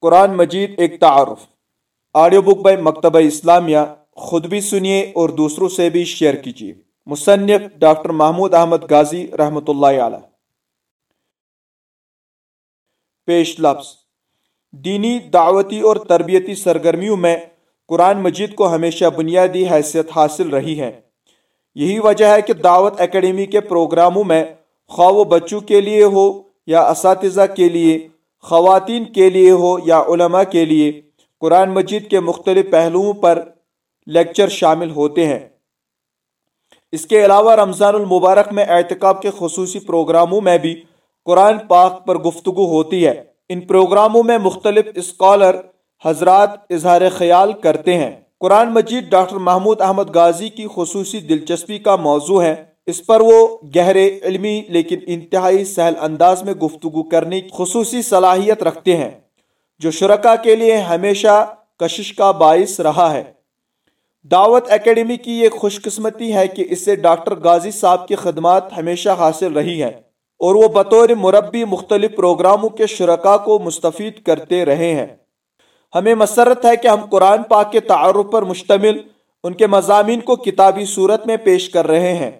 قرآن مجید ایک تعارف۔ Audio book by مکتبہ اسلامیہ، خود بھی سنیے اور دوسروں سے بھی شیئر کیجیے۔ مصنف ڈاکٹر محمود احمد غازی رحمۃ اللہ علیہ۔ پیش لفظ۔ دینی، دعوتی اور تربیتی سرگرمیوں میں قرآن مجید کو ہمیشہ بنیادی حیثیت حاصل رہی ہے۔ یہی وجہ ہے کہ دعوت اکیڈمی کے پروگراموں میں خواہ و بچوں کے لیے ہو یا اساتذہ کے لیے خواتین کے لیے ہو یا علماء کے لیے، قرآن مجید کے مختلف پہلوؤں پر لیکچر شامل ہوتے ہیں۔ اس کے علاوہ رمضان المبارک میں اعتکاب کے خصوصی پروگراموں میں بھی قرآن پاک پر گفتگو ہوتی ہے۔ ان پروگراموں میں مختلف اسکالر حضرات اظہار خیال کرتے ہیں۔ قرآن مجید ڈاکٹر محمود احمد غازی کی خصوصی دلچسپی کا موضوع ہے۔ اس پر وہ گہرے علمی لیکن انتہائی سہل انداز میں گفتگو کرنے کی خصوصی صلاحیت رکھتے ہیں، جو شرکا کے لیے ہمیشہ کشش کا باعث رہا ہے۔ دعوت اکیڈمی کی یہ خوش قسمتی ہے کہ اس سے ڈاکٹر غازی صاحب کی خدمات ہمیشہ حاصل رہی ہیں اور وہ بطور مربی مختلف پروگراموں کے شرکا کو مستفید کرتے رہے ہیں۔ ہمیں مسرت ہے کہ ہم قرآن پاک کے تعارف پر مشتمل ان کے مضامین کو کتابی صورت میں پیش کر رہے ہیں۔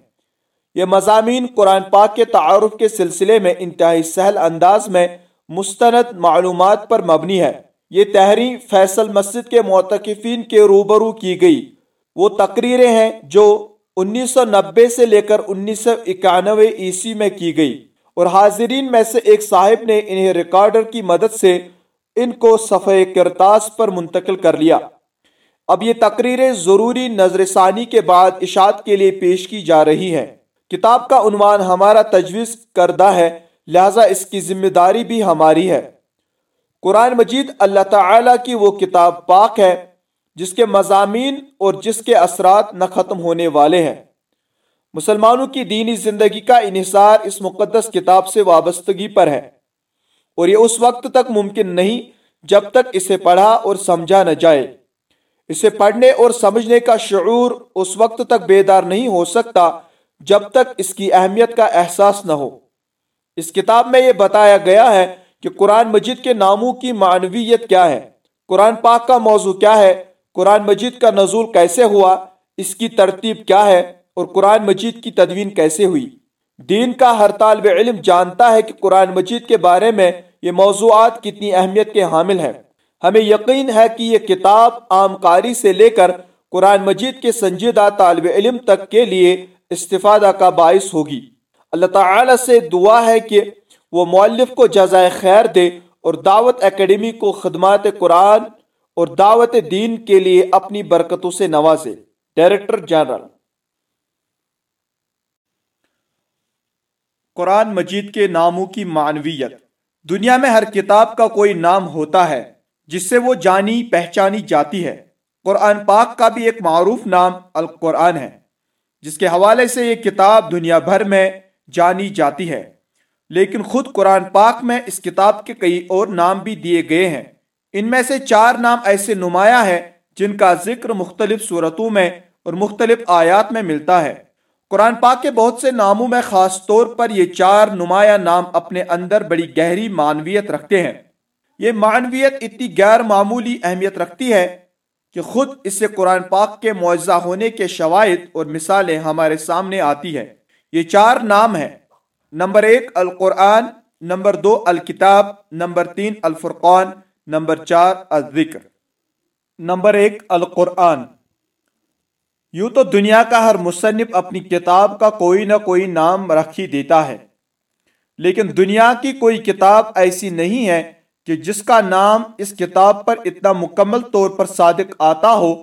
یہ مضامین قرآن پاک کے تعارف کے سلسلے میں انتہائی سہل انداز میں مستند معلومات پر مبنی ہے۔ یہ تحریر فیصل مسجد کے معتقفین کے روبرو کی گئی۔ وہ تقریریں ہیں جو انیس سو نبے سے لے کر انیس سو اکانوے عیسوی میں کی گئی۔ اور حاضرین میں سے ایک صاحب نے انہیں ریکارڈر کی مدد سے ان کو صفحہ کرتاس پر منتقل کر لیا۔ اب یہ تقریریں ضروری نظر ثانی کے بعد اشاعت کے لیے پیش کی جا رہی ہیں۔ کتاب کا عنوان ہمارا تجویز کردہ ہے، لہذا اس کی ذمہ داری بھی ہماری ہے۔ قرآن مجید اللہ تعالی کی وہ کتاب پاک ہے، جس کے مضامین اور جس کے اثرات نہ ختم ہونے والے ہیں۔ مسلمانوں کی دینی زندگی کا انحصار اس مقدس کتاب سے وابستگی پر ہے۔ اور یہ اس وقت تک ممکن نہیں جب تک اسے پڑھا اور سمجھا نہ جائے۔ اسے پڑھنے اور سمجھنے کا شعور اس وقت تک بیدار نہیں ہو سکتا جب تک اس کی اہمیت کا احساس نہ ہو۔ اس کتاب میں یہ بتایا گیا ہے کہ قرآن مجید کے ناموں کی معنویت کیا ہے، قرآن پاک کا موضوع کیا ہے، قرآن مجید کا نزول کیسے ہوا، اس کی ترتیب کیا ہے اور قرآن مجید کی تدوین کیسے ہوئی۔ دین کا ہر طالب علم جانتا ہے کہ قرآن مجید کے بارے میں یہ موضوعات کتنی اہمیت کے حامل ہیں۔ ہمیں یقین ہے کہ یہ کتاب عام قاری سے لے کر قرآن مجید کے سنجیدہ طالب علم تک کے لیے استفادہ کا باعث ہوگی۔ اللہ تعالی سے دعا ہے کہ وہ مؤلف کو جزائے خیر دے اور دعوت اکیڈمی کو خدمات قرآن اور دعوت دین کے لیے اپنی برکتوں سے نوازے۔ Director general. قرآن مجید کے ناموں کی معنویت۔ دنیا میں ہر کتاب کا کوئی نام ہوتا ہے، جس سے وہ جانی پہچانی جاتی ہے۔ قرآن پاک کا بھی ایک معروف نام القرآن ہے۔ جس کے حوالے سے یہ کتاب دنیا بھر میں جانی جاتی ہے۔ لیکن خود قرآن پاک میں اس کتاب کے کئی اور نام بھی دیے گئے ہیں۔ ان میں سے چار نام ایسے نمایاں ہیں جن کا ذکر مختلف صورتوں میں اور مختلف آیات میں ملتا ہے۔ قرآن پاک کے بہت سے ناموں میں خاص طور پر یہ چار نمایاں نام اپنے اندر بڑی گہری معنویت رکھتے ہیں۔ یہ معنویت اتنی غیر معمولی اہمیت رکھتی ہے کہ خود اس سے قرآن پاک کے معجزہ ہونے کے شوائد اور مثالیں ہمارے سامنے آتی ہے یہ چار نام ہیں۔ نمبر ایک القرآن، نمبر دو الکتاب، نمبر تین الفرقان، نمبر چار الذکر۔ نمبر ایک القرآن۔ یوں تو دنیا کا ہر مصنف اپنی کتاب کا کوئی نہ کوئی نام رکھ ہی دیتا ہے۔ لیکن دنیا کی کوئی کتاب ایسی نہیں ہے کہ جس کا نام اس کتاب پر اتنا مکمل طور پر صادق آتا ہو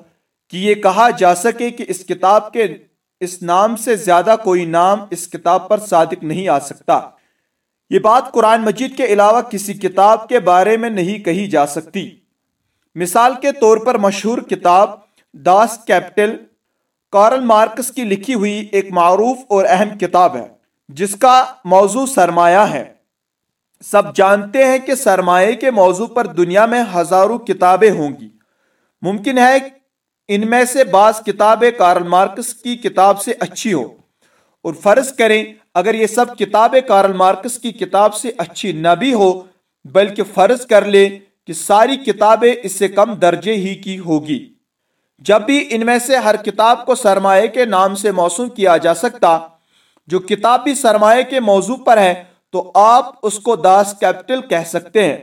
کہ یہ کہا جا سکے کہ اس کتاب کے اس نام سے زیادہ کوئی نام اس کتاب پر صادق نہیں آ سکتا۔ یہ بات قرآن مجید کے علاوہ کسی کتاب کے بارے میں نہیں کہی جا سکتی۔ مثال کے طور پر مشہور کتاب داس کیپٹل کارل مارکس کی لکھی ہوئی ایک معروف اور اہم کتاب ہے، جس کا موضوع سرمایہ ہے۔ سب جانتے ہیں کہ سرمایہ کے موضوع پر دنیا میں ہزاروں کتابیں ہوں گی۔ ممکن ہے ان میں سے بعض کتابیں کارل مارکس کی کتاب سے اچھی ہو اور فرض کریں، اگر یہ سب کتابیں کارل مارکس کی کتاب سے اچھی نہ بھی ہو، بلکہ فرض کر لیں کہ ساری کتابیں اس سے کم درجے ہی کی ہوگی۔ جب بھی ان میں سے ہر کتاب کو سرمایہ کے نام سے موسوم کیا جا سکتا، جو کتاب بھی سرمایہ کے موضوع پر ہے تو آپ اس کو داس کیپٹل کہہ سکتے ہیں۔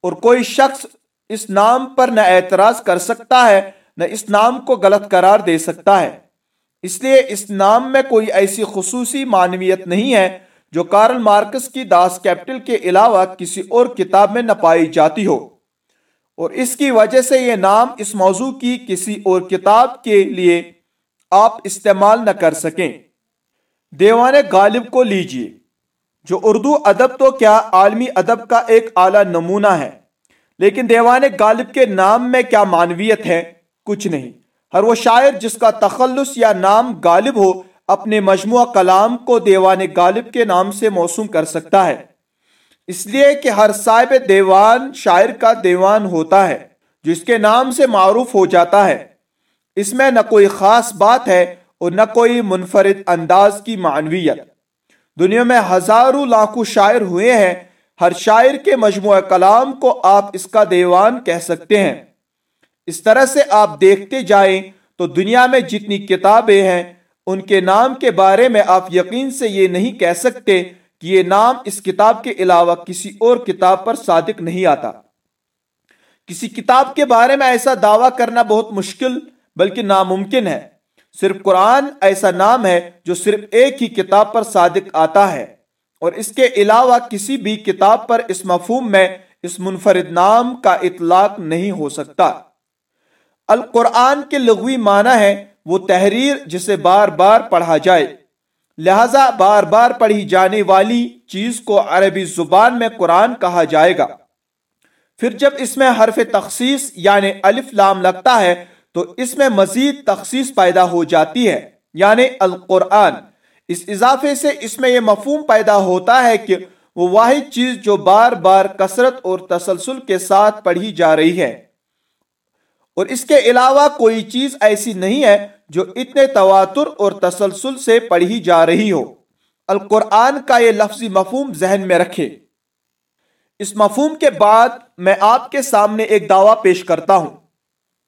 اور کوئی شخص اس نام پر نہ اعتراض کر سکتا ہے، نہ اس نام کو غلط قرار دے سکتا ہے۔ اس لیے اس نام میں کوئی ایسی خصوصی معنویت نہیں ہے جو کارل مارکس کی داس کیپٹل کے علاوہ کسی اور کتاب میں نہ پائی جاتی ہو۔ اور اس کی وجہ سے یہ نام اس موضوع کی کسی اور کتاب کے لیے آپ استعمال نہ کر سکیں۔ دیوان غالب کو لیجیے۔ جو اردو ادب تو کیا عالمی ادب کا ایک اعلیٰ نمونہ ہے، لیکن دیوان غالب کے نام میں کیا معنویت ہے؟ کچھ نہیں۔ ہر وہ شاعر جس کا تخلص یا نام غالب ہو، اپنے مجموعہ کلام کو دیوان غالب کے نام سے موسوم کر سکتا ہے۔ اس لیے کہ ہر صاحب دیوان شاعر کا دیوان ہوتا ہے جو اس کے نام سے معروف ہو جاتا ہے۔ اس میں نہ کوئی خاص بات ہے اور نہ کوئی منفرد انداز کی معنویت۔ دنیا میں ہزاروں لاکھوں شاعر ہوئے ہیں، ہر شاعر کے مجموعہ کلام کو آپ اس کا دیوان کہہ سکتے ہیں۔ اس طرح سے آپ دیکھتے جائیں تو دنیا میں جتنی کتابیں ہیں، ان کے نام کے بارے میں آپ یقین سے یہ نہیں کہہ سکتے کہ یہ نام اس کتاب کے علاوہ کسی اور کتاب پر صادق نہیں آتا۔ کسی کتاب کے بارے میں ایسا دعویٰ کرنا بہت مشکل بلکہ ناممکن ہے۔ صرف قرآن ایسا نام ہے جو صرف ایک ہی کتاب پر صادق آتا ہے، اور اس کے علاوہ کسی بھی کتاب پر اس مفہوم میں اس منفرد نام کا اطلاق نہیں ہو سکتا۔ القرآن کے لغوی معنی ہے وہ تحریر جسے بار بار پڑھا جائے۔ لہذا بار بار پڑھی جانے والی چیز کو عربی زبان میں قرآن کہا جائے گا۔ پھر جب اس میں حرف تخصیص یعنی الف لام لگتا ہے تو اس میں مزید تخصیص پیدا ہو جاتی ہے یعنی القرآن۔ اس اضافے سے اس میں یہ مفہوم پیدا ہوتا ہے کہ وہ واحد چیز جو بار بار کثرت اور تسلسل کے ساتھ پڑھی جا رہی ہے۔ اور اس کے علاوہ کوئی چیز ایسی نہیں ہے جو اتنے تواتر اور تسلسل سے پڑھی جا رہی ہو۔ القرآن کا یہ لفظی مفہوم ذہن میں رکھے۔ اس مفہوم کے بعد میں آپ کے سامنے ایک دعویٰ پیش کرتا ہوں۔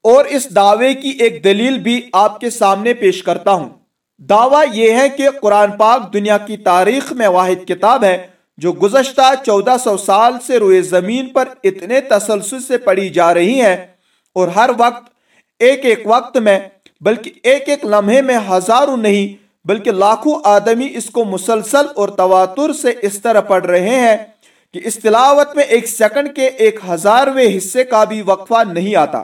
اور اس دعوے کی ایک دلیل بھی آپ کے سامنے پیش کرتا ہوں۔ دعویٰ یہ ہے کہ قرآن پاک دنیا کی تاریخ میں واحد کتاب ہے، جو گزشتہ چودہ سو سال سے روئے زمین پر اتنے تسلسل سے پڑھی جا رہی ہے اور ہر وقت، ایک ایک وقت میں، بلکہ ایک ایک لمحے میں ہزاروں نہیں، بلکہ لاکھوں آدمی اس کو مسلسل اور تواتر سے اس طرح پڑھ رہے ہیں کہ اس تلاوت میں ایک سیکنڈ کے ایک ہزارویں حصے کا بھی وقفہ نہیں آتا۔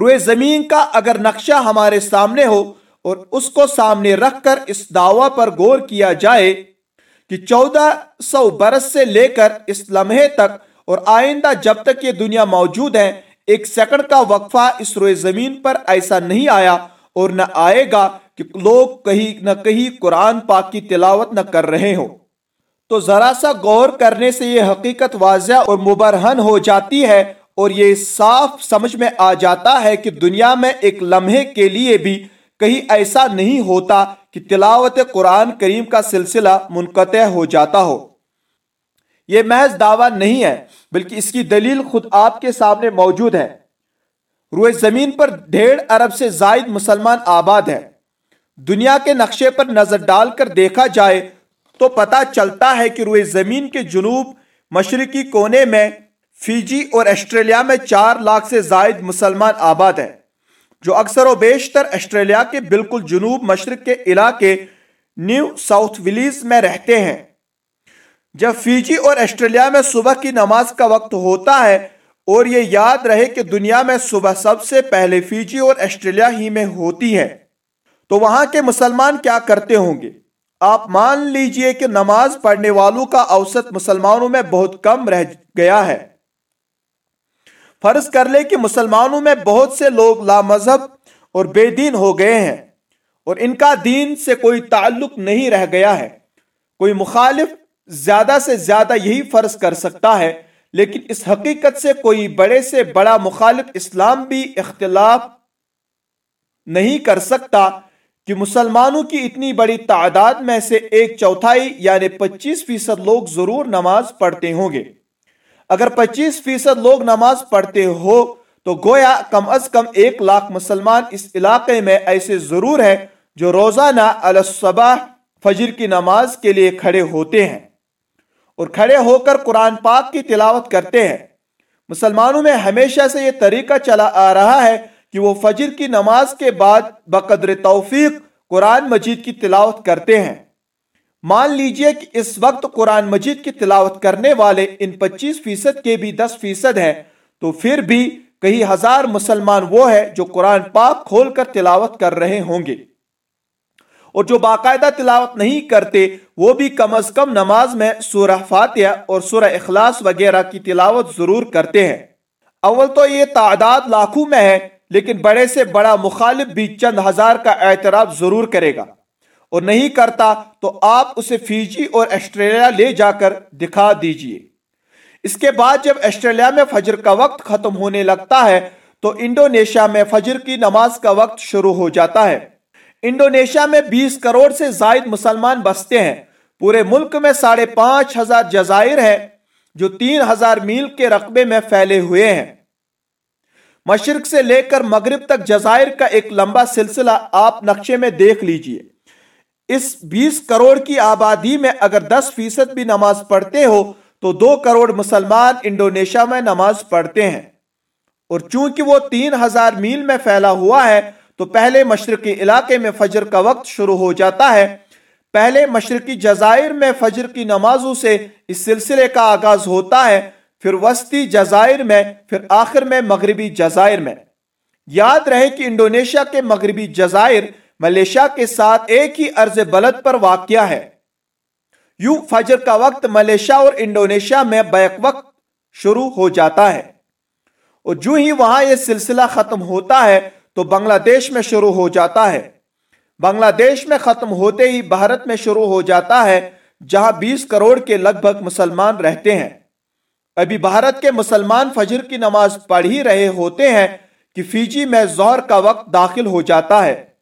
روئے زمین کا اگر نقشہ ہمارے سامنے ہو اور اس کو سامنے رکھ کر اس دعویٰ پر غور کیا جائے کہ چودہ سو برس سے لے کر اس لمحے تک اور آئندہ جب تک یہ دنیا موجود ہے، ایک سیکنڈ کا وقفہ اس روئے زمین پر ایسا نہیں آیا اور نہ آئے گا کہ لوگ کہیں نہ کہیں قرآن پاک کی تلاوت نہ کر رہے ہو تو ذرا سا غور کرنے سے یہ حقیقت واضح اور مبرہن ہو جاتی ہے اور یہ صاف سمجھ میں آ جاتا ہے کہ دنیا میں ایک لمحے کے لیے بھی کہیں ایسا نہیں ہوتا کہ تلاوت قرآن کریم کا سلسلہ منقطع ہو جاتا ہو۔ یہ محض دعویٰ نہیں ہے، بلکہ اس کی دلیل خود آپ کے سامنے موجود ہے۔ روئے زمین پر ڈیڑھ ارب سے زائد مسلمان آباد ہے دنیا کے نقشے پر نظر ڈال کر دیکھا جائے تو پتا چلتا ہے کہ روئے زمین کے جنوب مشرقی کونے میں فیجی اور آسٹریلیا میں چار لاکھ سے زائد مسلمان آباد ہے جو اکثر و بیشتر آسٹریلیا کے بالکل جنوب مشرق کے علاقے نیو ساؤتھ ولیز میں رہتے ہیں۔ جب فیجی اور آسٹریلیا میں صبح کی نماز کا وقت ہوتا ہے اور یہ یاد رہے کہ دنیا میں صبح سب سے پہلے فیجی اور آسٹریلیا ہی میں ہوتی ہے، تو وہاں کے مسلمان کیا کرتے ہوں گے؟ آپ مان لیجیے کہ نماز پڑھنے والوں کا اوسط مسلمانوں میں بہت کم رہ گیا ہے۔ فرض کر لے کہ مسلمانوں میں بہت سے لوگ لا مذہب اور بے دین ہو گئے ہیں اور ان کا دین سے کوئی تعلق نہیں رہ گیا ہے۔ کوئی مخالف زیادہ سے زیادہ یہی فرض کر سکتا ہے، لیکن اس حقیقت سے کوئی بڑے سے بڑا مخالف اسلام بھی اختلاف نہیں کر سکتا کہ مسلمانوں کی اتنی بڑی تعداد میں سے ایک چوتھائی یعنی پچیس فیصد لوگ ضرور نماز پڑھتے ہوں گے۔ اگر پچیس فیصد لوگ نماز پڑھتے ہو، تو گویا کم از کم ایک لاکھ مسلمان اس علاقے میں ایسے ضرور ہیں جو روزانہ الصبح فجر کی نماز کے لیے کھڑے ہوتے ہیں اور کھڑے ہو کر قرآن پاک کی تلاوت کرتے ہیں۔ مسلمانوں میں ہمیشہ سے یہ طریقہ چلا آ رہا ہے کہ وہ فجر کی نماز کے بعد بقدر توفیق قرآن مجید کی تلاوت کرتے ہیں۔ مان لیجیے کہ اس وقت قرآن مجید کی تلاوت کرنے والے ان پچیس فیصد کے بھی دس فیصد ہیں، تو پھر بھی کئی ہزار مسلمان وہ ہے جو قرآن پاک کھول کر تلاوت کر رہے ہوں گے۔ اور جو باقاعدہ تلاوت نہیں کرتے، وہ بھی کم از کم نماز میں سورہ فاتحہ اور سورہ اخلاص وغیرہ کی تلاوت ضرور کرتے ہیں۔ اول تو یہ تعداد لاکھوں میں ہے، لیکن بڑے سے بڑا مخالف بھی چند ہزار کا اعتراف ضرور کرے گا۔ اور نہیں کرتا تو آپ اسے فیجی اور آسٹریلیا لے جا کر دکھا دیجیے۔ اس کے بعد جب آسٹریلیا میں فجر کا وقت ختم ہونے لگتا ہے تو انڈونیشیا میں فجر کی نماز کا وقت شروع ہو جاتا ہے۔ انڈونیشیا میں بیس کروڑ سے زائد مسلمان بستے ہیں۔ پورے ملک میں ساڑھے پانچ ہزار جزائر ہیں جو تین ہزار میل کے رقبے میں پھیلے ہوئے ہیں۔ مشرق سے لے کر مغرب تک جزائر کا ایک لمبا سلسلہ آپ نقشے میں دیکھ لیجیے۔ اس بیس کروڑ کی آبادی میں اگر دس فیصد بھی نماز پڑھتے ہو، تو دو کروڑ مسلمان انڈونیشیا میں نماز پڑھتے ہیں۔ اور چونکہ وہ تین ہزار میل میں پھیلا ہوا ہے، تو پہلے مشرقی علاقے میں فجر کا وقت شروع ہو جاتا ہے۔ پہلے مشرقی جزائر میں فجر کی نمازوں سے اس سلسلے کا آغاز ہوتا ہے، پھر وسطی جزائر میں، پھر آخر میں مغربی جزائر میں۔ یاد رہے کہ انڈونیشیا کے مغربی جزائر ملیشیا کے ساتھ ایک ہی عرض بلد پر واقع ہے۔ یوں فجر کا وقت ملیشیا اور انڈونیشیا میں بیک وقت شروع ہو جاتا ہے۔ اور جو ہی وہاں یہ سلسلہ ختم ہوتا ہے تو بنگلہ دیش میں شروع ہو جاتا ہے۔ بنگلہ دیش میں ختم ہوتے ہی بھارت میں شروع ہو جاتا ہے، جہاں بیس کروڑ کے لگ بھگ مسلمان رہتے ہیں۔ ابھی بھارت کے مسلمان فجر کی نماز پڑھ ہی رہے ہوتے ہیں کہ فیجی میں زہر کا وقت داخل ہو جاتا ہے۔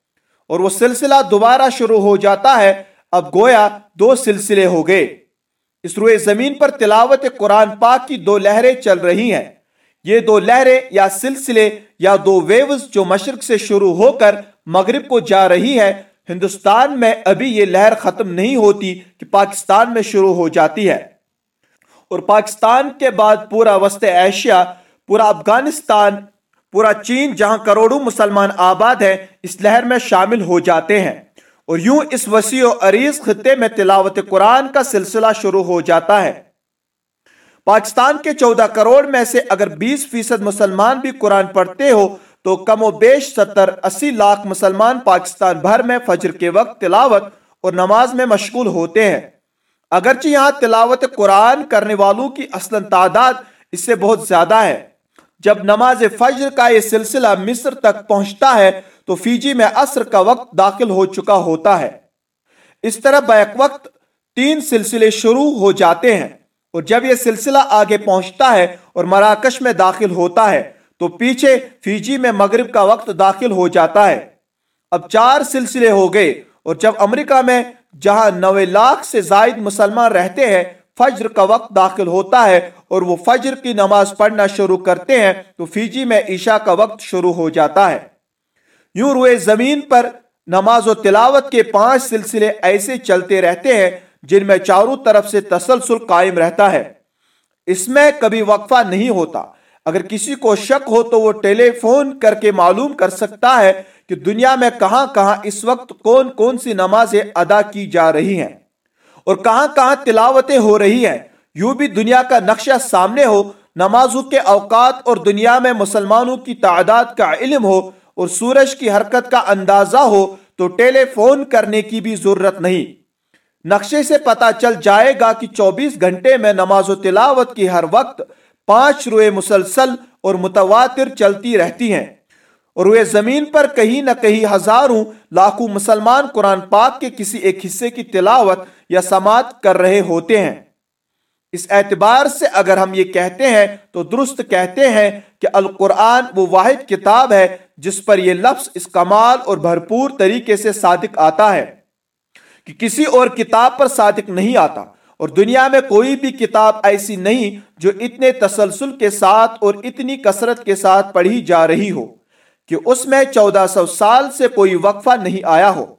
اور وہ سلسلہ دوبارہ شروع ہو جاتا ہے، اب گویا دو سلسلے ہو گئے۔ اس روئے زمین پر تلاوت قرآن پاک کی دو لہریں چل رہی ہیں۔ یہ دو لہریں یا سلسلے یا دو ویوز جو مشرق سے شروع ہو کر مغرب کو جا رہی ہے ہندوستان میں ابھی یہ لہر ختم نہیں ہوتی کہ پاکستان میں شروع ہو جاتی ہے۔ اور پاکستان کے بعد پورا وسط ایشیا، پورا افغانستان پورا چین جہاں کروڑوں مسلمان آباد ہیں، اس لہر میں شامل ہو جاتے ہیں۔ اور یوں اس وسیع و عریض خطے میں تلاوت قرآن کا سلسلہ شروع ہو جاتا ہے۔ پاکستان کے چودہ کروڑ میں سے اگر بیس فیصد مسلمان بھی قرآن پڑھتے ہو، تو کم و بیش ستر اسی لاکھ مسلمان پاکستان بھر میں فجر کے وقت تلاوت اور نماز میں مشغول ہوتے ہیں۔ اگرچہ یہاں تلاوت قرآن کرنے والوں کی اصلا تعداد اس سے بہت زیادہ ہے۔ جب نماز فجر کا یہ سلسلہ مصر تک پہنچتا ہے تو فیجی میں عصر کا وقت داخل ہو چکا ہوتا ہے۔ اس طرح بیک وقت تین سلسلے شروع ہو جاتے ہیں اور جب یہ سلسلہ آگے پہنچتا ہے اور مراکش میں داخل ہوتا ہے تو پیچھے فیجی میں مغرب کا وقت داخل ہو جاتا ہے۔ اب چار سلسلے ہو گئے اور جب امریکہ میں جہاں نوے لاکھ سے زائد مسلمان رہتے ہیں فجر کا وقت داخل ہوتا ہے اور وہ فجر کی نماز پڑھنا شروع کرتے ہیں تو فیجی میں عشاء کا وقت شروع ہو جاتا ہے۔ یوں روئے زمین پر نماز و تلاوت کے پانچ سلسلے ایسے چلتے رہتے ہیں جن میں چاروں طرف سے تسلسل قائم رہتا ہے۔ اس میں کبھی وقفہ نہیں ہوتا۔ اگر کسی کو شک ہو تو وہ ٹیلی فون کر کے معلوم کر سکتا ہے کہ دنیا میں کہاں کہاں اس وقت کون کون سی نمازیں ادا کی جا رہی ہیں۔ اور کہاں کہاں تلاوتیں ہو رہی ہیں۔ یوں بھی دنیا کا نقشہ سامنے ہو، نمازوں کے اوقات اور دنیا میں مسلمانوں کی تعداد کا علم ہو اور سورج کی حرکت کا اندازہ ہو، تو ٹیلی فون کرنے کی بھی ضرورت نہیں۔ نقشے سے پتا چل جائے گا کہ چوبیس گھنٹے میں نماز و تلاوت کی ہر وقت پانچ روئے مسلسل اور متواتر چلتی رہتی ہیں۔ اور وہ زمین پر کہیں نہ کہیں ہزاروں لاکھوں مسلمان قرآن پاک کے کسی ایک حصے کی تلاوت یا سماعت کر رہے ہوتے ہیں۔ اس اعتبار سے اگر ہم یہ کہتے ہیں تو درست کہتے ہیں کہ القرآن وہ واحد کتاب ہے جس پر یہ لفظ اس کمال اور بھرپور طریقے سے صادق آتا ہے کہ کسی اور کتاب پر صادق نہیں آتا۔ اور دنیا میں کوئی بھی کتاب ایسی نہیں جو اتنے تسلسل کے ساتھ اور اتنی کثرت کے ساتھ پڑھی جا رہی ہو۔ کہ اس میں چودہ سو سال سے کوئی وقفہ نہیں آیا ہو۔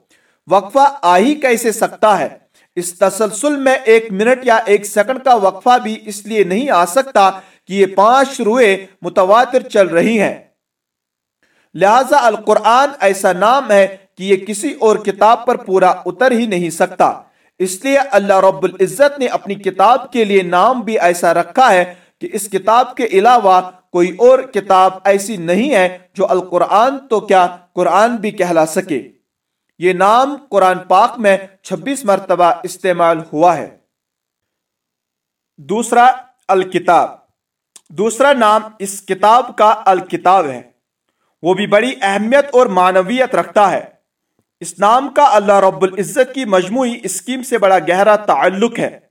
وقفہ آ ہی کیسے سکتا ہے؟ اس تسلسل میں ایک منٹ یا ایک سیکنڈ کا وقفہ بھی اس لیے نہیں آ سکتا کہ یہ پانچ روئے متواتر چل رہی ہیں۔ لہذا القرآن ایسا نام ہے کہ یہ کسی اور کتاب پر پورا اتر ہی نہیں سکتا۔ اس لیے اللہ رب العزت نے اپنی کتاب کے لیے نام بھی ایسا رکھا ہے کہ اس کتاب کے علاوہ کوئی اور کتاب ایسی نہیں ہے جو القرآن تو کیا قرآن بھی کہلا سکے۔ یہ نام قرآن پاک میں چھبیس مرتبہ استعمال ہوا ہے۔ دوسرا، الکتاب۔ دوسرا نام اس کتاب کا الکتاب ہے۔ وہ بھی بڑی اہمیت اور معنویت رکھتا ہے۔ اس نام کا اللہ رب العزت کی مجموعی اسکیم سے بڑا گہرا تعلق ہے۔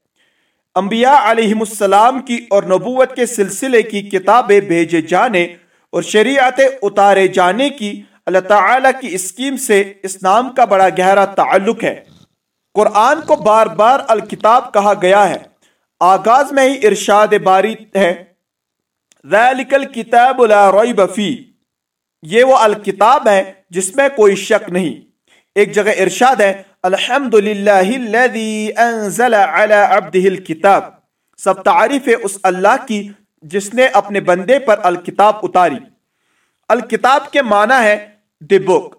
انبیاء علیہ السلام کی اور نبوت کے سلسلے کی کتابیں بھیجے جانے اور شریعت اتارے جانے کی اللہ تعالی کی اسکیم سے اس نام کا بڑا گہرا تعلق ہے۔ قرآن کو بار بار الکتاب کہا گیا ہے۔ آغاز میں ہی ارشاد باری ہے۔ ذالک الکتاب لا ریب فی۔ یہ وہ الکتاب ہے جس میں کوئی شک نہیں۔ ایک جگہ ارشاد ہے۔ الحمد الکتاب۔ سب تعریف ہے اس اللہ کی جس نے اپنے بندے پر الکتاب اتاری۔ الکتاب کے معنی ہے دی بک۔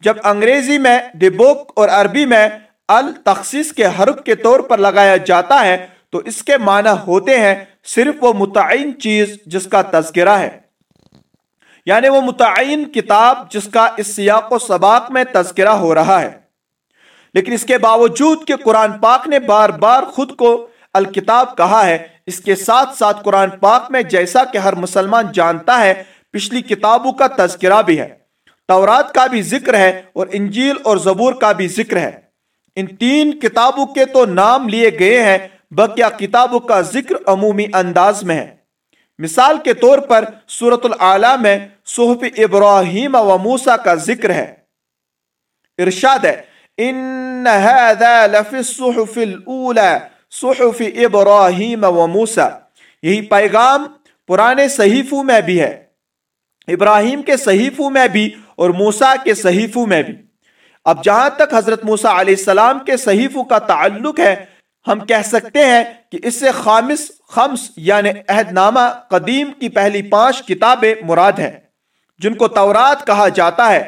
جب انگریزی میں دی بک اور عربی میں التخصیص کے حرف کے طور پر لگایا جاتا ہے، تو اس کے معنی ہوتے ہیں صرف وہ متعین چیز جس کا تذکرہ ہے۔ یعنی وہ متعین کتاب جس کا اس سیاق و سباق میں تذکرہ ہو رہا ہے۔ لیکن اس کے باوجود کہ قرآن پاک نے بار بار خود کو الکتاب کہا ہے، اس کے ساتھ ساتھ قرآن پاک میں جیسا کہ ہر مسلمان جانتا ہے، پچھلی کتابوں کا تذکرہ بھی ہے۔ تورات کا بھی ذکر ہے اور انجیل اور زبور کا بھی ذکر ہے۔ ان تین کتابوں کے تو نام لیے گئے ہیں، بقیہ کتابوں کا ذکر عمومی انداز میں ہے۔ مثال کے طور پر سورت العلیٰ میں صحف ابراہیم و موسیٰ کا ذکر ہے۔ ارشاد ہے ان هذا لفی الصحف الاولى صحف ابراہیم و موسیٰ یہی پیغام پرانے صحیفوں میں بھی ہے، ابراہیم کے صحیفوں میں بھی اور موسیٰ کے صحیفوں میں بھی۔ اب جہاں تک حضرت موسیٰ علیہ السلام کے صحیفوں کا تعلق ہے، ہم کہہ سکتے ہیں کہ اس سے خامس، خمس یعنی عہد نامہ قدیم کی پہلی پانچ کتابیں مراد ہیں، جن کو تورات کہا جاتا ہے۔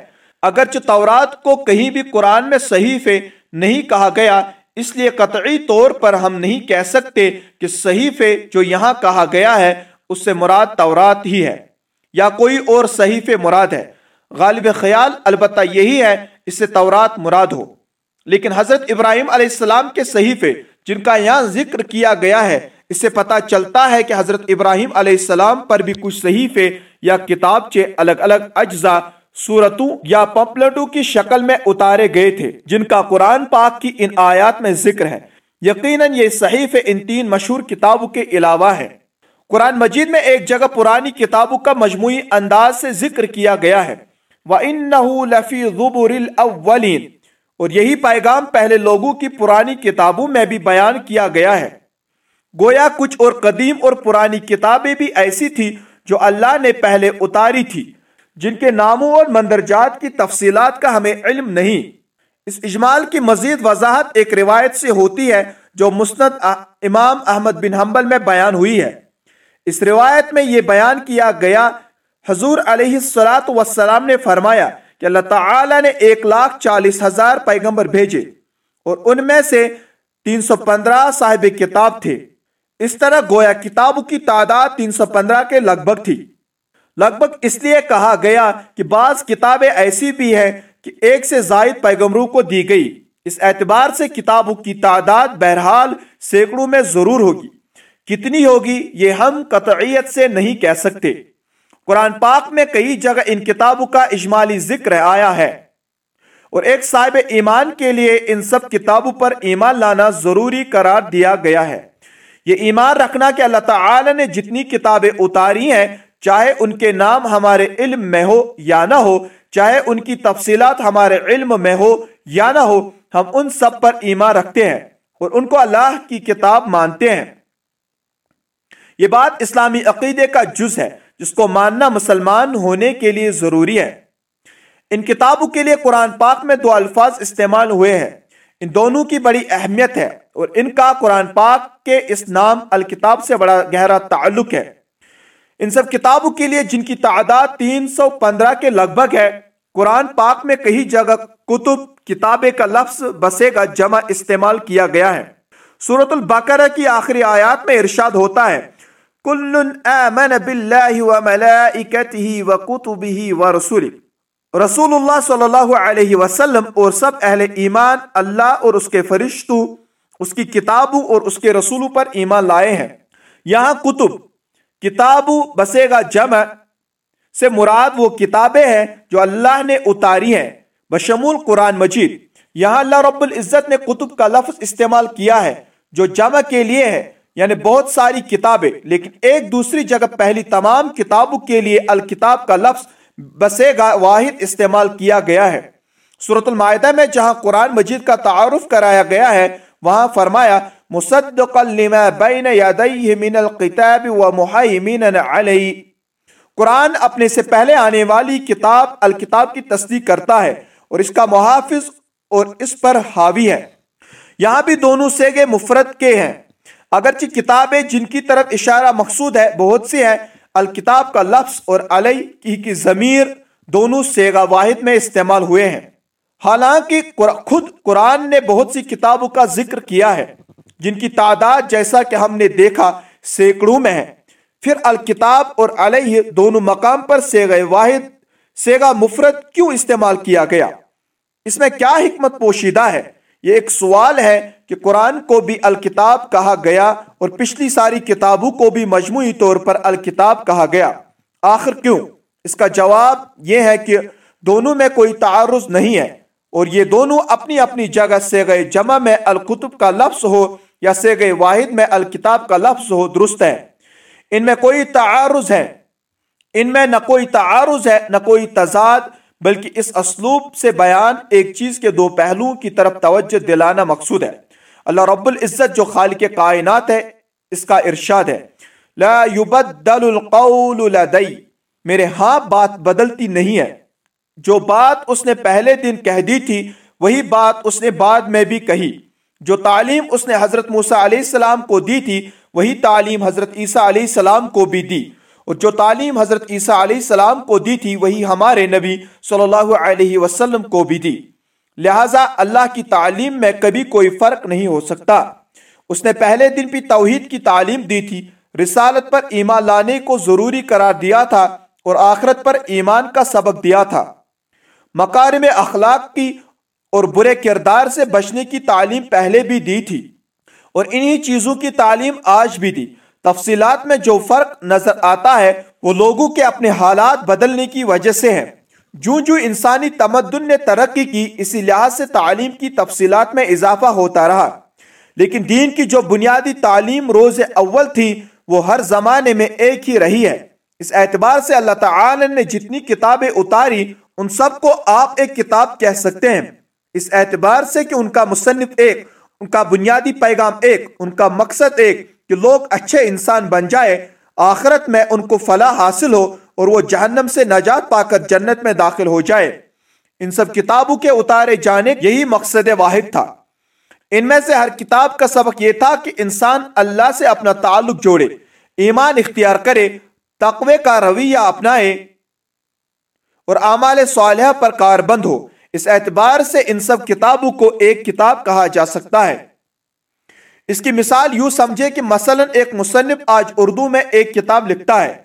اگرچہ تورات کو کہیں بھی قرآن میں صحیفے نہیں کہا گیا، اس لیے قطعی طور پر ہم نہیں کہہ سکتے کہ صحیفے جو یہاں کہا گیا ہے، اس سے مراد تورات ہی ہے، یا کوئی اور صحیفے مراد ہے۔ غالب خیال البتہ یہی ہے، اس سے تورات مراد ہو۔ لیکن حضرت ابراہیم علیہ السلام کے صحیفے جن کا یہاں ذکر کیا گیا ہے، اس سے پتا چلتا ہے کہ حضرت ابراہیم علیہ السلام پر بھی کچھ صحیفے یا کتاب الگ الگ اجزاء صورتوں یا پمپلٹوں کی شکل میں اتارے گئے تھے، جن کا قرآن پاک کی ان آیات میں ذکر ہے۔ یقیناً یہ صحیفے ان تین مشہور کتابوں کے علاوہ ہے۔ قرآن مجید میں ایک جگہ پرانی کتابوں کا مجموعی انداز سے ذکر کیا گیا ہے۔ وَإِنَّهُ لَفِي ظُبُرِ الْأَوَّلِينَ۔ اور یہی پیغام پہلے لوگوں کی پرانی کتابوں میں بھی بیان کیا گیا ہے۔ گویا کچھ اور قدیم اور پرانی کتابیں بھی ایسی تھی جو اللہ نے پہلے اتاری تھی۔ جن کے ناموں اور مندرجات کی تفصیلات کا ہمیں علم نہیں۔ اس اجمال کی مزید وضاحت ایک روایت سے ہوتی ہے جو مسند امام احمد بن حنبل میں بیان ہوئی ہے۔ اس روایت میں یہ بیان کیا گیا، حضور علیہ السلام نے فرمایا کہ اللہ تعالی نے ایک لاکھ چالیس ہزار پیغمبر بھیجے اور ان میں سے تین سو پندرہ صاحب کتاب تھے۔ اس طرح گویا کتابوں کی تعداد تین سو پندرہ کے لگ بھگ تھی۔ لگ بھگ اس لیے کہا گیا کہ بعض کتابیں ایسی بھی ہیں کہ ایک سے زائد پیغمبروں کو دی گئی۔ اس اعتبار سے کتابوں کی تعداد بہرحال سینکڑوں میں ضرور ہوگی۔ کتنی ہوگی یہ ہم قطعیت سے نہیں کہہ سکتے۔ قرآن پاک میں کئی جگہ ان کتابوں کا اجمالی ذکر آیا ہے۔ اور ایک صاحب ایمان کے لیے ان سب کتابوں پر ایمان لانا ضروری قرار دیا گیا ہے۔ یہ ایمان رکھنا کہ اللہ تعالی نے جتنی کتابیں اتاری ہیں چاہے ان کے نام ہمارے علم میں ہو یا نہ ہو، چاہے ان کی تفصیلات ہمارے علم میں ہو یا نہ ہو، ہم ان سب پر ایمان رکھتے ہیں اور ان کو اللہ کی کتاب مانتے ہیں۔ یہ بات اسلامی عقیدے کا جز ہے، جس کو ماننا مسلمان ہونے کے لیے ضروری ہے۔ ان کتابوں کے لیے قرآن پاک میں دو الفاظ استعمال ہوئے ہیں۔ ان دونوں کی بڑی اہمیت ہے اور ان کا قرآن پاک کے اس نام الکتاب سے بڑا گہرا تعلق ہے۔ ان سب کتابوں کے لیے جن کی تعداد تین سو پندرہ کے لگ بھگ ہے، قرآن پاک میں کئی جگہ کتب، کتابیں کا لفظ بسے گا جمع استعمال کیا گیا ہے۔ سورت البقرہ کی آخری آیات میں ارشاد ہوتا ہے، کل آمن باللہ وملائکتہ وکتبہ ورسولہ رسول اللہ صلی اللہ علیہ وسلم اور سب اہل ایمان اللہ اور اس کے فرشتوں، اس کی کتابوں اور اس کے رسولوں پر ایمان لائے ہیں۔ یہاں کتب کتابوں بسے گا جمع۔ سے مراد وہ کتابیں ہیں جو اللہ نے اتاری ہیں۔ بشمول قرآن مجید۔ یہاں اللہ رب العزت نے کتب کا لفظ استعمال کیا ہے، جو جمع کے لیے ہے یعنی بہت ساری کتابیں، لیکن ایک دوسری جگہ پہلی تمام کتابوں کے لیے الکتاب کا لفظ بسے گا واحد استعمال کیا گیا ہے۔ صورت المائدہ میں جہاں قرآن مجید کا تعارف کرایا گیا ہے، وہاں فرمایا مصدقا لما بین یدیہ من القتاب ومحیمین علیہ قرآن اپنے سے پہلے آنے والی کتاب، الکتاب کی تصدیق کرتا ہے اور اس کا محافظ اور اس پر حاوی ہے۔ یہاں بھی دونوں سیگے مفرد کے ہیں۔ اگرچہ کتابیں جن کی طرف اشارہ مقصود ہے، بہت سی ہیں، الکتاب کا لفظ اور علیہ کی ضمیر دونوں سیگا واحد میں استعمال ہوئے ہیں۔ حالانکہ خود قرآن نے بہت سی کتابوں کا ذکر کیا ہے۔ جن کی تعداد جیسا کہ ہم نے دیکھا سینکڑوں میں ہے۔ پھر الکتاب اور علیہ دونوں مقام پر سیگا واحد سیگا مفرد کیوں استعمال کیا گیا؟ اس میں کیا حکمت پوشیدہ ہے؟ یہ ایک سوال ہے کہ قرآن کو بھی الکتاب کہا گیا اور پچھلی ساری کتابوں کو بھی مجموعی طور پر الکتاب کہا گیا۔ آخر کیوں؟ اس کا جواب یہ ہے کہ دونوں میں کوئی تعارض نہیں ہے۔ اور یہ دونوں اپنی اپنی جگہ سے گئے جمع میں الکتب کا لفظ ہو یا سے گئے واحد میں الکتاب کا لفظ ہو، درست ہے ان میں کوئی تعارض ہے۔ ان میں نہ کوئی تعارض ہے، نہ کوئی تضاد، بلکہ اس اسلوب سے بیان ایک چیز کے دو پہلوؤں کی طرف توجہ دلانا مقصود ہے۔ اللہ رب العزت جو خالق کائنات ہے، اس کا ارشاد ہے۔ لا يبدل القول لدی۔ میرے ہاں بات بدلتی نہیں ہے۔ جو بات اس نے پہلے دن کہہ دی تھی، وہی بات اس نے بعد میں بھی کہی۔ جو تعلیم اس نے حضرت موسیٰ علیہ السلام کو دی تھی، وہی تعلیم حضرت عیسیٰ علیہ السلام کو بھی دی۔ اور جو تعلیم حضرت عیسیٰ علیہ السلام کو دی تھی، وہی ہمارے نبی صلی اللہ علیہ وسلم کو بھی دی۔ لہٰذا اللہ کی تعلیم میں کبھی کوئی فرق نہیں ہو سکتا۔ اس نے پہلے دن بھی توحید کی تعلیم دی تھی۔ رسالت پر ایمان لانے کو ضروری قرار دیا تھا اور آخرت پر ایمان کا سبق دیا تھا۔ مکارم اخلاق کی اور برے کردار سے بچنے کی تعلیم پہلے بھی دی تھی اور انہی چیزوں کی تعلیم آج بھی دی۔ تفصیلات میں جو فرق نظر آتا ہے وہ لوگوں کے اپنے حالات بدلنے کی وجہ سے ہے جو جو انسانی تمدن نے ترقی کی، اسی لحاظ سے تعلیم کی تفصیلات میں اضافہ ہوتا رہا۔ لیکن دین کی جو بنیادی تعلیم روز اول تھی، وہ ہر زمانے میں ایک ہی رہی ہے۔ اس اعتبار سے اللہ تعالی نے جتنی کتابیں اتاری ان سب کو آپ ایک کتاب کہہ سکتے ہیں۔ اس اعتبار سے کہ ان کا مصنف ایک، ان کا بنیادی پیغام ایک، ان کا مقصد ایک کہ لوگ اچھے انسان بن جائے، آخرت میں ان کو فلاح حاصل ہو اور وہ جہنم سے نجات پا کر جنت میں داخل ہو جائے۔ ان سب کتابوں کے اتارے جانے یہی مقصد واحد تھا۔ ان میں سے ہر کتاب کا سبق یہ تھا کہ انسان اللہ سے اپنا تعلق جوڑے، ایمان اختیار کرے، تقوی کا رویہ اپنائے۔ اور اعمال صالحہ پر کاربند ہو۔ اس اعتبار سے ان سب کتابوں کو ایک کتاب کہا جا سکتا ہے۔ اس کی مثال یوں سمجھے کہ مثلا ایک مصنف آج اردو میں ایک کتاب لکھتا ہے،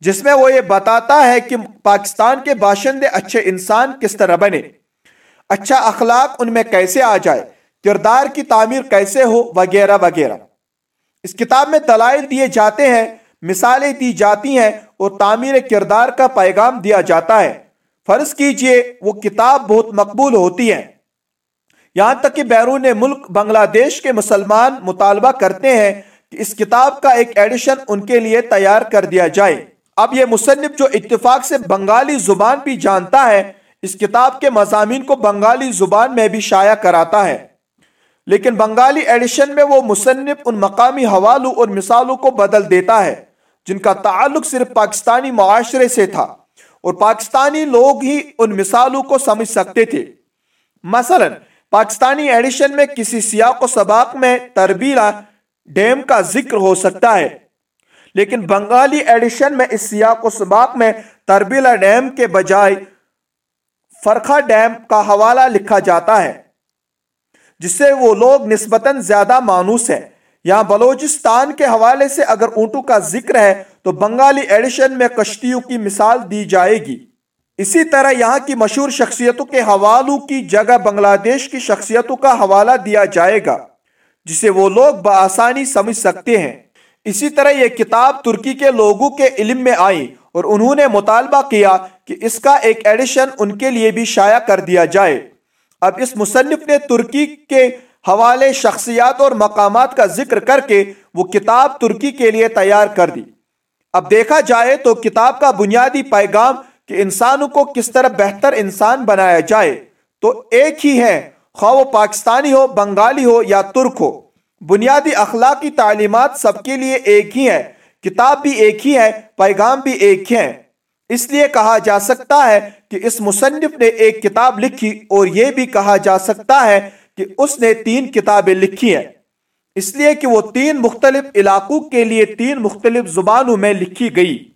جس میں وہ یہ بتاتا ہے کہ پاکستان کے باشندے اچھے انسان کس طرح بنے۔ اچھا اخلاق ان میں کیسے آ جائے، کردار کی تعمیر کیسے ہو، وغیرہ وغیرہ۔ اس کتاب میں دلائل دیے جاتے ہیں، مثالیں دی جاتی ہیں اور تعمیر کردار کا پیغام دیا جاتا ہے۔ فرض کیجیے وہ کتاب بہت مقبول ہوتی ہے یہاں تک کہ بیرون ملک بنگلہ دیش کے مسلمان مطالبہ کرتے ہیں کہ اس کتاب کا ایک ایڈیشن ان کے لیے تیار کر دیا جائے۔ اب یہ مصنف جو اتفاق سے بنگالی زبان بھی جانتا ہے، اس کتاب کے مضامین کو بنگالی زبان میں بھی شائع کراتا ہے۔ لیکن بنگالی ایڈیشن میں وہ مصنف ان مقامی حوالوں اور مثالوں کو بدل دیتا ہے۔ جن کا تعلق صرف پاکستانی معاشرے سے تھا اور پاکستانی لوگ ہی ان مثالوں کو سمجھ سکتے تھے۔ مثلا، پاکستانی ایڈیشن میں کسی سیاق و سباق میں تربیلا ڈیم کا ذکر ہو سکتا ہے، لیکن بنگالی ایڈیشن میں اس سیاق و سباق میں تربیلا ڈیم کے بجائے فرخا ڈیم کا حوالہ لکھا جاتا ہے، جس سے وہ لوگ نسبتاً زیادہ مانوس ہے یہاں بلوچستان کے حوالے سے اگر اونٹوں کا ذکر ہے تو بنگالی ایڈیشن میں کشتیوں کی مثال دی جائے گی۔ اسی طرح یہاں کی مشہور شخصیتوں کے حوالوں کی جگہ بنگلہ دیش کی شخصیتوں کا حوالہ دیا جائے گا، جسے وہ لوگ بآسانی سمجھ سکتے ہیں۔ اسی طرح یہ کتاب ترکی کے لوگوں کے علم میں آئی اور انہوں نے مطالبہ کیا کہ اس کا ایک ایڈیشن ان کے لیے بھی شائع کر دیا جائے۔ اب اس مصنف نے ترکی کے حوالے شخصیات اور مقامات کا ذکر کر کے وہ کتاب ترکی کے لیے تیار کر دی۔ اب دیکھا جائے تو کتاب کا بنیادی پیغام کہ انسانوں کو کس طرح بہتر انسان بنایا جائے، تو ایک ہی ہے، خواہ وہ پاکستانی ہو، بنگالی ہو یا ترک ہو۔ بنیادی اخلاقی تعلیمات سب کے لیے ایک ہی ہے کتاب بھی ایک ہی ہے پیغام بھی ایک ہی ہے اس لیے کہا جا سکتا ہے کہ اس مصنف نے ایک کتاب لکھی اور یہ بھی کہا جا سکتا ہے کہ اس نے تین کتابیں لکھی ہیں۔ اس لیے کہ وہ تین مختلف علاقوں کے لیے تین مختلف زبانوں میں لکھی گئی۔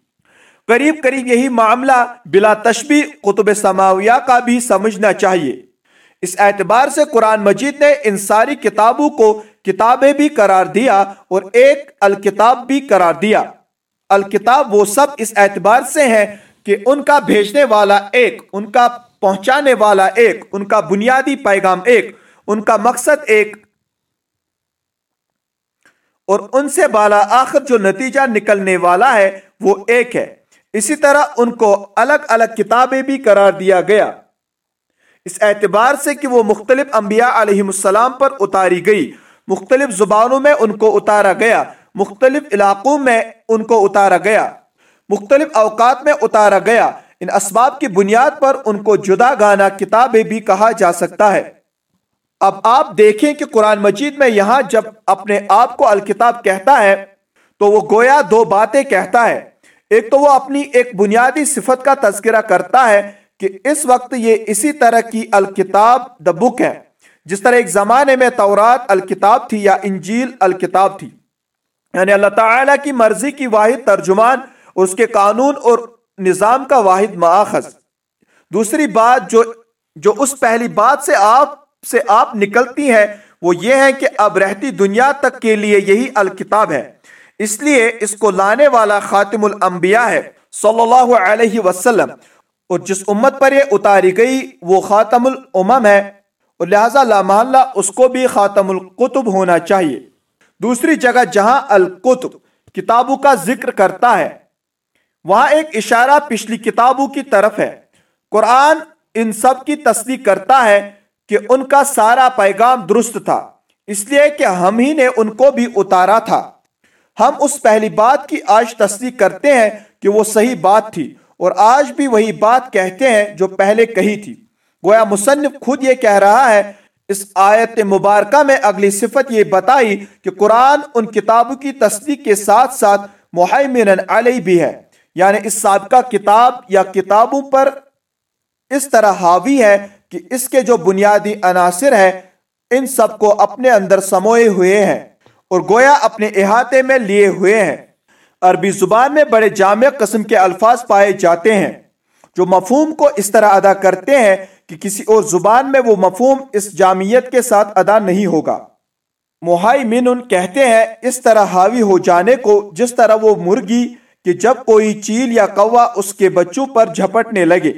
قریب قریب یہی معاملہ بلا تشبیح قطب سماویہ کا بھی سمجھنا چاہیے۔ اس اعتبار سے قرآن مجید نے ان ساری کتابوں کو کتابیں بھی قرار دیا اور ایک الکتاب بھی قرار دیا۔ الکتاب وہ سب اس اعتبار سے ہیں کہ ان کا بھیجنے والا ایک، ان کا پہنچانے والا ایک، ان کا بنیادی پیغام ایک ان کا مقصد ایک اور ان سے بالا آخر جو نتیجہ نکلنے والا ہے وہ ایک ہے۔ اسی طرح ان کو الگ الگ کتابیں بھی قرار دیا گیا۔ اس اعتبار سے کہ وہ مختلف انبیاء علیہ السلام پر اتاری گئی۔ مختلف زبانوں میں ان کو اتارا گیا۔ مختلف علاقوں میں ان کو اتارا گیا۔ مختلف اوقات میں اتارا گیا۔ ان اسباب کی بنیاد پر ان کو جدا گانا کتابیں بھی کہا جا سکتا ہے۔ اب آپ دیکھیں کہ قرآن مجید میں یہاں جب اپنے آپ کو الکتاب کہتا ہے، تو وہ گویا دو باتیں کہتا ہے۔ ایک تو وہ اپنی ایک بنیادی صفت کا تذکرہ کرتا ہے کہ اس وقت یہ اسی طرح کی الکتاب دا بک ہے، جس طرح ایک زمانے میں تورات الکتاب تھی یا انجیل الکتاب تھی۔ یعنی اللہ تعالیٰ کی مرضی کی واحد ترجمان، اس کے قانون اور نظام کا واحد ماخذ دوسری بات جو جو اس پہلی بات سے آپ سے آپ نکلتی ہیں، وہ یہ ہے کہ اب رہتی دنیا تک کے لیے یہی الکتاب ہے۔ اس لیے اس کو لانے والا خاتم الانبیاء ہے، صلی اللہ علیہ وسلم۔ اور جس امت پر یہ اتاری گئی، وہ خاتم الامم ہے۔ اور لہذا لا محلہ اس کو بھی خاتم القتب ہونا چاہیے۔ دوسری جگہ جہاں القتب کتابوں کا ذکر کرتا ہے، وہاں ایک اشارہ پچھلی کتابوں کی طرف ہے۔ قرآن ان سب کی تصدیق کرتا ہے کہ ان کا سارا پیغام درست تھا، اس لیے کہ ہم ہی نے ان کو بھی اتارا تھا۔ ہم اس پہلی بات کی آج تصدیق کرتے ہیں کہ وہ صحیح بات تھی، اور آج بھی وہی بات کہتے ہیں جو پہلے کہی تھی۔ گویا مصنف خود یہ کہہ رہا ہے، اس آیت مبارکہ میں اگلی صفت یہ بتائی کہ قرآن ان کتابوں کی تصدیق کے ساتھ ساتھ محمن علیہ بھی ہے۔ یعنی اس سابقہ کتاب یا کتابوں پر اس طرح حاوی ہے کہ اس کے جو بنیادی عناصر ہیں، ان سب کو اپنے اندر سموئے ہوئے ہیں اور گویا اپنے احاطے میں لیے ہوئے ہیں۔ عربی زبان میں بڑے جامع قسم کے الفاظ پائے جاتے ہیں، جو مفہوم کو اس طرح ادا کرتے ہیں کہ کسی اور زبان میں وہ مفہوم اس جامعیت کے ساتھ ادا نہیں ہوگا۔ محائی کہتے ہیں، اس طرح حاوی ہو جانے کو جس طرح وہ مرگی کہ جب کوئی چیل یا کوا اس کے بچوں پر جھپٹنے لگے۔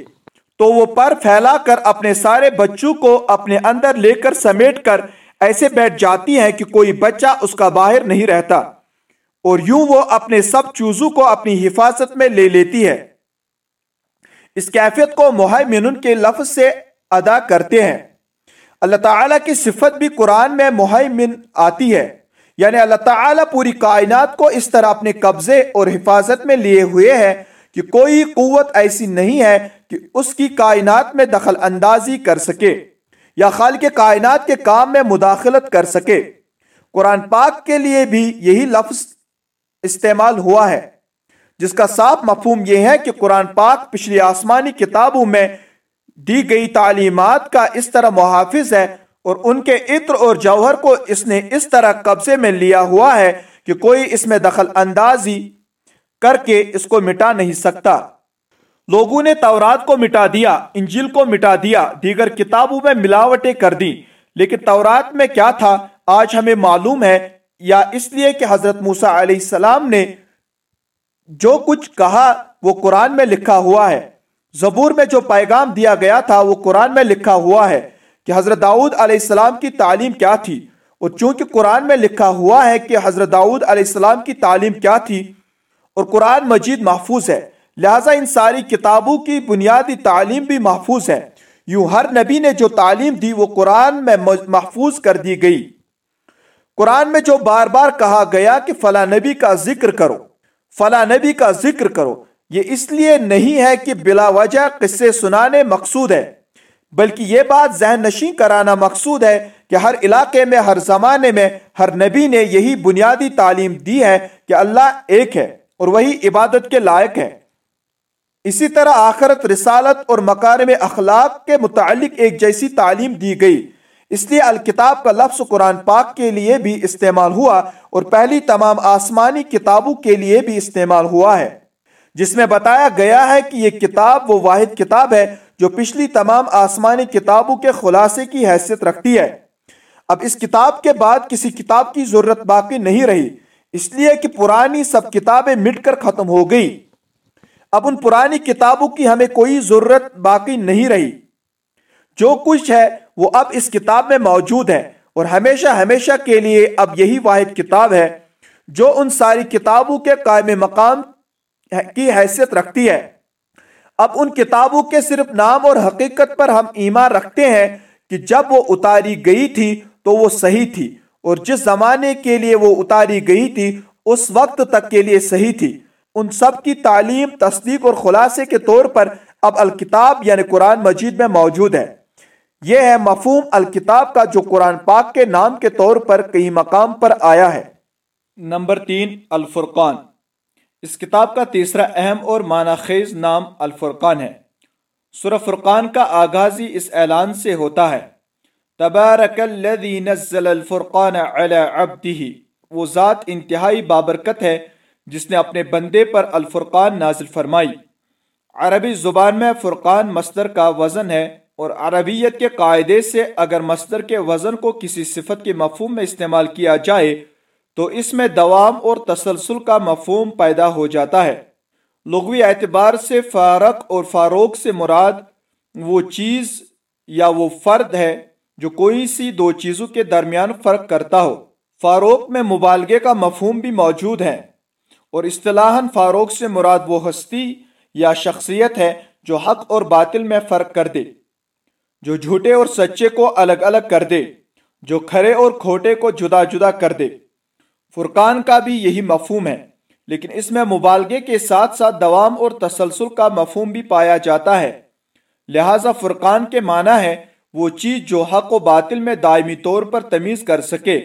تو وہ پر پھیلا کر اپنے سارے بچوں کو اپنے اندر لے کر سمیٹ کر ایسے بیٹھ جاتی ہیں کہ کوئی بچہ اس کا باہر نہیں رہتا۔ اور یوں وہ اپنے سب چوزوں کو اپنی حفاظت میں لے لیتی ہے۔ اس کیفیت کو محمن کے لفظ سے ادا کرتے ہیں۔ اللہ تعالیٰ کی صفت بھی قرآن میں محمن آتی ہے۔ یعنی اللہ تعالیٰ پوری کائنات کو اس طرح اپنے قبضے اور حفاظت میں لیے ہوئے ہیں۔ کہ کوئی قوت ایسی نہیں ہے کہ اس کی کائنات میں دخل اندازی کر سکے یا خالق کائنات کے کام میں مداخلت کر سکے۔ قرآن پاک کے لیے بھی یہی لفظ استعمال ہوا ہے، جس کا صاف مفہوم یہ ہے کہ قرآن پاک پچھلی آسمانی کتابوں میں دی گئی تعلیمات کا اس طرح محافظ ہے اور ان کے عطر اور جوہر کو اس نے اس طرح قبضے میں لیا ہوا ہے کہ کوئی اس میں دخل اندازی کر کے اس کو مٹا نہیں سکتا۔ لوگوں نے تورات کو مٹا دیا، انجیل کو مٹا دیا، دیگر کتابوں میں ملاوٹیں کر دی لیکن تورات میں کیا تھا؟ آج ہمیں معلوم ہے، یا اس لیے کہ حضرت موسیٰ علیہ السلام نے جو کچھ کہا، وہ قرآن میں لکھا ہوا ہے۔ زبور میں جو پیغام دیا گیا تھا، وہ قرآن میں لکھا ہوا ہے کہ حضرت داؤد علیہ السلام کی تعلیم کیا تھی۔ اور چونکہ قرآن میں لکھا ہوا ہے کہ حضرت داؤد علیہ السلام کی تعلیم کیا تھی اور قرآن مجید محفوظ ہے۔ لہٰذا ان ساری کتابوں کی بنیادی تعلیم بھی محفوظ ہے۔ یوں ہر نبی نے جو تعلیم دی، وہ قرآن میں محفوظ کر دی گئی۔ قرآن میں جو بار بار کہا گیا کہ فلاں نبی کا ذکر کرو، فلاں نبی کا ذکر کرو، یہ اس لیے نہیں ہے کہ بلا وجہ قصے سنانے مقصود ہے، بلکہ یہ بات ذہن نشین کرانا مقصود ہے کہ ہر علاقے میں، ہر زمانے میں، ہر نبی نے یہی بنیادی تعلیم دی ہے کہ اللہ ایک ہے۔ اور وہی عبادت کے لائق ہے اسی طرح آخرت رسالت اور مکارم اخلاق کے متعلق ایک جیسی تعلیم دی گئی۔ اس لیے الکتاب کا لفظ قرآن پاک کے لیے بھی استعمال ہوا اور پہلی تمام آسمانی کتابوں کے لیے بھی استعمال ہوا ہے۔ جس میں بتایا گیا ہے کہ یہ کتاب وہ واحد کتاب ہے جو پچھلی تمام آسمانی کتابوں کے خلاصے کی حیثیت رکھتی ہے۔ اب اس کتاب کے بعد کسی کتاب کی ضرورت باقی نہیں رہی۔ اس لیے کہ پرانی سب کتابیں مٹ کر ختم ہو گئی۔ اب ان پرانی کتابوں کی ہمیں کوئی ضرورت باقی نہیں رہی۔ جو کچھ ہے وہ اب اس کتاب میں موجود ہے اور ہمیشہ ہمیشہ کے لیے اب یہی واحد کتاب ہے جو ان ساری کتابوں کے قائم مقام کی حیثیت رکھتی ہے۔ اب ان کتابوں کے صرف نام اور حقیقت پر ہم ایمان رکھتے ہیں کہ جب وہ اتاری گئی تھی تو وہ صحیح تھی۔ اور جس زمانے کے لیے وہ اتاری گئی تھی، اس وقت تک کے لیے صحیح تھی۔ ان سب کی تعلیم، تصدیق اور خلاصے کے طور پر اب الکتاب یعنی قرآن مجید میں موجود ہے۔ یہ ہے مفہوم الکتاب کا جو قرآن پاک کے نام کے طور پر کئی مقام پر آیا ہے۔ نمبر تین، الفرقان۔ اس کتاب کا تیسرا اہم اور معنی خیز نام الفرقان ہے۔ سورہ فرقان کا آغازی اس اعلان سے ہوتا ہے۔ تبارک الذی نزل الفرقان علی عبده وہ ذات انتہائی بابرکت ہے، جس نے اپنے بندے پر الفرقان نازل فرمائی۔ عربی زبان میں فرقان مصدر کا وزن ہے اور عربیت کے قاعدے سے اگر مصدر کے وزن کو کسی صفت کے مفہوم میں استعمال کیا جائے، تو اس میں دوام اور تسلسل کا مفہوم پیدا ہو جاتا ہے۔ لغوی اعتبار سے فارق اور فاروق سے مراد وہ چیز یا وہ فرد ہے جو کوئی سی دو چیزوں کے درمیان فرق کرتا ہو، فاروق میں مبالغے کا مفہوم بھی موجود ہے۔ اور اصطلاحاً فاروق سے مراد وہ ہستی یا شخصیت ہے جو حق اور باطل میں فرق کر دے، جو جھوٹے اور سچے کو الگ الگ کر دے، جو کھرے اور کھوٹے کو جدا جدا کر دے۔ فرقان کا بھی یہی مفہوم ہے، لیکن اس میں مبالغے کے ساتھ ساتھ دوام اور تسلسل کا مفہوم بھی پایا جاتا ہے۔ لہذا فرقان کے معنی ہے وہ چیز جو حق و باطل میں دائمی طور پر تمیز کر سکے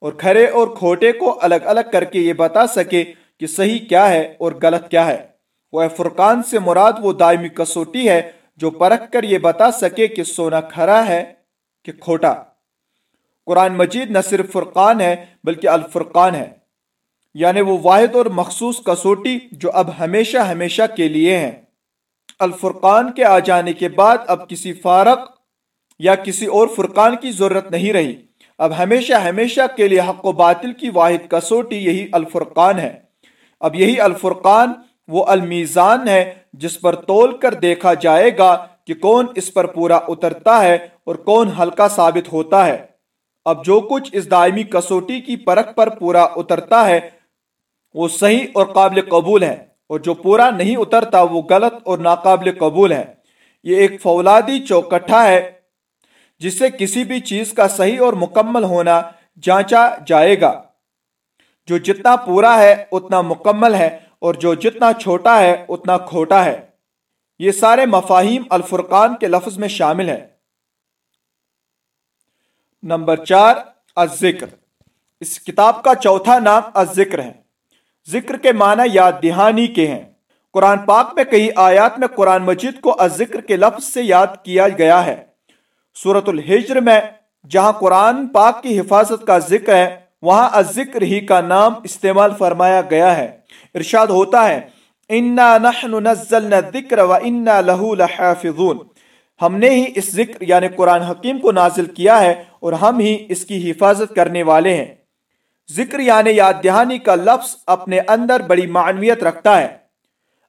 اور کھرے اور کھوٹے کو الگ الگ کر کے یہ بتا سکے کہ صحیح کیا ہے اور غلط کیا ہے۔ وہ فرقان سے مراد وہ دائمی کسوٹی ہے جو پرکھ کر یہ بتا سکے کہ سونا کھرا ہے کہ کھوٹا۔ قرآن مجید نہ صرف فرقان ہے بلکہ الفرقان ہے۔ یعنی وہ واحد اور مخصوص کسوٹی جو اب ہمیشہ ہمیشہ کے لیے ہیں۔ الفرقان کے آ جانے کے بعد اب کسی فارق یا کسی اور فرقان کی ضرورت نہیں رہی۔ اب ہمیشہ ہمیشہ کے لیے حق و باطل کی واحد کسوٹی یہی الفرقان ہے۔ اب یہی الفرقان وہ المیزان ہے جس پر تول کر دیکھا جائے گا کہ کون اس پر پورا اترتا ہے اور کون ہلکا ثابت ہوتا ہے۔ اب جو کچھ اس دائمی کسوٹی کی پرکھ پر پورا اترتا ہے، وہ صحیح اور قابل قبول ہے۔ اور جو پورا نہیں اترتا، وہ غلط اور ناقابل قبول ہے۔ یہ ایک فولادی چوکٹھا ہے۔ جس سے کسی بھی چیز کا صحیح اور مکمل ہونا جانچا جائے گا۔ جو جتنا پورا ہے، اتنا مکمل ہے، اور جو جتنا چھوٹا ہے، اتنا کھوٹا ہے۔ یہ سارے مفاہیم الفرقان کے لفظ میں شامل ہے نمبر چار، الذکر۔ اس کتاب کا چوتھا نام الذکر ہے۔ ذکر کے معنی یاد دہانی کے ہیں۔ قرآن پاک میں کئی آیات میں قرآن مجید کو الذکر کے لفظ سے یاد کیا گیا ہے۔ صورت الحجر میں جہاں قرآن پاک کی حفاظت کا ذکر ہے، وہاں الذکر ہی کا نام استعمال فرمایا گیا ہے۔ ارشاد ہوتا ہے، انا نحن نزلنا الذکر و انا له لحافظون۔ ہم نے ہی اس ذکر یعنی قرآن حکیم کو نازل کیا ہے اور ہم ہی اس کی حفاظت کرنے والے ہیں۔ ذکر یعنی یاد دہانی کا لفظ اپنے اندر بڑی معنویت رکھتا ہے۔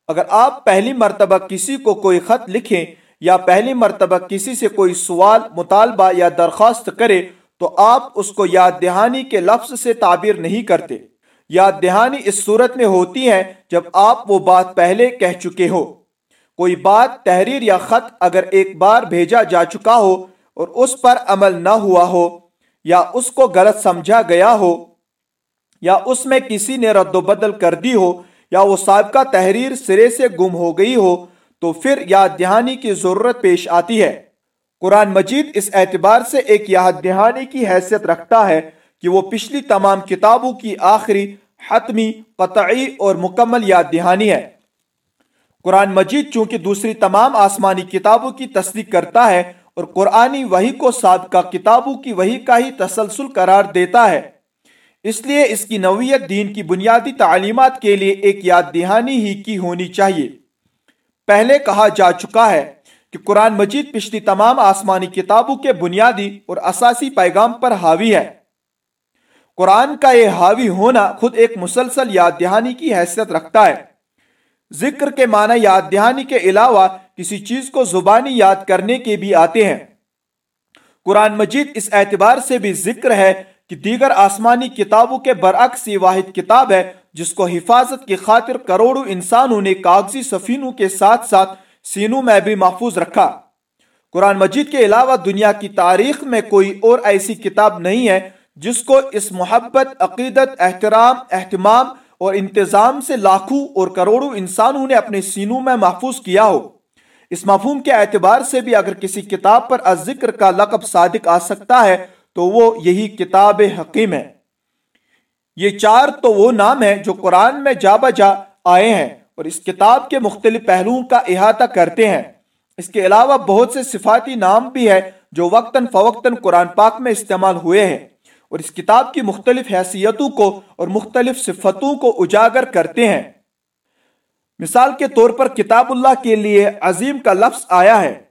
اگر آپ پہلی مرتبہ کسی کو کوئی خط لکھیں یا پہلی مرتبہ کسی سے کوئی سوال، مطالبہ یا درخواست کرے تو آپ اس کو یاد دہانی کے لفظ سے تعبیر نہیں کرتے۔ یاد دہانی اس صورت میں ہوتی ہے جب آپ وہ بات پہلے کہہ چکے ہو کوئی بات، تحریر یا خط اگر ایک بار بھیجا جا چکا ہو اور اس پر عمل نہ ہوا ہو یا اس کو غلط سمجھا گیا ہو یا اس میں کسی نے رد و بدل کر دی ہو یا وہ سابقہ تحریر سرے سے گم ہو گئی ہو تو پھر یاد دہانی کی ضرورت پیش آتی ہے۔ قرآن مجید اس اعتبار سے ایک یاد دہانی کی حیثیت رکھتا ہے کہ وہ پچھلی تمام کتابوں کی آخری حتمی، قطعی اور مکمل یاد دہانی ہے۔ قرآن مجید چونکہ دوسری تمام آسمانی کتابوں کی تصدیق کرتا ہے اور قرآنی وہی کو سابقہ کتابوں کی وہی کا ہی تسلسل قرار دیتا ہے۔ اس لیے اس کی نوعیت دین کی بنیادی تعلیمات کے لیے ایک یاد دہانی ہی کی ہونی چاہیے۔ پہلے کہا جا چکا ہے کہ قرآن مجید پچھلی تمام آسمانی کتابوں کے بنیادی اور اساسی پیغام پر حاوی ہے۔ قرآن کا یہ حاوی ہونا خود ایک مسلسل یاد دہانی کی حیثیت رکھتا ہے۔ ذکر کے معنی یاد دہانی کے علاوہ کسی چیز کو زبانی یاد کرنے کے بھی آتے ہیں۔ قرآن مجید اس اعتبار سے بھی ذکر ہے کہ دیگر آسمانی کتابوں کے برعکس یہ واحد کتاب ہے، جس کو حفاظت کی خاطر کروڑوں انسانوں نے کاغذی سفینوں کے ساتھ ساتھ سینوں میں بھی محفوظ رکھا۔ قرآن مجید کے علاوہ دنیا کی تاریخ میں کوئی اور ایسی کتاب نہیں ہے، جس کو اس محبت، عقیدت، احترام، اہتمام اور انتظام سے لاکھوں اور کروڑوں انسانوں نے اپنے سینوں میں محفوظ کیا ہو۔ اس مفہوم کے اعتبار سے بھی اگر کسی کتاب پر ذکر کا لقب صادق آ سکتا ہے تو وہ یہی کتاب حکیم ہے۔ یہ چار تو وہ نام ہیں جو قرآن میں جا بجا آئے ہیں اور اس کتاب کے مختلف پہلوؤں کا احاطہ کرتے ہیں۔ اس کے علاوہ بہت سے صفاتی نام بھی ہے جو وقتاً فوقتاً قرآن پاک میں استعمال ہوئے ہیں۔ اور اس کتاب کی مختلف حیثیتوں کو اور مختلف صفتوں کو اجاگر کرتے ہیں۔ مثال کے طور پر کتاب اللہ کے لیے عظیم کا لفظ آیا ہے۔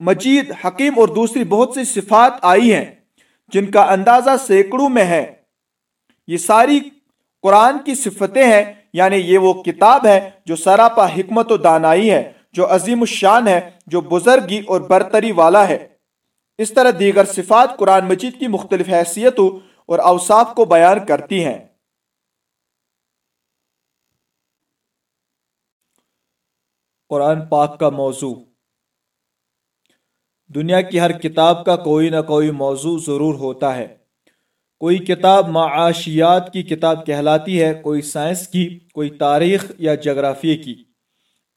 مجید، حکیم اور دوسری بہت سی صفات آئی ہیں جن کا اندازہ سینکڑوں میں ہے۔ یہ ساری قرآن کی صفتیں ہیں یعنی یہ وہ کتاب ہے جو سراپا حکمت و دانائی ہے، جو عظیم الشان ہے، جو بزرگی اور برتری والا ہے۔ اس طرح دیگر صفات قرآن مجید کی مختلف حیثیتوں اور اوصاف کو بیان کرتی ہیں۔ قرآن پاک کا موضوع دنیا کی ہر کتاب کا کوئی نہ کوئی موضوع ضرور ہوتا ہے۔ کوئی کتاب معاشیات کی کتاب کہلاتی ہے، کوئی سائنس کی، کوئی تاریخ یا جغرافیے کی۔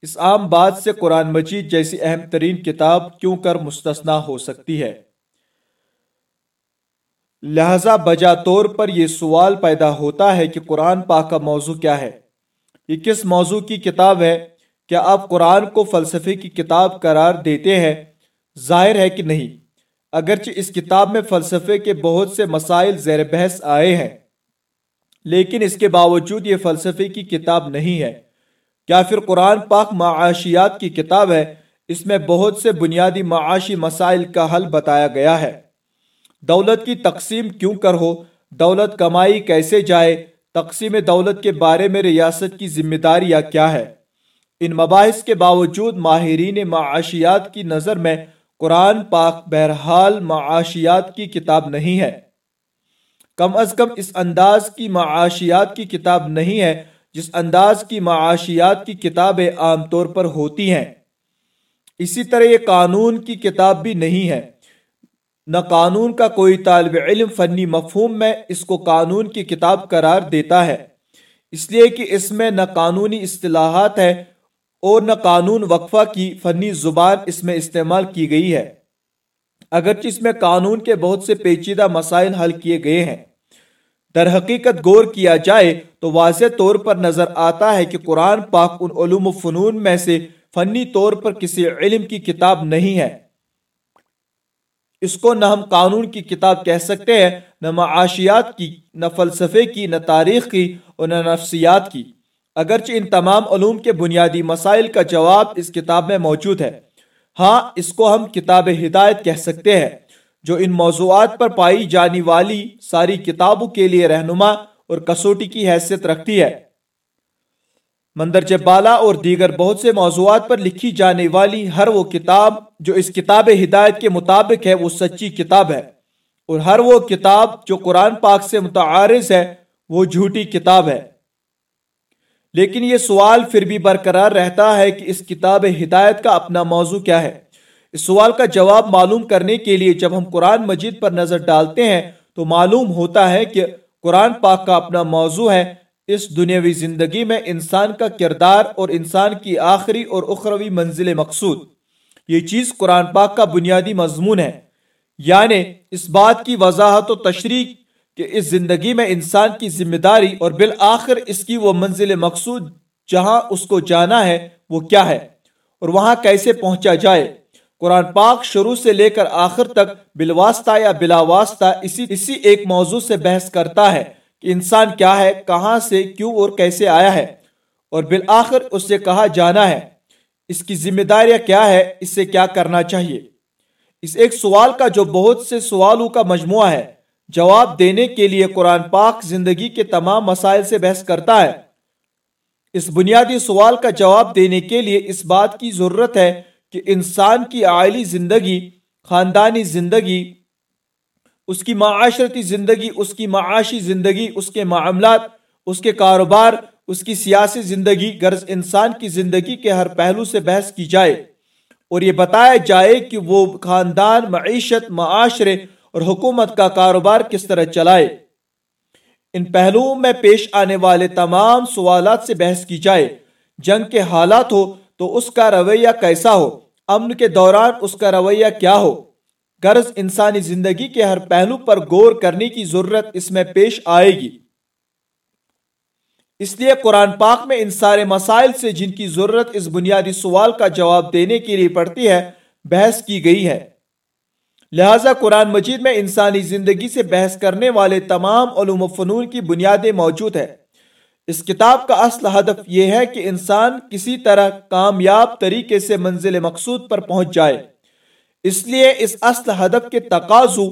اس عام بات سے قرآن مجید جیسی اہم ترین کتاب کیوں کر مستثنا ہو سکتی ہے؟ لہذا بجا طور پر یہ سوال پیدا ہوتا ہے کہ قرآن پاک کا موضوع کیا ہے۔ یہ کس موضوع کی کتاب ہے؟ کیا آپ قرآن کو فلسفے کی کتاب قرار دیتے ہیں؟ ظاہر ہے کہ نہیں۔ اگرچہ اس کتاب میں فلسفے کے بہت سے مسائل زیر بحث آئے ہیں، لیکن اس کے باوجود یہ فلسفے کی کتاب نہیں ہے۔ کیا پھر قرآن پاک معاشیات کی کتاب ہے؟ اس میں بہت سے بنیادی معاشی مسائل کا حل بتایا گیا ہے۔ دولت کی تقسیم کیوں کر ہو؟ دولت کمائی کیسے جائے؟ تقسیم دولت کے بارے میں ریاست کی ذمہ داریاں کیا ہے ان مباحث کے باوجود ماہرین معاشیات کی نظر میں قرآن پاک بہرحال معاشیات کی کتاب نہیں ہے۔ کم از کم اس انداز کی معاشیات کی کتاب نہیں ہے جس انداز کی معاشیات کی کتابیں عام طور پر ہوتی ہیں۔ اسی طرح یہ قانون کی کتاب بھی نہیں ہے۔ نہ قانون کا کوئی طالب علم فنی مفہوم میں اس کو قانون کی کتاب قرار دیتا ہے۔ اس لیے کہ اس میں نہ قانونی اصطلاحات ہے اور نہ قانون وقفہ کی فنی زبان اس میں استعمال کی گئی ہے۔ اگرچہ اس میں قانون کے بہت سے پیچیدہ مسائل حل کیے گئے ہیں۔ در حقیقت غور کیا جائے تو واضح طور پر نظر آتا ہے کہ قرآن پاک ان علوم و فنون میں سے فنی طور پر کسی علم کی کتاب نہیں ہے۔ اس کو نہ ہم قانون کی کتاب کہہ سکتے ہیں، نہ معاشیات کی، نہ فلسفے کی، نہ تاریخ کی اور نہ نفسیات کی۔ اگرچہ ان تمام علوم کے بنیادی مسائل کا جواب اس کتاب میں موجود ہے۔ ہاں اس کو ہم کتاب ہدایت کہہ سکتے ہیں، جو ان موضوعات پر پائی جانے والی ساری کتابوں کے لیے رہنما اور کسوٹی کی حیثیت رکھتی ہے۔ مندرجہ بالا اور دیگر بہت سے موضوعات پر لکھی جانے والی ہر وہ کتاب جو اس کتاب ہدایت کے مطابق ہے، وہ سچی کتاب ہے۔ اور ہر وہ کتاب جو قرآن پاک سے متعارض ہے، وہ جھوٹی کتاب ہے۔ لیکن یہ سوال پھر بھی برقرار رہتا ہے کہ اس کتاب ہدایت کا اپنا موضوع کیا ہے۔ اس سوال کا جواب معلوم کرنے کے لیے جب ہم قرآن مجید پر نظر ڈالتے ہیں تو معلوم ہوتا ہے کہ قرآن پاک کا اپنا موضوع ہے۔ اس دنیاوی زندگی میں انسان کا کردار اور انسان کی آخری اور اخروی منزل مقصود۔ یہ چیز قرآن پاک کا بنیادی مضمون ہے۔ یعنی اس بات کی وضاحت و تشریح کہ اس زندگی میں انسان کی ذمہ داری اور بالآخر اس کی وہ منزل مقصود جہاں اس کو جانا ہے وہ کیا ہے اور وہاں کیسے پہنچا جائے۔ قرآن پاک شروع سے لے کر آخر تک بالواسطہ یا بلا واسطہ اسی اسی ایک موضوع سے بحث کرتا ہے کہ انسان کیا ہے، کہاں سے، کیوں اور کیسے آیا ہے اور بالآخر اس سے کہا جانا ہے۔ اس کی ذمہ داریاں کیا ہے، اس سے کیا کرنا چاہیے۔ اس ایک سوال کا جو بہت سے سوالوں کا مجموعہ ہے۔ جواب دینے کے لیے قرآن پاک زندگی کے تمام مسائل سے بحث کرتا ہے۔ اس بنیادی سوال کا جواب دینے کے لیے اس بات کی ضرورت ہے کہ انسان کی عائلی زندگی، خاندانی زندگی، اس کی معاشرتی زندگی، اس کی معاشی زندگی، اس کے معاملات، اس کے کاروبار، اس کی سیاسی زندگی غرض انسان کی زندگی کے ہر پہلو سے بحث کی جائے۔ اور یہ بتایا جائے کہ وہ خاندان، معیشت، معاشرے اور حکومت کا کاروبار کس طرح چلائے۔ ان پہلوؤں میں پیش آنے والے تمام سوالات سے بحث کی جائے۔ جنگ کے حالات ہو تو اس کا رویہ کیسا ہو؟ امن کے دوران اس کا رویہ کیا ہو؟ غرض انسانی زندگی کے ہر پہلو پر غور کرنے کی ضرورت اس میں پیش آئے گی۔ اس لیے قرآن پاک میں ان سارے مسائل سے جن کی ضرورت اس بنیادی سوال کا جواب دینے کے لیے پڑتی ہے، بحث کی گئی ہے۔ لہذا قرآن مجید میں انسانی زندگی سے بحث کرنے والے تمام علوم و فنون کی بنیادیں موجود ہے اس کتاب کا اصل ہدف یہ ہے کہ انسان کسی طرح کامیاب طریقے سے منزل مقصود پر پہنچ جائے۔ اس لیے اس اصل ہدف کے تقاضو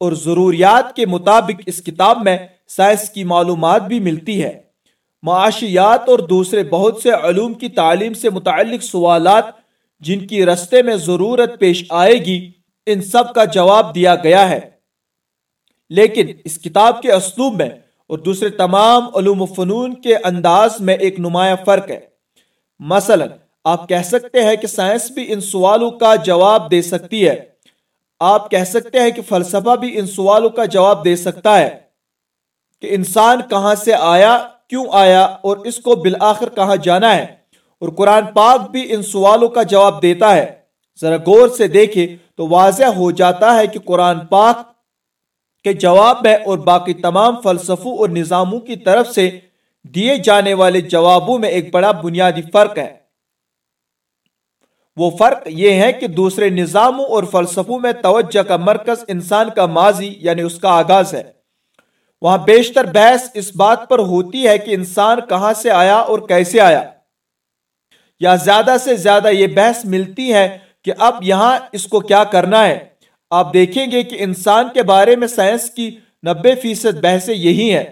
اور ضروریات کے مطابق اس کتاب میں سائنس کی معلومات بھی ملتی ہے۔ معاشیات اور دوسرے بہت سے علوم کی تعلیم سے متعلق سوالات جن کی رستے میں ضرورت پیش آئے گی ان سب کا جواب دیا گیا ہے۔ لیکن اس کتاب کے اسلوب میں اور دوسرے تمام علوم و فنون کے انداز میں ایک نمایاں فرق ہے۔ مثلا، آپ کہہ سکتے ہیں کہ سائنس بھی ان سوالوں کا جواب دے سکتی ہے۔ آپ کہہ سکتے ہیں کہ فلسفہ بھی ان سوالوں کا جواب دے سکتا ہے۔ کہ انسان کہاں سے آیا، کیوں آیا اور اس کو بالآخر کہاں جانا ہے۔ اور قرآن پاک بھی ان سوالوں کا جواب دیتا ہے۔ ذرا غور سے دیکھے تو واضح ہو جاتا ہے کہ قرآن پاک کے جواب میں اور باقی تمام فلسفوں اور نظاموں کی طرف سے دیے جانے والے جوابوں میں ایک بڑا بنیادی فرق ہے۔ وہ فرق یہ ہے کہ دوسرے نظاموں اور فلسفوں میں توجہ کا مرکز انسان کا ماضی یعنی اس کا آغاز ہے۔ وہاں بیشتر بحث اس بات پر ہوتی ہے کہ انسان کہاں سے آیا اور کیسے آیا۔ یا زیادہ سے زیادہ یہ بحث ملتی ہے کہ اب یہاں اس کو کیا کرنا ہے؟ آپ دیکھیں گے کہ انسان کے بارے میں سائنس کی نبے فیصد بحثیں یہی ہیں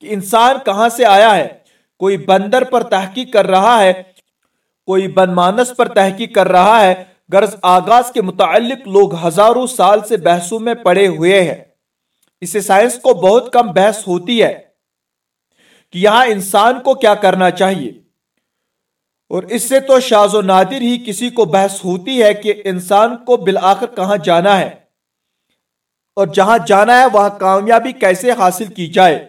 کہ انسان کہاں سے آیا ہے؟ کوئی بندر پر تحقیق کر رہا ہے؟ کوئی بن مانس پر تحقیق کر رہا ہے؟ غرض آغاز کے متعلق لوگ ہزاروں سال سے بحثوں میں پڑے ہوئے ہیں۔ اسے سائنس کو بہت کم بحث ہوتی ہے کہ یہاں انسان کو کیا کرنا چاہیے؟ اور اس سے تو شاز و نادر ہی کسی کو بحث ہوتی ہے کہ انسان کو بالآخر کہاں جانا ہے اور جہاں جانا ہے وہاں کامیابی کیسے حاصل کی جائے۔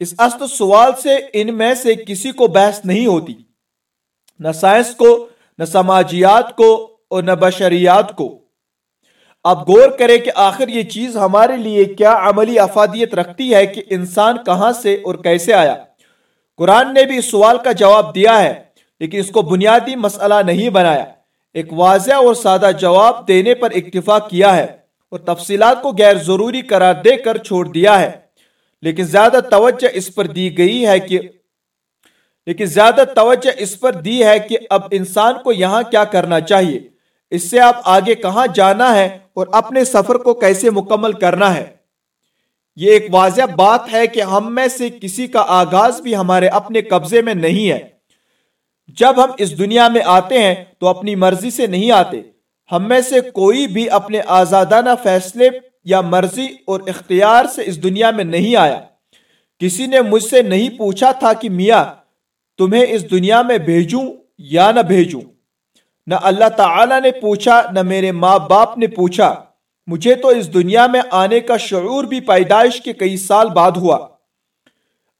اس اصل سوال سے ان میں سے کسی کو بحث نہیں ہوتی۔ نہ سائنس کو، نہ سماجیات کو اور نہ بشریات کو۔ آپ غور کریں کہ آخر یہ چیز ہمارے لیے کیا عملی افادیت رکھتی ہے کہ انسان کہاں سے اور کیسے آیا۔ قرآن نے بھی اس سوال کا جواب دیا ہے۔ لیکن اس کو بنیادی مسئلہ نہیں بنایا۔ ایک واضح اور سادہ جواب دینے پر اکتفا کیا ہے اور تفصیلات کو غیر ضروری قرار دے کر چھوڑ دیا ہے۔ لیکن زیادہ توجہ اس پر دی گئی ہے کہ لیکن زیادہ توجہ اس پر دی ہے کہ اب انسان کو یہاں کیا کرنا چاہیے۔ اس سے آپ آگے کہاں جانا ہے اور اپنے سفر کو کیسے مکمل کرنا ہے۔ یہ ایک واضح بات ہے کہ ہم میں سے کسی کا آغاز بھی ہمارے اپنے قبضے میں نہیں ہے۔ جب ہم اس دنیا میں آتے ہیں تو اپنی مرضی سے نہیں آتے۔ ہم میں سے کوئی بھی اپنے آزادانہ فیصلے یا مرضی اور اختیار سے اس دنیا میں نہیں آیا۔ کسی نے مجھ سے نہیں پوچھا تھا کہ میاں، تمہیں اس دنیا میں بھیجوں یا نہ بھیجوں؟ نہ اللہ تعالی نے پوچھا، نہ میرے ماں باپ نے پوچھا۔ مجھے تو اس دنیا میں آنے کا شعور بھی پیدائش کے کئی سال بعد ہوا۔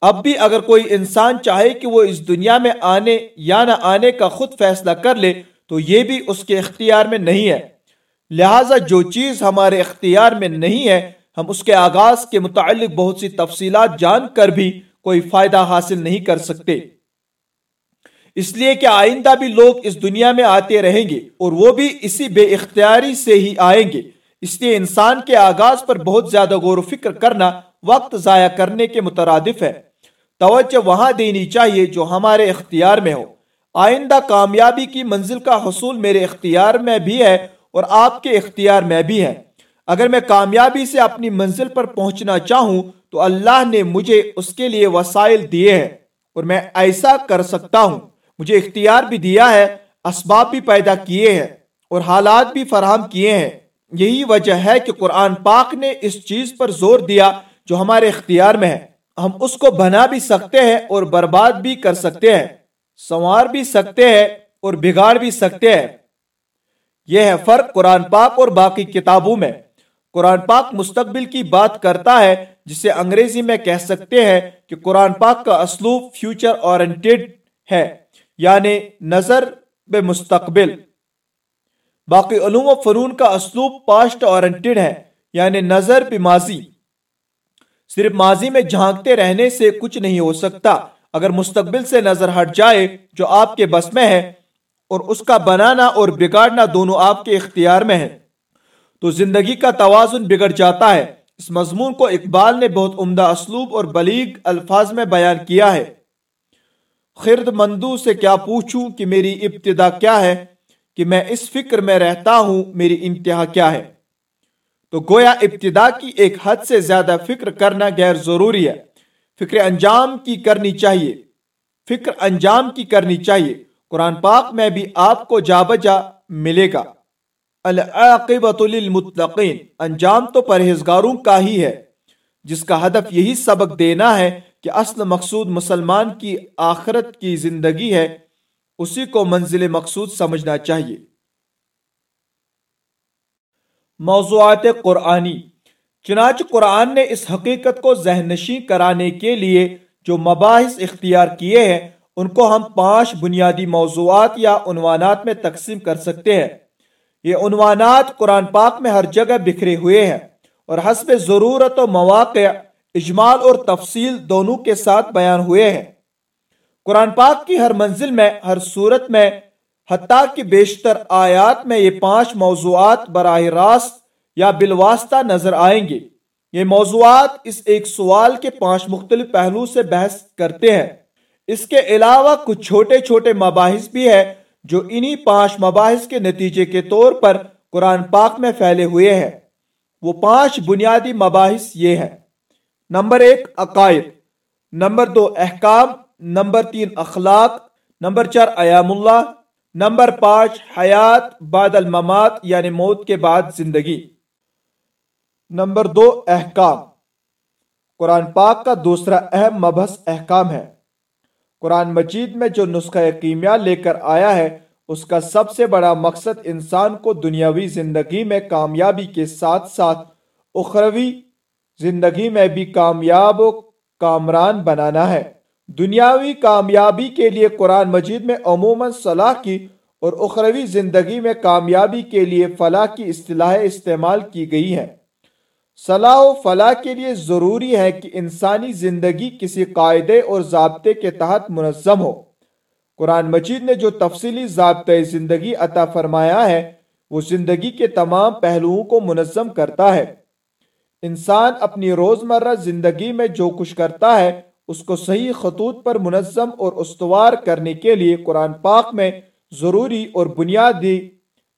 اب بھی اگر کوئی انسان چاہے کہ وہ اس دنیا میں آنے یا نہ آنے کا خود فیصلہ کر لے، تو یہ بھی اس کے اختیار میں نہیں ہے۔ لہٰذا جو چیز ہمارے اختیار میں نہیں ہے، ہم اس کے آغاز کے متعلق بہت سی تفصیلات جان کر بھی کوئی فائدہ حاصل نہیں کر سکتے۔ اس لیے کہ آئندہ بھی لوگ اس دنیا میں آتے رہیں گے اور وہ بھی اسی بے اختیاری سے ہی آئیں گے۔ اس لیے انسان کے آغاز پر بہت زیادہ غور و فکر کرنا وقت ضائع کرنے کے مترادف ہے۔ توجہ وہاں دینی چاہیے جو ہمارے اختیار میں ہو۔ آئندہ کامیابی کی منزل کا حصول میرے اختیار میں بھی ہے اور آپ کے اختیار میں بھی ہے۔ اگر میں کامیابی سے اپنی منزل پر پہنچنا چاہوں تو اللہ نے مجھے اس کے لیے وسائل دیے ہیں اور میں ایسا کر سکتا ہوں۔ مجھے اختیار بھی دیا ہے، اسباب بھی پیدا کیے ہیں اور حالات بھی فراہم کیے ہیں۔ یہی وجہ ہے کہ قرآن پاک نے اس چیز پر زور دیا جو ہمارے اختیار میں ہے۔ ہم اس کو بنا بھی سکتے ہیں اور برباد بھی کر سکتے ہیں، سنوار بھی سکتے ہیں اور بگاڑ بھی سکتے ہیں۔ یہ ہے فرق قرآن پاک اور باقی کتابوں میں۔ قرآن پاک مستقبل کی بات کرتا ہے، جسے انگریزی میں کہہ سکتے ہیں کہ قرآن پاک کا اسلوب فیوچر اورنٹیڈ ہے یعنی نظر بے مستقبل۔ باقی علوم و فنون کا اسلوب پاسٹ اورنٹیڈ ہے یعنی نظر بے ماضی۔ صرف ماضی میں جھانکتے رہنے سے کچھ نہیں ہو سکتا۔ اگر مستقبل سے نظر ہٹ جائے جو آپ کے بس میں ہے اور اس کا بنانا اور بگاڑنا دونوں آپ کے اختیار میں ہے، تو زندگی کا توازن بگڑ جاتا ہے۔ اس مضمون کو اقبال نے بہت عمدہ اسلوب اور بلیغ الفاظ میں بیان کیا ہے۔ خرد مندو سے کیا پوچھوں کہ میری ابتدا کیا ہے؟ کہ میں اس فکر میں رہتا ہوں، میری انتہا کیا ہے؟ تو گویا ابتدا کی ایک حد سے زیادہ فکر کرنا غیر ضروری ہے۔ فکر انجام کی کرنی چاہیے۔ فکر انجام کی کرنی چاہیے۔ قرآن پاک میں بھی آپ کو جا بجا ملے گا۔ العاقبت للمتقین۔ انجام تو پرہیزگاروں کا ہی ہے۔ جس کا ہدف یہی سبق دینا ہے کہ اصل مقصود مسلمان کی آخرت کی زندگی ہے۔ اسی کو منزل مقصود سمجھنا چاہیے۔ موضوعات قرآنی۔ چنانچہ قرآن نے اس حقیقت کو ذہنشی کرانے کے لیے جو مباحث اختیار کیے ہیں، ان کو ہم پانچ بنیادی موضوعات یا عنوانات میں تقسیم کر سکتے ہیں۔ یہ عنوانات قرآن پاک میں ہر جگہ بکھرے ہوئے ہیں اور حسب ضرورت و مواقع، اجمال اور تفصیل دونوں کے ساتھ بیان ہوئے ہیں۔ قرآن پاک کی ہر منزل میں، ہر صورت میں حتیٰ کہ بیشتر آیات میں یہ پانچ موضوعات براہ راست یا بالواسطہ نظر آئیں گے۔ یہ موضوعات اس ایک سوال کے پانچ مختلف پہلو سے بحث کرتے ہیں۔ اس کے علاوہ کچھ چھوٹے چھوٹے مباحث بھی ہے جو انہی پانچ مباحث کے نتیجے کے طور پر قرآن پاک میں پھیلے ہوئے ہیں۔ وہ پانچ بنیادی مباحث یہ ہے نمبر ایک، عقائد۔ نمبر دو، احکام۔ نمبر تین، اخلاق۔ نمبر چار، ایام اللہ۔ نمبر پانچ، حیات بعد الممات یعنی موت کے بعد زندگی۔ نمبر دو، احکام۔ قرآن پاک کا دوسرا اہم مبحث احکام ہے۔ قرآن مجید میں جو نسخہ کیمیا لے کر آیا ہے، اس کا سب سے بڑا مقصد انسان کو دنیاوی زندگی میں کامیابی کے ساتھ ساتھ اخروی زندگی میں بھی کامیاب و کامران بنانا ہے۔ دنیاوی کامیابی کے لیے قرآن مجید میں عموماً صلاح کی اور اخروی زندگی میں کامیابی کے لیے فلاح کی اصطلاح استعمال کی گئی ہے۔ صلاح و فلاح کے لیے ضروری ہے کہ انسانی زندگی کسی قاعدے اور ضابطے کے تحت منظم ہو۔ قرآن مجید نے جو تفصیلی ضابطۂ زندگی عطا فرمایا ہے، وہ زندگی کے تمام پہلوؤں کو منظم کرتا ہے۔ انسان اپنی روزمرہ زندگی میں جو کچھ کرتا ہے اس کو صحیح خطوط پر منظم اور استوار کرنے کے لیے قرآن پاک میں ضروری اور بنیادی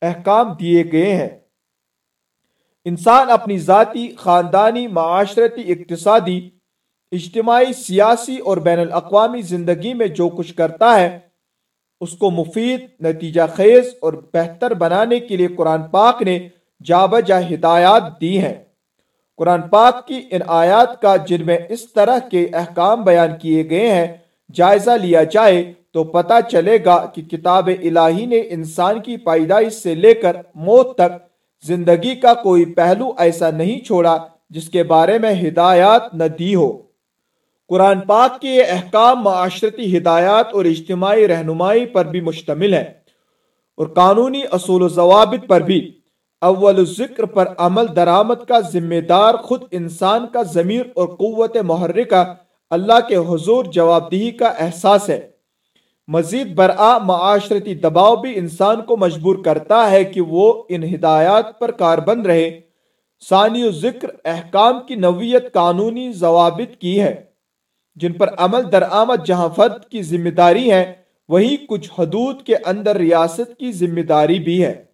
احکام دیے گئے ہیں۔ انسان اپنی ذاتی، خاندانی، معاشرتی، اقتصادی، اجتماعی، سیاسی اور بین الاقوامی زندگی میں جو کچھ کرتا ہے، اس کو مفید، نتیجہ خیز اور بہتر بنانے کے لیے قرآن پاک نے جا بجا ہدایات دی ہیں۔ قرآن پاک کی ان آیات کا جن میں اس طرح کے احکام بیان کیے گئے ہیں، جائزہ لیا جائے تو پتہ چلے گا کہ کتاب الہی نے انسان کی پیدائش سے لے کر موت تک زندگی کا کوئی پہلو ایسا نہیں چھوڑا جس کے بارے میں ہدایات نہ دی ہو۔ قرآن پاک کے یہ احکام معاشرتی ہدایات اور اجتماعی رہنمائی پر بھی مشتمل ہے اور قانونی اصول و ضوابط پر بھی۔ اول ذکر پر عمل درآمد کا ذمہ دار خود انسان کا ضمیر اور قوت محرکہ اللہ کے حضور جواب دہی کا احساس ہے۔ مزید برآ معاشرتی دباؤ بھی انسان کو مجبور کرتا ہے کہ وہ ان ہدایات پر کاربند رہے۔ ثانی و ذکر احکام کی نویت قانونی ضوابط کی ہے۔ جن پر عمل درآمد جہاں فرد کی ذمہ داری ہے، وہی کچھ حدود کے اندر ریاست کی ذمہ داری بھی ہے۔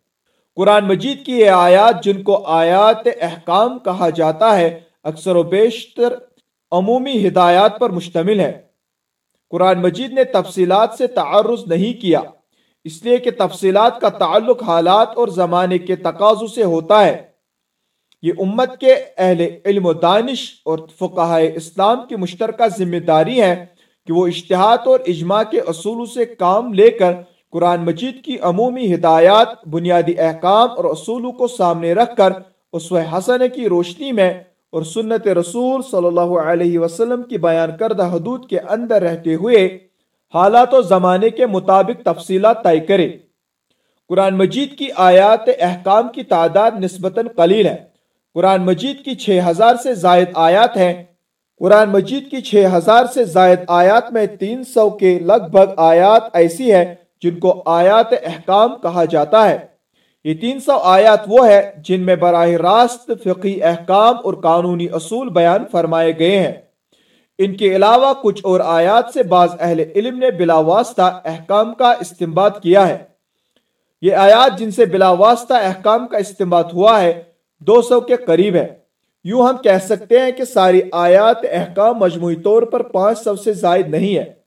قرآن مجید کی یہ آیات جن کو آیات احکام کہا جاتا ہے، اکثر و بیشتر عمومی ہدایات پر مشتمل ہے۔ قرآن مجید نے تفصیلات سے تعرض نہیں کیا، اس لیے کہ تفصیلات کا تعلق حالات اور زمانے کے تقاضوں سے ہوتا ہے۔ یہ امت کے اہل علم و دانش اور فقہ اسلام کی مشترکہ ذمہ داری ہے کہ وہ اشتہاد اور اجماع کے اصولوں سے کام لے کر قرآن مجید کی عمومی ہدایات، بنیادی احکام اور اصولوں کو سامنے رکھ کر اس حسن کی روشنی میں اور سنت رسول صلی اللہ علیہ وسلم کی بیان کردہ حدود کے اندر رہتے ہوئے حالات و زمانے کے مطابق تفصیلات طے کرے۔ قرآن مجید کی آیات احکام کی تعداد نسبتاً قلیل ہے۔ قرآن مجید کی چھ ہزار سے زائد آیات ہیں۔ قرآن مجید کی چھ ہزار سے زائد آیات میں تین سو کے لگ بھگ آیات ایسی ہے جن کو آیات احکام کہا جاتا ہے۔ یہ تین سو آیات وہ ہے جن میں براہ راست فقی احکام اور قانونی اصول بیان فرمائے گئے ہیں۔ ان کے علاوہ کچھ اور آیات سے بعض اہل علم نے بلا واسطہ احکام کا استعمال کیا ہے۔ یہ آیات جن سے بلا واسطہ احکام کا استعمال ہوا ہے، دو سو کے قریب ہے یوں ہم کہہ سکتے ہیں کہ ساری آیات احکام مجموعی طور پر پانچ سو سے زائد نہیں ہے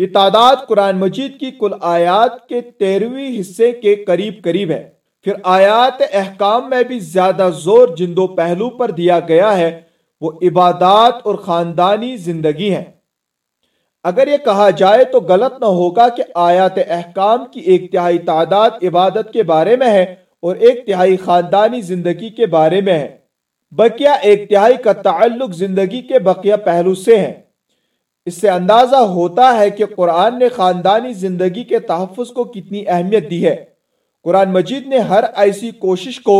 یہ تعداد قرآن مجید کی کل آیات کے تیرہویں حصے کے قریب قریب ہے۔ پھر آیات احکام میں بھی زیادہ زور جن دو پہلو پر دیا گیا ہے۔ وہ عبادات اور خاندانی زندگی ہے اگر یہ کہا جائے تو غلط نہ ہوگا کہ آیات احکام کی ایک تہائی تعداد عبادت کے بارے میں ہے اور ایک تہائی خاندانی زندگی کے بارے میں ہے۔ بقیہ ایک تہائی کا تعلق زندگی کے بقیہ پہلو سے ہے۔ اس سے اندازہ ہوتا ہے کہ قرآن نے خاندانی زندگی کے تحفظ کو کتنی اہمیت دی ہے۔ قرآن مجید نے ہر ایسی کوشش کو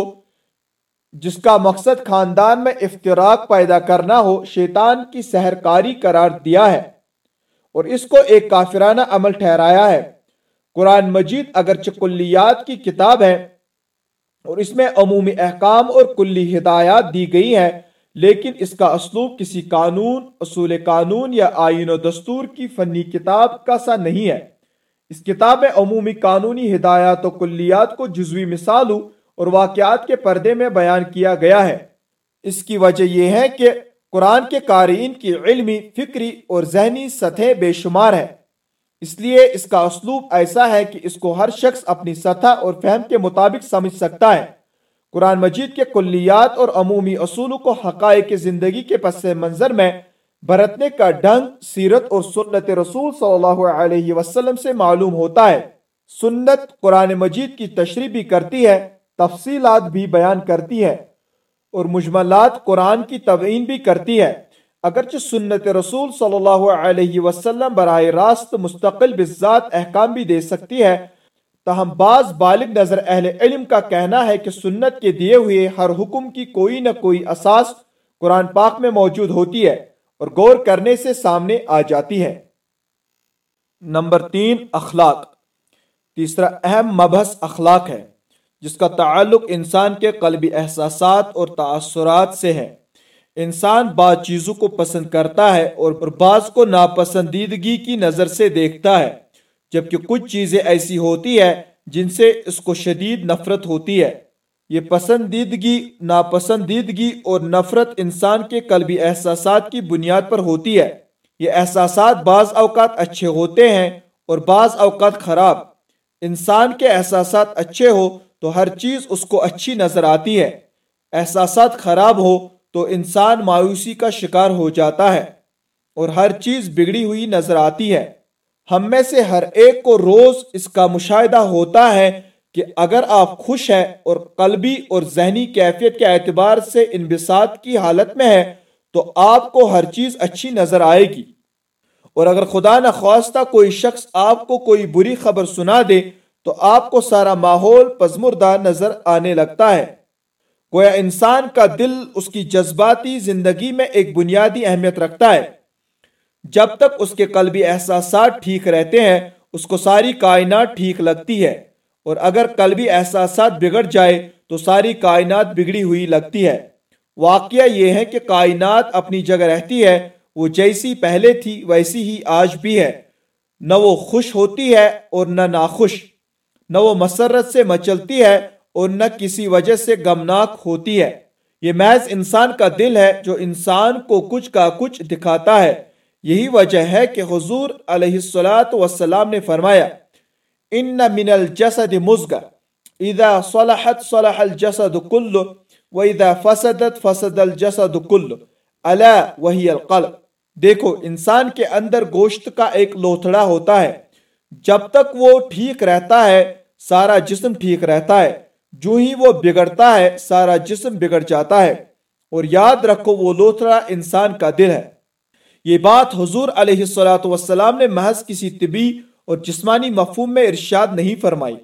جس کا مقصد خاندان میں افتراق پیدا کرنا ہو، شیطان کی سہرکاری قرار دیا ہے۔ اور اس کو ایک کافرانہ عمل ٹھہرایا ہے۔ قرآن مجید اگرچہ کلیات کی کتاب ہے، اور اس میں عمومی احکام اور کلی ہدایات دی گئی ہیں لیکن اس کا اسلوب کسی قانون، اصول قانون یا آئین و دستور کی فنی کتاب کا سا نہیں ہے۔ اس کتاب میں عمومی قانونی ہدایات و کلیات کو جزوی مثالوں اور واقعات کے پردے میں بیان کیا گیا ہے۔ اس کی وجہ یہ ہے کہ قرآن کے قارئین کی علمی، فکری اور ذہنی سطح بے شمار ہے۔ اس لیے اس کا اسلوب ایسا ہے کہ اس کو ہر شخص اپنی سطح اور فہم کے مطابق سمجھ سکتا ہے۔ قرآن مجید کے کلیات اور عمومی اصولوں کو حقائق زندگی کے پس منظر میں برتنے کا ڈھنگ سیرت اور سنت رسول صلی اللہ علیہ وسلم سے معلوم ہوتا ہے۔ سنت قرآن مجید کی تشریح بھی کرتی ہے، تفصیلات بھی بیان کرتی ہے اور مجملات قرآن کی تبعین بھی کرتی ہے۔ اگرچہ سنت رسول صلی اللہ علیہ وسلم براہ راست مستقل بذات احکام بھی دے سکتی ہے تاہم بعض بالغ نظر اہل علم کا کہنا ہے کہ سنت کے دیے ہوئے ہر حکم کی کوئی نہ کوئی اساس قرآن پاک میں موجود ہوتی ہے اور غور کرنے سے سامنے آ جاتی ہے۔ نمبر تین، اخلاق۔ تیسرا اہم مبحث اخلاق ہے، جس کا تعلق انسان کے قلبی احساسات اور تاثرات سے ہے۔ انسان بعض چیزوں کو پسند کرتا ہے اور بعض کو ناپسندیدگی کی نظر سے دیکھتا ہے۔ جبکہ کچھ چیزیں ایسی ہوتی ہے جن سے اس کو شدید نفرت ہوتی ہے۔ یہ پسندیدگی، ناپسندیدگی اور نفرت انسان کے قلبی احساسات کی بنیاد پر ہوتی ہے۔ یہ احساسات بعض اوقات اچھے ہوتے ہیں اور بعض اوقات خراب۔ انسان کے احساسات اچھے ہو تو ہر چیز اس کو اچھی نظر آتی ہے۔ احساسات خراب ہو تو انسان مایوسی کا شکار ہو جاتا ہے اور ہر چیز بگڑی ہوئی نظر آتی ہے۔ ہم میں سے ہر ایک کو روز اس کا مشاہدہ ہوتا ہے کہ اگر آپ خوش ہیں اور قلبی اور ذہنی کیفیت کے اعتبار سے انبساط کی حالت میں ہے تو آپ کو ہر چیز اچھی نظر آئے گی۔ اور اگر خدا نہ خواستہ کوئی شخص آپ کو کوئی بری خبر سنا دے، تو آپ کو سارا ماحول پزمردہ نظر آنے لگتا ہے۔ گویا انسان کا دل اس کی جذباتی زندگی میں ایک بنیادی اہمیت رکھتا ہے۔ جب تک اس کے قلبی احساسات ٹھیک رہتے ہیں، اس کو ساری کائنات ٹھیک لگتی ہے۔ اور اگر قلبی احساسات بگڑ جائے، تو ساری کائنات بگڑی ہوئی لگتی ہے۔ واقعہ یہ ہے کہ کائنات اپنی جگہ رہتی ہے، وہ جیسی پہلے تھی، ویسی ہی آج بھی ہے۔ نہ وہ خوش ہوتی ہے اور نہ ناخوش۔ نہ وہ مسرت سے مچلتی ہے اور نہ کسی وجہ سے گمناک ہوتی ہے۔ یہ محض انسان کا دل ہے جو انسان کو کچھ کا کچھ دکھاتا ہے۔ یہی وجہ ہے کہ حضور علیہ السلاۃ والسلام نے فرمایا، ان من الجسد مزگا اذا صلحت صلح الجسد کل و فسدت فسد الجسد کل الا وہی القلب. دیکھو، انسان کے اندر گوشت کا ایک لوتھڑا ہوتا ہے، جب تک وہ ٹھیک رہتا ہے، سارا جسم ٹھیک رہتا ہے، جو ہی وہ بگڑتا ہے، سارا جسم بگڑ جاتا ہے۔ اور یاد رکھو، وہ لوتھڑا انسان کا دل ہے۔ یہ بات حضور علیہ السلام نے محض کسی طبی اور جسمانی مفہوم میں ارشاد نہیں فرمائی۔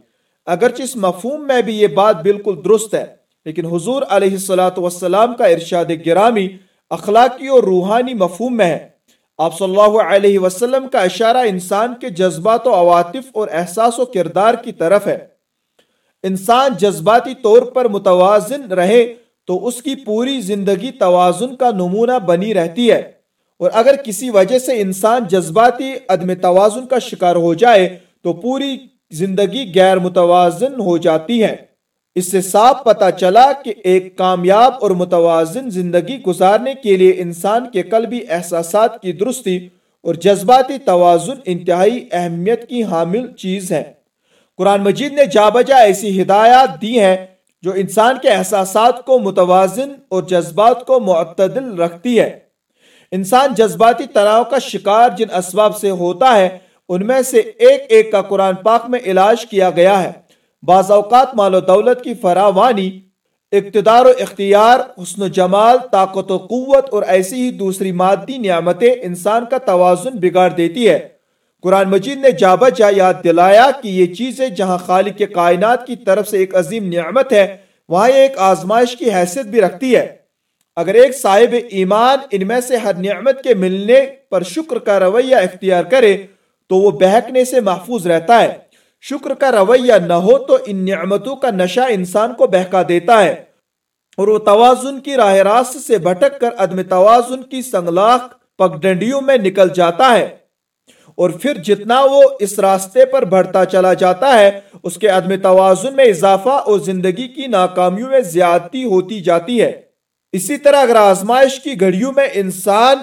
اگرچہ اس مفہوم میں بھی یہ بات بالکل درست ہے، لیکن حضور علیہ السلام کا ارشاد گرامی، اخلاقی اور روحانی مفہوم میں ہے۔ آپ صلی اللہ علیہ وسلم کا اشارہ انسان کے جذبات و عواطف اور احساس و کردار کی طرف ہے۔ انسان جذباتی طور پر متوازن رہے تو اس کی پوری زندگی توازن کا نمونہ بنی رہتی ہے۔ اور اگر کسی وجہ سے انسان جذباتی عدم توازن کا شکار ہو جائے، تو پوری زندگی غیر متوازن ہو جاتی ہے۔ اس سے صاف پتا چلا کہ ایک کامیاب اور متوازن زندگی گزارنے کے لیے انسان کے قلبی احساسات کی درستی اور جذباتی توازن انتہائی اہمیت کی حامل چیز ہے۔ قرآن مجید نے جا بجا ایسی ہدایات دی ہیں جو انسان کے احساسات کو متوازن اور جذبات کو معتدل رکھتی ہے۔ انسان جذباتی تناؤ کا شکار جن اسباب سے ہوتا ہے، ان میں سے ایک ایک کا قرآن پاک میں علاج کیا گیا ہے۔ بعض اوقات مال و دولت کی فراوانی، اقتدار و اختیار، حسن و جمال، طاقت و قوت اور ایسی ہی دوسری مادی نعمتیں انسان کا توازن بگاڑ دیتی ہے۔ قرآن مجید نے جا بجا یاد دلایا کہ یہ چیزیں جہاں خالق کائنات کی طرف سے ایک عظیم نعمت ہے، وہاں یہ ایک آزمائش کی حیثیت بھی رکھتی ہے۔ اگر ایک صاحب ایمان ان میں سے ہر نعمت کے ملنے پر شکر کا رویہ اختیار کرے تو وہ بہکنے سے محفوظ رہتا ہے۔ شکر کا رویہ نہ ہو تو ان نعمتوں کا نشہ انسان کو بہکا دیتا ہے۔ اور وہ توازن کی راہ راست سے بھٹک کر عدم توازن کی سنگلاخ پگڈنڈیوں میں نکل جاتا ہے۔ اور پھر جتنا وہ اس راستے پر بڑھتا چلا جاتا ہے، اس کے عدم توازن میں اضافہ اور زندگی کی ناکامیوں میں زیادتی ہوتی جاتی ہے۔ اسی طرح اگر آزمائش کی گھڑیوں میں انسان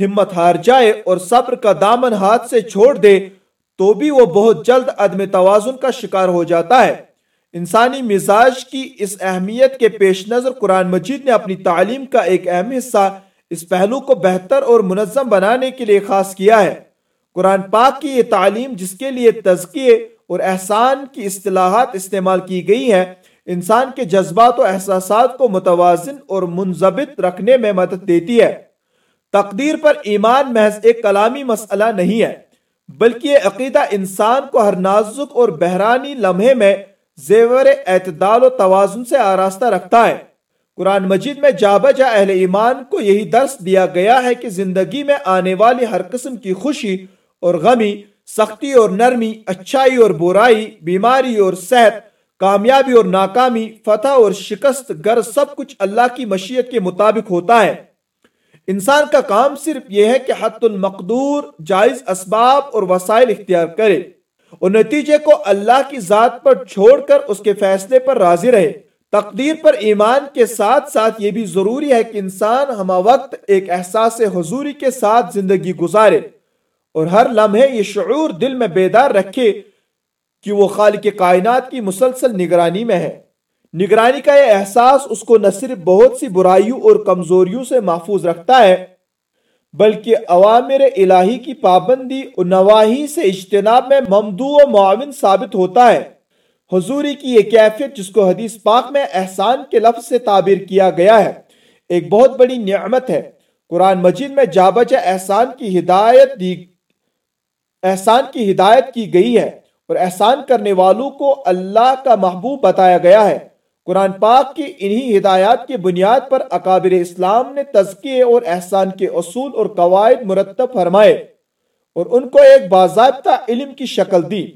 ہمت ہار جائے اور صبر کا دامن ہاتھ سے چھوڑ دے، تو بھی وہ بہت جلد عدم توازن کا شکار ہو جاتا ہے۔ انسانی مزاج کی اس اہمیت کے پیش نظر قرآن مجید نے اپنی تعلیم کا ایک اہم حصہ اس پہلو کو بہتر اور منظم بنانے کے لیے خاص کیا ہے۔ قرآن پاک کی یہ تعلیم جس کے لیے تزکیے اور احسان کی اصطلاحات استعمال کی گئی ہیں انسان کے جذبات و احساسات کو متوازن اور منضبط رکھنے میں مدد دیتی ہے۔ تقدیر پر ایمان محض ایک کلامی مسئلہ نہیں ہے، بلکہ یہ عقیدہ انسان کو ہر نازک اور بحرانی لمحے میں زیور اعتدال و توازن سے آراستہ رکھتا ہے۔ قرآن مجید میں جا بجا اہل ایمان کو یہی درس دیا گیا ہے کہ زندگی میں آنے والی ہر قسم کی خوشی اور غمی، سختی اور نرمی، اچھائی اور برائی، بیماری اور صحت کامیابی اور ناکامی، فتح اور شکست گر سب کچھ اللہ کی مشیت کے مطابق ہوتا ہے۔ انسان کا کام صرف یہ ہے کہ حت المقدور جائز اسباب اور وسائل اختیار کرے اور نتیجے کو اللہ کی ذات پر چھوڑ کر اس کے فیصلے پر راضی رہے۔ تقدیر پر ایمان کے ساتھ ساتھ یہ بھی ضروری ہے کہ انسان ہما وقت ایک احساس حضوری کے ساتھ زندگی گزارے اور ہر لمحے یہ شعور دل میں بیدار رکھے کہ وہ خالق کائنات کی مسلسل نگرانی میں ہے۔ نگرانی کا یہ احساس اس کو نہ صرف بہت سی برائیوں اور کمزوریوں سے محفوظ رکھتا ہے، بلکہ عوامر الہی کی پابندی اور نواحی سے اجتناب میں ممدو و معاون ثابت ہوتا ہے۔ حضوری کی یہ کیفیت جس کو حدیث پاک میں احسان کے لفظ سے تعبیر کیا گیا ہے، ایک بہت بڑی نعمت ہے۔ قرآن مجید میں جا بجا احسان کی ہدایت دی، احسان کی ہدایت کی گئی ہے۔ اور احسان کرنے والوں کو اللہ کا محبوب بتایا گیا ہے۔ قرآن پاک کی انہی ہدایات کی بنیاد پر اکابر اسلام نے تزکیے اور احسان کے اصول اور قواعد مرتب فرمائے اور ان کو ایک باضابطہ علم کی شکل دی۔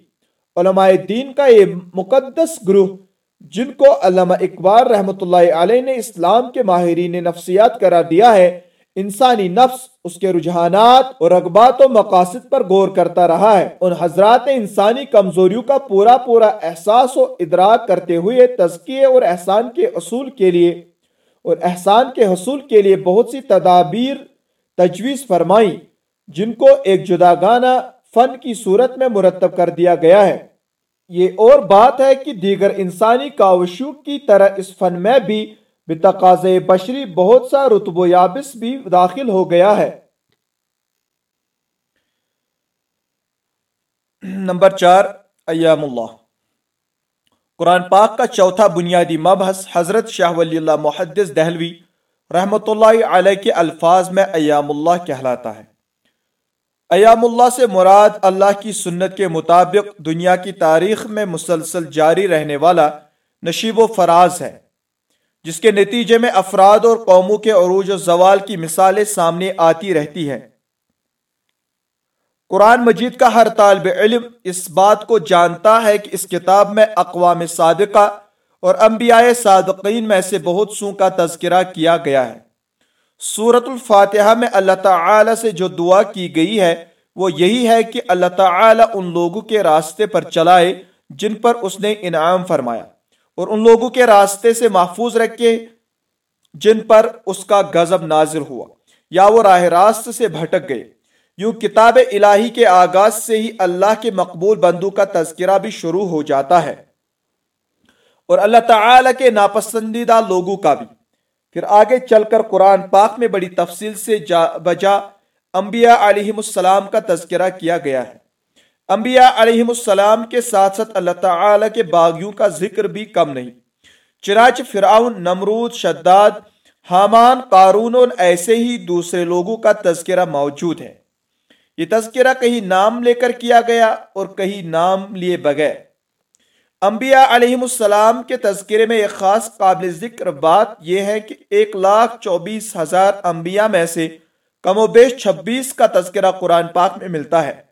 علماء دین کا یہ مقدس گروہ، جن کو علامہ اقبال رحمۃ اللہ علیہ نے اسلام کے ماہرین نفسیات قرار دیا ہے انسانی نفس اس کے رجحانات اور رغبات و مقاصد پر غور کرتا رہا ہے ان حضرات انسانی کمزوریوں کا پورا پورا احساس و ادراک کرتے ہوئے تزکیے اور احسان کے اصول کے لیے اور احسان کے حصول کے لیے بہت سی تدابیر تجویز فرمائی، جن کو ایک جداگانہ فن کی صورت میں مرتب کر دیا گیا ہے۔ یہ اور بات ہے کہ دیگر انسانی کاوشوں کی طرح اس فن میں بھی بتقاض بشری بہت سا رتب و یابس بھی داخل ہو گیا ہے۔ نمبر چار، ایام اللہ۔ قرآن پاک کا چوتھا بنیادی مبحث حضرت شاہ ولی اللہ محدث دہلوی رحمت اللہ علیہ کے الفاظ میں ایام اللہ کہلاتا ہے۔ ایام اللہ سے مراد اللہ کی سنت کے مطابق دنیا کی تاریخ میں مسلسل جاری رہنے والا نشیب و فراز ہے۔ جس کے نتیجے میں افراد اور قوموں کے عروج و زوال کی مثالیں سامنے آتی رہتی ہیں۔ قرآن مجید کا ہر طالب علم اس بات کو جانتا ہے کہ اس کتاب میں اقوام صادقہ اور انبیاء صادقین میں سے بہت سو کا تذکرہ کیا گیا ہے۔ سورت الفاتحہ میں اللہ تعالی سے جو دعا کی گئی ہے، وہ یہی ہے کہ اللہ تعالی ان لوگوں کے راستے پر چلائے جن پر اس نے انعام فرمایا۔ اور ان لوگوں کے راستے سے محفوظ رکھے جن پر اس کا غضب نازل ہوا، یا وہ راہ راست سے بھٹک گئے۔ یوں کتاب الہی کے آغاز سے ہی اللہ کے مقبول بندو کا تذکرہ بھی شروع ہو جاتا ہے۔ اور اللہ تعالی کے ناپسندیدہ لوگوں کا بھی۔ پھر آگے چل کر قرآن پاک میں بڑی تفصیل سے جا بجا انبیاء علیہ السلام کا تذکرہ کیا گیا ہے۔ انبیاء علیہ السلام کے ساتھ ساتھ اللہ تعالی کے باغیوں کا ذکر بھی کم نہیں۔ چراچ فرعون، نمرود، شداد، حامان، قارون اور ایسے ہی دوسرے لوگوں کا تذکرہ موجود ہے۔ یہ تذکرہ کہیں نام لے کر کیا گیا اور کہیں نام لیے بغیر۔ انبیاء علیہ السلام کے تذکرے میں ایک خاص قابل ذکر بات یہ ہے کہ ایک لاکھ چوبیس ہزار انبیاء میں سے کم و بیش چھبیس کا تذکرہ قرآن پاک میں ملتا ہے۔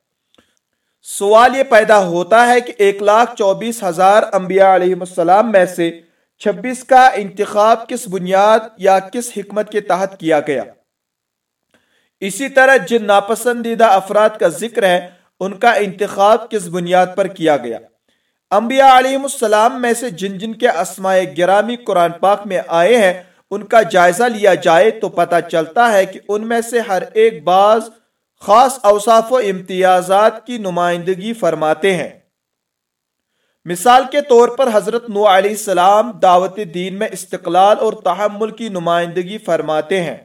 سوال یہ پیدا ہوتا ہے کہ ایک لاکھ چوبیس ہزار انبیاء علیہ السلام میں سے چھبیس کا انتخاب کس بنیاد یا کس حکمت کے تحت کیا گیا؟ اسی طرح جن ناپسندیدہ افراد کا ذکر ہے، ان کا انتخاب کس بنیاد پر کیا گیا؟ انبیاء علیہ السلام میں سے جن جن کے اسماء گرامی قرآن پاک میں آئے ہیں، ان کا جائزہ لیا جائے تو پتہ چلتا ہے کہ ان میں سے ہر ایک بعض خاص اوصاف و امتیازات کی نمائندگی فرماتے ہیں۔ مثال کے طور پر حضرت نو علیہ السلام دعوت دین میں استقلال اور تحمل کی نمائندگی فرماتے ہیں۔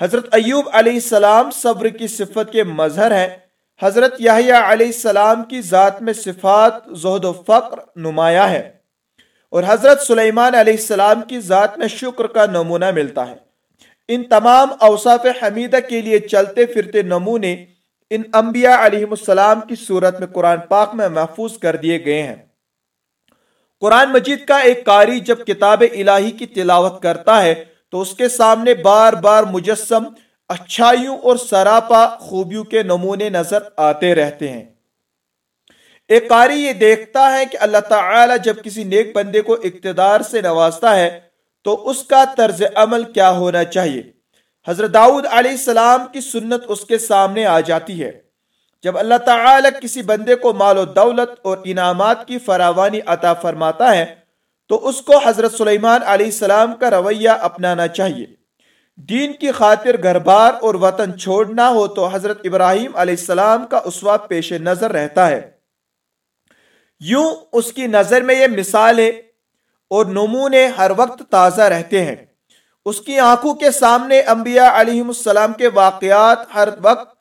حضرت ایوب علیہ السلام صبر کی صفت کے مظہر ہیں۔ حضرت یحییٰ علیہ السلام کی ذات میں صفات، زہد و فقر نمایاں ہے۔ اور حضرت سلیمان علیہ السلام کی ذات میں شکر کا نمونہ ملتا ہے۔ ان تمام اوصاف حمیدہ کے لیے چلتے پھرتے نمونے ان انبیاء علیہ السلام کی صورت میں قرآن پاک میں محفوظ کر دیے گئے ہیں۔ قرآن مجید کا ایک قاری جب کتاب الہی کی تلاوت کرتا ہے تو اس کے سامنے بار بار مجسم، اچھائیوں اور سراپا خوبیوں کے نمونے نظر آتے رہتے ہیں۔ ایک قاری یہ دیکھتا ہے کہ اللہ تعالی جب کسی نیک بندے کو اقتدار سے نوازتا ہے تو اس کا طرز عمل کیا ہونا چاہیے؟ حضرت داؤد علیہ السلام کی سنت اس کے سامنے آ جاتی ہے۔ جب اللہ تعالی کسی بندے کو مال و دولت اور انعامات کی فراوانی عطا فرماتا ہے، تو اس کو حضرت سلیمان علیہ السلام کا رویہ اپنانا چاہیے۔ دین کی خاطر گھر بار اور وطن چھوڑنا ہو تو حضرت ابراہیم علیہ السلام کا اسوا پیش نظر رہتا ہے۔ یوں اس کی نظر میں یہ مثالیں اور نمونے ہر وقت تازہ رہتے ہیں۔ اس کی آنکھوں کے سامنے انبیاء علیہ السلام کے واقعات ہر وقت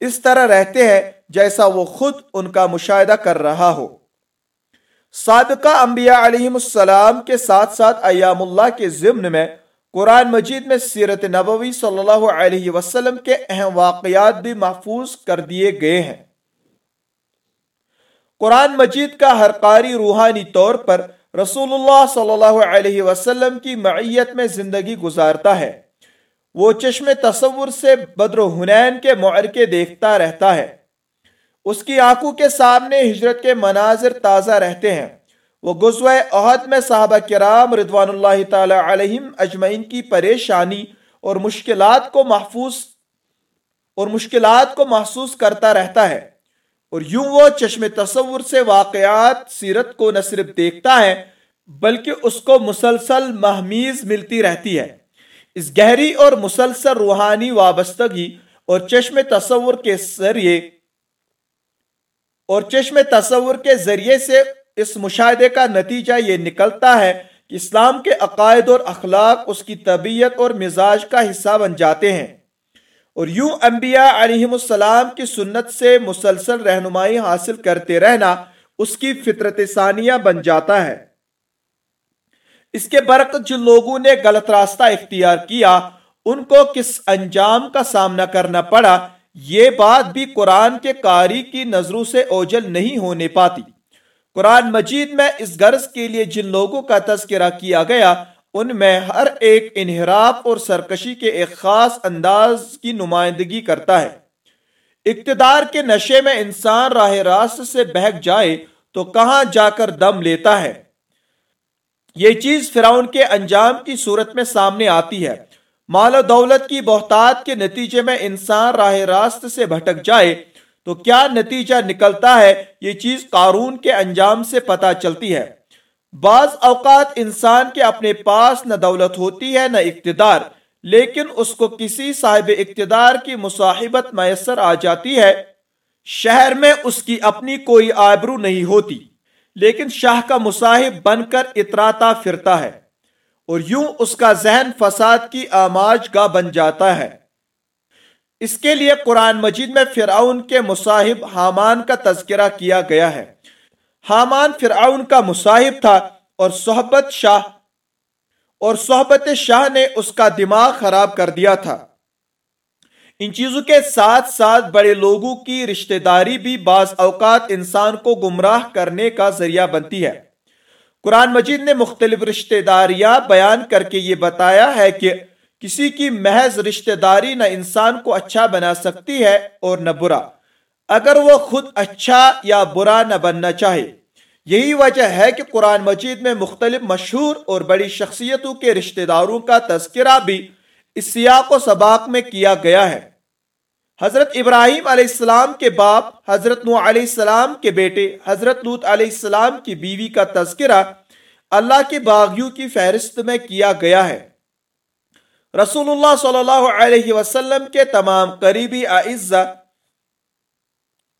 اس طرح رہتے ہیں جیسا وہ خود ان کا مشاہدہ کر رہا ہو۔ صادقہ انبیاء علیہ السلام کے ساتھ ساتھ ایام اللہ کے ضمن میں قرآن مجید میں سیرت نبوی صلی اللہ علیہ وسلم کے اہم واقعات بھی محفوظ کر دیے گئے ہیں۔ قرآن مجید کا ہر قاری روحانی طور پر رسول اللہ صلی اللہ علیہ وسلم کی معیت میں زندگی گزارتا ہے۔ وہ چشم تصور سے بدر و حنین کے معرکے دیکھتا رہتا ہے۔ اس کی آنکھوں کے سامنے ہجرت کے مناظر تازہ رہتے ہیں۔ وہ غزوہ عہد میں صحابہ کرام رضوان اللہ تعالی علیہم اجمعین کی پریشانی اور مشکلات کو محفوظ اور مشکلات کو محسوس کرتا رہتا ہے۔ اور یوں وہ چشم تصور سے واقعات سیرت کو نہ صرف دیکھتا ہے، بلکہ اس کو مسلسل محمیز ملتی رہتی ہے۔ اس گہری اور مسلسل روحانی وابستگی اور چشم تصور کے ذریعے، اور چشم تصور کے ذریعے سے اس مشاہدے کا نتیجہ یہ نکلتا ہے کہ اسلام کے عقائد اور اخلاق اس کی طبیعت اور مزاج کا حصہ بن جاتے ہیں۔ اور یوں انبیاء علیہ السلام کی سنت سے مسلسل رہنمائی حاصل کرتے رہنا اس کی فطرت ثانیہ بن جاتا ہے۔ اس کے برعکس جن لوگوں نے غلط راستہ اختیار کیا، ان کو کس انجام کا سامنا کرنا پڑا، یہ بات بھی قرآن کے قاری کی نظروں سے اوجل نہیں ہونے پاتی۔ قرآن مجید میں اس غرض کے لیے جن لوگوں کا تذکرہ کیا گیا ان میں ہر ایک انحراف اور سرکشی کے ایک خاص انداز کی نمائندگی کرتا ہے۔ اقتدار کے نشے میں انسان راہ راست سے بہک جائے تو کہاں جا کر دم لیتا ہے؟ یہ چیز فراؤن کے انجام کی صورت میں سامنے آتی ہے۔ مال و دولت کی بہتات کے نتیجے میں انسان راہ راست سے بھٹک جائے تو کیا نتیجہ نکلتا ہے؟ یہ چیز قارون کے انجام سے پتا چلتی ہے۔ بعض اوقات انسان کے اپنے پاس نہ دولت ہوتی ہے، نہ اقتدار، لیکن اس کو کسی صاحب اقتدار کی مصاحبت میسر آ جاتی ہے۔ شہر میں اس کی اپنی کوئی آبرو نہیں ہوتی، لیکن شاہ کا مصاحب بن کر اتراتا پھرتا ہے اور یوں اس کا ذہن فساد کی آماج گاہ بن جاتا ہے۔ اس کے لیے قرآن مجید میں فرعون کے مصاحب حامان کا تذکرہ کیا گیا ہے۔ حامان فرعون کا مصاحب تھا اور صحبت شاہ اور صحبت شاہ نے اس کا دماغ خراب کر دیا تھا۔ ان چیزوں کے ساتھ ساتھ بڑے لوگوں کی رشتہ داری بھی بعض اوقات انسان کو گمراہ کرنے کا ذریعہ بنتی ہے۔ قرآن مجید نے مختلف رشتہ داریاں بیان کر کے یہ بتایا ہے کہ کسی کی محض رشتہ داری نہ انسان کو اچھا بنا سکتی ہے اور نہ برا۔ اگر وہ خود اچھا یا برا نہ بننا چاہے۔ یہی وجہ ہے کہ قرآن مجید میں مختلف مشہور اور بڑی شخصیتوں کے رشتہ داروں کا تذکرہ بھی اس سیاق و سباق میں کیا گیا ہے۔ حضرت ابراہیم علیہ السلام کے باپ، حضرت نو علیہ السلام کے بیٹے، حضرت لوت علیہ السلام کی بیوی کا تذکرہ اللہ کے باغیوں کی فہرست میں کیا گیا ہے۔ رسول اللہ صلی اللہ علیہ وسلم کے تمام قریبی اعزہ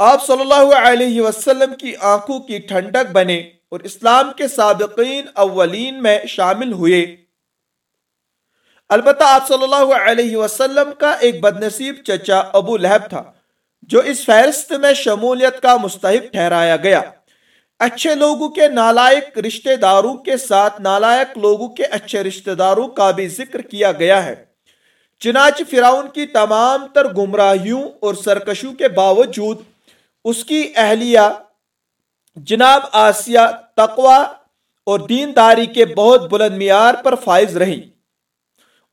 آپ صلی اللہ علیہ وسلم کی آنکھوں کی ٹھنڈک بنے اور اسلام کے سابقین اولین میں شامل ہوئے۔ البتہ آپ صلی اللہ علیہ وسلم کا ایک بد نصیب چچا ابو لہب تھا، جو اس فہرست میں شمولیت کا مستحق ٹھہرایا گیا۔ اچھے لوگوں کے نالائق رشتہ داروں کے ساتھ نالائق لوگوں کے اچھے رشتہ داروں کا بھی ذکر کیا گیا ہے۔ چنانچہ فراؤن کی تمام تر گمراہیوں اور سرکشوں کے باوجود اس کی اہلیہ جناب آسیہ تقوا اور دینداری کے بہت بلند معیار پر فائز رہی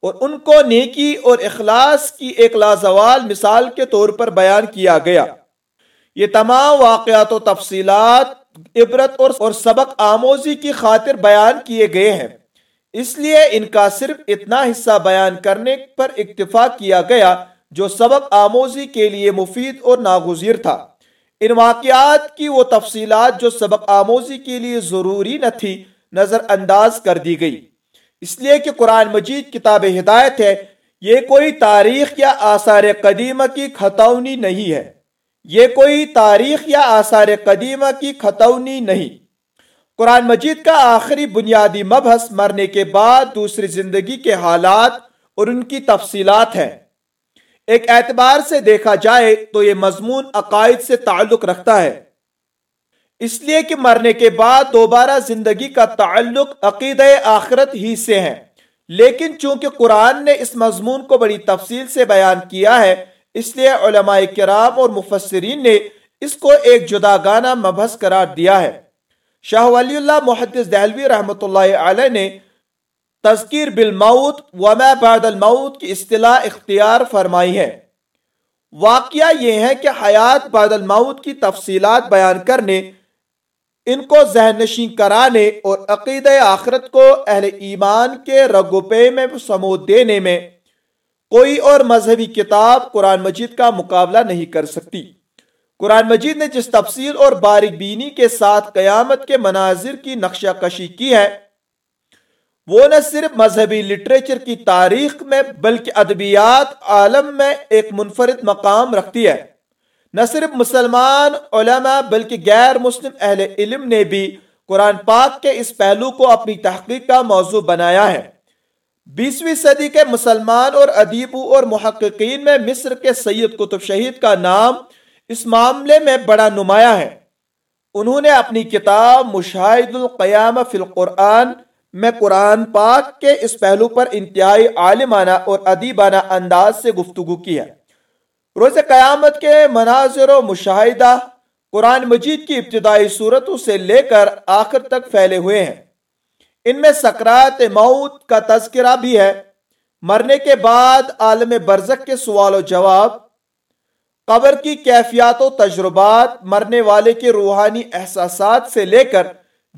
اور ان کو نیکی اور اخلاص کی ایک لازوال مثال کے طور پر بیان کیا گیا۔ یہ تمام واقعات و تفصیلات عبرت اور سبق آموزی کی خاطر بیان کیے گئے ہیں۔ اس لیے ان کا صرف اتنا حصہ بیان کرنے پر اکتفا کیا گیا جو سبق آموزی کے لیے مفید اور ناگزیر تھا۔ ان واقعات کی وہ تفصیلات جو سبق آموزی کے لیے ضروری نہ تھی، نظر انداز کر دی گئی۔ اس لیے کہ قرآن مجید کتاب ہدایت ہے، یہ کوئی تاریخ یا آثار قدیمہ کی کھتونی نہیں ہے۔ یہ کوئی تاریخ یا آثار قدیمہ کی کھتونی نہیں۔ قرآن مجید کا آخری بنیادی مبحث مرنے کے بعد دوسری زندگی کے حالات اور ان کی تفصیلات ہیں۔ ایک اعتبار سے دیکھا جائے تو یہ مضمون عقائد سے تعلق رکھتا ہے۔ اس لیے کہ مرنے کے بعد دوبارہ زندگی کا تعلق عقید آخرت ہی سے ہے۔ لیکن چونکہ قرآن نے اس مضمون کو بڑی تفصیل سے بیان کیا ہے، اس لیے علماء کرام اور مفسرین نے اس کو ایک جدا گانا مبحث قرار دیا ہے۔ شاہ ولی اللہ محدث دہلوی رحمۃ اللہ علیہ نے تذکیر بالموت وما بعد الموت کی اصطلاح اختیار فرمائی ہے۔ واقعہ یہ ہے کہ حیات بعد الموت کی تفصیلات بیان کرنے، ان کو ذہن نشین کرانے اور عقید آخرت کو اہل ایمان کے رگوپے میں سمود دینے میں کوئی اور مذہبی کتاب قرآن مجید کا مقابلہ نہیں کر سکتی۔ قرآن مجید نے جس تفصیل اور باریک بینی کے ساتھ قیامت کے مناظر کی نقشہ کشی کی ہے وہ نہ صرف مذہبی لٹریچر کی تاریخ میں بلکہ ادبیات عالم میں ایک منفرد مقام رکھتی ہے۔ نہ صرف مسلمان علماء بلکہ غیر مسلم اہل علم نے بھی قرآن پاک کے اس پہلو کو اپنی تحقیق کا موضوع بنایا ہے۔ بیسویں صدی کے مسلمان اور ادیبوں اور محققین میں مصر کے سید قطب شہید کا نام اس معاملے میں بڑا نمایاں ہے۔ انہوں نے اپنی کتاب مشاہد القیام فی القرآن میں قرآن پاک کے اس پہلو پر انتہائی عالمانہ اور ادیبانہ انداز سے گفتگو کی ہے۔ روز قیامت کے مناظر و مشاہدہ قرآن مجید کی ابتدائی صورتوں سے لے کر آخر تک پھیلے ہوئے ہیں۔ ان میں سکرات موت کا تذکرہ بھی ہے۔ مرنے کے بعد عالم برزک کے سوال و جواب، قبر کی کیفیات و تجربات، مرنے والے کے روحانی احساسات سے لے کر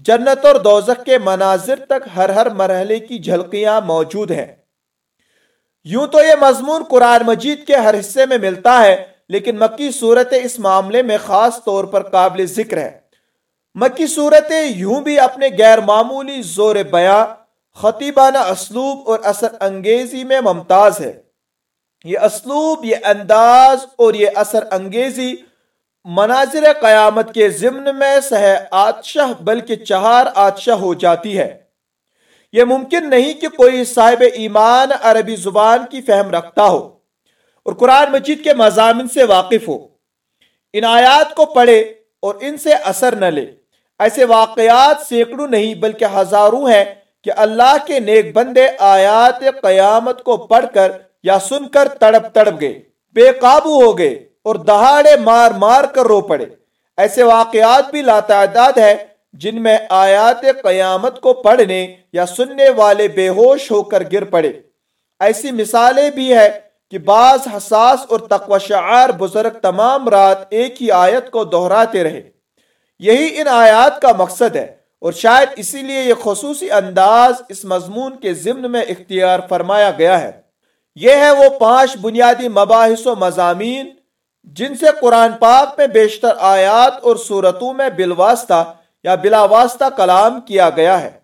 جنت اور دوزخ کے مناظر تک ہر ہر مرحلے کی جھلکیاں موجود ہیں۔ یوں تو یہ مضمون قرآن مجید کے ہر حصے میں ملتا ہے، لیکن مکی صورت اس معاملے میں خاص طور پر قابل ذکر ہے۔ مکی صورتیں یوں بھی اپنے غیر معمولی زور بیاں خطیبانہ اسلوب اور اثر انگیزی میں ممتاز ہے۔ یہ اسلوب، یہ انداز اور یہ اثر انگیزی مناظر قیامت کے ضمن میں سہ آتشہ بلکہ چہار آتشہ ہو جاتی ہے۔ یہ ممکن نہیں کہ کوئی صاحب ایمان عربی زبان کی فہم رکھتا ہو اور قرآن مجید کے مضامن سے واقف ہو۔ ان آیات کو پڑھے اور ان سے اثر نہ لے۔ ایسے واقعات سینکڑوں نہیں بلکہ ہزاروں ہیں کہ اللہ کے نیک بندے آیات قیامت کو پڑھ کر یا سن کر تڑپ تڑپ گئے، بے قابو ہو گئے۔ اور دہاڑے مار مار کر رو پڑے۔ ایسے واقعات بھی لاتعداد ہے جن میں آیات قیامت کو پڑھنے یا سننے والے بے ہوش ہو کر گر پڑے۔ ایسی مثالیں بھی ہے کہ بعض حساس اور تقوی شعار بزرگ تمام رات ایک ہی آیت کو دہراتے رہے۔ یہی ان آیات کا مقصد ہے اور شاید اسی لیے یہ خصوصی انداز اس مضمون کے ضمن میں اختیار فرمایا گیا ہے۔ یہ ہے وہ پانچ بنیادی مباحث و مضامین جن سے قرآن پاک میں بیشتر آیات اور صورتوں میں بالواسطہ یا بلا واسطہ کلام کیا گیا ہے۔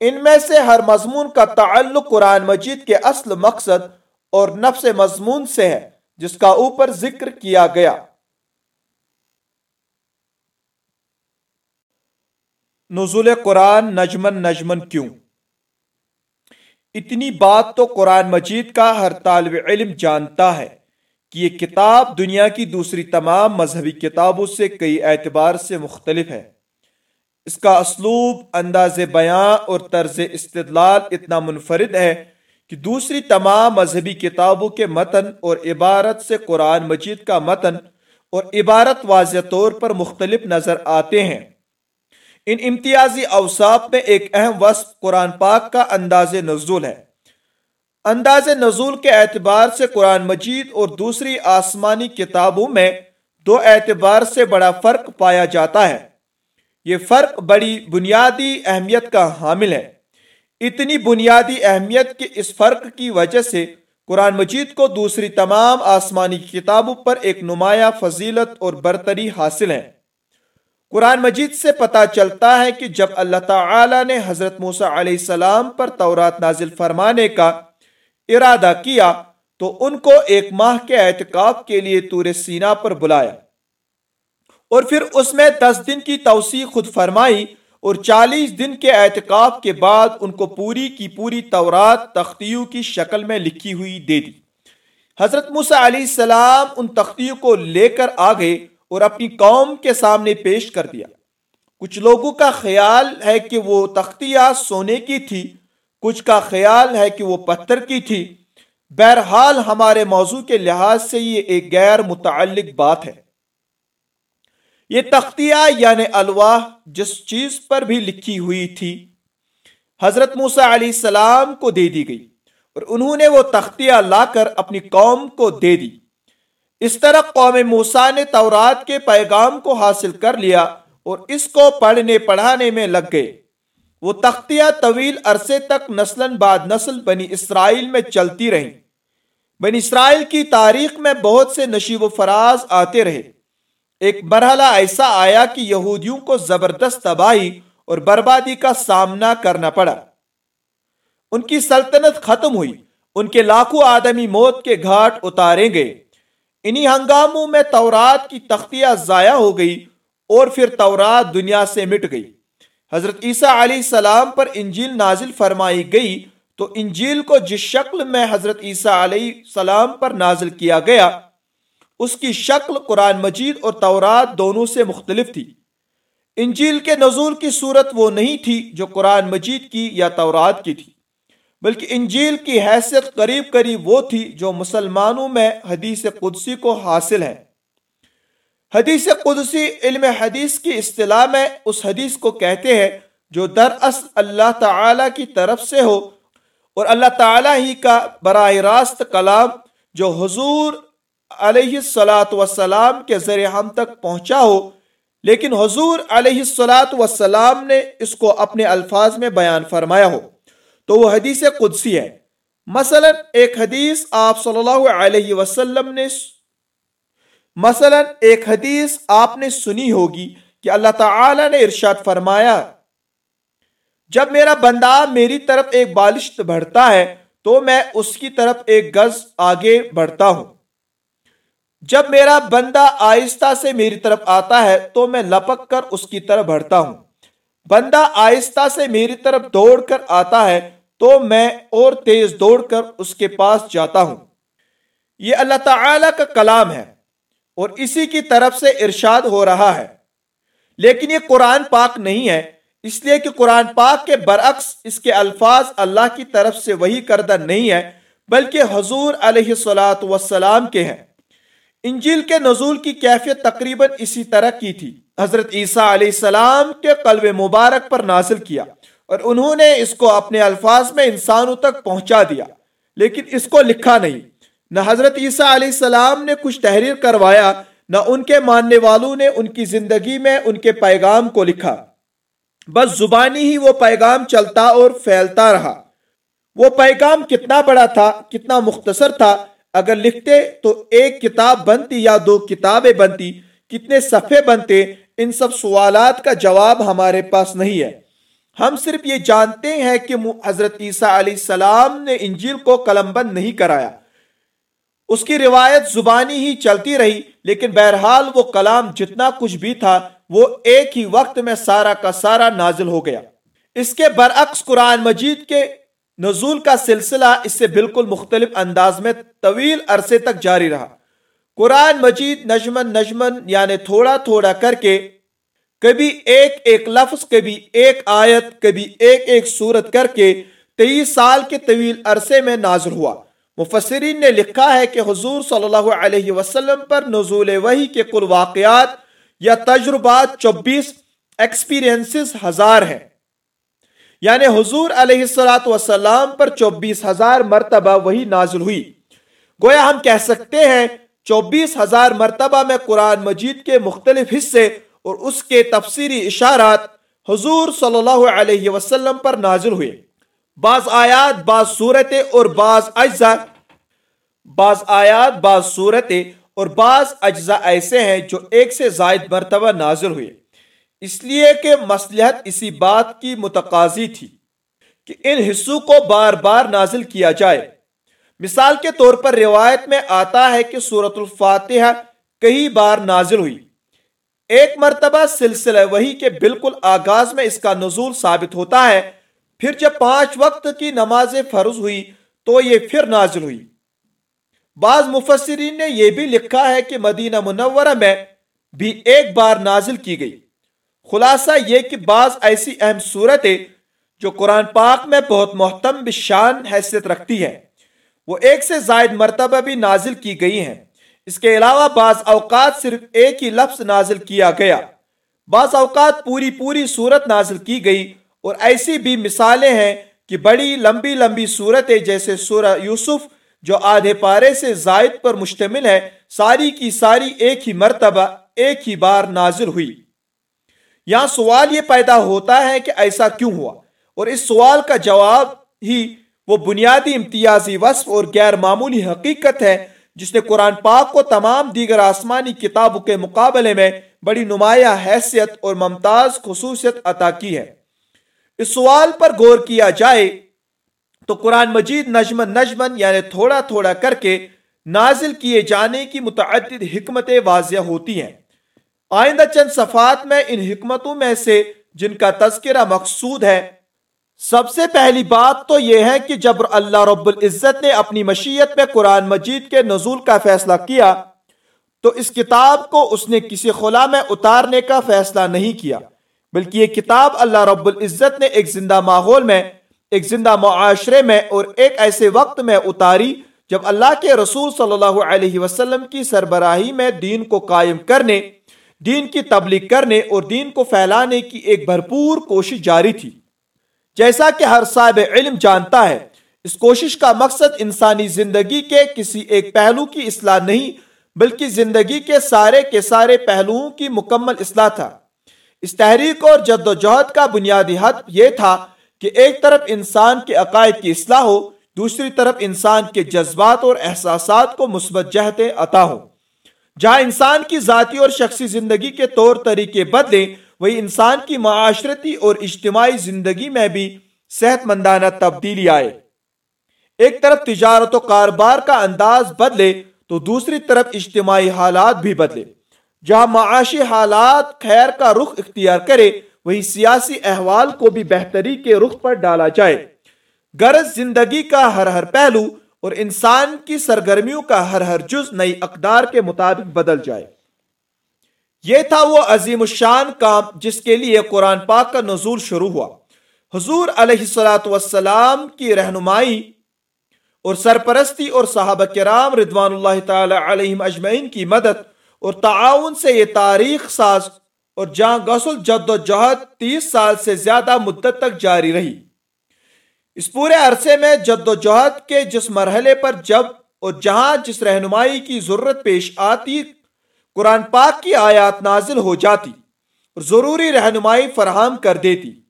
ان میں سے ہر مضمون کا تعلق قرآن مجید کے اصل مقصد اور نفس مضمون سے ہے، جس کا اوپر ذکر کیا گیا۔ نزول قرآن نجمن نجمن کیوں؟ اتنی بات تو قرآن مجید کا ہر طالب علم جانتا ہے۔ کہ یہ کتاب دنیا کی دوسری تمام مذہبی کتابوں سے کئی اعتبار سے مختلف ہے۔ اس کا اسلوب، انداز بیاں اور طرز استدلال اتنا منفرد ہے کہ دوسری تمام مذہبی کتابوں کے متن اور عبارت سے قرآن مجید کا متن اور عبارت واضح طور پر مختلف نظر آتے ہیں۔ ان امتیازی اوصاف میں ایک اہم وصف قرآن پاک کا انداز نزول ہے۔ انداز نزول کے اعتبار سے قرآن مجید اور دوسری آسمانی کتابوں میں دو اعتبار سے بڑا فرق پایا جاتا ہے۔ یہ فرق بڑی بنیادی اہمیت کا حامل ہے۔ اتنی بنیادی اہمیت کے اس فرق کی وجہ سے قرآن مجید کو دوسری تمام آسمانی کتابوں پر ایک نمایاں فضیلت اور برتری حاصل ہے قرآن مجید سے پتا چلتا ہے کہ جب اللہ تعالی نے حضرت موسیٰ علیہ السلام پر تورات نازل فرمانے کا ارادہ کیا تو ان کو ایک ماہ کے اعتکاف کے لیے تور سینا پر بلایا۔ اور پھر اس میں دس دن کی توسیع خود فرمائی اور چالیس دن کے اعتکاف کے بعد ان کو پوری کی پوری تورات تختیوں کی شکل میں لکھی ہوئی دے دی۔ حضرت موسیٰ علیہ السلام ان تختیوں کو لے کر آگے اور اپنی قوم کے سامنے پیش کر دیا۔ کچھ لوگوں کا خیال ہے کہ وہ تختیاں سونے کی تھی کچھ کا خیال ہے کہ وہ پتھر کی تھی۔ بہرحال ہمارے موضوع کے لحاظ سے یہ ایک غیر متعلق بات ہے۔ یہ تختیہ یعنی الواح جس چیز پر بھی لکھی ہوئی تھی، حضرت موسیٰ علیہ السلام کو دے دی گئی اور انہوں نے وہ تختیہ لا کر اپنی قوم کو دے دی۔ اس طرح قوم موسیٰ نے تورات کے پیغام کو حاصل کر لیا اور اس کو پڑھنے پڑھانے میں لگ گئے۔ وہ تختیہ طویل عرصے تک نسل بعد نسل بنی اسرائیل میں چلتی رہیں۔ بنی اسرائیل کی تاریخ میں بہت سے نشیب و فراز آتے رہے۔ ایک مرحلہ ایسا آیا کہ یہودیوں کو زبردست تباہی اور بربادی کا سامنا کرنا پڑا۔ ان کی سلطنت ختم ہوئی۔ ان کے لاکھوں آدمی موت کے گھاٹ اتارے گئے انہی ہنگاموں میں تورات کی تختیاں ضائع ہو گئی اور پھر تورات دنیا سے مٹ گئی۔ حضرت عیسیٰ علیہ السلام پر انجیل نازل فرمائی گئی تو انجیل کو جس شکل میں حضرت عیسیٰ علیہ السلام پر نازل کیا گیا، اس کی شکل قرآن مجید اور تورات دونوں سے مختلف تھی۔ انجیل کے نزول کی صورت وہ نہیں تھی جو قرآن مجید کی یا تورات کی تھی، بلکہ انجیل کی حیثیت قریب قریب وہ تھی جو مسلمانوں میں حدیث قدسی کو حاصل ہے۔ حدیث قدسی علم حدیث کی اصطلاح میں اس حدیث کو کہتے ہیں جو دراصل اللہ تعالی کی طرف سے ہو اور اللہ تعالی ہی کا براہ راست کلام جو حضور علیہ السلاۃ وسلام کے ذریعے ہم تک پہنچا ہو، لیکن حضور علیہ السلاۃ وسلام نے اس کو اپنے الفاظ میں بیان فرمایا ہو۔ تو وہ حدیث قدسی ہے۔ مثلا ایک حدیث آپ صلی اللہ علیہ وسلم نے مثلا ایک حدیث آپ نے سنی ہوگی کہ اللہ تعالی نے ارشاد فرمایا، جب میرا بندہ میری طرف ایک بالشت بڑھتا ہے تو میں اس کی طرف ایک گز آگے بڑھتا ہوں۔ جب میرا بندہ آہستہ سے میری طرف آتا ہے تو میں لپک کر اس کی طرف بڑھتا ہوں۔ بندہ آہستہ سے میری طرف دوڑ کر آتا ہے تو میں اور تیز دوڑ کر اس کے پاس جاتا ہوں۔ یہ اللہ تعالی کا کلام ہے۔ اور اسی کی طرف سے ارشاد ہو رہا ہے۔ لیکن یہ قرآن پاک نہیں ہے، اس لیے کہ قرآن پاک کے برعکس اس کے الفاظ اللہ کی طرف سے وہی کردہ نہیں ہے، بلکہ حضور علیہ السلاۃ وسلام کے ہیں۔ انجیل کے نزول کی کیفیت تقریباً اسی طرح کی تھی۔ حضرت عیسیٰ علیہ السلام کے قلب مبارک پر نازل کیا اور انہوں نے اس کو اپنے الفاظ میں انسانوں تک پہنچا دیا، لیکن اس کو لکھا نہیں۔ نہ حضرت عیسیٰ علیہ السلام نے کچھ تحریر کروایا، نہ ان کے ماننے والوں نے ان کی زندگی میں ان کے پیغام کو لکھا۔ بس زبانی ہی وہ پیغام چلتا اور پھیلتا رہا۔ وہ پیغام کتنا بڑا تھا، کتنا مختصر تھا۔ اگر لکھتے تو ایک کتاب بنتی یا دو کتابیں بنتی، کتنے صفحے بنتے، ان سب سوالات کا جواب ہمارے پاس نہیں ہے۔ ہم صرف یہ جانتے ہیں کہ حضرت عیسیٰ علیہ السلام نے انجیل کو قلم بند نہیں کرایا۔ اس کی روایت زبانی ہی چلتی رہی، لیکن بہرحال وہ کلام جتنا کچھ بھی تھا، وہ ایک ہی وقت میں سارا کا سارا نازل ہو گیا۔ اس کے برعکس قرآن مجید کے نزول کا سلسلہ اس سے بالکل مختلف انداز میں طویل عرصے تک جاری رہا۔ قرآن مجید نجمن نجمن یعنی تھوڑا تھوڑا کر کے کبھی ایک ایک لفظ، کبھی ایک آیت، کبھی ایک ایک صورت کر کے تیئیس سال کے طویل عرصے میں نازل ہوا۔ مفسرین نے لکھا ہے کہ حضور صلی اللہ علیہ وسلم پر نزول وحی کے کل واقعات یا تجربات چوبیس ایکسپیرینسز ہزار ہیں۔ یعنی حضور علیہ السلاۃ وسلام پر چوبیس ہزار مرتبہ وہی نازل ہوئی۔ گویا ہم کہہ سکتے ہیں چوبیس ہزار مرتبہ میں قرآن مجید کے مختلف حصے اور اس کے تفسیری اشارات حضور صلی اللہ علیہ وسلم پر نازل ہوئے۔ بعض آیات، بعض صورتیں اور بعض اجزاء۔ بعض آیات، بعض صورتیں اور بعض اجزاء ایسے ہیں جو ایک سے زائد مرتبہ نازل ہوئے۔ اس لیے کہ مسلحت اسی بات کی متقاضی تھی کہ ان حصوں کو بار بار نازل کیا جائے۔ مثال کے طور پر روایت میں آتا ہے کہ سورت الفاتحہ کئی بار نازل ہوئی۔ ایک مرتبہ سلسلہ وہی کے بالکل آغاز میں اس کا نزول ثابت ہوتا ہے۔ پھر جب پانچ وقت کی نماز فرض ہوئی تو یہ پھر نازل ہوئی۔ بعض مفسرین نے یہ بھی لکھا ہے کہ مدینہ منورہ میں بھی ایک بار نازل کی گئی۔ خلاصہ یہ کہ بعض ایسی اہم صورتیں جو قرآن پاک میں بہت محتم بشان حیثیت رکھتی ہے وہ ایک سے زائد مرتبہ بھی نازل کی گئی ہیں۔ اس کے علاوہ بعض اوقات صرف ایک ہی لفظ نازل کیا گیا۔ بعض اوقات پوری پوری صورت نازل کی گئی اور ایسی بھی مثالیں ہیں کہ بڑی لمبی لمبی صورتیں جیسے سورہ یوسف جو آدھے پارے سے زائد پر مشتمل ہے، ساری کی ساری ایک ہی مرتبہ، ایک ہی بار نازل ہوئی۔ یہاں سوال یہ پیدا ہوتا ہے کہ ایسا کیوں ہوا؟ اور اس سوال کا جواب ہی وہ بنیادی امتیازی وصف اور غیر معمولی حقیقت ہے، جس نے قرآن پاک کو تمام دیگر آسمانی کتابوں کے مقابلے میں بڑی نمایاں حیثیت اور ممتاز خصوصیت عطا کی ہے۔ اس سوال پر غور کیا جائے تو قرآن مجید نجمن نجمن یعنی تھوڑا تھوڑا کر کے نازل کیے جانے کی متعدد حکمتیں واضح ہوتی ہیں۔ آئندہ چند صفات میں ان حکمتوں میں سے جن کا تذکرہ مقصود ہے۔ سب سے پہلی بات تو یہ ہے کہ جب اللہ رب العزت نے اپنی مشیت میں قرآن مجید کے نزول کا فیصلہ کیا، تو اس کتاب کو اس نے کسی خلا میں اتارنے کا فیصلہ نہیں کیا۔ بلکہ یہ کتاب اللہ رب العزت نے ایک زندہ ماحول میں، ایک زندہ معاشرے میں اور ایک ایسے وقت میں اتاری جب اللہ کے رسول صلی اللہ علیہ وسلم کی سربراہی میں دین کو قائم کرنے، دین کی تبلیغ کرنے اور دین کو پھیلانے کی ایک بھرپور کوشش جاری تھی۔ جیسا کہ ہر صاحب علم جانتا ہے، اس کوشش کا مقصد انسانی زندگی کے کسی ایک پہلو کی اصلاح نہیں، بلکہ زندگی کے سارے کے سارے پہلوؤں کی مکمل اصلاح تھا۔ اس تحریک اور جد و جہد کا بنیادی حد یہ تھا کہ ایک طرف انسان کے عقائد کی اصلاح ہو، دوسری طرف انسان کے جذبات اور احساسات کو مثبت جہتیں عطا ہوں۔ جہاں انسان کی ذاتی اور شخصی زندگی کے طور طریقے بدلیں، وہی انسان کی معاشرتی اور اجتماعی زندگی میں بھی صحت مندانہ تبدیلی آئے۔ ایک طرف تجارت و کاروبار کا انداز بدلے تو دوسری طرف اجتماعی حالات بھی بدلے۔ جہاں معاشی حالات خیر کا رخ اختیار کرے، وہی سیاسی احوال کو بھی بہتری کے رخ پر ڈالا جائے۔ غرض زندگی کا ہر ہر پہلو اور انسان کی سرگرمیوں کا ہر ہر جز نئی اقدار کے مطابق بدل جائے۔ یہ تھا وہ عظیم الشان کام جس کے لیے قرآن پاک کا نزول شروع ہوا۔ حضور علیہ السلاۃ والسلام کی رہنمائی اور سرپرستی اور صحابہ کرام رضوان اللہ تعالی علیہم اجمعین کی مدد اور تعاون سے یہ تاریخ ساز اور جہاں غسل جد و جہد تیس سال سے زیادہ مدت تک جاری رہی۔ اس پورے عرصے میں جد و جہد کے جس مرحلے پر جب اور جہاں جس رہنمائی کی ضرورت پیش آتی، قرآن پاک کی آیات نازل ہو جاتی اور ضروری رہنمائی فراہم کر دیتی۔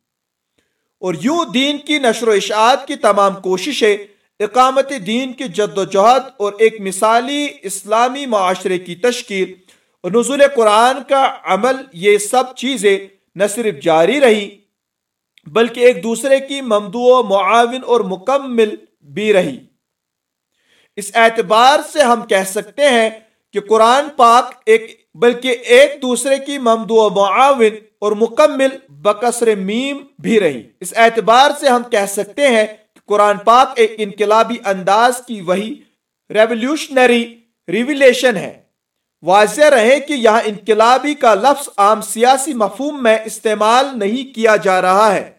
اور یوں دین کی نشر و اشاعت کی تمام کوششیں اقامت دین کی جد و جہد اور ایک مثالی اسلامی معاشرے کی تشکیل اور نزول قرآن کا عمل، یہ سب چیزیں نہ صرف جاری رہی، بلکہ ایک دوسرے کی ممدو معاون اور مکمل بھی رہی۔ اس اعتبار سے ہم کہہ سکتے ہیں کہ قرآن پاک ایک، بلکہ ایک دوسرے کی ممدو معاون اور مکمل بکسر میم بھی رہی۔ اس اعتبار سے ہم کہہ سکتے ہیں قرآن پاک ایک انقلابی انداز کی وہی ریولیوشنری ریویلیشن ہے۔ واضح رہے کہ یہاں انقلابی کا لفظ عام سیاسی مفہوم میں استعمال نہیں کیا جا رہا ہے۔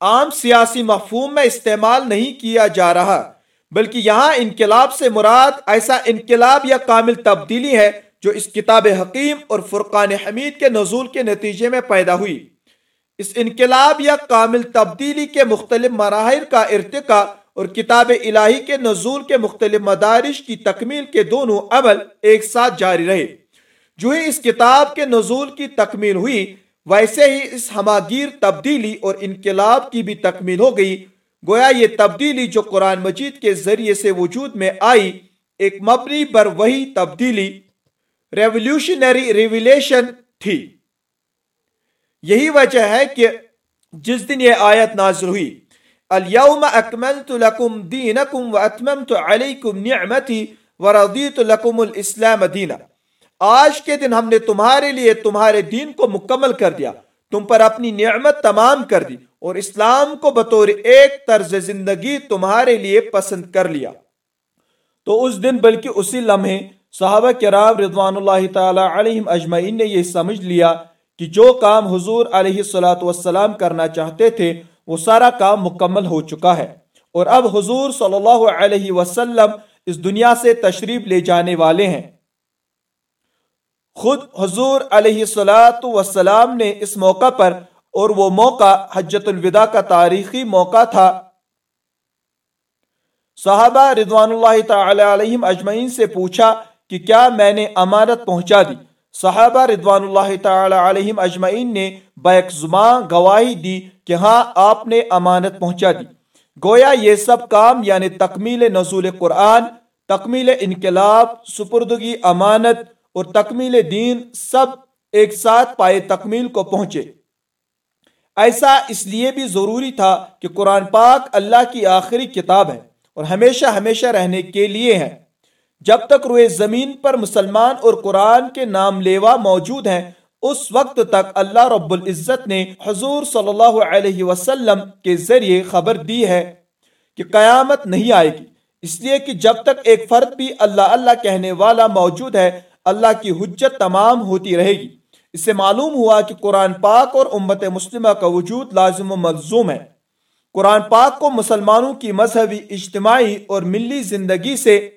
عام سیاسی مفہوم میں استعمال نہیں کیا جا رہا، بلکہ یہاں انقلاب سے مراد ایسا انقلاب یا کامل تبدیلی ہے جو اس کتاب حکیم اور فرقان حمید کے نزول کے نتیجے میں پیدا ہوئی۔ اس انقلاب یا کامل تبدیلی کے مختلف مراحل کا ارتقا اور کتاب الہی کے نزول کے مختلف مدارش کی تکمیل کے دونوں عمل ایک ساتھ جاری رہے۔ جو ہی اس کتاب کے نزول کی تکمیل ہوئی، ویسے ہی اس ہماگیر تبدیلی اور انقلاب کی بھی تکمیل ہو گئی۔ گویا یہ تبدیلی جو قرآن مجید کے ذریعے سے وجود میں آئی، ایک مبنی پر وہی تبدیلی، ریولیوشنری ریولیشن تھی۔ یہی وجہ ہے کہ جس دن یہ آیت نازل ہوئی، الیوم اکملت لکم دینکم و اتممت علیکم نعمتی و رضیت لکم الاسلام دینا۔ آج کے دن ہم نے تمہارے لیے تمہارے دین کو مکمل کر دیا، تم پر اپنی نعمت تمام کر دی اور اسلام کو بطور ایک طرز زندگی تمہارے لیے پسند کر لیا۔ تو اس دن بلکہ اسی لمحے صحابہ کرام رضوان اللہ تعالی علیہم اجمعین نے یہ سمجھ لیا کہ جو کام حضور علیہ السلاۃ والسلام کرنا چاہتے تھے، وہ سارا کام مکمل ہو چکا ہے۔ اور اب حضور صلی اللہ علیہ وسلم اس دنیا سے تشریف لے جانے والے ہیں۔ خود حضور علیہ السلاۃ والسلام نے اس موقع پر، اور وہ موقع حجت الوداع کا تاریخی موقع تھا۔ صحابہ رضوان اللہ تعالی علیہم اجمعین سے پوچھا کہ کیا میں نے امانت پہنچا دی؟ صحابہ رضوان اللہ تعالی علیہم اجمعین نے بیک زمان گواہی دی کہ ہاں آپ نے امانت پہنچا دی۔ گویا یہ سب کام یعنی تکمیل نزول قرآن، تکمیل انقلاب، سپردگی امانت اور تکمیل دین سب ایک ساتھ پائے تکمیل کو پہنچے۔ ایسا اس لیے بھی ضروری تھا کہ قرآن پاک اللہ کی آخری کتاب ہے اور ہمیشہ ہمیشہ رہنے کے لیے ہے۔ جب تک روئے زمین پر مسلمان اور قرآن کے نام لیوا موجود ہیں، اس وقت تک اللہ رب العزت نے حضور صلی اللہ علیہ وسلم کے ذریعے خبر دی ہے کہ قیامت نہیں آئے گی۔ اس لیے کہ جب تک ایک فرد بھی اللہ اللہ کہنے والا موجود ہے، اللہ کی حجت تمام ہوتی رہے گی۔ اس سے معلوم ہوا کہ قرآن پاک اور امت مسلمہ کا وجود لازم و ملزوم ہے۔ قرآن پاک کو مسلمانوں کی مذہبی، اجتماعی اور ملی زندگی سے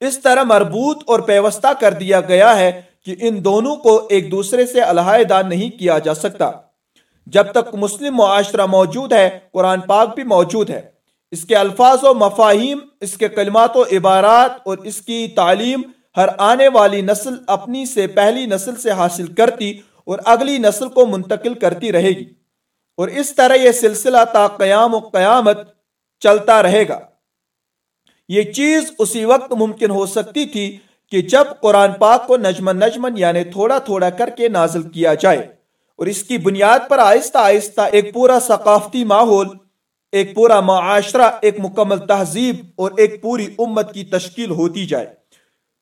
اس طرح مربوط اور پیوستہ کر دیا گیا ہے کہ ان دونوں کو ایک دوسرے سے علیحدہ نہیں کیا جا سکتا۔ جب تک مسلم معاشرہ موجود ہے، قرآن پاک بھی موجود ہے۔ اس کے الفاظ و مفاہیم، اس کے کلمات و عبارات اور اس کی تعلیم ہر آنے والی نسل اپنی سے پہلی نسل سے حاصل کرتی اور اگلی نسل کو منتقل کرتی رہے گی۔ اور اس طرح یہ سلسلہ تا قیام و قیامت چلتا رہے گا۔ یہ چیز اسی وقت ممکن ہو سکتی تھی کہ جب قرآن پاک کو نجمن نجمن یعنی تھوڑا تھوڑا کر کے نازل کیا جائے۔ اور اس کی بنیاد پر آہستہ آہستہ ایک پورا ثقافتی ماحول، ایک پورا معاشرہ، ایک مکمل تہذیب اور ایک پوری امت کی تشکیل ہوتی جائے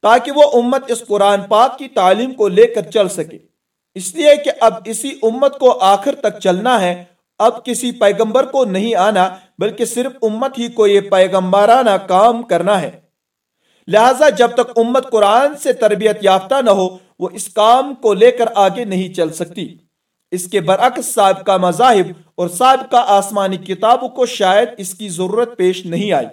تاکہ وہ امت اس قرآن پاک کی تعلیم کو لے کر چل سکے۔ اس لیے کہ اب اسی امت کو آخر تک چلنا ہے، اب کسی پیغمبر کو نہیں آنا بلکہ صرف امت ہی کو یہ پیغمبرانہ کام کرنا ہے۔ لہذا جب تک امت قرآن سے تربیت یافتہ نہ ہو، وہ اس کام کو لے کر آگے نہیں چل سکتی۔ اس کے برعکس صاحب کا مذاہب اور صاحب کا آسمانی کتابوں کو شاید اس کی ضرورت پیش نہیں آئی۔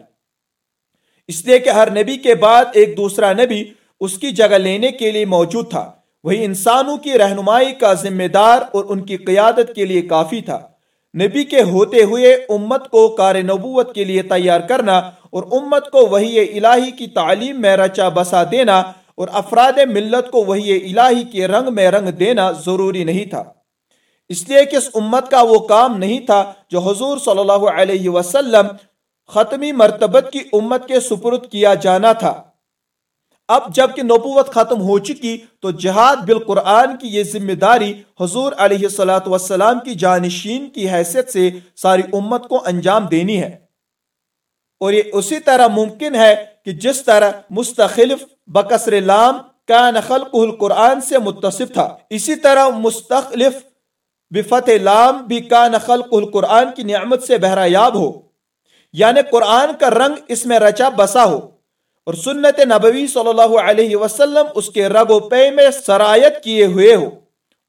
اس لیے کہ ہر نبی کے بعد ایک دوسرا نبی اس کی جگہ لینے کے لیے موجود تھا۔ وہی انسانوں کی رہنمائی کا ذمہ دار اور ان کی قیادت کے لیے کافی تھا۔ نبی کے ہوتے ہوئے امت کو کار نبوت کے لیے تیار کرنا اور امت کو وہی الہی کی تعلیم میں رچا بسا دینا اور افراد ملت کو وہی الہی کے رنگ میں رنگ دینا ضروری نہیں تھا۔ اس لیے کہ اس امت کا وہ کام نہیں تھا جو حضور صلی اللہ علیہ وسلم ختمی مرتبت کی امت کے سپرد کیا جانا تھا۔ اب جبکہ نبوت ختم ہو چکی تو جہاد بالقرآن کی یہ ذمہ داری حضور علیہ السلاۃ وسلام کی جانشین کی حیثیت سے ساری امت کو انجام دینی ہے۔ اور یہ اسی طرح ممکن ہے کہ جس طرح مستخلف بکسر لام کا نقل القرآن سے متصف تھا، اسی طرح مستخلف بفتح لام بھی کا نقل القرآن کی نعمت سے بہرا یاب ہو یعنی قرآن کا رنگ اس میں رچا بسا ہو۔ اور سنت نبوی صلی اللہ علیہ وسلم اس کے رگ و پے میں سرایت کیے ہوئے ہو۔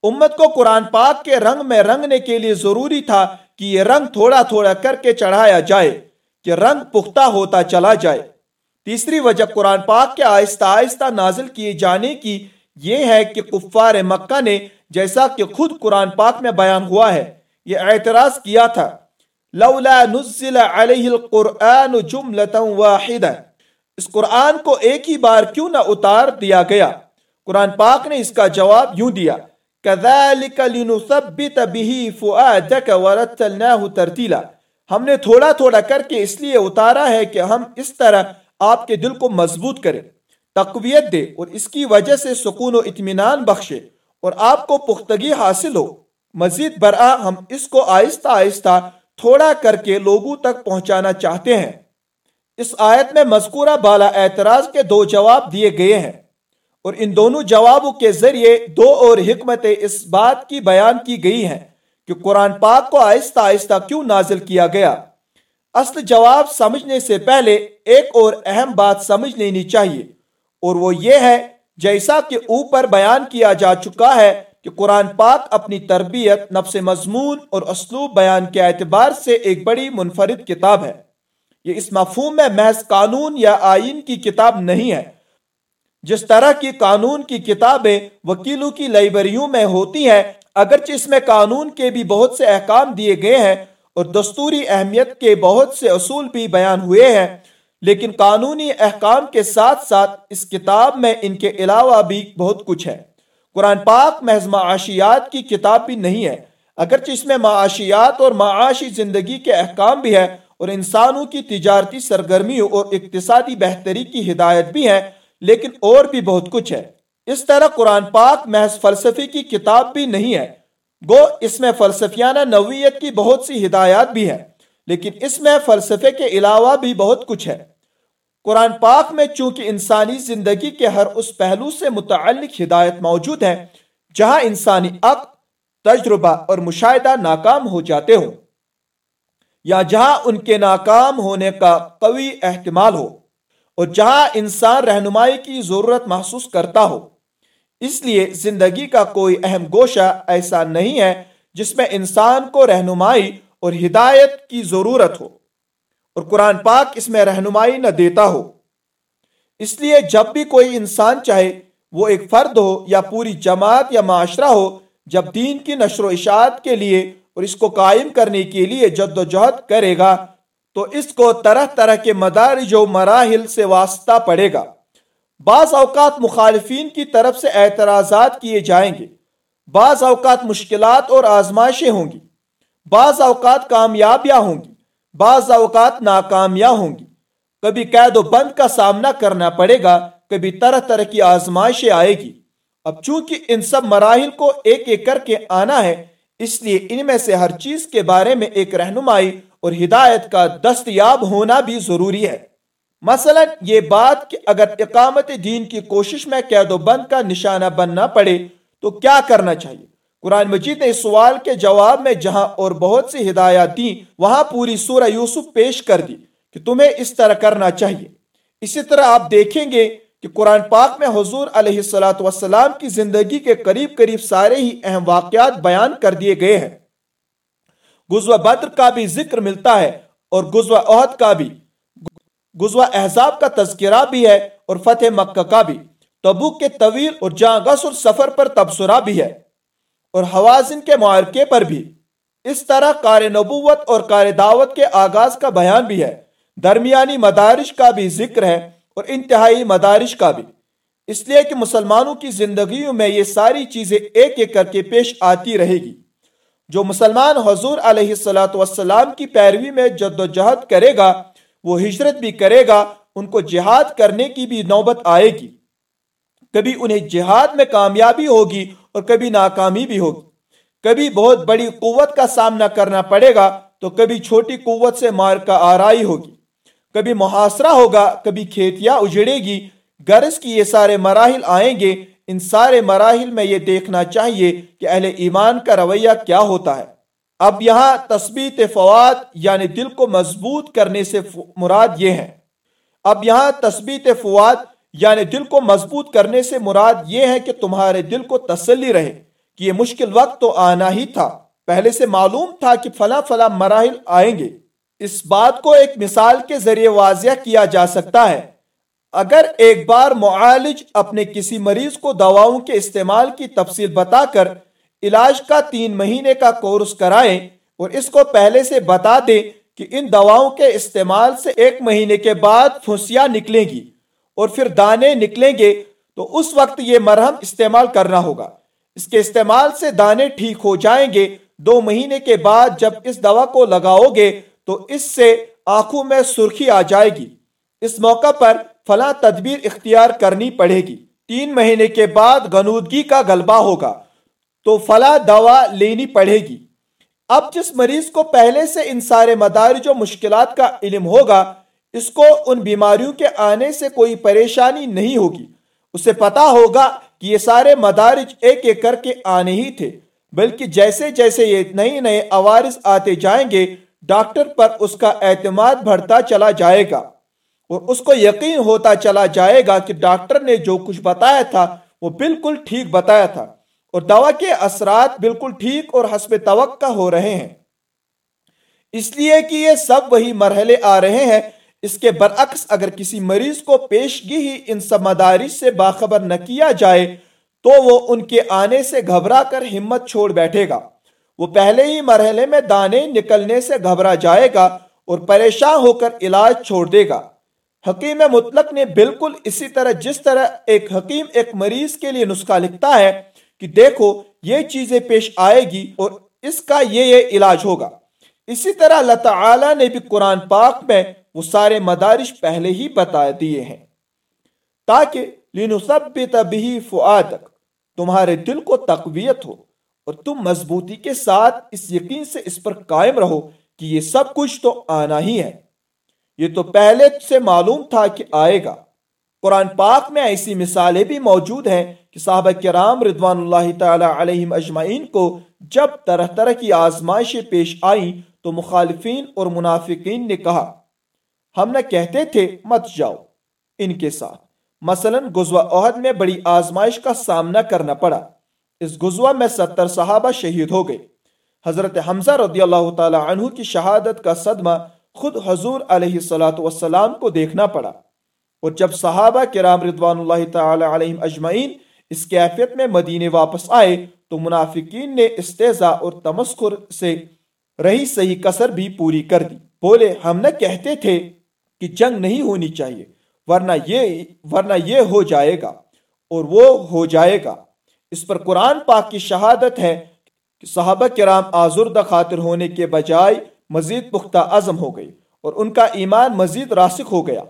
امت کو قرآن پاک کے رنگ میں رنگنے کے لیے ضروری تھا کہ یہ رنگ تھوڑا تھوڑا کر کے چڑھایا جائے، کہ رنگ پختہ ہوتا چلا جائے۔ تیسری وجہ قرآن پاک کے آہستہ آہستہ نازل کیے جانے کی یہ ہے کہ کفار مکہ نے جیسا کہ خود قرآن پاک میں بیان ہوا ہے، یہ اعتراض کیا تھا۔ لولا نزل علیہ القرآن جملتا واحدہ اس قرآن کو ایک ہی بار کیوں نہ اتار دیا گیا؟ قرآن پاک نے اس کا جواب یوں دیا كذلك لنثبت به فؤادك ورتلناه ترتیلا ہم نے تھوڑا تھوڑا کر کے اس لیے اتارا ہے کہ ہم اس طرح آپ کے دل کو مضبوط کریں، تقویت دے اور اس کی وجہ سے سکون و اطمینان بخشے اور آپ کو پختگی حاصل ہو۔ مزید برآ ہم اس کو آہستہ آہستہ تھوڑا کر کے لوگوں تک پہنچانا چاہتے ہیں۔ اس آیت میں مذکورہ بالا اعتراض کے دو جواب دیے گئے ہیں اور ان دونوں جوابوں کے ذریعے دو اور حکمتیں اس بات کی بیان کی گئی ہیں کہ قرآن پاک کو آہستہ آہستہ کیوں نازل کیا گیا۔ اصل جواب سمجھنے سے پہلے ایک اور اہم بات سمجھ لینی چاہیے اور وہ یہ ہے، جیسا کہ اوپر بیان کیا جا چکا ہے کہ قرآن پاک اپنی تربیت، نفس مضمون اور اسلوب بیان کے اعتبار سے ایک بڑی منفرد کتاب ہے۔ یہ اس مفہوم میں محض قانون یا آئین کی کتاب نہیں ہے۔ جس طرح کی قانون کی کتابیں وکیلوں کی لائبریوں میں ہوتی ہیں، اگرچہ اس میں قانون کے بھی بہت سے احکام دیے گئے ہیں اور دستوری اہمیت کے بہت سے اصول بھی بیان ہوئے ہیں، لیکن قانونی احکام کے ساتھ ساتھ اس کتاب میں ان کے علاوہ بھی بہت کچھ ہے۔ قرآن پاک محض معاشیات کی کتاب بھی نہیں ہے، اگرچہ اس میں معاشیات اور معاشی زندگی کے احکام بھی ہے اور انسانوں کی تجارتی سرگرمیوں اور اقتصادی بہتری کی ہدایت بھی ہے لیکن اور بھی بہت کچھ ہے۔ اس طرح قرآن پاک محض فلسفی کی کتاب بھی نہیں ہے۔ گو، اس میں فلسفیانہ نوعیت کی بہت سی ہدایات بھی ہے لیکن اس میں فلسفے کے علاوہ بھی بہت کچھ ہے۔ قرآن پاک میں چونکہ انسانی زندگی کے ہر اس پہلو سے متعلق ہدایت موجود ہے جہاں انسانی عقل، تجربہ اور مشاہدہ ناکام ہو جاتے ہوں۔ یا جہاں ان کے ناکام ہونے کا قوی احتمال ہو اور جہاں انسان رہنمائی کی ضرورت محسوس کرتا ہو۔ اس لیے زندگی کا کوئی اہم گوشہ ایسا نہیں ہے جس میں انسان کو رہنمائی اور ہدایت کی ضرورت ہو اور قرآن پاک اس میں رہنمائی نہ دیتا ہو۔ اس لیے جب بھی کوئی انسان چاہے وہ ایک فرد ہو یا پوری جماعت یا معاشرہ ہو، جب دین کی نشر و اشاعت کے لیے اور اس کو قائم کرنے کے لیے جد و جہد کرے گا، تو اس کو طرح طرح کے مدارج و مراحل سے واسطہ پڑے گا۔ بعض اوقات مخالفین کی طرف سے اعتراضات کیے جائیں گے۔ بعض اوقات مشکلات اور آزمائشیں ہوں گی۔ بعض اوقات کامیابیاں ہوں گی۔ بعض اوقات ناکامیاں ہوں گی۔ کبھی قید و بند کا سامنا کرنا پڑے گا، کبھی طرح طرح کی آزمائشیں آئے گی۔ اب چونکہ ان سب مراحل کو ایک ایک کر کے آنا ہے اس لیے ان میں سے ہر چیز کے بارے میں ایک رہنمائی اور ہدایت کا دستیاب ہونا بھی ضروری ہے۔ مثلا یہ بات کہ اگر اقامت دین کی کوشش میں قید و بند کا نشانہ بننا پڑے تو کیا کرنا چاہیے؟ قرآن مجید نے اس سوال کے جواب میں جہاں اور بہت سی ہدایات دیں، وہاں پوری سورہ یوسف پیش کر دی کہ تمہیں اس طرح کرنا چاہیے۔ اسی طرح آپ دیکھیں گے کہ قرآن پاک میں حضور علیہ السلاۃ السلام کی زندگی کے قریب قریب سارے ہی اہم واقعات بیان کر دیے گئے ہیں۔ گزوہ بدر کا بھی ذکر ملتا ہے اور گزوہ عہد کا بھی۔ گزوہ احزاب کا تذکرہ بھی ہے اور فتح مکہ کا بھی۔ تبوک کے طویل اور جاں غسر سفر پر تبصرہ بھی ہے۔ اور حوازن کے معارکے پر بھی۔ اس طرح کار نبوت اور کار دعوت کے آغاز کا بیان بھی ہے۔ درمیانی مدارش کا بھی ذکر ہے۔ اور انتہائی مدارش کا بھی اس لیے کہ مسلمانوں کی زندگیوں میں یہ ساری چیزیں ایک ایک کر کے پیش آتی رہے گی۔ جو مسلمان حضور علیہ السلام کی پیروی میں جد و جہد کرے گا، وہ ہجرت بھی کرے گا، ان کو جہاد کرنے کی بھی نوبت آئے گی۔ کبھی انہیں جہاد میں کامیابی ہوگی اور کبھی ناکامی بھی ہوگی۔ کبھی بہت بڑی قوت کا سامنا کرنا پڑے گا تو کبھی چھوٹی قوت سے مار کا آرائی ہوگی۔ کبھی محاصرہ ہوگا، کبھی کھیتیاں اجڑے گی۔ گرز کی یہ سارے مراحل آئیں گے، ان سارے مراحل میں یہ دیکھنا چاہیے کہ اہل ایمان کا رویہ کیا ہوتا ہے۔ اب یہاں تثبیت فواد یعنی دل کو مضبوط کرنے سے مراد یہ ہے۔ اب یہاں تثبیت فواد یعنی دل کو مضبوط کرنے سے مراد یہ ہے کہ تمہارے دل کو تسلی رہے، کہ یہ مشکل وقت تو آنا ہی تھا۔ پہلے سے معلوم تھا کہ فلاں فلاں مراحل آئیں گے۔ اس بات کو ایک مثال کے ذریعے واضح کیا جا سکتا ہے۔ اگر ایک بار معالج اپنے کسی مریض کو دواؤں کے استعمال کی تفصیل بتا کر علاج کا تین مہینے کا کورس کرائیں اور اس کو پہلے سے بتا دیں کہ ان دواؤں کے استعمال سے ایک مہینے کے بعد پھنسیاں نکلیں گی اور پھر دانے نکلیں گے، تو اس وقت یہ مرہم استعمال کرنا ہوگا۔ اس کے استعمال سے دانے ٹھیک ہو جائیں گے۔ دو مہینے کے بعد جب اس دوا کو لگاؤ گے تو اس سے آنکھوں میں سرخی آ جائے گی۔ اس موقع پر فلاں تدبیر اختیار کرنی پڑے گی۔ تین مہینے کے بعد گنودگی کا غلبہ ہوگا تو فلاں دوا لینی پڑے گی۔ اب جس مریض کو پہلے سے ان سارے مدارج و مشکلات کا علم ہوگا، اس کو ان بیماریوں کے آنے سے کوئی پریشانی نہیں ہوگی۔ اسے پتا ہوگا کہ یہ سارے مدارج ایک ایک کر کے آنے ہی تھے، بلکہ جیسے جیسے یہ نئے نئے عوارض آتے جائیں گے ڈاکٹر پر اس کا اعتماد بڑھتا چلا جائے گا اور اس کو یقین ہوتا چلا جائے گا کہ ڈاکٹر نے جو کچھ بتایا تھا وہ بالکل ٹھیک بتایا تھا اور دوا کے اثرات بالکل ٹھیک اور حسب توقع ہو رہے ہیں۔ اس لیے کہ یہ سب وہی مرحلے آ رہے ہیں۔ اس کے برعکس اگر کسی مریض کو پیشگی ہی ان سب مدارس سے باخبر نہ کیا جائے تو وہ ان کے آنے سے گھبرا کر ہمت چھوڑ بیٹھے گا۔ وہ پہلے ہی مرحلے میں دانے نکلنے سے گھبرا جائے گا اور پریشان ہو کر علاج چھوڑ دے گا۔ حکیم مطلق نے بالکل اسی طرح جس طرح ایک حکیم ایک مریض کے لیے نسخہ لکھتا ہے کہ دیکھو، یہ چیزیں پیش آئے گی اور اس کا یہ یہ علاج ہوگا۔ اسی طرح اللہ تعالی نے بھی قرآن پاک میں وہ سارے مدارش پہلے ہی بتا دیے ہیں۔ تاکہ لِنُثَبِّتَ بِهِ فُعَادَكَ تمہارے دل کو تقویت ہو۔ اور تم مضبوطی کے ساتھ اس یقین سے اس پر قائم رہو کہ یہ سب کچھ تو آنا ہی ہے۔ یہ تو پہلے سے معلوم تھا کہ آئے گا۔ قرآن پاک میں ایسی مثالیں بھی موجود ہیں کہ صحابہ کرام رضوان اللہ تعالی علیہم اجمعین کو جب طرح طرح کی آزمائشیں پیش آئیں تو مخالفین اور منافقین نے کہا، ہم نہ کہتے تھے مت جاؤ۔ ان کے ساتھ مثلا گزوہ عہد میں بڑی آزمائش کا سامنا کرنا پڑا۔ اس گزوہ میں ستر صحابہ شہید ہو گئے۔ حضرت حمزہ رضی اللہ تعالی عنہ کی شہادت کا صدمہ خود حضور علیہ السلام کو دیکھنا پڑا۔ اور جب صحابہ کرام رضوان اللہ تعالی علیہم اجمعین اس کیفیت میں مدینے واپس آئے تو منافقین نے استحضاء اور تمسخر سے رہی صحیح کسر بھی پوری کر دی۔ بولے، ہم نہ کہتے تھے کہ جنگ نہیں ہونی چاہیے، ورنہ یہ ورنہ یہ ہو جائے گا اور وہ ہو جائے گا۔ اس پر قرآن پاک کی شہادت ہے کہ صحابہ کرام آزردہ خاطر ہونے کے بجائے مزید پختہ عزم ہو گئی اور ان کا ایمان مزید راسک ہو گیا۔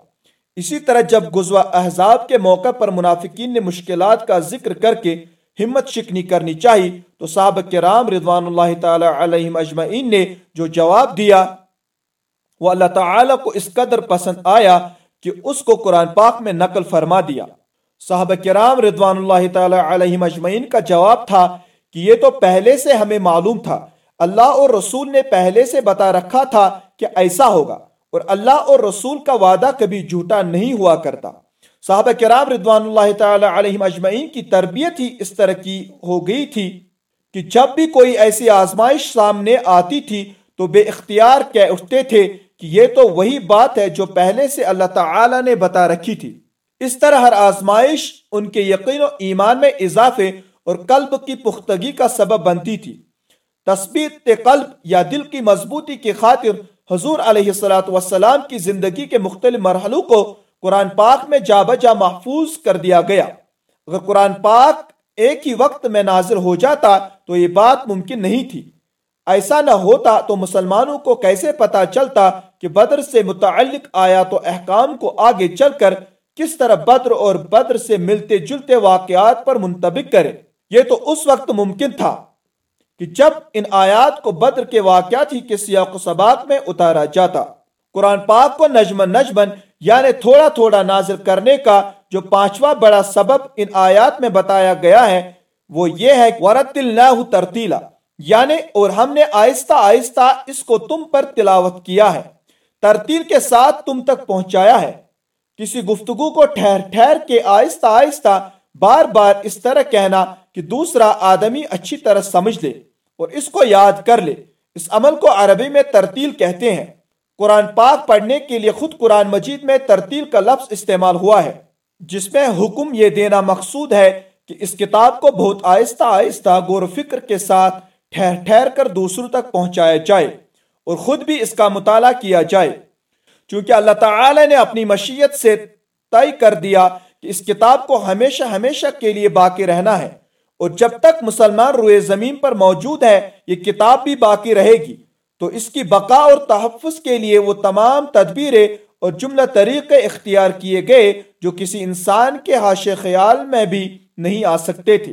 اسی طرح جب گزوا احزاب کے موقع پر منافقین نے مشکلات کا ذکر کر کے ہمت شکنی کرنی چاہی، تو صحابہ کرام رضوان اللہ تعالی علیہم اجمعین نے جو جواب دیا، وہ اللہ تعالی کو اس قدر پسند آیا کہ اس کو قرآن پاک میں نقل فرما دیا۔ صحابہ کرام رضوان اللہ تعالی علیہم اجمعین کا جواب تھا کہ یہ تو پہلے سے ہمیں معلوم تھا۔ اللہ اور رسول نے پہلے سے بتا رکھا تھا کہ ایسا ہوگا اور اللہ اور رسول کا وعدہ کبھی جھوٹا نہیں ہوا کرتا۔ صحابہ کرام رضوان اللہ تعالی علیہم اجمعین کی تربیت ہی اس طرح کی ہو گئی تھی کہ جب بھی کوئی ایسی آزمائش سامنے آتی تھی تو بے اختیار کہہ اٹھتے تھے کہ یہ تو وہی بات ہے جو پہلے سے اللہ تعالی نے بتا رکھی تھی۔ اس طرح ہر آزمائش ان کے یقین و ایمان میں اضافے اور قلب کی پختگی کا سبب بنتی تھی۔ تثبیت قلب یا دل کی مضبوطی کی خاطر حضور علیہ السلام کی زندگی کے مختلف مرحلوں کو قرآن پاک میں جا بجا محفوظ کر دیا گیا۔ اگر قرآن پاک ایک ہی وقت میں نازل ہو جاتا تو یہ بات ممکن نہیں تھی۔ ایسا نہ ہوتا تو مسلمانوں کو کیسے پتا چلتا کہ بدر سے متعلق آیات و احکام کو آگے چل کر کس طرح بدر اور بدر سے ملتے جلتے واقعات پر منطبق کرے؟ یہ تو اس وقت ممکن تھا کہ جب ان آیات کو بدر کے واقعات ہی کے سیاق و سباق میں اتارا جاتا۔ قرآن پاک کو نجمن نجمن یعنی تھوڑا تھوڑا نازل کرنے کا جو پانچواں بڑا سبب ان آیات میں بتایا گیا ہے، وہ یہ ہے ورت اللہ ترتیلا یعنی اور ہم نے آہستہ آہستہ اس کو تم پر تلاوت کیا ہے۔ ترتیل کے ساتھ تم تک پہنچایا ہے۔ کسی گفتگو کو ٹھہر ٹھہر کے آہستہ آہستہ بار بار اس طرح کہنا کہ دوسرا آدمی اچھی طرح سمجھ لے اور اس کو یاد کر لے۔ اس عمل کو عربی میں ترتیل کہتے ہیں۔ قرآن پاک پڑھنے کے لیے خود قرآن مجید میں ترتیل کا لفظ استعمال ہوا ہے، جس میں حکم یہ دینا مقصود ہے کہ اس کتاب کو بہت آہستہ آہستہ غور و فکر کے ساتھ ٹھہر ٹھہر کر دوسروں تک پہنچایا جائے اور خود بھی اس کا مطالعہ کیا جائے۔ چونکہ اللہ تعالی نے اپنی مشیت سے طے کر دیا کہ اس کتاب کو ہمیشہ ہمیشہ کے لیے باقی رہنا ہے۔ اور جب تک مسلمان روئے زمین پر موجود ہے یہ کتاب بھی باقی رہے گی۔ تو اس کی بقا اور تحفظ کے لیے وہ تمام تدبیریں اور جملہ طریقے اختیار کیے گئے جو کسی انسان کے حاشے خیال میں بھی نہیں آ سکتے تھے۔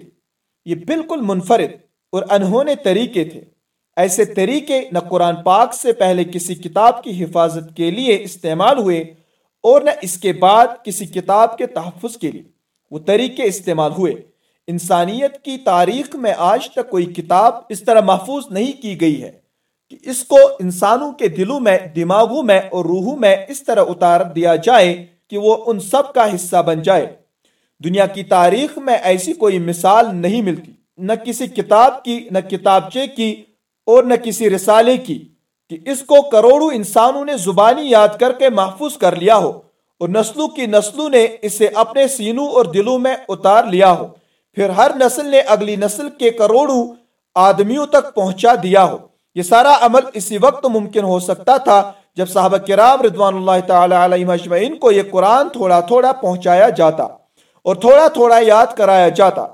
یہ بالکل منفرد اور انہونے طریقے تھے۔ ایسے طریقے نہ قرآن پاک سے پہلے کسی کتاب کی حفاظت کے لیے استعمال ہوئے اور نہ اس کے بعد کسی کتاب کے تحفظ کے لیے۔ وہ طریقے استعمال ہوئے۔ انسانیت کی تاریخ میں آج تک کوئی کتاب اس طرح محفوظ نہیں کی گئی ہے کہ اس کو انسانوں کے دلوں میں، دماغوں میں اور روحوں میں اس طرح اتار دیا جائے کہ وہ ان سب کا حصہ بن جائے۔ دنیا کی تاریخ میں ایسی کوئی مثال نہیں ملتی۔ نہ کسی کتاب کی، نہ کتابچے کی اور نہ کسی رسالے کی کہ اس کو کروڑوں انسانوں نے زبانی یاد کر کے محفوظ کر لیا ہو اور نسلوں کی نسلوں نے اسے اپنے سینوں اور دلوں میں اتار لیا ہو۔ پھر ہر نسل نے اگلی نسل کے کروڑوں آدمیوں تک پہنچا دیا ہو۔ یہ سارا عمل اسی وقت ممکن ہو سکتا تھا جب صحابہ کرام رضوان اللہ تعالی علیہ مجمعین کو یہ قرآن تھوڑا تھوڑا پہنچایا جاتا اور تھوڑا تھوڑا یاد کرایا جاتا۔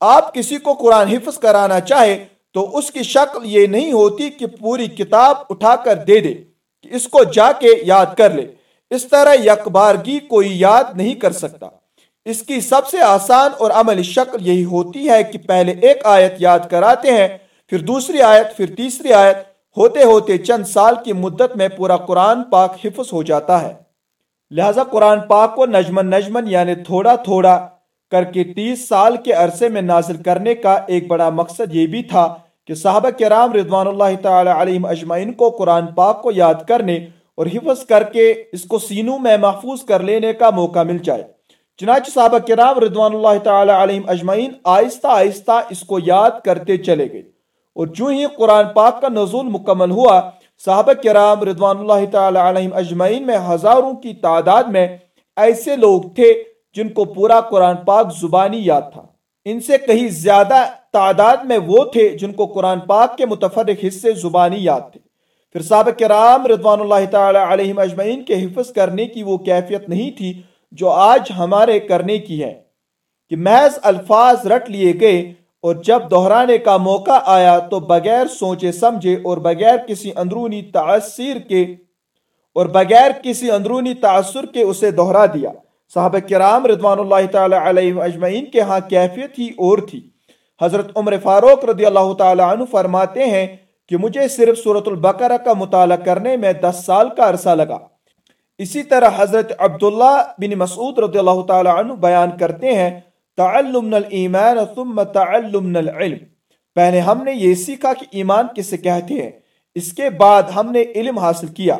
آپ کسی کو قرآن حفظ کرانا چاہے تو اس کی شکل یہ نہیں ہوتی کہ پوری کتاب اٹھا کر دے دے، کہ اس کو جا کے یاد کر لے۔ اس طرح یکبارگی کوئی یاد نہیں کر سکتا۔ اس کی سب سے آسان اور عملی شکل یہی ہوتی ہے کہ پہلے ایک آیت یاد کراتے ہیں، پھر دوسری آیت، پھر تیسری آیت۔ ہوتے ہوتے چند سال کی مدت میں پورا قرآن پاک حفظ ہو جاتا ہے۔ لہذا قرآن پاک کو نجمن نجمن یعنی تھوڑا تھوڑا کر کے تیس سال کے عرصے میں نازل کرنے کا ایک بڑا مقصد یہ بھی تھا کہ صحابہ کرام رضوان اللہ تعالی علیہ اجمعین کو قرآن پاک کو یاد کرنے اور حفظ کر کے اس کو سینوں میں محفوظ کر لینے کا موقع مل جائے۔ چنانچہ صحابہ کرام رضوان اللہ تعالی علیہ اجمعین آہستہ آہستہ اس کو یاد کرتے چلے گئے۔ اور جو ہی قرآن پاک کا نزول مکمل ہوا، صحابہ کرام رضوان اللہ تعالی علیہ اجمعین میں ہزاروں کی تعداد میں ایسے لوگ تھے جن کو پورا قرآن پاک زبانی یاد تھا۔ ان سے کہیں زیادہ تعداد میں وہ تھے جن کو قرآن پاک کے متفرق حصے زبانی یاد تھے۔ پھر صحابہ کرام رضوان اللہ تعالی علیہ اجمعین کے حفظ کرنے کی وہ کیفیت نہیں تھی جو آج ہمارے کرنے کی ہے۔ کہ محض الفاظ رٹ لیے گئے اور جب دہرانے کا موقع آیا تو بغیر سوچے سمجھے اور بغیر کسی اندرونی تاثیر کے اور بغیر کسی اندرونی تاثر کے اسے دہرا دیا۔ صحابہ کرام رضوان اللہ تعالی علیہ اجمعین کے ہاں کیفیت ہی اور تھی۔ حضرت عمر فاروق رضی اللہ تعالی عنہ فرماتے ہیں کہ مجھے صرف صورت البقرہ کا مطالعہ کرنے میں دس سال کا عرصہ لگا۔ اسی طرح حضرت عبداللہ بن مسعود رضی اللہ تعالی عنہ بیان کرتے ہیں، تعلمنا الایمان ثم تعلمنا العلم پہلے ہم نے یہ سیکھا کہ ایمان کسے کہتے ہیں، اس کے بعد ہم نے علم حاصل کیا۔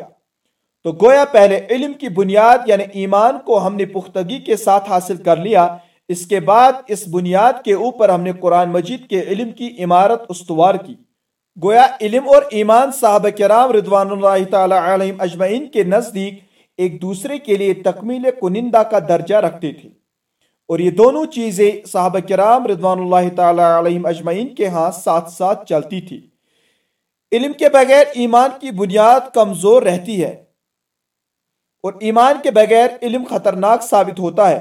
تو گویا پہلے علم کی بنیاد یعنی ایمان کو ہم نے پختگی کے ساتھ حاصل کر لیا، اس کے بعد اس بنیاد کے اوپر ہم نے قرآن مجید کے علم کی عمارت استوار کی۔ گویا علم اور ایمان صحابہ کرام رضوان اللہ تعالی علیہ اجمعین کے نزدیک ایک دوسرے کے لیے تکمیل کنندہ کا درجہ رکھتے تھے۔ اور یہ دونوں چیزیں صحابہ کرام رضوان اللہ تعالی علیہ اجمعین کے ہاں ساتھ ساتھ چلتی تھی۔ علم کے بغیر ایمان کی بنیاد کمزور رہتی ہے۔ اور ایمان کے بغیر علم خطرناک ثابت ہوتا ہے۔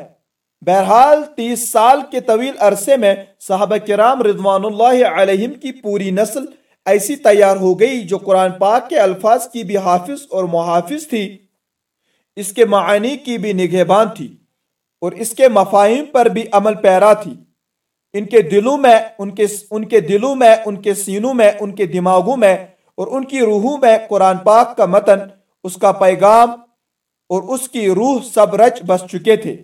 بہرحال تیس سال کے طویل عرصے میں صحابہ کرام رضوان اللہ علیہم کی پوری نسل ایسی تیار ہو گئی جو قرآن پاک کے الفاظ کی بھی حافظ اور محافظ تھی۔ اس کے معنی کی بھی نگہبان تھی اور اس کے مفاہیم پر بھی عمل پیرا تھی۔ ان کے دلوں میں، ان کے ان کے دلوں میں، ان کے سینوں میں، ان کے دماغوں میں اور ان کی روحوں میں قرآن پاک کا متن، اس کا پیغام اور اس کی روح سب رچ بس چکے تھے۔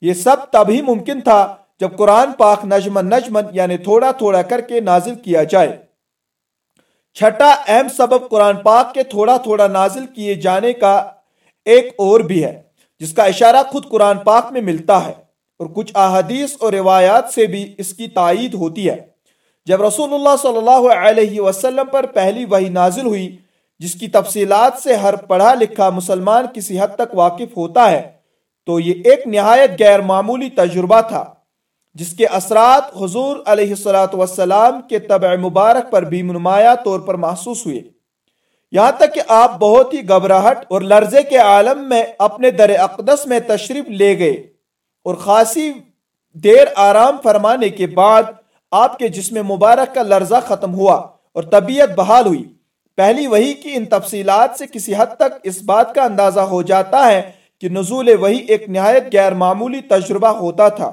یہ سب تب ہی ممکن تھا جب قرآن پاک نجمن نجمن یعنی تھوڑا تھوڑا کر کے نازل کیا جائے۔ چھٹا اہم سبب قرآن پاک کے تھوڑا تھوڑا نازل کیے جانے کا ایک اور بھی ہے، جس کا اشارہ خود قرآن پاک میں ملتا ہے۔ اور کچھ احادیث اور روایات سے بھی اس کی تائید ہوتی ہے۔ جب رسول اللہ صلی اللہ علیہ وسلم پر پہلی وہی نازل ہوئی جس کی تفصیلات سے ہر پڑھا لکھا مسلمان کسی حد تک واقف ہوتا ہے، تو یہ ایک نہایت غیر معمولی تجربہ تھا، جس کے اثرات حضور علیہ السلاۃ وسلام کے طبع مبارک پر بھی نمایاں طور پر محسوس ہوئے۔ یہاں تک کہ آپ بہت ہی گھبراہٹ اور لرزے کے عالم میں اپنے در اقدس میں تشریف لے گئے اور خاصی دیر آرام فرمانے کے بعد آپ کے جسم مبارک کا لرزہ ختم ہوا اور طبیعت بحال ہوئی۔ پہلی وہی کی ان تفصیلات سے کسی حد تک اس بات کا اندازہ ہو جاتا ہے کہ نزول وہی ایک نہایت غیر معمولی تجربہ ہوتا تھا،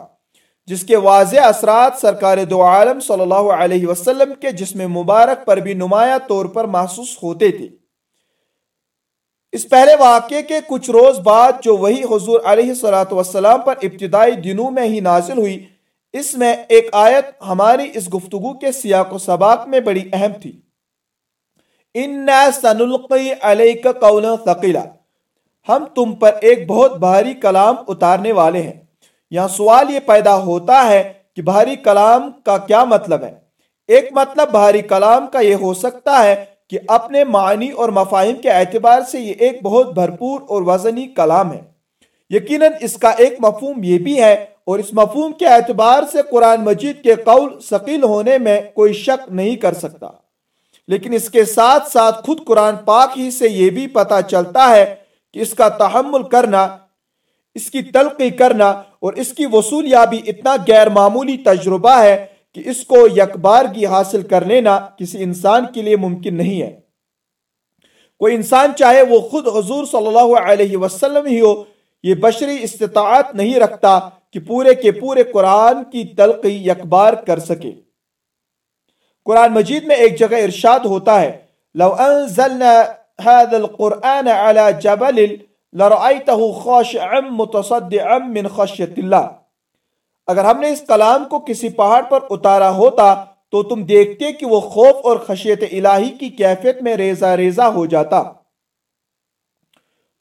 جس کے واضح اثرات سرکار دو عالم صلی اللہ علیہ وسلم کے جسم مبارک پر بھی نمایاں طور پر محسوس ہوتے تھے۔ اس پہلے واقعے کے کچھ روز بعد جو وہی حضور علیہ صلاۃ وسلام پر ابتدائی دنوں میں ہی نازل ہوئی، اس میں ایک آیت ہماری اس گفتگو کے سیاق و سباق میں بڑی اہم تھی۔ ثقیلا ہم تم پر ایک بہت بھاری کلام اتارنے والے ہیں۔ یہاں سوال یہ پیدا ہوتا ہے کہ بھاری کلام کا کیا مطلب ہے؟ ایک مطلب بھاری کلام کا یہ ہو سکتا ہے کہ اپنے معنی اور مفاہم کے اعتبار سے یہ ایک بہت بھرپور اور وزنی کلام ہے۔ یقیناً اس کا ایک مفہوم یہ بھی ہے اور اس مفہوم کے اعتبار سے قرآن مجید کے قول ثقیل ہونے میں کوئی شک نہیں کر سکتا۔ لیکن اس کے ساتھ ساتھ خود قرآن پاک ہی سے یہ بھی پتا چلتا ہے کہ اس کا تحمل کرنا، اس کی تلقی کرنا اور اس کی وصول یابی اتنا غیر معمولی تجربہ ہے کہ اس کو یکبارگی حاصل کر لینا کسی انسان کے لیے ممکن نہیں ہے۔ کوئی انسان چاہے وہ خود حضور صلی اللہ علیہ وسلم ہی ہو، یہ بشری استطاعت نہیں رکھتا کہ پورے کے پورے قرآن کی تلقی یکبار کر سکے۔ قرآن مجید میں ایک جگہ ارشاد ہوتا ہے، لو انزلنا هذا القرآن على جبل لرأيته خاشعا متصدعا من خشية الله اگر ہم نے اس کلام کو کسی پہاڑ پر اتارا ہوتا، تو تم دیکھتے کہ وہ خوف اور خشیت الہی کی کیفیت میں ریزہ ریزہ ہو جاتا۔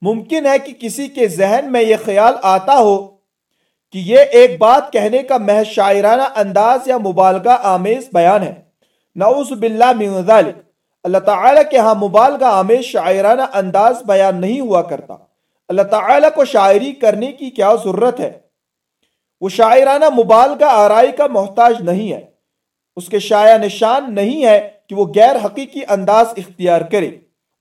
ممکن ہے کہ کسی کے ذہن میں یہ خیال آتا ہو کہ یہ ایک بات کہنے کا محض شاعرانہ انداز یا مبالغہ آمیز بیان ہے۔ نعوذ باللہ من ذالک اللہ تعالیٰ کے ہاں مبالغہ آمیز شاعرانہ انداز بیان نہیں ہوا کرتا۔ اللہ تعالیٰ کو شاعری کرنے کی کیا ضرورت ہے؟ وہ شاعرانہ مبالغہ آرائی کا محتاج نہیں ہے۔ اس کے شاعر نشان نہیں ہے کہ وہ غیر حقیقی انداز اختیار کرے۔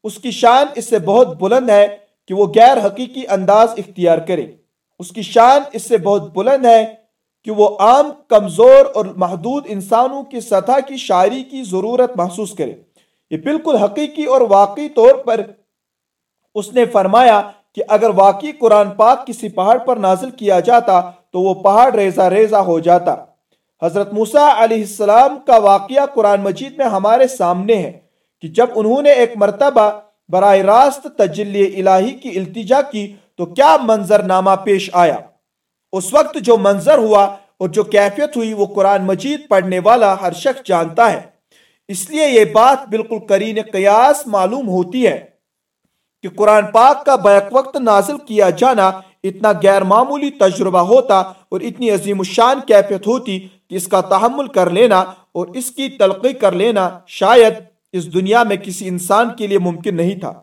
اس کی شان اس سے بہت بلند ہے کہ وہ غیر حقیقی انداز اختیار کرے۔ اس کی شان اس سے بہت بلند ہے کہ وہ عام، کمزور اور محدود انسانوں کی سطح کی شاعری کی ضرورت محسوس کرے۔ یہ بالکل حقیقی اور واقعی طور پر اس نے فرمایا کہ اگر واقعی قرآن پاک کسی پہاڑ پر نازل کیا جاتا تو وہ پہاڑ ریزہ ریزہ ہو جاتا۔ حضرت موسیٰ علیہ السلام کا واقعہ قرآن مجید میں ہمارے سامنے ہے کہ جب انہوں نے ایک مرتبہ براہ راست تجلی الہی کی التجا کی تو کیا منظر نامہ پیش آیا۔ اس وقت جو منظر ہوا اور جو کیفیت ہوئی وہ قرآن مجید پڑھنے والا ہر شخص جانتا ہے۔ اس لیے یہ بات بالکل کرین قیاس معلوم ہوتی ہے کہ قرآن پاک کا بیک وقت نازل کیا جانا اتنا غیر معمولی تجربہ ہوتا اور اتنی عظیم الشان کیفیت ہوتی کہ اس کا تحمل کر لینا اور اس کی تلقی کر لینا شاید اس دنیا میں کسی انسان کے لیے ممکن نہیں تھا۔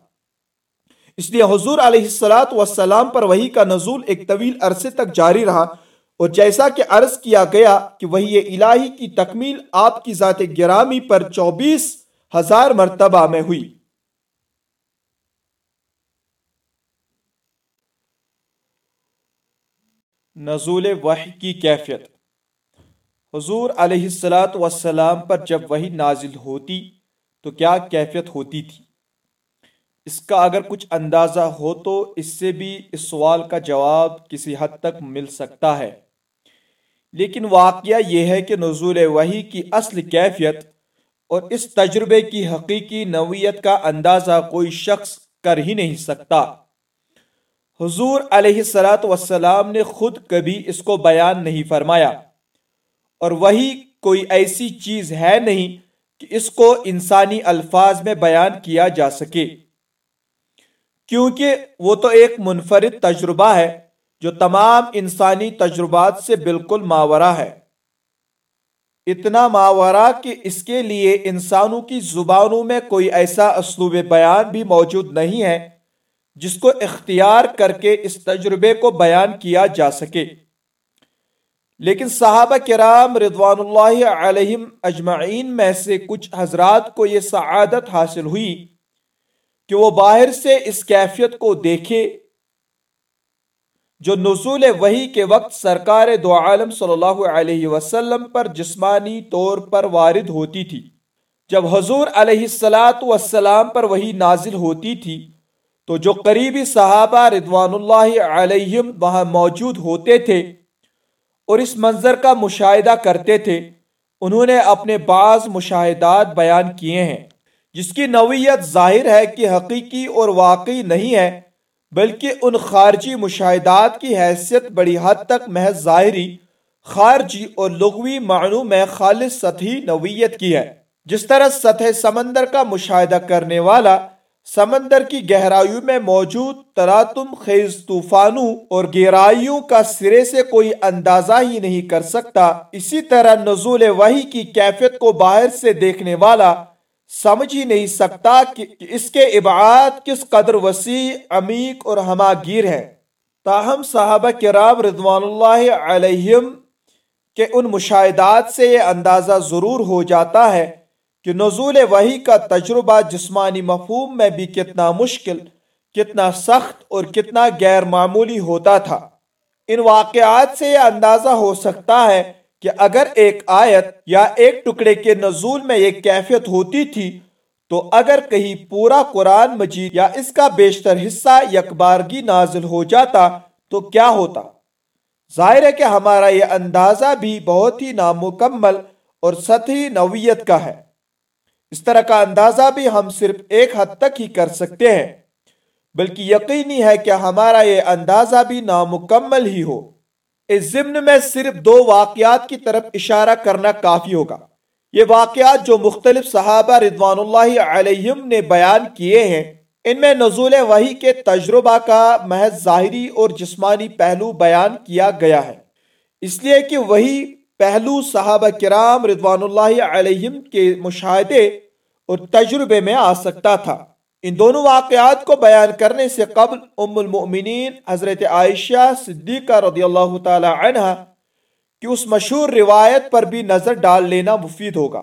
اس لیے حضور علیہ السلاۃ والسلام پر وہی کا نزول ایک طویل عرصے تک جاری رہا اور جیسا کہ عرض کیا گیا کہ وہی الہی کی تکمیل آپ کی ذات گرامی پر چوبیس ہزار مرتبہ میں ہوئی۔ نزول وحی کی کیفیت۔ حضور علیہ السلاۃ والسلام پر جب وہی نازل ہوتی تو کیا کیفیت ہوتی تھی؟ اس کا اگر کچھ اندازہ ہو تو اس سے بھی اس سوال کا جواب کسی حد تک مل سکتا ہے۔ لیکن واقعہ یہ ہے کہ نزول وحی کی اصل کیفیت اور اس تجربے کی حقیقی نوعیت کا اندازہ کوئی شخص کر ہی نہیں سکتا۔ حضور علیہ السلاۃ وسلام نے خود کبھی اس کو بیان نہیں فرمایا۔ اور وہی کوئی ایسی چیز ہے نہیں کہ اس کو انسانی الفاظ میں بیان کیا جا سکے۔ کیونکہ وہ تو ایک منفرد تجربہ ہے جو تمام انسانی تجربات سے بالکل ماورہ ہے۔ اتنا ماورا کہ اس کے لیے انسانوں کی زبانوں میں کوئی ایسا اسلوب بیان بھی موجود نہیں ہے جس کو اختیار کر کے اس تجربے کو بیان کیا جا سکے۔ لیکن صحابہ کرام رضوان اللہ علیہم اجمعین میں سے کچھ حضرات کو یہ سعادت حاصل ہوئی۔ کہ وہ باہر سے اس کیفیت کو دیکھے جو نزول وحی کے وقت سرکار دو عالم صلی اللہ علیہ وسلم پر جسمانی طور پر وارد ہوتی تھی۔ جب حضور علیہ السلاۃ والسلام پر وہی نازل ہوتی تھی، تو جو قریبی صحابہ رضوان اللہ علیہم وہاں موجود ہوتے تھے اور اس منظر کا مشاہدہ کرتے تھے، انہوں نے اپنے بعض مشاہدات بیان کیے ہیں۔ جس کی نوعیت ظاہر ہے کہ حقیقی اور واقعی نہیں ہے، بلکہ ان خارجی مشاہدات کی حیثیت بڑی حد تک محض ظاہری، خارجی اور لغوی معنوں میں خالص سطحی نوعیت کی ہے۔ جس طرح سطح سمندر کا مشاہدہ کرنے والا، سمندر کی گہرائیوں میں موجود تراتم، خیز طوفانوں اور گہرائیوں کا سرے سے کوئی اندازہ ہی نہیں کر سکتا۔ اسی طرح نزول وحی کی کیفیت کو باہر سے دیکھنے والا سمجھ ہی نہیں سکتا کہ اس کے ابعاد کس قدر وسیع، عمیق اور ہما گیر ہے تاہم صحابہ کرام رضوان اللہ علیہم کے ان مشاہدات سے یہ اندازہ ضرور ہو جاتا ہے کہ نزول وحی کا تجربہ جسمانی مفہوم میں بھی کتنا مشکل، کتنا سخت اور کتنا غیر معمولی ہوتا تھا۔ ان واقعات سے یہ اندازہ ہو سکتا ہے کہ اگر ایک آیت یا ایک ٹکڑے کے نزول میں یہ کیفیت ہوتی تھی، تو اگر کہیں پورا قرآن مجید یا اس کا بیشتر حصہ یکبارگی نازل ہو جاتا، تو کیا ہوتا؟ ظاہر ہے کہ ہمارا یہ اندازہ بھی بہت ہی نامکمل اور سطحی نوعیت کا ہے۔ اس طرح کا اندازہ بھی ہم صرف ایک حد تک ہی کر سکتے ہیں، بلکہ یقینی ہے کہ ہمارا یہ اندازہ بھی نامکمل ہی ہو۔ اس ضمن میں صرف دو واقعات کی طرف اشارہ کرنا کافی ہوگا۔ یہ واقعات جو مختلف صحابہ رضوان اللہ علیہم نے بیان کیے ہیں، ان میں نزول وحی کے تجربہ کا محض ظاہری اور جسمانی پہلو بیان کیا گیا ہے۔ اس لیے کہ وہی پہلو صحابہ کرام رضوان اللہ علیہم کے مشاہدے اور تجربے میں آ سکتا تھا۔ ان دونوں واقعات کو بیان کرنے سے قبل ام المؤمنین حضرت عائشہ صدیقہ رضی اللہ تعالی عنہ کی اس مشہور روایت پر بھی نظر ڈال لینا مفید ہوگا،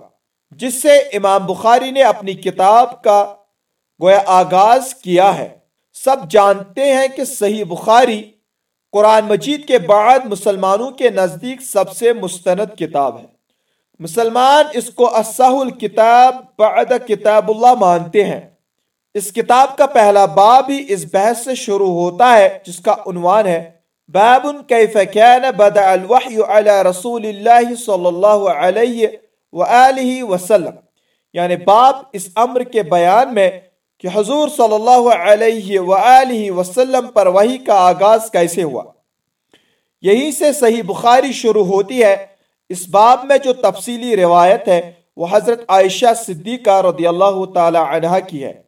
جس سے امام بخاری نے اپنی کتاب کا گویا آغاز کیا ہے۔ سب جانتے ہیں کہ صحیح بخاری قرآن مجید کے بعد مسلمانوں کے نزدیک سب سے مستند کتاب ہے۔ مسلمان اس کو الکتاب بعد کتاب اللہ مانتے ہیں۔ اس کتاب کا پہلا باب ہی اس بحث سے شروع ہوتا ہے، جس کا عنوان ہے باب کیف کان بدع الوحی علی رسول اللہ صلی اللہ علیہ وآلہ وسلم۔ یعنی باب اس امر کے بیان میں کہ حضور صلی اللہ علیہ وآلہ وسلم پر وحی کا آغاز کیسے ہوا۔ یہی سے صحیح بخاری شروع ہوتی ہے۔ اس باب میں جو تفصیلی روایت ہے، وہ حضرت عائشہ صدیقہ رضی اللہ تعالی عنہ کی ہے۔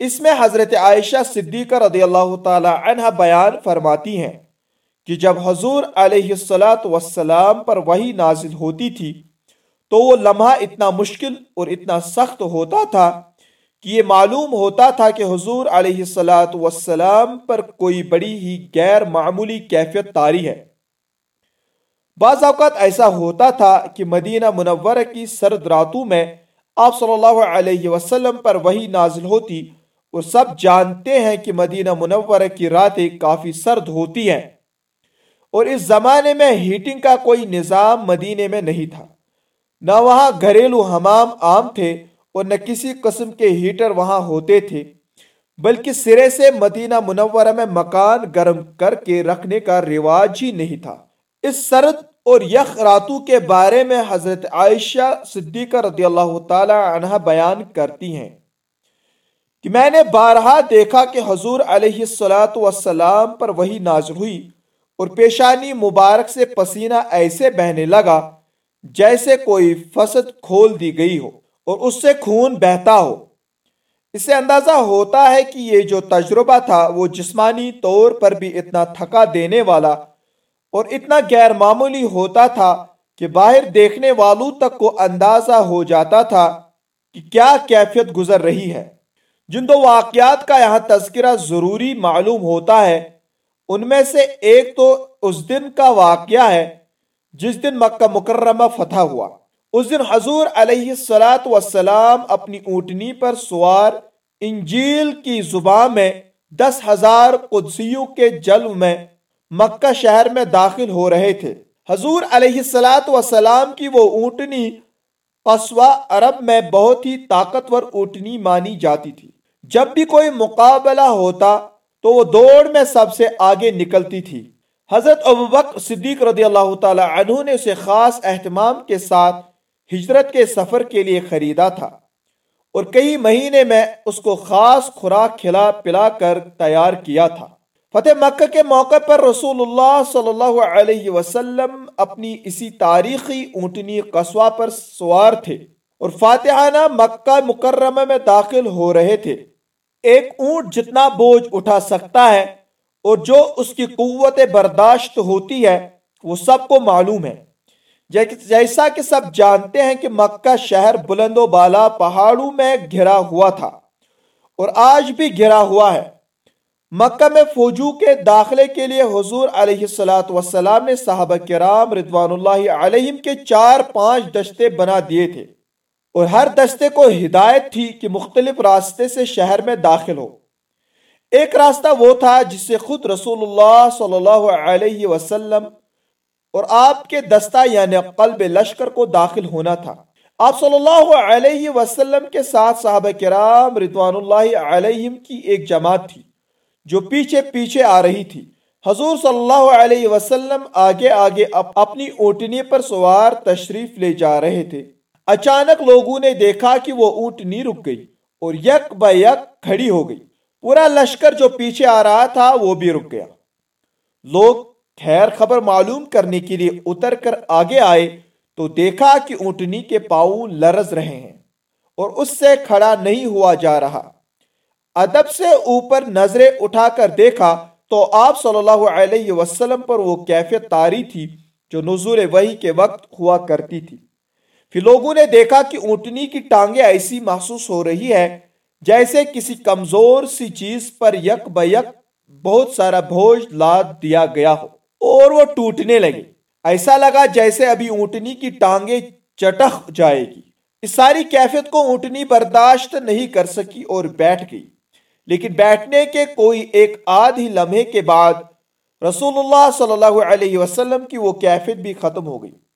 اس میں حضرت عائشہ صدیقہ رضی اللہ تعالی عنہ بیان فرماتی ہیں کہ جب حضور علیہ السلام پر وہی نازل ہوتی تھی، تو وہ لمحہ اتنا مشکل اور اتنا سخت ہوتا تھا کہ یہ معلوم ہوتا تھا کہ حضور علیہ السلاۃ والسلام پر کوئی بڑی ہی غیر معمولی کیفیت تاری ہے۔ بعض اوقات ایسا ہوتا تھا کہ مدینہ منورہ کی سرد راتوں میں آپ صلی اللہ علیہ وسلم پر وہی نازل ہوتی اور سب جانتے ہیں کہ مدینہ منورہ کی راتیں کافی سرد ہوتی ہیں۔ اور اس زمانے میں ہیٹنگ کا کوئی نظام مدینے میں نہیں تھا۔ نہ وہاں گھریلو حمام عام تھے اور نہ کسی قسم کے ہیٹر وہاں ہوتے تھے، بلکہ سرے سے مدینہ منورہ میں مکان گرم کر کے رکھنے کا رواج ہی نہیں تھا۔ اس سرد اور یخ راتو کے بارے میں حضرت عائشہ صدیقہ رضی اللہ تعالی عنہ بیان کرتی ہیں۔ کہ میں نے بارہا دیکھا کہ حضور علیہ السلام پر وہی نازل ہوئی اور پیشانی مبارک سے پسینہ ایسے بہنے لگا جیسے کوئی فسد کھول دی گئی ہو اور اس سے خون بہتا ہو۔ اس سے اندازہ ہوتا ہے کہ یہ جو تجربہ تھا وہ جسمانی طور پر بھی اتنا تھکا دینے والا اور اتنا غیر معمولی ہوتا تھا کہ باہر دیکھنے والوں تک کو اندازہ ہو جاتا تھا کہ کیا کیفیت گزر رہی ہے۔ جن دو واقعات کا یہاں تذکرہ ضروری معلوم ہوتا ہے، ان میں سے ایک تو اس دن کا واقعہ ہے جس دن مکہ مکرمہ فتح ہوا۔ اس دن حضور علیہ السلاۃ وسلام اپنی اونٹنی پر سوار انجیل کی زبان میں دس ہزار قدسیوں کے جلو میں مکہ شہر میں داخل ہو رہے تھے۔ حضور علیہ السلاۃ وسلام کی وہ اونٹنی قصوہ عرب میں بہت ہی طاقتور اونٹنی مانی جاتی تھی۔ جب بھی کوئی مقابلہ ہوتا تو وہ دوڑ میں سب سے آگے نکلتی تھی۔ حضرت ابوبکر صدیق رضی اللہ تعالی عنہ نے اسے خاص اہتمام کے ساتھ ہجرت کے سفر کے لیے خریدا تھا۔ اور کئی مہینے میں اس کو خاص خوراک کھلا پلا کر تیار کیا تھا۔ فتح مکہ کے موقع پر رسول اللہ صلی اللہ علیہ وسلم اپنی اسی تاریخی اونٹنی قصوہ پر سوار تھے اور فاتحانہ مکہ مکرمہ میں داخل ہو رہے تھے۔ ایک اونٹ جتنا بوجھ اٹھا سکتا ہے اور جو اس کی قوت برداشت ہوتی ہے، وہ سب کو معلوم ہے۔ جیسا کہ سب جانتے ہیں کہ مکہ شہر بلند و بالا پہاڑوں میں گھرا ہوا تھا اور آج بھی گھرا ہوا ہے۔ مکہ میں فوجو کے داخلے کے لیے حضور علیہ السلام نے صحابہ کرام رضوان اللہ علیہم کے چار پانچ دشتے بنا دیے تھے۔ اور ہر دستے کو ہدایت تھی کہ مختلف راستے سے شہر میں داخل ہو۔ ایک راستہ وہ تھا جس سے خود رسول اللہ صلی اللہ علیہ وسلم اور آپ کے دستہ یعنی قلب لشکر کو داخل ہونا تھا۔ آپ صلی اللہ علیہ وسلم کے ساتھ صحابہ کرام رضوان اللہ علیہم کی ایک جماعت تھی جو پیچھے پیچھے آ رہی تھی۔ حضور صلی اللہ علیہ وسلم آگے آگے اپنی اوٹنی پر سوار تشریف لے جا رہے تھے۔ اچانک لوگوں نے دیکھا کہ وہ اونٹنی رک گئی اور یک با یک کھڑی ہو گئی۔ پورا لشکر جو پیچھے آ رہا تھا وہ بھی رک گیا۔ لوگ خیر خبر معلوم کرنے کے لیے اتر کر آگے آئے تو دیکھا کہ اونٹنی کے پاؤں لرز رہے ہیں اور اس سے کھڑا نہیں ہوا جا رہا۔ ادب سے اوپر نظریں اٹھا کر دیکھا تو آپ صلی اللہ علیہ وسلم پر وہ کیفیت تاری تھی جو نزول وحی کے وقت ہوا کرتی تھی۔ پھر لوگوں نے دیکھا کہ اونٹنی کی ٹانگیں ایسی محسوس ہو رہی ہے جیسے کسی کمزور سی چیز پر یک بیک بہت سارا بوجھ لاد دیا گیا ہو اور وہ ٹوٹنے لگے ایسا لگا جیسے ابھی اونٹنی کی ٹانگیں چٹخ جائے گی۔ اس ساری کیفیت کو اونٹنی برداشت نہیں کر سکی اور بیٹھ گئی۔ لیکن بیٹھنے کے کوئی ایک آدھی لمحے کے بعد رسول اللہ صلی اللہ علیہ وسلم کی وہ کیفیت بھی ختم ہو گئی۔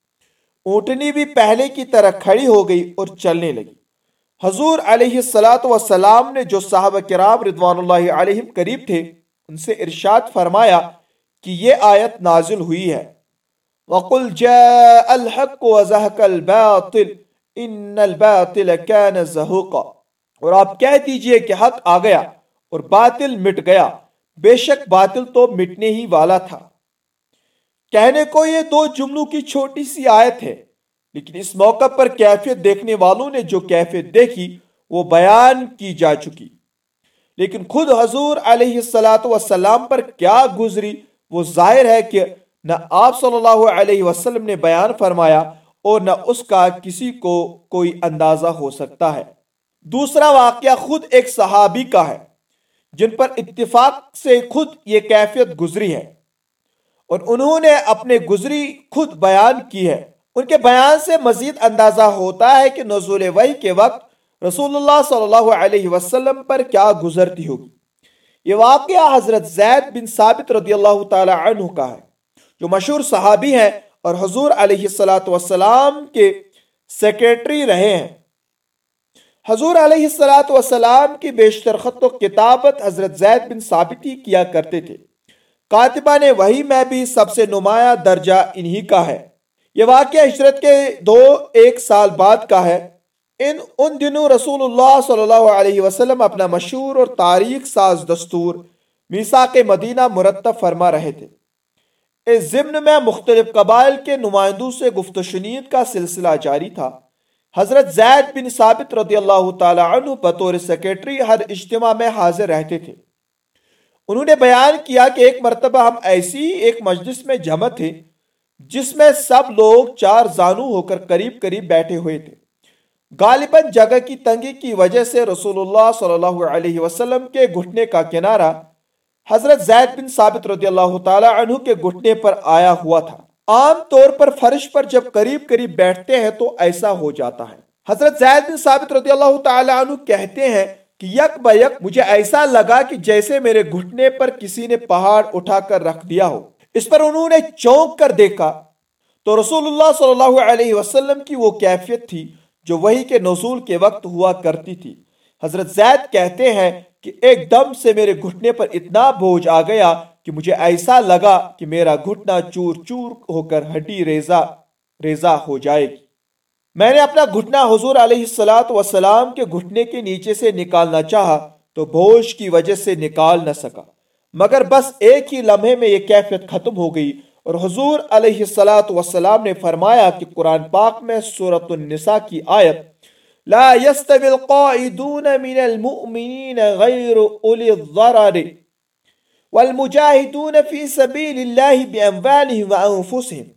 اونٹنی بھی پہلے کی طرح کھڑی ہو گئی اور چلنے لگی۔ حضور علیہ السلاۃ وسلام نے جو صحابہ کرام رضوان اللہ علیہم قریب تھے، ان سے ارشاد فرمایا کہ یہ آیت نازل ہوئی ہے۔ وَقُلْ جَاءَ الْحَقُ وَزَهَكَ الْبَاطِلِ إِنَّ الْبَاطِلَ كَانَ زَهُقًا اور آپ کہہ دیجیے کہ حق آ گیا اور باطل مٹ گیا۔ بے شک باطل تو مٹنے ہی والا تھا۔ کہنے کو یہ دو جملوں کی چھوٹی سی آیت ہے، لیکن اس موقع پر کیفیت دیکھنے والوں نے جو کیفیت دیکھی، وہ بیان کی جا چکی۔ لیکن خود حضور علیہ السلام پر کیا گزری، وہ ظاہر ہے کہ نہ آپ صلی اللہ علیہ وسلم نے بیان فرمایا اور نہ اس کا کسی کو کوئی اندازہ ہو سکتا ہے۔ دوسرا واقعہ خود ایک صحابی کا ہے، جن پر اتفاق سے خود یہ کیفیت گزری ہے۔ اور انہوں نے اپنے گزری خود بیان کی ہے۔ ان کے بیان سے مزید اندازہ ہوتا ہے کہ نزول وحی کے وقت رسول اللہ صلی اللہ علیہ وسلم پر کیا گزرتی ہوگی۔ یہ واقعہ حضرت زید بن ثابت رضی اللہ تعالی عنہ کا ہے جو مشہور صحابی ہیں اور حضور علیہ السلام کے سیکیٹری رہے ہیں۔ حضور علیہ السلام کی بیشتر خط و کتابت حضرت زید بن ثابت ہی کیا کرتے تھے۔ کاتبہ نے وہی میں بھی سب سے نمایاں درجہ انہی کا ہے۔ یہ واقعہ ہجرت کے دو ایک سال بعد کا ہے۔ ان ان دنوں رسول اللہ صلی اللہ علیہ وسلم اپنا مشہور اور تاریخ ساز دستور میساک مدینہ مرتب فرما رہے تھے۔ اس ضمن میں مختلف قبائل کے نمائندوں سے گفت و شنید کا سلسلہ جاری تھا۔ حضرت زید بن ثابت رضی اللہ تعالی عنہ بطور سیکیٹری ہر اجتماع میں حاضر رہتے تھے۔ انہوں نے بیان کیا کہ ایک مرتبہ ہم ایسی ایک مجلس میں جمع تھے جس میں سب لوگ چار زانو ہو کر قریب قریب بیٹھے ہوئے تھے۔ غالباً جگہ کی تنگی کی وجہ سے رسول اللہ صلی اللہ علیہ وسلم کے گھٹنے کا کنارہ حضرت زید بن ثابت رضی اللہ تعالی عنہ کے گھٹنے پر آیا ہوا تھا۔ عام طور پر فرش پر جب قریب قریب بیٹھتے ہیں تو ایسا ہو جاتا ہے۔ حضرت زید بن ثابت رضی اللہ تعالی عنہ کہتے ہیں کہ یک با یک مجھے ایسا لگا کہ جیسے میرے گھٹنے پر کسی نے پہاڑ اٹھا کر رکھ دیا ہو۔ اس پر انہوں نے چونک کر دیکھا۔ تو رسول اللہ صلی اللہ علیہ وسلم کی وہ کیفیت تھی جو وہی کے نزول کے وقت ہوا کرتی تھی۔ حضرت زید کہتے ہیں کہ ایک دم سے میرے گھٹنے پر اتنا بوجھ آ گیا کہ مجھے ایسا لگا کہ میرا گھٹنا چور چور ہو کر ہڈی ریزا ریزا ہو جائے گی۔ میں نے اپنا گھٹنا حضور علیہ السلاۃ وسلام کے گھٹنے کے نیچے سے نکالنا چاہا تو بوجھ کی وجہ سے نکال نہ سکا۔ مگر بس ایک ہی لمحے میں یہ کیفیت ختم ہو گئی اور حضور علیہ السلاۃ وسلام نے فرمایا کہ قرآن پاک میں سورت النساء کی آیت، لا يستوي القائدون من المؤمنين غير أولي الضرر والمجاهدون في سبيل الله بأنفالهم وأنفسهم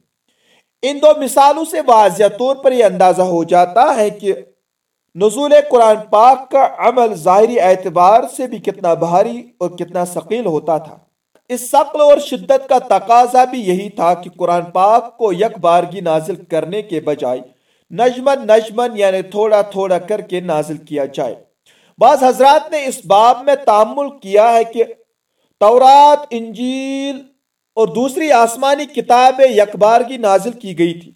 ان دو مثالوں سے واضح طور پر یہ اندازہ ہو جاتا ہے کہ نزول قرآن پاک کا عمل ظاہری اعتبار سے بھی کتنا بھاری اور کتنا ثقیل ہوتا تھا۔ اس سقل اور شدت کا تقاضا بھی یہی تھا کہ قرآن پاک کو یک بارگی نازل کرنے کے بجائے نجمن نجمن یعنی تھوڑا تھوڑا کر کے نازل کیا جائے۔ بعض حضرات نے اس باب میں تعمل کیا ہے کہ تورات، انجیل اور دوسری آسمانی کتابیں یکبارگی نازل کی گئی تھی۔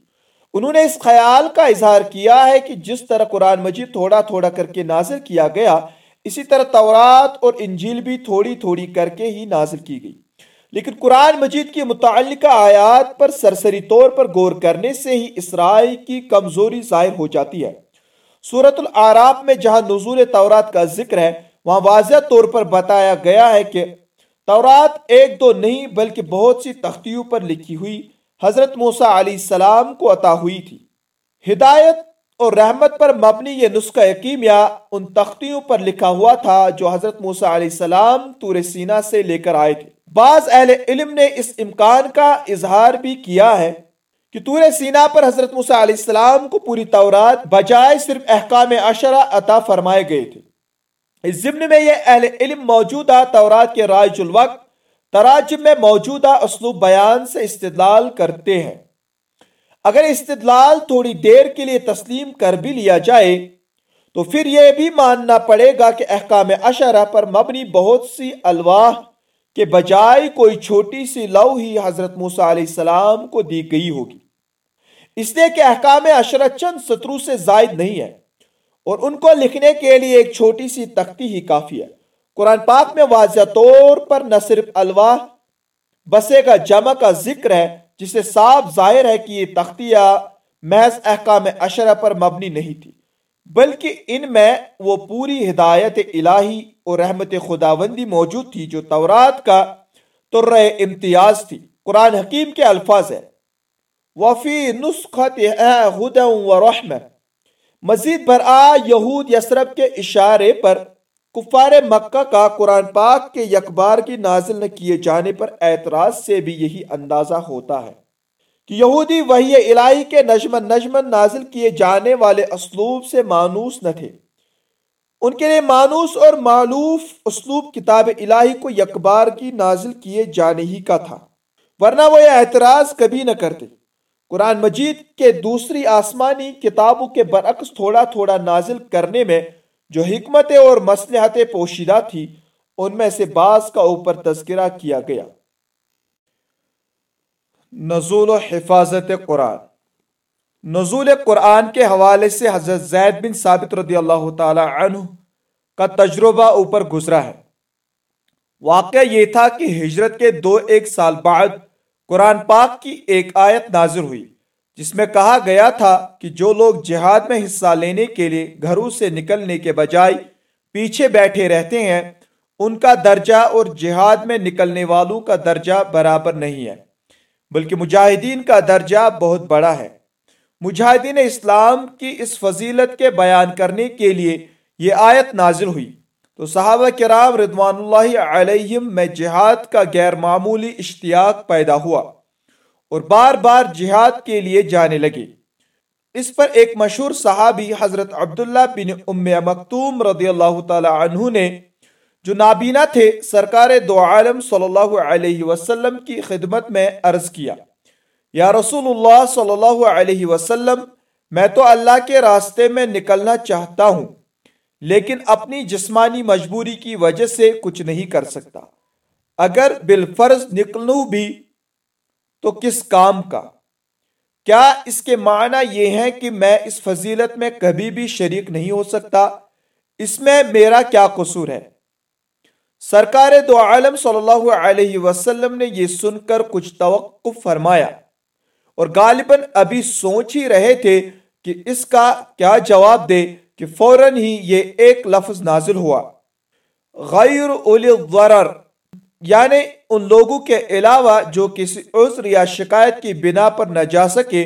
انہوں نے اس خیال کا اظہار کیا ہے کہ جس طرح قرآن مجید تھوڑا تھوڑا کر کے نازل کیا گیا، اسی طرح تورات اور انجیل بھی تھوڑی تھوڑی کر کے ہی نازل کی گئی۔ لیکن قرآن مجید کی متعلقہ آیات پر سرسری طور پر غور کرنے سے ہی اسرائیل کی کمزوری ظاہر ہو جاتی ہے۔ صورت العراف میں جہاں نزول تورات کا ذکر ہے، وہاں واضح طور پر بتایا گیا ہے کہ تورات ایک دو نہیں بلکہ بہت سی تختیوں پر لکھی ہوئی حضرت موسیٰ علیہ السلام کو عطا ہوئی تھی۔ ہدایت اور رحمت پر مبنی یہ نسخہ یقیمیہ ان تختیوں پر لکھا ہوا تھا جو حضرت موسیٰ علیہ السلام تور سینہ سے لے کر آئے تھے۔ بعض اہل علم نے اس امکان کا اظہار بھی کیا ہے کہ تور سینہ پر حضرت موسیٰ علیہ السلام کو پوری تورات بجائے صرف احکام عشرہ عطا فرمائے گئے تھے۔ اس ضمن میں یہ اہل علم موجودہ تورات کے رائج الوقت، تراجم میں موجودہ اسلوب بیان سے استدلال کرتے ہیں۔ اگر استدلال تھوڑی دیر کے لیے تسلیم کر بھی لیا جائے، تو پھر یہ بھی ماننا پڑے گا کہ احکام اشرہ پر مبنی بہت سی الواح کے بجائے کوئی چھوٹی سی لو ہی حضرت موسیٰ علیہ السلام کو دی گئی ہوگی۔ اس لیے کہ احکام اشرہ چند سترو سے زائد نہیں ہے اور ان کو لکھنے کے لیے ایک چھوٹی سی تختی ہی کافی ہے۔ قرآن پاک میں واضح طور پر نہ صرف الواح، بسے کا جمع کا ذکر ہے، جسے صاف ظاہر ہے کہ یہ تختیہ محض احکام اشرہ پر مبنی نہیں تھی، بلکہ ان میں وہ پوری ہدایت الہی اور رحمت خداوندی موجود تھی جو تورات کا تر امتیاز تھی۔ قرآن حکیم کے الفاظ ہے وفی نسخت ہدى ورحمہ مزید برآ یہود یسرب کے اشارے پر کفار مکہ کا قرآن پاک کے یکبار کی نازل نہ کیے جانے پر اعتراض سے بھی یہی اندازہ ہوتا ہے کہ یہودی وحی الہی کے نجمن نجمن نازل کیے جانے والے اسلوب سے مانوس نہ تھے۔ ان کے لیے مانوس اور معلوف اسلوب کتاب الہی کو یکبار کی نازل کیے جانے ہی کا تھا، ورنہ وہ یہ اعتراض کبھی نہ کرتے۔ قرآن مجید کے دوسری آسمانی کتابوں کے برعکس تھوڑا تھوڑا نازل کرنے میں جو حکمت اور مسلحت پوشیدہ تھی، ان میں سے بعض کا اوپر تذکرہ کیا گیا۔ نزول و حفاظت قرآن۔ نزول قرآن کے حوالے سے حضرت زید بن ثابت رضی اللہ تعالی عنہ کا تجربہ اوپر گزرا ہے۔ واقعہ یہ تھا کہ ہجرت کے دو ایک سال بعد قرآن پاک کی ایک آیت نازر ہوئی، جس میں کہا گیا تھا کہ جو لوگ جہاد میں حصہ لینے کے لیے گھروں سے نکلنے کے بجائے پیچھے بیٹھے رہتے ہیں، ان کا درجہ اور جہاد میں نکلنے والوں کا درجہ برابر نہیں ہے۔ بلکہ مجاہدین کا درجہ بہت بڑا ہے۔ مجاہدین اسلام کی اس فضیلت کے بیان کرنے کے لیے یہ آیت نازل ہوئی۔ تو صحابہ کرام رضوان اللہ علیہم میں جہاد کا غیر معمولی اشتیاق پیدا ہوا اور بار بار جہاد کے لیے جانے لگے۔ اس پر ایک مشہور صحابی حضرت عبداللہ بن ام مکتوم رضی اللہ تعالی عنہ نے، جو نابینا تھے، سرکار دو عالم صلی اللہ علیہ وسلم کی خدمت میں عرض کیا، یا رسول اللہ صلی اللہ علیہ وسلم، میں تو اللہ کے راستے میں نکلنا چاہتا ہوں لیکن اپنی جسمانی مجبوری کی وجہ سے کچھ نہیں کر سکتا۔ اگر بالفرض نکلوں بھی تو کس کام کا؟ کیا اس کے معنی یہ ہے کہ میں اس فضیلت میں کبھی بھی شریک نہیں ہو سکتا؟ اس میں میرا کیا قصور ہے؟ سرکار دو عالم صلی اللہ علیہ وسلم نے یہ سن کر کچھ توقف فرمایا اور غالباً ابھی سوچ ہی رہے تھے کہ اس کا کیا جواب دے۔ کہ فوراً ہی یہ ایک لفظ نازل ہوا۔ غیر اولی ضرر یعنی ان لوگوں کے علاوہ جو کسی عذر یا شکایت کی بنا پر نہ جا سکے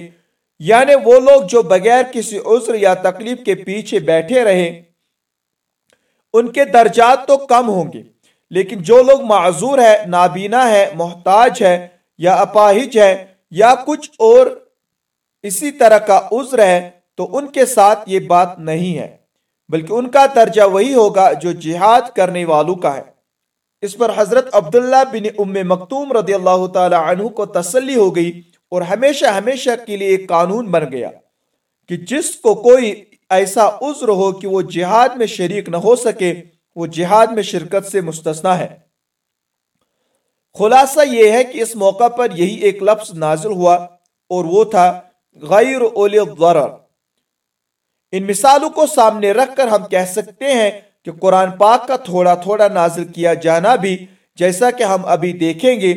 یعنی وہ لوگ جو بغیر کسی عذر یا تکلیف کے پیچھے بیٹھے رہے ان کے درجات تو کم ہوں گے، لیکن جو لوگ معذور ہے نابینا ہے محتاج ہے یا اپاہج ہے یا کچھ اور اسی طرح کا عذر ہے تو ان کے ساتھ یہ بات نہیں ہے، بلکہ ان کا درجہ وہی ہوگا جو جہاد کرنے والوں کا ہے۔ اس پر حضرت عبداللہ بن ام مکتوم رضی اللہ تعالی عنہ کو تسلی ہو گئی اور ہمیشہ ہمیشہ کے لیے ایک قانون بن گیا کہ جس کو کوئی ایسا عذر ہو کہ وہ جہاد میں شریک نہ ہو سکے، وہ جہاد میں شرکت سے مستثنا ہے۔ خلاصہ یہ ہے کہ اس موقع پر یہی ایک لفظ نازل ہوا اور وہ تھا غیر اولی ضرر ان مثالوں کو سامنے رکھ کر ہم کہہ سکتے ہیں کہ قرآن پاک کا تھوڑا تھوڑا نازل کیا جانا بھی جیسا کہ ہم ابھی دیکھیں گے،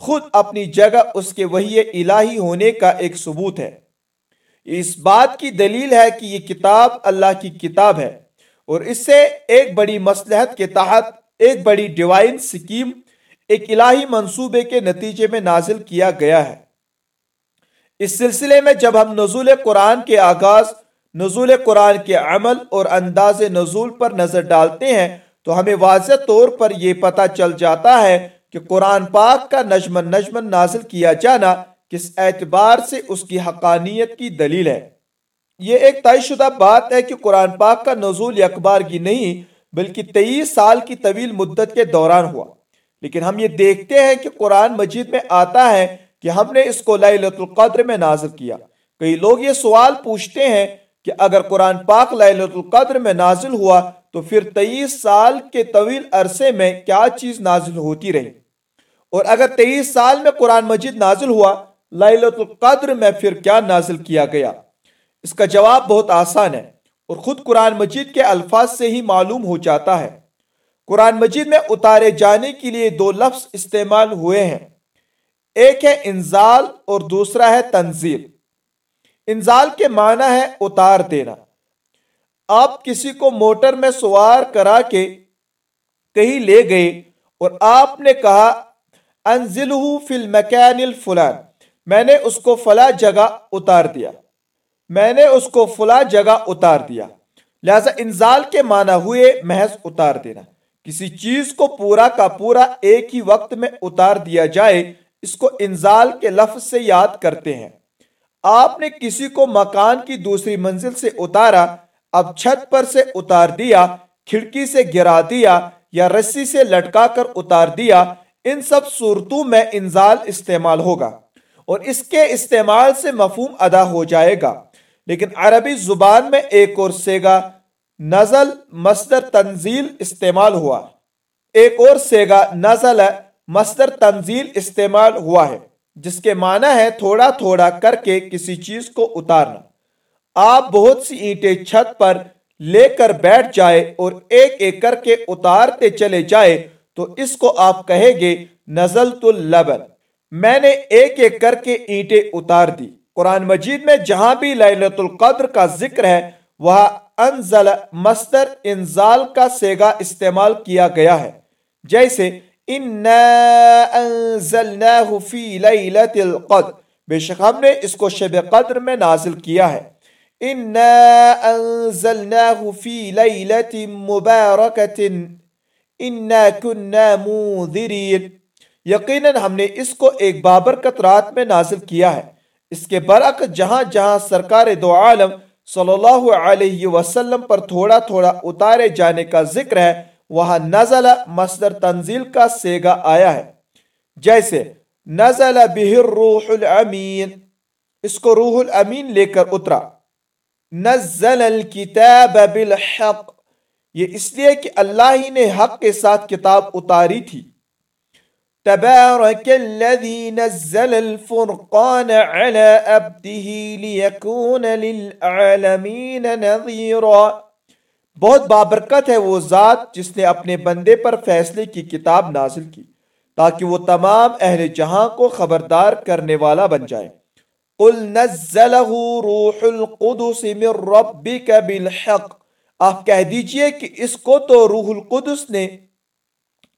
خود اپنی جگہ اس کے وحی الہی ہونے کا ایک ثبوت ہے۔ اس بات کی دلیل ہے کہ یہ کتاب اللہ کی کتاب ہے اور اس سے ایک بڑی مسلحت کے تحت ایک بڑی ڈیوائن سکیم، ایک الہی منصوبے کے نتیجے میں نازل کیا گیا ہے۔ اس سلسلے میں جب ہم نزول قرآن کے آغاز نزول قرآن کے عمل اور انداز نزول پر نظر ڈالتے ہیں تو ہمیں واضح طور پر یہ پتہ چل جاتا ہے کہ قرآن پاک کا نجمن نجمن نازل کیا جانا کس اعتبار سے اس کی حقانیت کی دلیل ہے۔ یہ ایک طے شدہ بات ہے کہ قرآن پاک کا نزول یکبار کی نہیں، بلکہ تیئیس سال کی طویل مدت کے دوران ہوا۔ لیکن ہم یہ دیکھتے ہیں کہ قرآن مجید میں آتا ہے کہ ہم نے اس کو لیلت القدر میں نازل کیا۔ کئی لوگ یہ سوال پوچھتے ہیں کہ اگر قرآن پاک لیلت القدر میں نازل ہوا تو پھر تیئیس سال کے طویل عرصے میں کیا چیز نازل ہوتی رہی؟ اور اگر تیئیس سال میں قرآن مجید نازل ہوا لیلت القدر میں پھر کیا نازل کیا گیا؟ اس کا جواب بہت آسان ہے اور خود قرآن مجید کے الفاظ سے ہی معلوم ہو جاتا ہے۔ قرآن مجید میں اتارے جانے کے لیے دو لفظ استعمال ہوئے ہیں۔ ایک ہے انزال اور دوسرا ہے تنزیل۔ انزال کے معنی ہے اتار دینا۔ آپ کسی کو موٹر میں سوار کرا کے کہیں لے گئے اور آپ نے کہا فی المکان الفلان۔ میں نے اس کو فلا جگہ اتار دیا۔ میں نے اس کو فلا جگہ اتار دیا۔ لہذا انزال کے معنی ہوئے محض اتار دینا۔ کسی چیز کو پورا کا پورا ایک ہی وقت میں اتار دیا جائے، اس کو انزال کے لفظ سے یاد کرتے ہیں۔ آپ نے کسی کو مکان کی دوسری منزل سے اتارا، اب چھت پر سے اتار دیا، کھڑکی سے گرا دیا یا رسی سے لٹکا کر اتار دیا، ان سب صورتوں میں انزال استعمال ہوگا اور اس کے استعمال سے مفہوم ادا ہو جائے گا۔ لیکن عربی زبان میں ایک اور سیگا نزل مصدر تنزیل استعمال ہوا۔ ایک اور سیگا نزل مصدر تنزیل استعمال ہوا ہے۔ جس کے معنی ہے تھوڑا تھوڑا کر کے کسی چیز کو اتارنا۔ آپ بہت سی اینٹیں چھت پر لے کر بیٹھ جائے اور ایک ایک کر کے اتارتے چلے جائے تو اس کو آپ کہے گے نزل میں نے ایک ایک کر کے اینٹیں اتار دی۔ قرآن مجید میں جہاں بھی لیلت القدر کا ذکر ہے، وہاں انزل مصدر انزال کا سیگا استعمال کیا گیا ہے۔ جیسے القدر بے شک ہم نے اس کو شب قدر میں نازل کیا ہے۔ یقیناً ہم نے اس کو ایک بابرکت رات میں نازل کیا ہے۔ اس کے برعکس جہاں جہاں سرکار دو عالم صلی اللہ علیہ وسلم پر تھوڑا تھوڑا اتارے جانے کا ذکر ہے وہاں نزل مصدر تنزیل کا سیگا آیا ہے۔ جیسے نزل به الروح العمین اس کو روح العمین لے کر اترا۔ نزل الكتاب بالحق یہ اس لیے کہ اللہ ہی نے حق کے ساتھ کتاب اتاری تھی۔ تبارك الذي نزل الفرقان على عبده ليكون للعالمين نظيراً بہت بابرکت ہے وہ ذات جس نے اپنے بندے پر فیصلے کی کتاب نازل کی، تاکہ وہ تمام اہل جہاں کو خبردار کرنے والا بن جائے۔ قل نزله روح القدس من ربك بالحق۔ آپ کہہ دیجیے کہ اس کو تو روح القدس نے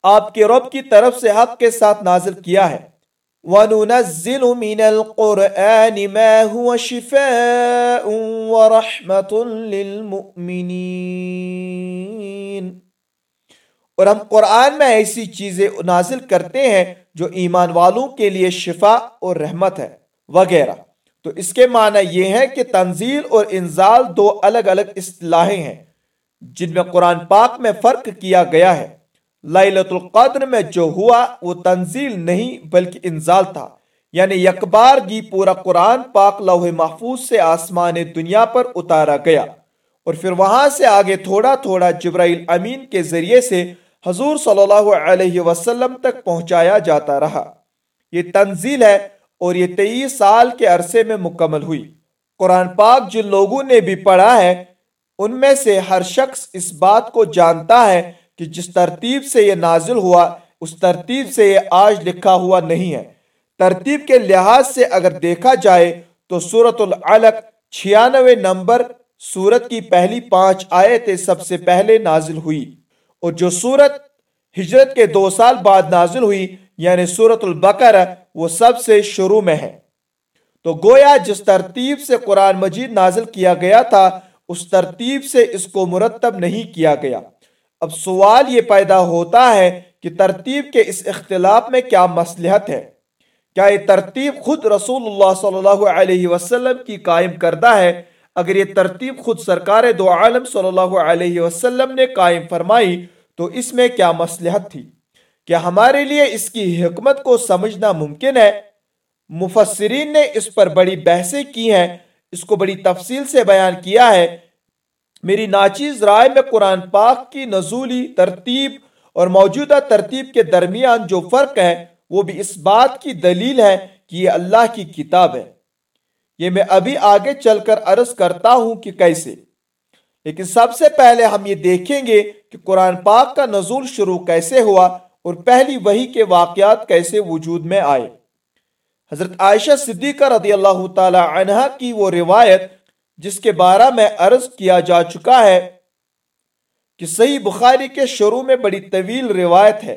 آپ کے رب کی طرف سے حق کے ساتھ نازل کیا ہے۔ وَنُنَزِّلُ مِنَ الْقُرْآنِ مَا هُوَ شِفَاءٌ وَرَحْمَةٌ لِلْمُؤْمِنِينَ۔ اور ہم قرآن میں ایسی چیزیں نازل کرتے ہیں جو ایمان والوں کے لیے شفا اور رحمت ہے، وغیرہ۔ تو اس کے معنی یہ ہے کہ تنزیل اور انزال دو الگ الگ اصطلاحیں ہیں، جن میں قرآن پاک میں فرق کیا گیا ہے۔ لیلت القدر میں جو ہوا، وہ تنزیل نہیں بلکہ انزال تھا۔ یعنی یکبار گی پورا قرآن پاک لوح محفوظ سے آسمان دنیا پر اتارا گیا۔ اور پھر وہاں سے آگے تھوڑا تھوڑا جبرائیل امین کے ذریعے سے حضور صلی اللہ علیہ وسلم تک پہنچایا جاتا رہا۔ یہ تنزیل ہے اور یہ تیئیس سال کے عرصے میں مکمل ہوئی۔ قرآن پاک جن لوگوں نے بھی پڑھا ہے، ان میں سے ہر شخص اس بات کو جانتا ہے کہ جس ترتیب سے یہ نازل ہوا، اس ترتیب سے یہ آج لکھا ہوا نہیں ہے۔ ترتیب کے لحاظ سے اگر دیکھا جائے تو سورت العلق چھیانوے نمبر سورت کی پہلی پانچ آیتیں سب سے پہلے نازل ہوئی۔ اور جو سورت ہجرت کے دو سال بعد نازل ہوئی یعنی سورت البقر وہ سب سے شروع میں ہے۔ تو گویا جس ترتیب سے قرآن مجید نازل کیا گیا تھا، اس ترتیب سے اس کو مرتب نہیں کیا گیا۔ اب سوال یہ پیدا ہوتا ہے کہ ترتیب کے اس اختلاف میں کیا مسلحت ہے؟ کیا یہ ترتیب خود رسول اللہ صلی اللہ علیہ وسلم کی قائم کردہ ہے؟ اگر یہ ترتیب خود سرکار دو عالم صلی اللہ علیہ وسلم نے قائم فرمائی، تو اس میں کیا مسلحت تھی؟ کیا ہمارے لیے اس کی حکمت کو سمجھنا ممکن ہے؟ مفسرین نے اس پر بڑی بحثیں کی ہیں، اس کو بڑی تفصیل سے بیان کیا ہے میری ناچیز رائے میں قرآن پاک کی نزولی ترتیب اور موجودہ ترتیب کے درمیان جو فرق ہے، وہ بھی اس بات کی دلیل ہے کہ یہ اللہ کی کتاب ہے۔ یہ میں ابھی آگے چل کر عرض کرتا ہوں کہ کیسے۔ لیکن سب سے پہلے ہم یہ دیکھیں گے کہ قرآن پاک کا نزول شروع کیسے ہوا اور پہلی وہی کے واقعات کیسے وجود میں آئے۔ حضرت عائشہ صدیقہ رضی اللہ تعالی عنہ کی وہ روایت جس کے بارے میں عرض کیا جا چکا ہے کہ صحیح بخاری کے شروع میں بڑی طویل روایت ہے۔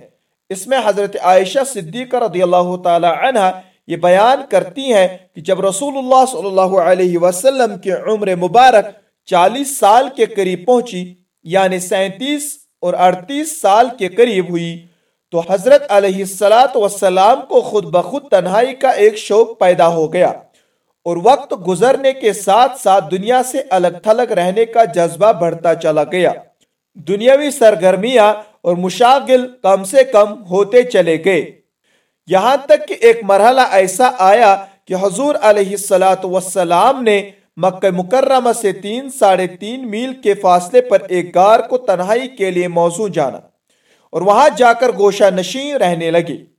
اس میں حضرت عائشہ صدیقہ رضی اللہ تعالی عنہ یہ بیان کرتی ہیں کہ جب رسول اللہ صلی اللہ علیہ وسلم کی عمر مبارک چالیس سال کے قریب پہنچی یعنی سینتیس اور اڑتیس سال کے قریب ہوئی، تو حضرت علیہ السلام کو خود بخود تنہائی کا ایک شوق پیدا ہو گیا۔ اور وقت گزرنے کے ساتھ ساتھ دنیا سے الگ تھلگ رہنے کا جذبہ بڑھتا چلا گیا۔ دنیاوی سرگرمیاں اور مشاغل کم سے کم ہوتے چلے گئے۔ یہاں تک کہ ایک مرحلہ ایسا آیا کہ حضور علیہ السلام نے مکہ مکرمہ سے تین ساڑھے تین میل کے فاصلے پر ایک گار کو تنہائی کے لیے موضوع جانا اور وہاں جا کر گوشہ نشین رہنے لگے۔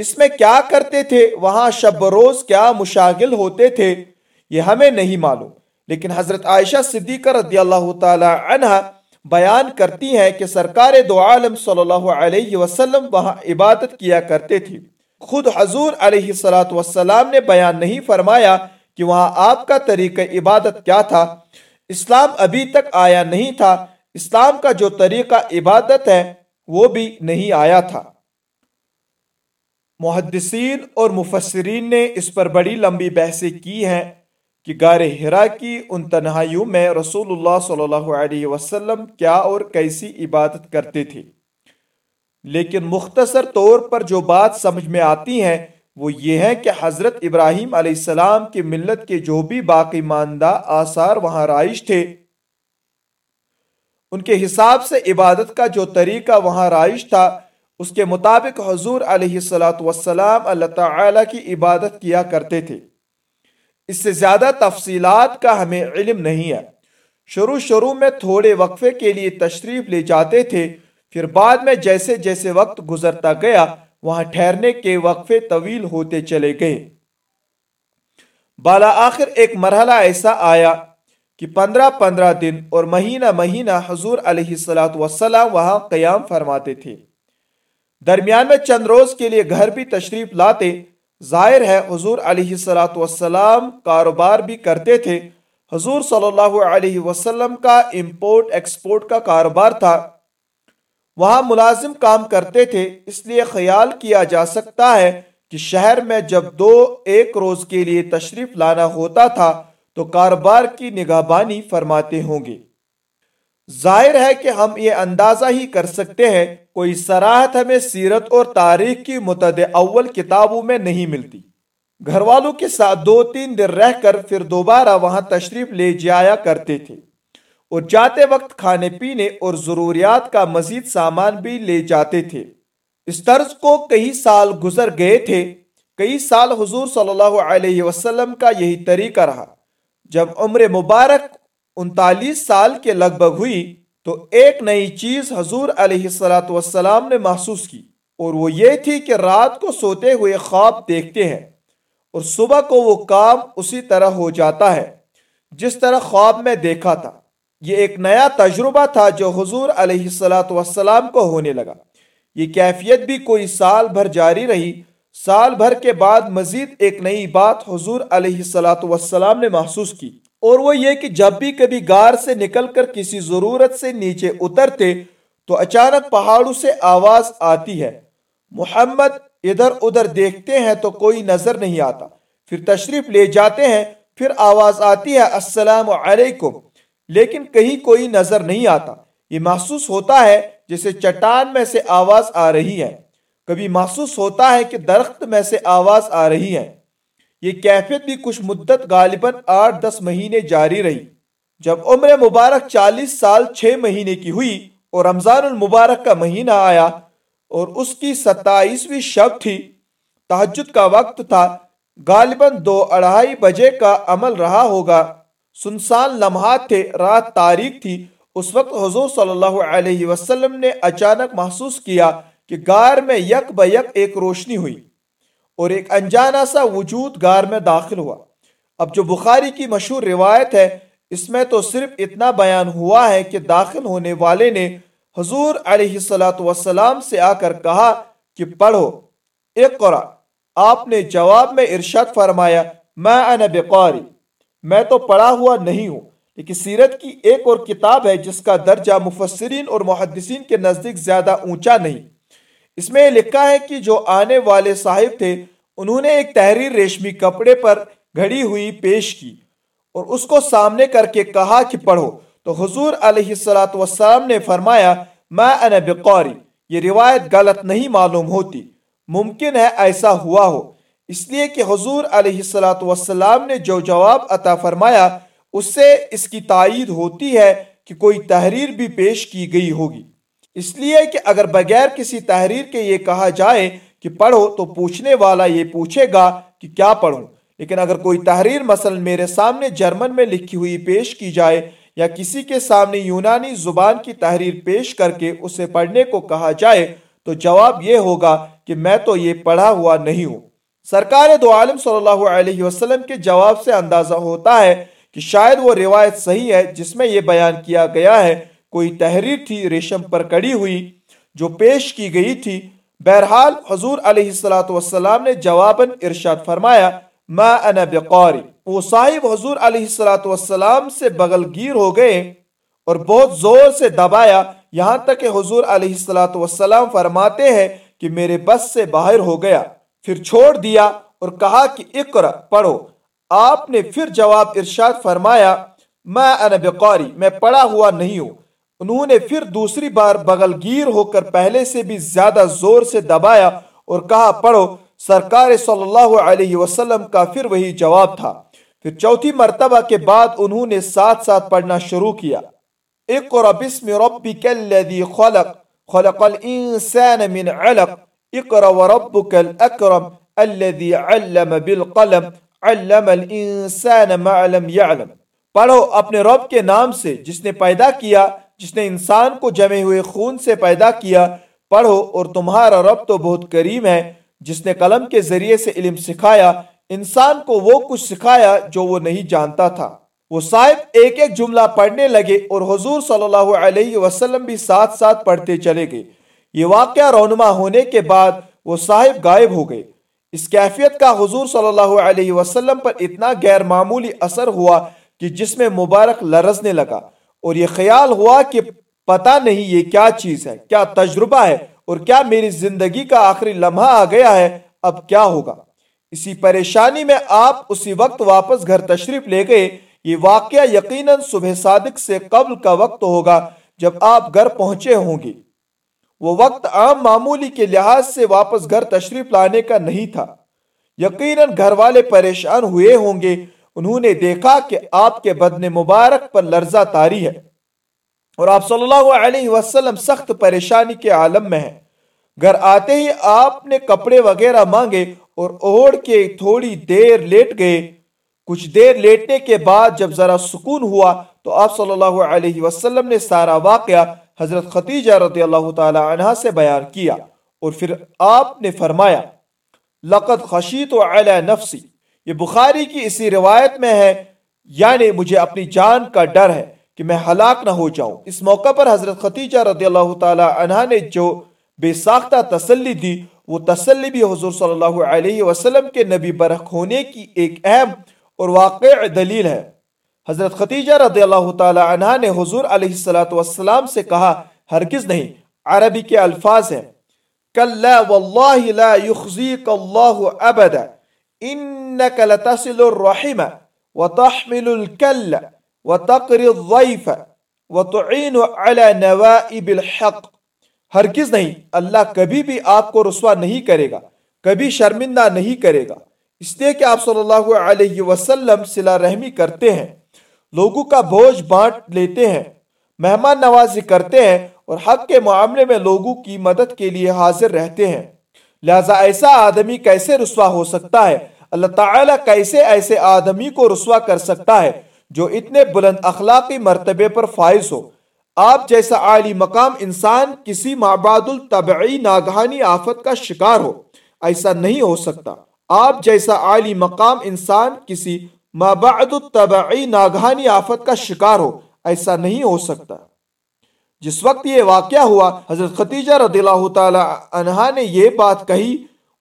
اس میں کیا کرتے تھے؟ وہاں شب روز کیا مشاغل ہوتے تھے؟ یہ ہمیں نہیں معلوم۔ لیکن حضرت عائشہ صدیقہ رضی اللہ تعالی عنہ بیان کرتی ہیں کہ سرکار دو عالم صلی اللہ علیہ وسلم وہاں عبادت کیا کرتے تھے۔ خود حضور علیہ السلام نے بیان نہیں فرمایا کہ وہاں آپ کا طریقہ عبادت کیا تھا۔ اسلام ابھی تک آیا نہیں تھا۔ اسلام کا جو طریقہ عبادت ہے وہ بھی نہیں آیا تھا۔ محدثین اور مفسرین نے اس پر بڑی لمبی بحثیں کی ہیں کہ گار ہرا کی ان تنہائیوں میں رسول اللہ صلی اللہ علیہ وسلم کیا اور کیسی عبادت کرتے تھے۔ لیکن مختصر طور پر جو بات سمجھ میں آتی ہیں وہ یہ ہے کہ حضرت ابراہیم علیہ السلام کی ملت کے جو بھی باقی ماندہ آثار وہاں رائش تھے، ان کے حساب سے عبادت کا جو طریقہ وہاں رائش تھا اس کے مطابق حضور علیہ السلاۃ وسلام اللہ تعالی کی عبادت کیا کرتے تھے۔ اس سے زیادہ تفصیلات کا ہمیں علم نہیں ہے۔ شروع شروع میں تھوڑے وقفے کے لیے تشریف لے جاتے تھے، پھر بعد میں جیسے جیسے وقت گزرتا گیا، وہاں ٹھہرنے کے وقفے طویل ہوتے چلے گئے۔ بالا آخر ایک مرحلہ ایسا آیا کہ پندرہ پندرہ دن اور مہینہ مہینہ حضور علیہ السلاۃ وسلام وہاں قیام فرماتے تھے۔ درمیان میں چند روز کے لیے گھر بھی تشریف لاتے، ظاہر ہے حضور علیہ السلاۃ وسلام کاروبار بھی کرتے تھے۔ حضور صلی اللہ علیہ وسلم کا امپورٹ، ایکسپورٹ کا کاروبار تھا۔ وہاں ملازم کام کرتے تھے، اس لیے خیال کیا جا سکتا ہے کہ شہر میں جب دو، ایک روز کے لیے تشریف لانا ہوتا تھا تو کاروبار کی نگہبانی فرماتے ہوں گے۔ ظاہر ہے کہ ہم یہ اندازہ ہی کر سکتے ہیں، کوئی سراحت ہمیں سیرت اور تاریخ کی متد اول کتابوں میں نہیں ملتی۔ گھر والوں کے ساتھ دو تین دن رہ کر پھر دوبارہ وہاں تشریف لے جایا کرتے تھے۔ اور جاتے وقت کھانے پینے اور ضروریات کا مزید سامان بھی لے جاتے تھے۔ اس طرز کو کئی سال گزر گئے تھے۔ کئی سال حضور صلی اللہ علیہ وسلم کا یہی طریقہ رہا۔ جب عمر مبارک انتالیس سال کے لگ بھگ ہوئی تو ایک نئی چیز حضور علیہ السلاۃ وسلام نے محسوس کی اور وہ یہ تھی کہ رات کو سوتے ہوئے خواب دیکھتے ہیں اور صبح کو وہ کام اسی طرح ہو جاتا ہے جس طرح خواب میں دیکھا تھا۔ یہ ایک نیا تجربہ تھا جو حضور علیہ السلاۃ وسلام کو ہونے لگا۔ یہ کیفیت بھی کوئی سال بھر جاری رہی۔ سال بھر کے بعد مزید ایک نئی بات حضور علیہ السلاۃ وسلام نے محسوس کی۔ اور وہ یہ کہ جب بھی کبھی گار سے نکل کر کسی ضرورت سے نیچے اترتے تو اچانک پہاڑوں سے آواز آتی ہے۔ محمد ادھر ادھر دیکھتے ہیں تو کوئی نظر نہیں آتا۔ پھر تشریف لے جاتے ہیں، پھر آواز آتی ہے، السلام علیکم۔ لیکن کہیں کوئی نظر نہیں آتا۔ یہ محسوس ہوتا ہے جیسے چٹان میں سے آواز آ رہی ہے۔ کبھی محسوس ہوتا ہے کہ درخت میں سے آواز آ رہی ہے۔ یہ کیفیت بھی کچھ مدت غالباً آٹھ دس مہینے جاری رہی۔ جب عمر مبارک چالیس سال چھ مہینے کی ہوئی اور رمضان المبارک کا مہینہ آیا اور اس کی ستائیسویں شب تھی تحجد کا وقت تھا، غالباً دو اڑھائی بجے کا عمل رہا ہوگا۔ سنسان لمحات تھے، رات تاریخ تھی۔ اس وقت حضور صلی اللہ علیہ وسلم نے اچانک محسوس کیا کہ گار میں یک بیک ایک روشنی ہوئی۔ اور ایک انجانا سا وجود گار میں داخل ہوا۔ اب جو بخاری کی مشہور روایت ہے، اس میں تو صرف اتنا بیان ہوا ہے کہ داخل ہونے والے نے حضور علیہ السلاۃ وسلام سے آ کر کہا کہ پڑھو اقرا آپ نے جواب میں ارشاد فرمایا میں انا بقاری۔ میں تو پڑھا ہوا نہیں ہوں، لیکن سیرت کی ایک اور کتاب ہے، جس کا درجہ مفسرین اور محدثین کے نزدیک زیادہ اونچا نہیں۔ اس میں لکھا ہے کہ جو آنے والے صاحب تھے، انہوں نے ایک تحریر ریشمی کپڑے پر گھڑی ہوئی پیش کی اور اس کو سامنے کر کے کہا کہ پڑھو۔ تو حضور علیہ السلاۃ والسلام نے فرمایا میں انا بقوری یہ روایت غلط نہیں معلوم ہوتی۔ ممکن ہے ایسا ہوا ہو۔ اس لیے کہ حضور علیہ السلاۃ والسلام نے جو جواب عطا فرمایا، اس سے اس کی تائید ہوتی ہے کہ کوئی تحریر بھی پیش کی گئی ہوگی۔ اس لیے کہ اگر بغیر کسی تحریر کے یہ کہا جائے کہ پڑھو تو پوچھنے والا یہ پوچھے گا کہ کیا پڑھوں۔ لیکن اگر کوئی تحریر مثلا میرے سامنے جرمن میں لکھی ہوئی پیش کی جائے یا کسی کے سامنے یونانی زبان کی تحریر پیش کر کے اسے پڑھنے کو کہا جائے تو جواب یہ ہوگا کہ میں تو یہ پڑھا ہوا نہیں ہوں۔ سرکار دو عالم صلی اللہ علیہ وسلم کے جواب سے اندازہ ہوتا ہے کہ شاید وہ روایت صحیح ہے جس میں یہ بیان کیا گیا ہے کوئی تحریر تھی، ریشم پر کڑی ہوئی جو پیش کی گئی تھی۔ بہرحال حضور علیہ السلاۃ والسلام نے جواباً ارشاد فرمایا، ما انا بقاری وہ صاحب حضور علیہ السلاۃ والسلام سے بغل گیر ہو گئے اور بہت زور سے دبایا۔ یہاں تک کہ حضور علیہ السلاۃ والسلام فرماتے ہیں کہ میرے بس سے باہر ہو گیا، پھر چھوڑ دیا اور کہا کہ اقرا پڑھو۔ آپ نے پھر جواب ارشاد فرمایا میں انا بقاری، میں پڑھا ہوا نہیں ہوں۔ انہوں نے پھر دوسری بار بغل گیر ہو کر پہلے سے بھی زیادہ زور سے دبایا اور کہا، پڑھو، سرکار صلی اللہ علیہ وسلم کا پھر وہی جواب تھا۔ پھر چوتھی مرتبہ کے بعد انہوں نے ساتھ ساتھ پڑھنا شروع کیا۔ اقرا بسم ربک الذی خلق خلق الانسان من علق۔ اقرا وربک الاکرم الذي علم بالقلم، علم الانسان ما لم يعلم پڑھو اپنے رب کے نام سے، جس نے پیدا کیا جس نے انسان کو جمے ہوئے خون سے پیدا کیا، پڑھو اور تمہارا رب تو بہت کریم ہے، جس نے قلم کے ذریعے سے علم سکھایا، انسان کو وہ کچھ سکھایا جو وہ نہیں جانتا تھا۔ وہ صاحب ایک ایک جملہ پڑھنے لگے اور حضور صلی اللہ علیہ وسلم بھی ساتھ ساتھ پڑھتے چلے گئے۔ یہ واقعہ رونما ہونے کے بعد وہ صاحب غائب ہو گئے۔ اس کیفیت کا حضور صلی اللہ علیہ وسلم پر اتنا غیر معمولی اثر ہوا کہ جس میں مبارک لرزنے لگا۔ اور یہ خیال ہوا کہ پتہ نہیں یہ کیا چیز ہے، کیا تجربہ ہے اور کیا میری زندگی کا آخری لمحہ آ گیا ہے، اب کیا ہوگا؟ اسی پریشانی میں آپ اسی وقت واپس گھر تشریف لے گئے، یہ واقعہ یقیناً صبح صادق سے قبل کا وقت ہوگا جب آپ گھر پہنچے ہوں گے۔ وہ وقت عام معمولی کے لحاظ سے واپس گھر تشریف لانے کا نہیں تھا۔ یقیناً گھر والے پریشان ہوئے ہوں گے انہوں نے دیکھا کہ آپ کے بدن مبارک پر لرزہ تاری ہے اور آپ صلی اللہ علیہ وسلم سخت پریشانی کے عالم میں ہیں۔ گھر آتے ہی آپ نے کپڑے وغیرہ مانگے اور اوڑ کے تھوڑی دیر لیٹ گئے۔ کچھ دیر لیٹنے کے بعد جب ذرا سکون ہوا تو آپ صلی اللہ علیہ وسلم نے سارا واقعہ حضرت خطیجہ رضی اللہ تعالی عنہ سے بیان کیا اور پھر آپ نے فرمایا، لقد خشیت علی نفسی یہ بخاری کی اسی روایت میں ہے یعنی مجھے اپنی جان کا ڈر ہے کہ میں ہلاک نہ ہو جاؤں۔ اس موقع پر حضرت خطیجہ رضی اللہ تعالی عنہ نے جو بے ساختہ تسلی دی، وہ تسلی بھی حضور صلی اللہ علیہ وسلم کے نبی برخ ہونے کی ایک اہم اور واقع دلیل ہے۔ حضرت خطیجہ رضی اللہ تعالی عنہ نے حضور علیہ السلام سے کہا، ہرگز نہیں، عربی کے الفاظ ہیں۔ کلا واللہ لا یخزیک اللہ ابدا۔ انک لتصل الرحم وتحمل الكل وتقری الضیف وتعین على نوائب الحق. ہرگز نہیں، اللہ کبھی بھی آپ کو رسوا نہیں کرے گا، کبھی شرمندہ نہیں کرے گا۔ اس لیے کہ آپ صلی اللہ علیہ وسلم صلح رحمی کرتے ہیں، لوگوں کا بوجھ بانٹ لیتے ہیں، مہمان نوازی کرتے ہیں اور حق کے معاملے میں لوگوں کی مدد کے لیے حاضر رہتے ہیں۔ لہذا ایسا آدمی کیسے رسوا ہو سکتا ہے؟ اللہ تعالیٰ کیسے ایسے آدمی کو رسوا کر سکتا ہے جو اتنے بلند اخلاقی مرتبے پر فائز ہو؟ آپ جیسا عالی مقام انسان کسی معباد الطبعی ناگہانی آفت کا شکار ہو، ایسا نہیں ہو سکتا۔ آپ جیسا عالی مقام انسان کسی ما بعد الطبعی ناگہانی آفت کا شکار ہو، ایسا نہیں ہو سکتا۔ جس وقت یہ واقعہ ہوا، حضرت خطیجہ رضی اللہ تعالی عنہ نے یہ بات کہی،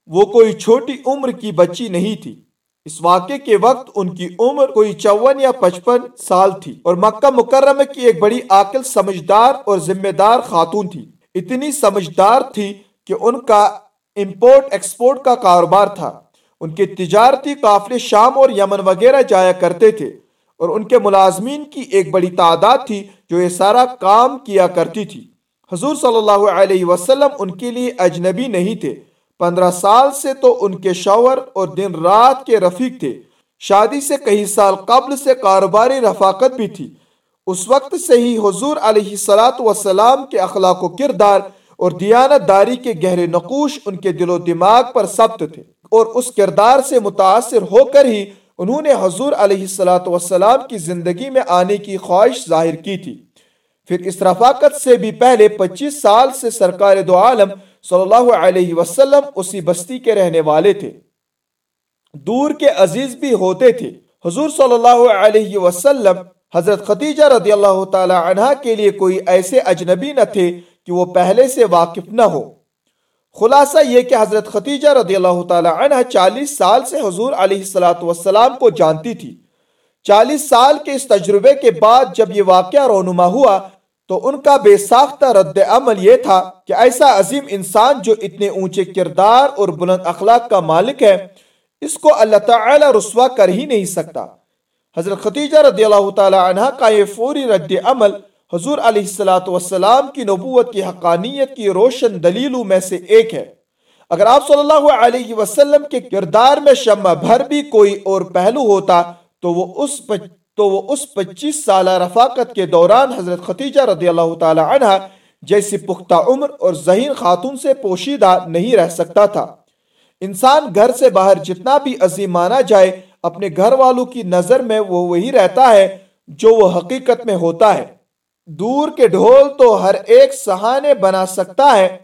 وہ کوئی چھوٹی عمر کی بچی نہیں تھی۔ اس واقعے کے وقت ان کی عمر کوئی چون یا پچپن سال تھی اور مکہ مکرمہ کی ایک بڑی عاقل سمجھدار اور ذمہ دار خاتون تھی۔ اتنی سمجھدار تھی کہ ان کا امپورٹ ایکسپورٹ کا کاروبار تھا۔ ان کے تجارتی قافلے شام اور یمن وغیرہ جایا کرتے تھے۔ اور ان کے ملازمین کی ایک بڑی تعداد تھی جو یہ سارا کام کیا کرتی تھی۔ حضور صلی اللہ علیہ وسلم ان کے لیے اجنبی نہیں تھے۔ پندرہ سال سے تو ان کے شوہر اور دن رات کے رفیق تھے۔ شادی سے کئی سال قبل سے کاروباری رفاقت بھی تھی۔ اس وقت سے ہی حضور علیہ سلاۃ وسلام کے اخلاق و کردار اور دیانت داری کے گہرے نقوش ان کے دل و دماغ پر ثبت تھے اور اس کردار سے متاثر ہو کر ہی انہوں نے حضور علیہ السلاۃ وسلام کی زندگی میں آنے کی خواہش ظاہر کی تھی۔ پھر اس رفاقت سے بھی پہلے پچیس سال سے سرکار دو عالم صلی اللہ علیہ وسلم اسی بستی کے رہنے والے تھے۔ دور کے عزیز بھی ہوتے تھے۔ حضور صلی اللہ علیہ وسلم حضرت خدیجہ رضی اللہ تعالی عنہ کے لیے کوئی ایسے اجنبی نہ تھے کہ وہ پہلے سے واقف نہ ہو۔ خلاصہ یہ کہ حضرت خطیجہ رضی اللہ تعالی عنہ چالیس سال سے حضور علیہ السلام کو جانتی تھی۔ چالیس سال کے اس تجربے کے بعد جب یہ واقعہ رونما ہوا تو ان کا بے ساختہ رد عمل یہ تھا کہ ایسا عظیم انسان جو اتنے اونچے کردار اور بلند اخلاق کا مالک ہے، اس کو اللہ تعالی رسوا کر ہی نہیں سکتا۔ حضرت خطیجہ رضی اللہ تعالی عنہ کا یہ فوری رد عمل حضور علیہ السلاۃ والسلام کی نبوت کی حقانیت کی روشن دلیلوں میں سے ایک ہے۔ اگر آپ صلی اللہ علیہ وسلم کے کردار میں شمع بھر بھی کوئی اور پہلو ہوتا تو وہ اس تو وہ اس پچیس سالہ رفاقت کے دوران حضرت ختیجہ رضی اللہ تعالی عنہ جیسی پختہ عمر اور ذہین خاتون سے پوشیدہ نہیں رہ سکتا تھا۔ انسان گھر سے باہر جتنا بھی عظیم مانا جائے، اپنے گھر والوں کی نظر میں وہ وہی رہتا ہے جو وہ حقیقت میں ہوتا ہے۔ دور کے ڈھول تو ہر ایک سہانے بنا سکتا ہے،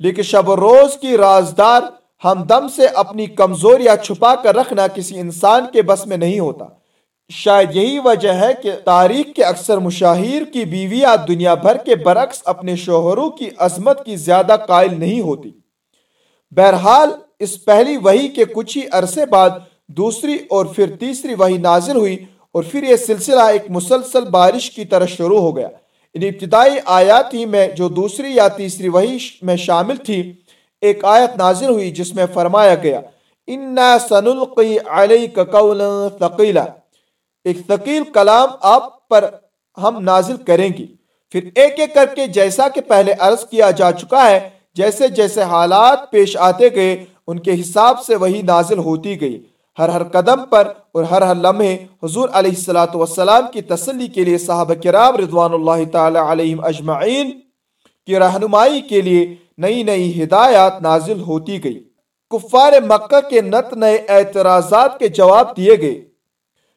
لیکن شب و روز کی رازدار ہم دم سے اپنی کمزوریاں چھپا کر رکھنا کسی انسان کے بس میں نہیں ہوتا۔ شاید یہی وجہ ہے کہ تاریخ کے اکثر مشاہیر کی بیویاں دنیا بھر کے برعکس اپنے شوہروں کی عظمت کی زیادہ قائل نہیں ہوتی۔ بہرحال، اس پہلی وحی کے کچھ ہی عرصے بعد دوسری اور پھر تیسری وحی نازل ہوئی۔ اور پھر یہ سلسلہ ایک مسلسل بارش کی طرح شروع ہو گیا۔ ان ابتدائی آیات ہی میں جو دوسری یا تیسری وحی میں شامل تھی، ایک آیت نازل ہوئی جس میں فرمایا گیا، اِنَّا سَنُلْقِي عَلَيْكَ قَوْلًا ثَقِيلًا ایک ثقیل کلام آپ پر ہم نازل کریں گی۔ پھر ایک ایک کر کے جیسا کہ پہلے عرض کیا جا چکا ہے، جیسے جیسے حالات پیش آتے گئے، ان کے حساب سے وہی نازل ہوتی گئی۔ ہر ہر قدم پر اور ہر ہر لمحے حضور علیہ السلاۃ والسلام کی تسلی کے لیے صحابہ کرام رضوان اللہ تعالی علیہم اجمعین کی رہنمائی کے لیے نئی نئی ہدایات نازل ہوتی گئی۔ کفار مکہ کے نت نئے اعتراضات کے جواب دیے گئے۔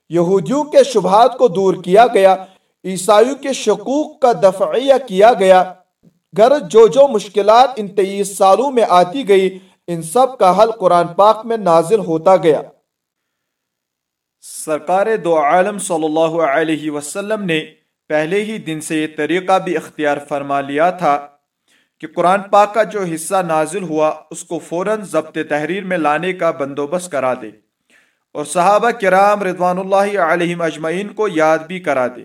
یہودیوں کے شبہات کو دور کیا گیا، عیسائیوں کے شکوک کا دفعیہ کیا گیا۔ گر جو جو مشکلات ان تیئیس سالوں میں آتی گئی، ان سب کا حل قرآن پاک میں نازل ہوتا گیا۔ سرکار دو عالم صلی اللہ علیہ وسلم نے پہلے ہی دن سے یہ طریقہ بھی اختیار فرما لیا تھا کہ قرآن پاک کا جو حصہ نازل ہوا، اس کو فوراً ضبط تحریر میں لانے کا بندوبست کرا دے اور صحابہ کرام رضوان اللہ علیہ اجمعین کو یاد بھی کرا دے۔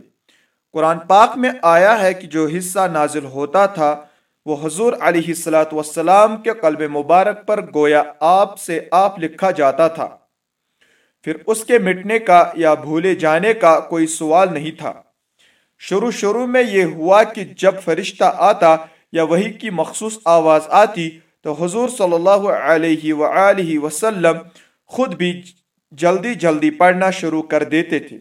قرآن پاک میں آیا ہے کہ جو حصہ نازل ہوتا تھا، وہ حضور علیہ السلاۃ والسلام کے قلب مبارک پر گویا آپ سے آپ لکھا جاتا تھا۔ پھر اس کے مٹنے کا یا بھولے جانے کا کوئی سوال نہیں تھا۔ شروع شروع میں یہ ہوا کہ جب فرشتہ آتا یا وہی کی مخصوص آواز آتی تو حضور صلی اللہ علیہ وآلہ وسلم خود بھی جلدی جلدی پڑھنا شروع کر دیتے تھے۔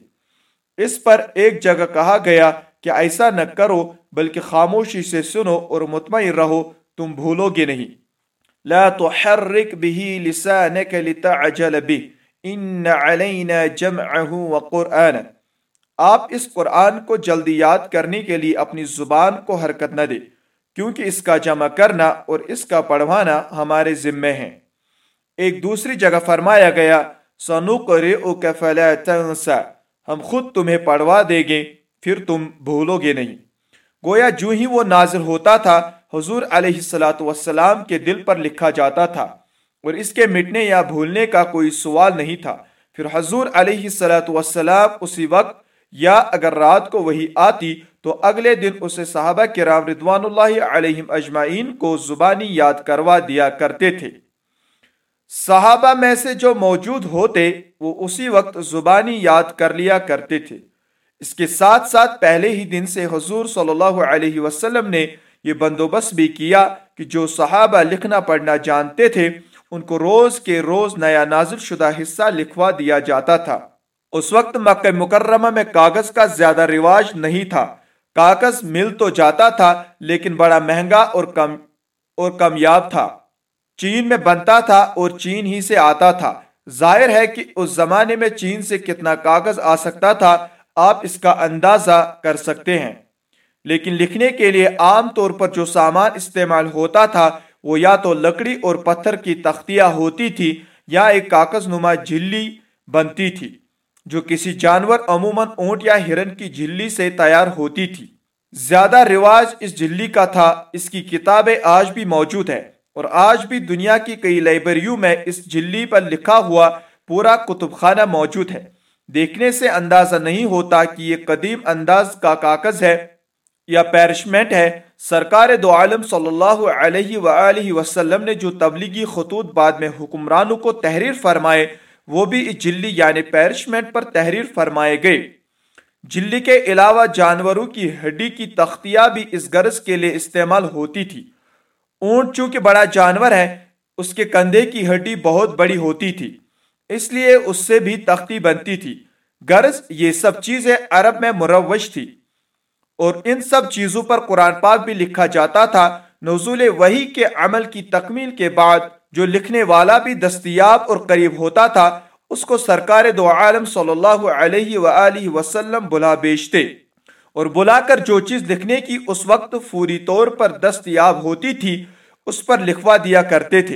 اس پر ایک جگہ کہا گیا کہ ایسا نہ کرو، بلکہ خاموشی سے سنو اور مطمئن رہو، تم بھولو گے نہیں۔ لا تحرک به لسانك لتعجل به ان علینا جمعه وقرآن آپ اس قرآن کو جلدی یاد کرنے کے لیے اپنی زبان کو حرکت نہ دے کیونکہ اس کا جمع کرنا اور اس کا پڑھوانا ہمارے ذمے ہیں۔ ایک دوسری جگہ فرمایا گیا، سنقرئک فلا تنسا ہم خود تمہیں پڑھوا دیں گے، پھر تم بھولو گے نہیں۔ گویا جو ہی وہ نازل ہوتا تھا، حضور علیہ السلاۃ والسلام کے دل پر لکھا جاتا تھا۔ اور اس کے مٹنے یا بھولنے کا کوئی سوال نہیں تھا۔ پھر حضور علیہ السلاۃ والسلام اسی وقت یا اگر رات کو وہی آتی تو اگلے دن اسے صحابہ کرام رضوان اللہ علیہم اجمعین کو زبانی یاد کروا دیا کرتے تھے۔ صحابہ میں سے جو موجود ہوتے وہ اسی وقت زبانی یاد کر لیا کرتے تھے۔ اس کے ساتھ ساتھ پہلے ہی دن سے حضور صلی اللہ علیہ وسلم نے یہ بندوبست بھی کیا کہ جو صحابہ لکھنا پڑھنا جانتے تھے ان کو روز کے روز نیا نازل شدہ حصہ لکھوا دیا جاتا تھا۔ اس وقت مکہ مکرمہ میں کاغذ کا زیادہ رواج نہیں تھا۔ کاغذ مل تو جاتا تھا، لیکن بڑا مہنگا اور کم، اور کمیاب تھا۔ چین میں بنتا تھا اور چین ہی سے آتا تھا۔ ظاہر ہے کہ اس زمانے میں چین سے کتنا کاغذ آ سکتا تھا، آپ اس کا اندازہ کر سکتے ہیں۔ لیکن لکھنے کے لیے عام طور پر جو سامان استعمال ہوتا تھا وہ یا تو لکڑی اور پتھر کی تختیاں ہوتی تھی یا ایک کاغذ نما جھلی بنتی تھی، جو کسی جانور، عموماً اونٹ یا ہرن کی جھلی سے تیار ہوتی تھی۔ زیادہ رواج اس جھلی کا تھا، اس کی کتابیں آج بھی موجود ہیں۔ اور آج بھی دنیا کی کئی لائبریریوں میں اس جھلی پر لکھا ہوا پورا کتب خانہ موجود ہے۔ دیکھنے سے اندازہ نہیں ہوتا کہ یہ قدیم انداز کا کاغذ ہے یا پیرشمنٹ ہے۔ سرکار دو عالم صلی اللہ علیہ وآلہ وسلم نے جو تبلیغی خطوط بعد میں حکمرانوں کو تحریر فرمائے، وہ بھی جلی یعنی پیرشمنٹ پر تحریر فرمائے گئے۔ جلی کے علاوہ جانوروں کی ہڈی کی تختیاں بھی اس غرض کے لیے استعمال ہوتی تھی۔ اونٹ چونکہ بڑا جانور ہے، اس کے کندھے کی ہڈی بہت بڑی ہوتی تھی، اس لیے اس سے بھی تختی بنتی تھی۔ غرض یہ سب چیزیں عرب میں مروج تھی۔ اور ان سب چیزوں پر قرآن پاک بھی لکھا جاتا تھا۔ نزول وحی کے عمل کی تکمیل کے بعد جو لکھنے والا بھی دستیاب اور قریب ہوتا تھا، اس کو سرکار دو عالم صلی اللہ علیہ وآلہ وسلم بلا بیچتے۔ اور بلا کر جو چیز لکھنے کی اس وقت فوری طور پر دستیاب ہوتی تھی، اس پر لکھوا دیا کرتے تھے۔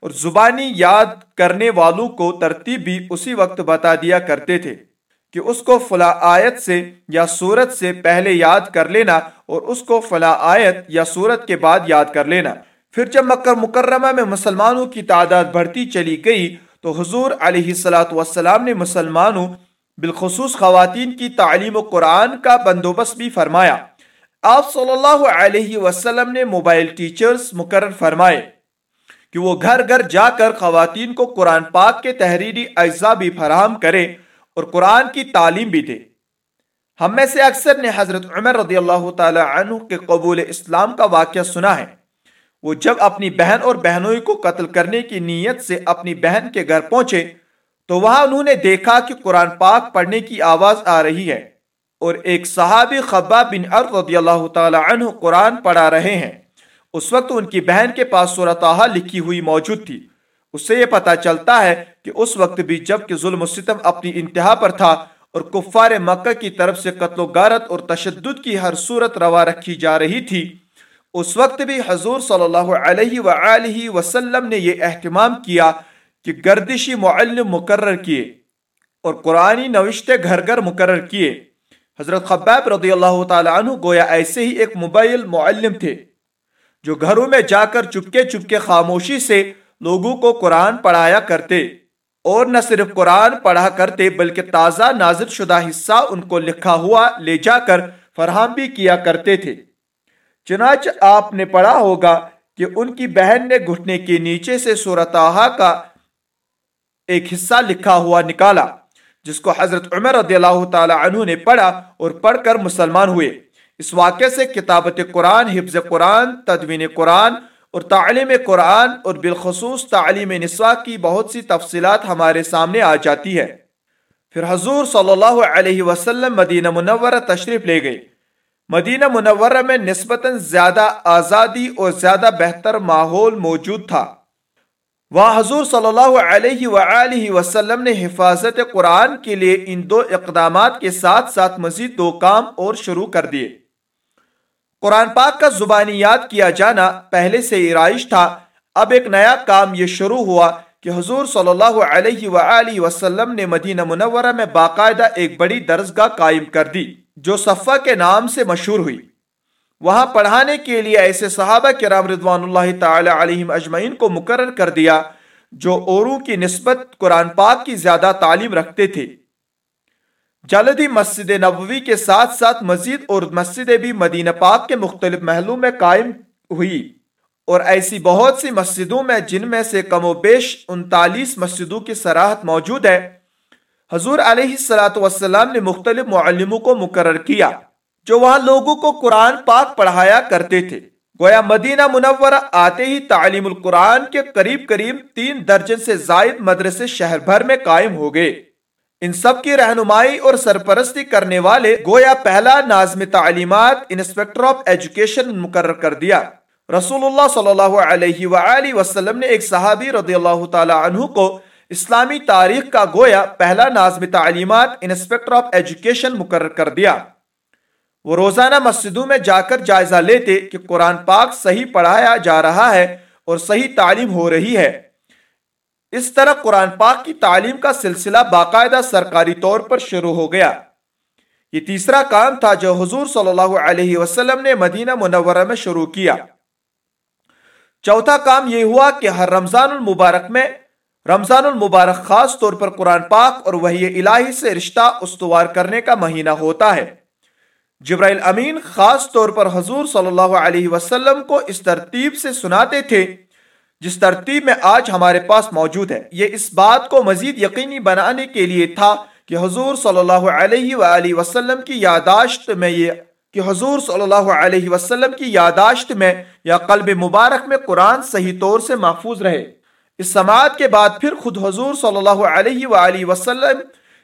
اور زبانی یاد کرنے والوں کو ترتیب بھی اسی وقت بتا دیا کرتے تھے۔ کہ اس کو فلا آیت سے یا سورت سے پہلے یاد کر لینا اور اس کو فلا آیت یا سورت کے بعد یاد کر لینا۔ پھر جب مکر مکرمہ میں مسلمانوں کی تعداد بڑھتی چلی گئی، تو حضور علیہ السلاۃ والسلام نے مسلمانوں، بالخصوص خواتین کی تعلیم و قرآن کا بندوبست بھی فرمایا۔ آپ صلی اللہ علیہ وسلم نے موبائل ٹیچرز مقرر فرمائے کہ وہ گھر گھر جا کر خواتین کو قرآن پاک کے تحریری اجزاء بھی فراہم کرے اور قرآن کی تعلیم بھی دے۔ ہم میں سے اکثر نے حضرت عمر رضی اللہ تعالی عنہ کے قبول اسلام کا واقعہ سنا ہے۔ وہ جب اپنی بہن اور بہنوئی کو قتل کرنے کی نیت سے اپنی بہن کے گھر پہنچے، تو وہاں انہوں نے دیکھا کہ قرآن پاک پڑھنے کی آواز آ رہی ہے اور ایک صحابی خباب بن عرض رضی اللہ تعالی عنہ قرآن پڑھا رہے ہیں۔ اس وقت ان کی بہن کے پاس صورتحال لکھی ہوئی موجود تھی۔ اس سے یہ پتا چلتا ہے کہ اس وقت بھی جبکہ ظلم و ستم اپنی انتہا پر تھا اور کفار مکہ کی طرف سے قتل و غارت اور تشدد کی ہر صورت روا رکھی جا رہی تھی، اس وقت بھی حضور صلی اللہ علیہ وآلہ وسلم نے یہ اہتمام کیا کہ گردشی معلم مقرر کیے اور قرآنی نوشتے گھر گھر مقرر کیے۔ حضرت خباب رضی اللہ تعالی عنہ گویا ایسے ہی ایک موبائل معلم تھے جو گھروں میں جا کر چپکے چپکے خاموشی سے لوگوں کو قرآن پڑھایا کرتے اور نہ صرف قرآن پڑھا کرتے بلکہ تازہ نازل شدہ حصہ ان کو لکھا ہوا لے جا کر فراہم بھی کیا کرتے تھے۔ چنانچہ آپ نے پڑھا ہوگا کہ ان کی بہن نے گھٹنے کے نیچے سے صورتحا کا ایک حصہ لکھا ہوا نکالا، جس کو حضرت عمر رضی اللہ تعالی عنہ نے پڑھا اور پڑھ کر مسلمان ہوئے۔ اس واقعے سے کتابت قرآن، حفظ قرآن، تدوین قرآن اور تعلیم قرآن اور بالخصوص تعلیم نسواء کی بہت سی تفصیلات ہمارے سامنے آ جاتی ہے پھر حضور صلی اللہ علیہ وسلم مدینہ منورہ تشریف لے گئے۔ مدینہ منورہ میں نسبتاً زیادہ آزادی اور زیادہ بہتر ماحول موجود تھا۔ وہاں حضور صلی اللہ علیہ وآلہ وسلم نے حفاظت قرآن کے لیے ان دو اقدامات کے ساتھ ساتھ مزید دو کام اور شروع کر دیے۔ قرآن پاک کا زبانی یاد کیا جانا پہلے سے رائش تھا۔ اب ایک نیا کام یہ شروع ہوا کہ حضور صلی اللہ علیہ وآلہ وسلم نے مدینہ منورہ میں باقاعدہ ایک بڑی درسگاہ قائم کر دی، جو صفہ کے نام سے مشہور ہوئی۔ وہاں پڑھانے کے لیے ایسے صحابہ کرام رضوان اللہ تعالی علیہم اجمعین کو مقرر کر دیا، جو اوروں کی نسبت قرآن پاک کی زیادہ تعلیم رکھتے تھے۔ جلدی مسجد نبوی کے ساتھ ساتھ مزید اور مسجدیں بھی مدینہ پاک کے مختلف محلوں میں قائم ہوئی اور ایسی بہت سی مسجدوں میں جن میں سے کم و بیش انتالیس مسجدوں کی سراحت موجود ہے۔ حضور علیہ السلاۃ والسلام نے مختلف معلموں کو مقرر کیا جو وہاں لوگوں کو قرآن پاک پڑھایا کرتے تھے۔ گویا مدینہ منورہ آتے ہی تعلیم القرآن کے قریب قریب تین درجن سے زائد مدرسے شہر بھر میں قائم ہو گئے۔ ان سب کی رہنمائی اور سرپرستی کرنے والے گویا پہلا نازم تعلیمات انسپیکٹر آف ایجوکیشن مقرر کر دیا۔ رسول اللہ صلی اللہ علیہ وآلہ وسلم نے ایک صحابی رضی اللہ تعالی عنہ کو اسلامی تاریخ کا گویا پہلا نازم تعلیمات انسپیکٹر آف ایجوکیشن مقرر کر دیا۔ وہ روزانہ مسجدوں میں جا کر جائزہ لیتے کہ قرآن پاک صحیح پڑھایا جا رہا ہے اور صحیح تعلیم ہو رہی ہے۔ اس طرح قرآن پاک کی تعلیم کا سلسلہ باقاعدہ سرکاری طور پر شروع ہو گیا۔ یہ تیسرا کام تھا جو حضور صلی اللہ علیہ وسلم نے مدینہ منورہ میں شروع کیا۔ چوتھا کام یہ ہوا کہ ہر رمضان المبارک میں، رمضان المبارک خاص طور پر قرآن پاک اور وہی الہی سے رشتہ استوار کرنے کا مہینہ ہوتا ہے۔ جبرائیل امین خاص طور پر حضور صلی اللہ علیہ وسلم کو اس ترتیب سے سناتے تھے جس ترتیب میں آج ہمارے پاس موجود ہے۔ یہ اس بات کو مزید یقینی بنانے کے لیے تھا کہ حضور صلی اللہ علیہ وآلہ وسلم کی یاداشت میں یہ کہ حضور صلی اللہ علیہ وسلم کی یاداشت میں یا قلب مبارک میں قرآن صحیح طور سے محفوظ رہے۔ اس سماعت کے بعد پھر خود حضور صلی اللہ علیہ وآلہ وسلم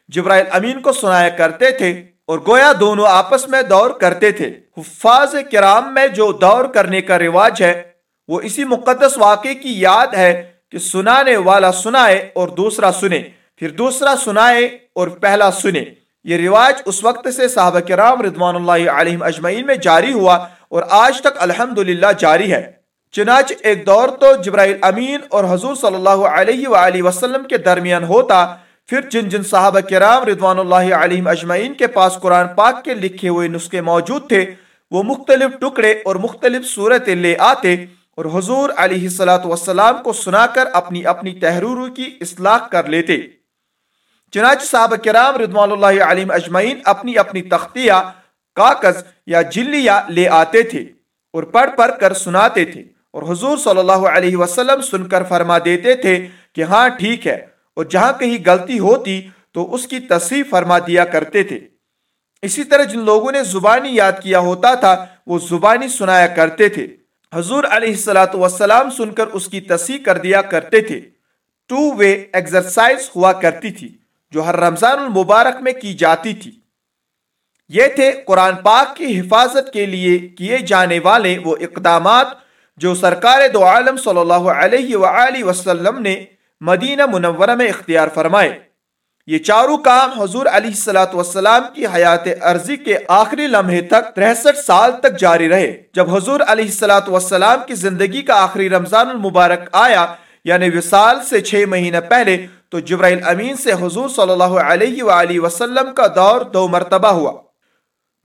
جبرائیل امین کو سنایا کرتے تھے اور گویا دونوں آپس میں دور کرتے تھے۔ حفاظ کرام میں جو دور کرنے کا رواج ہے وہ اسی مقدس واقعے کی یاد ہے کہ سنانے والا سنائے اور دوسرا سنے، پھر دوسرا سنائے اور پہلا سنے۔ یہ رواج اس وقت سے صحابہ کرام رضوان اللہ علیہ اجمعین میں جاری ہوا اور آج تک الحمدللہ جاری ہے۔ چنانچہ ایک دور تو جبرائیل امین اور حضور صلی اللہ علیہ وآلہ وسلم کے درمیان ہوتا، پھر جن جن صحابہ کرام رضوان اللہ علیہ اجمعین کے پاس قرآن پاک کے لکھے ہوئے نسخے موجود تھے، وہ مختلف ٹکڑے اور مختلف صورتیں لے آتے۔ اور حضور علیہ السلام کو سنا کر اپنی اپنی تحریر کی اصلاح کر لیتے۔ چنانچہ صحابہ کرام رضوان اللہ علیم اجمعین اپنی اپنی تختیہ، کاغذ یا جلیہ لے آتے تھے اور پڑھ پڑھ کر سناتے تھے۔ اور حضور صلی اللہ علیہ وسلم سن کر فرما دیتے تھے کہ ہاں ٹھیک ہے۔ اور جہاں کہیں غلطی ہوتی تو اس کی تصحیح فرما دیا کرتے تھے۔ اسی طرح جن لوگوں نے زبانی یاد کیا ہوتا تھا، وہ زبانی سنایا کرتے تھے۔ حضور علیہ السلاۃ وسلام سن کر اس کی تصحیح کر دیا کرتے تھے۔ ٹو وے ایکسرسائز ہوا کرتی تھی، جو ہر رمضان المبارک میں کی جاتی تھی۔ یہ تھے قرآن پاک کی حفاظت کے لیے کیے جانے والے وہ اقدامات جو سرکار دو عالم صلی اللہ علیہ وآلہ وسلم نے مدینہ منورہ میں اختیار فرمائے۔ یہ چاروں کام حضور علیہ السلاۃ والسلام کی حیات عرضی کے آخری لمحے تک تریسٹھ سال تک جاری رہے۔ جب حضور علیہ السلاۃ والسلام کی زندگی کا آخری رمضان المبارک آیا یعنی وصال سے چھ مہینہ پہلے، تو جبرائیل امین سے حضور صلی اللہ علیہ وآلہ وسلم کا دور دو مرتبہ ہوا۔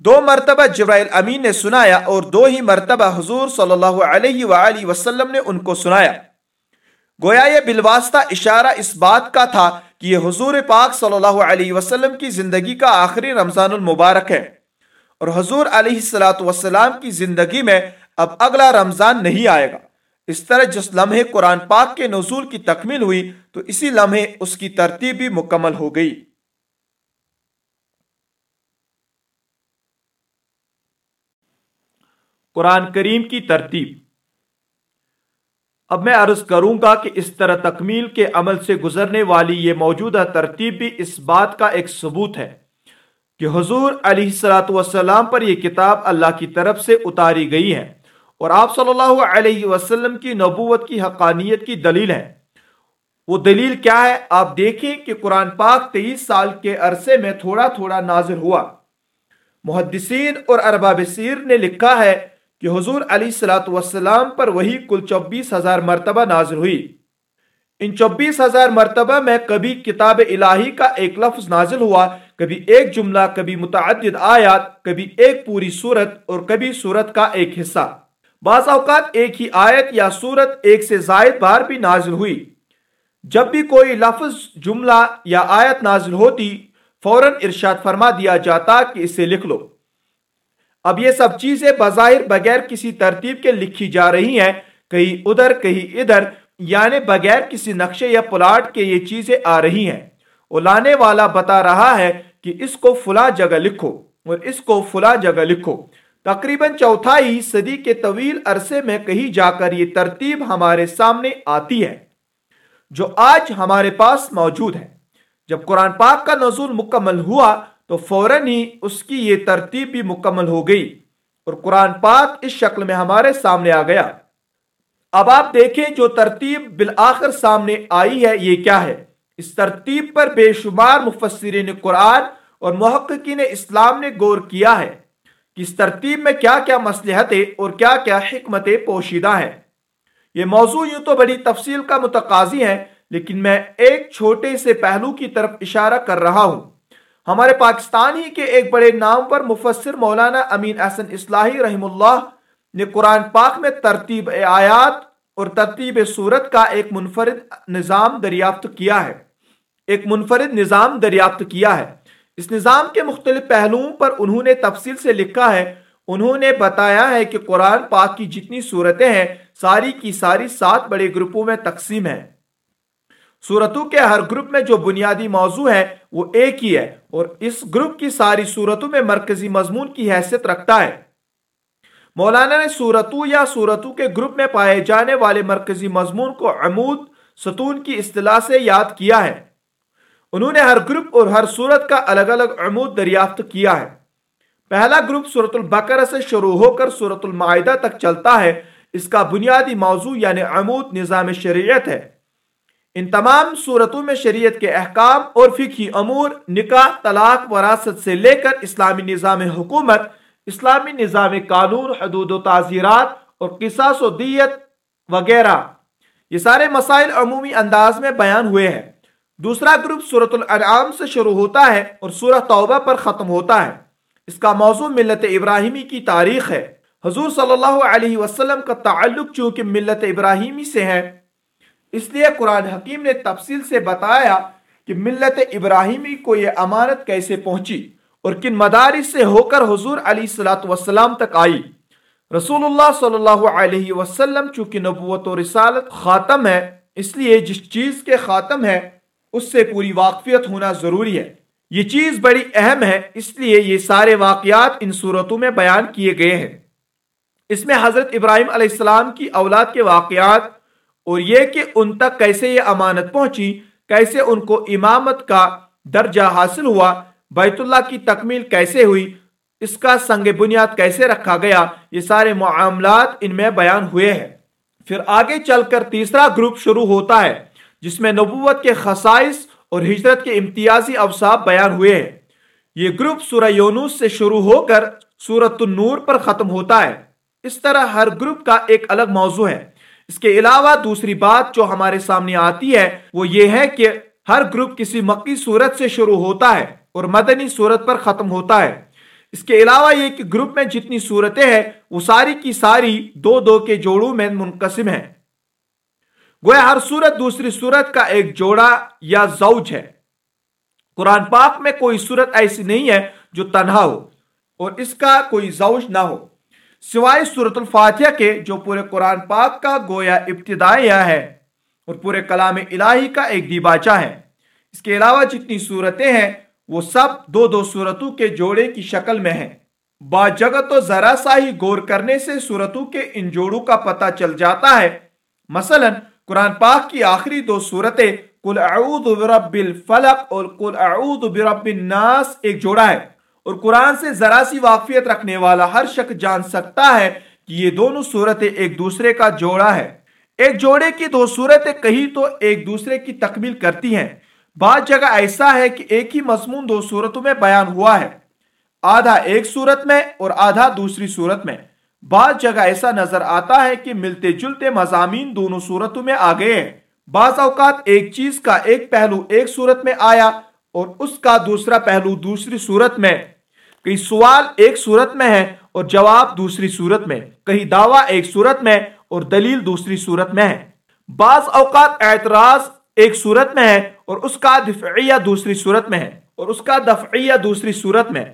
دو مرتبہ جبرائیل امین نے سنایا اور دو ہی مرتبہ حضور صلی اللہ علیہ وآلہ وسلم نے ان کو سنایا۔ گویا یہ بالواسطہ اشارہ اس بات کا تھا کہ یہ حضور پاک صلی اللہ علیہ وسلم کی زندگی کا آخری رمضان المبارک ہے۔ اور حضور علیہ السلام کی زندگی میں اب اگلا رمضان نہیں آئے گا۔ اس طرح جس لمحے قرآن پاک کے نزول کی تکمیل ہوئی، تو اسی لمحے اس کی ترتیب بھی مکمل ہو گئی۔ قرآن کریم کی ترتیب۔ اب میں عرض کروں گا کہ اس طرح تکمیل کے عمل سے گزرنے والی یہ موجودہ ترتیب بھی اس بات کا ایک ثبوت ہے کہ حضور علیہ السلاۃ والسلام پر یہ کتاب اللہ کی طرف سے اتاری گئی ہے اور آپ صلی اللہ علیہ وسلم کی نبوت کی حقانیت کی دلیل ہے۔ وہ دلیل کیا ہے؟ آپ دیکھیں کہ قرآن پاک تیئیس سال کے عرصے میں تھوڑا تھوڑا نازل ہوا۔ محدثین اور ارباب سیر نے لکھا ہے کہ حضور علیہ السلاۃ وسلام پر وہی کل چوبیس ہزار مرتبہ نازل ہوئی۔ ان چوبیس ہزار مرتبہ میں کبھی کتاب الہی کا ایک لفظ نازل ہوا، کبھی ایک جملہ، کبھی متعدد آیات، کبھی ایک پوری صورت اور کبھی صورت کا ایک حصہ۔ بعض اوقات ایک ہی آیت یا صورت ایک سے زائد بار بھی نازل ہوئی۔ جب بھی کوئی لفظ، جملہ یا آیت نازل ہوتی، فوراً ارشاد فرما دیا جاتا کہ اسے لکھ لو۔ اب یہ سب چیزیں بظاہر بغیر کسی ترتیب کے لکھی جا رہی ہیں، کہیں ادھر کہیں ادھر یعنی بغیر کسی نقشے یا پلاٹ کے یہ چیزیں آ رہی ہیں۔ لانے والا بتا رہا ہے کہ اس کو فلاں جگہ لکھو اور اس کو فلاں جگہ لکھو۔ تقریباً چوتھائی صدی کے طویل عرصے میں کہیں جا کر یہ ترتیب ہمارے سامنے آتی ہے، جو آج ہمارے پاس موجود ہے۔ جب قرآن پاک کا نزول مکمل ہوا تو فوراً ہی اس کی یہ ترتیب بھی مکمل ہو گئی اور قرآن پاک اس شکل میں ہمارے سامنے آ گیا۔ اب آپ دیکھیں جو ترتیب بالآخر سامنے آئی ہے، یہ کیا ہے؟ اس ترتیب پر بے شمار مفسرین قرآن اور محققین اسلام نے غور کیا ہے کہ اس ترتیب میں کیا کیا مسلحتیں اور کیا کیا حکمتیں پوشیدہ ہیں۔ یہ موضوع یوں تو بڑی تفصیل کا متقاضی ہے، لیکن میں ایک چھوٹے سے پہلو کی طرف اشارہ کر رہا ہوں۔ ہمارے پاکستان ہی کے ایک بڑے نام پر مفسر مولانا امین احسن اصلاحی رحم اللہ نے قرآن پاک میں ترتیب آیات اور ترتیب صورت کا ایک منفرد نظام دریافت کیا ہے۔ ایک منفرد نظام دریافت کیا ہے۔ اس نظام کے مختلف پہلوؤں پر انہوں نے تفصیل سے لکھا ہے۔ انہوں نے بتایا ہے کہ قرآن پاک کی جتنی صورتیں ہیں، ساری کی ساری سات بڑے گروپوں میں تقسیم ہیں۔ صورتوں کے ہر گروپ میں جو بنیادی موضوع ہے وہ ایک ہی ہے اور اس گروپ کی ساری صورتوں میں مرکزی مضمون کی حیثیت رکھتا ہے۔ مولانا نے صورتوں یا صورتوں کے گروپ میں پائے جانے والے مرکزی مضمون کو عمود، ستون کی اصطلاح سے یاد کیا ہے۔ انہوں نے ہر گروپ اور ہر صورت کا الگ الگ عمود دریافت کیا ہے۔ پہلا گروپ صورت البقرہ سے شروع ہو کر صورت المعاہدہ تک چلتا ہے۔ اس کا بنیادی موضوع یعنی عمود نظام شریعت ہے۔ ان تمام صورتوں میں شریعت کے احکام اور فقہی امور، نکاح، طلاق، وراثت سے لے کر اسلامی نظام حکومت، اسلامی نظام قانون، حدود و تعزیرات اور قصاص و دیت وغیرہ۔ یہ سارے مسائل عمومی انداز میں بیان ہوئے ہیں۔ دوسرا گروپ صورت الانعام سے شروع ہوتا ہے اور سورہ توبہ پر ختم ہوتا ہے۔ اس کا موضوع ملت ابراہیمی کی تاریخ ہے۔ حضور صلی اللہ علیہ وسلم کا تعلق چونکہ ملت ابراہیمی سے ہے اس لیے قرآن حکیم نے تفصیل سے بتایا کہ ملت ابراہیمی کو یہ امانت کیسے پہنچی اور کن مدارس سے ہو کر حضور علیہ السلاۃ وسلام تک آئی۔ رسول اللہ صلی اللہ علیہ وسلم چونکہ نبوت و رسالت خاتم ہے، اس لیے جس چیز کے خاتم ہے، اس سے پوری واقفیت ہونا ضروری ہے۔ یہ چیز بڑی اہم ہے، اس لیے یہ سارے واقعات ان صورتوں میں بیان کیے گئے ہیں۔ اس میں حضرت ابراہیم علیہ السلام کی اولاد کے واقعات اور یہ کہ ان تک کیسے یہ امانت پہنچی، کیسے ان کو امامت کا درجہ حاصل ہوا، بیت اللہ کی تکمیل کیسے ہوئی، اس کا سنگ بنیاد کیسے رکھا گیا، یہ سارے معاملات ان میں بیان ہوئے ہیں۔ پھر آگے چل کر تیسرا گروپ شروع ہوتا ہے، جس میں نبوت کے خصائص اور ہجرت کے امتیازی اوصاف بیان ہوئے ہیں۔ یہ گروپ سورہ یونس سے شروع ہو کر سورت النور پر ختم ہوتا ہے۔ اس طرح ہر گروپ کا ایک الگ موضوع ہے۔ اس کے علاوہ دوسری بات جو ہمارے سامنے آتی ہے، وہ یہ ہے کہ ہر گروپ کسی مکی صورت سے شروع ہوتا ہے اور مدنی صورت پر ختم ہوتا ہے۔ اس کے علاوہ یہ کہ گروپ میں جتنی صورتیں ہیں، وہ ساری کی ساری دو دو کے جوڑوں میں منقسم ہیں۔ گویا ہر صورت دوسری صورت کا ایک جوڑا یا زوج ہے۔ قرآن پاک میں کوئی صورت ایسی نہیں ہے جو تنہا ہو اور اس کا کوئی زوج نہ ہو۔ سوائے صورت الفاتحہ کے جو پورے قرآن پاک کا گویا ابتدائیہ ہے اور پورے کلام الہی کا ایک دیباچہ ہے۔ اس کے علاوہ جتنی صورتیں ہیں، وہ سب دو دو صورتوں کے جوڑے کی شکل میں ہیں۔ با جگہ تو ذرا سا ہی غور کرنے سے صورتوں کے ان جوڑوں کا پتہ چل جاتا ہے۔ مثلاً، قرآن پاک کی آخری دو صورتیں قل اعوذ برب الفلق اور قل اعوذ برب الناس ایک جوڑا ہے۔ اور قرآن سے ذرا سی واقفیت رکھنے والا ہر شخص جان سکتا ہے کہ یہ دونوں صورتیں ایک دوسرے کا جوڑا ہے۔ ایک جوڑے کی دو صورتیں کہیں تو ایک دوسرے کی تکمیل کرتی ہیں۔ بعض جگہ ایسا ہے کہ ایک ہی مضمون دو صورتوں میں بیان ہوا ہے۔ آدھا ایک صورت میں اور آدھا دوسری صورت میں۔ بعض جگہ ایسا نظر آتا ہے کہ ملتے جلتے مضامین دونوں صورتوں میں آ گئے ہیں۔ بعض اوقات ایک چیز کا ایک پہلو ایک صورت میں آیا اور اس کا دوسرا پہلو دوسری صورت میں کئی سوال ایک صورت میں ہے اور جواب دوسری صورت میں کہیں دعویٰ ایک صورت میں اور دلیل دوسری صورت میں ہے بعض اوقات اعتراض ایک صورت میں ہے اور اس کا دفعیہ دوسری صورت میں ہے اور اس کا دفعیہ دوسری صورت میں۔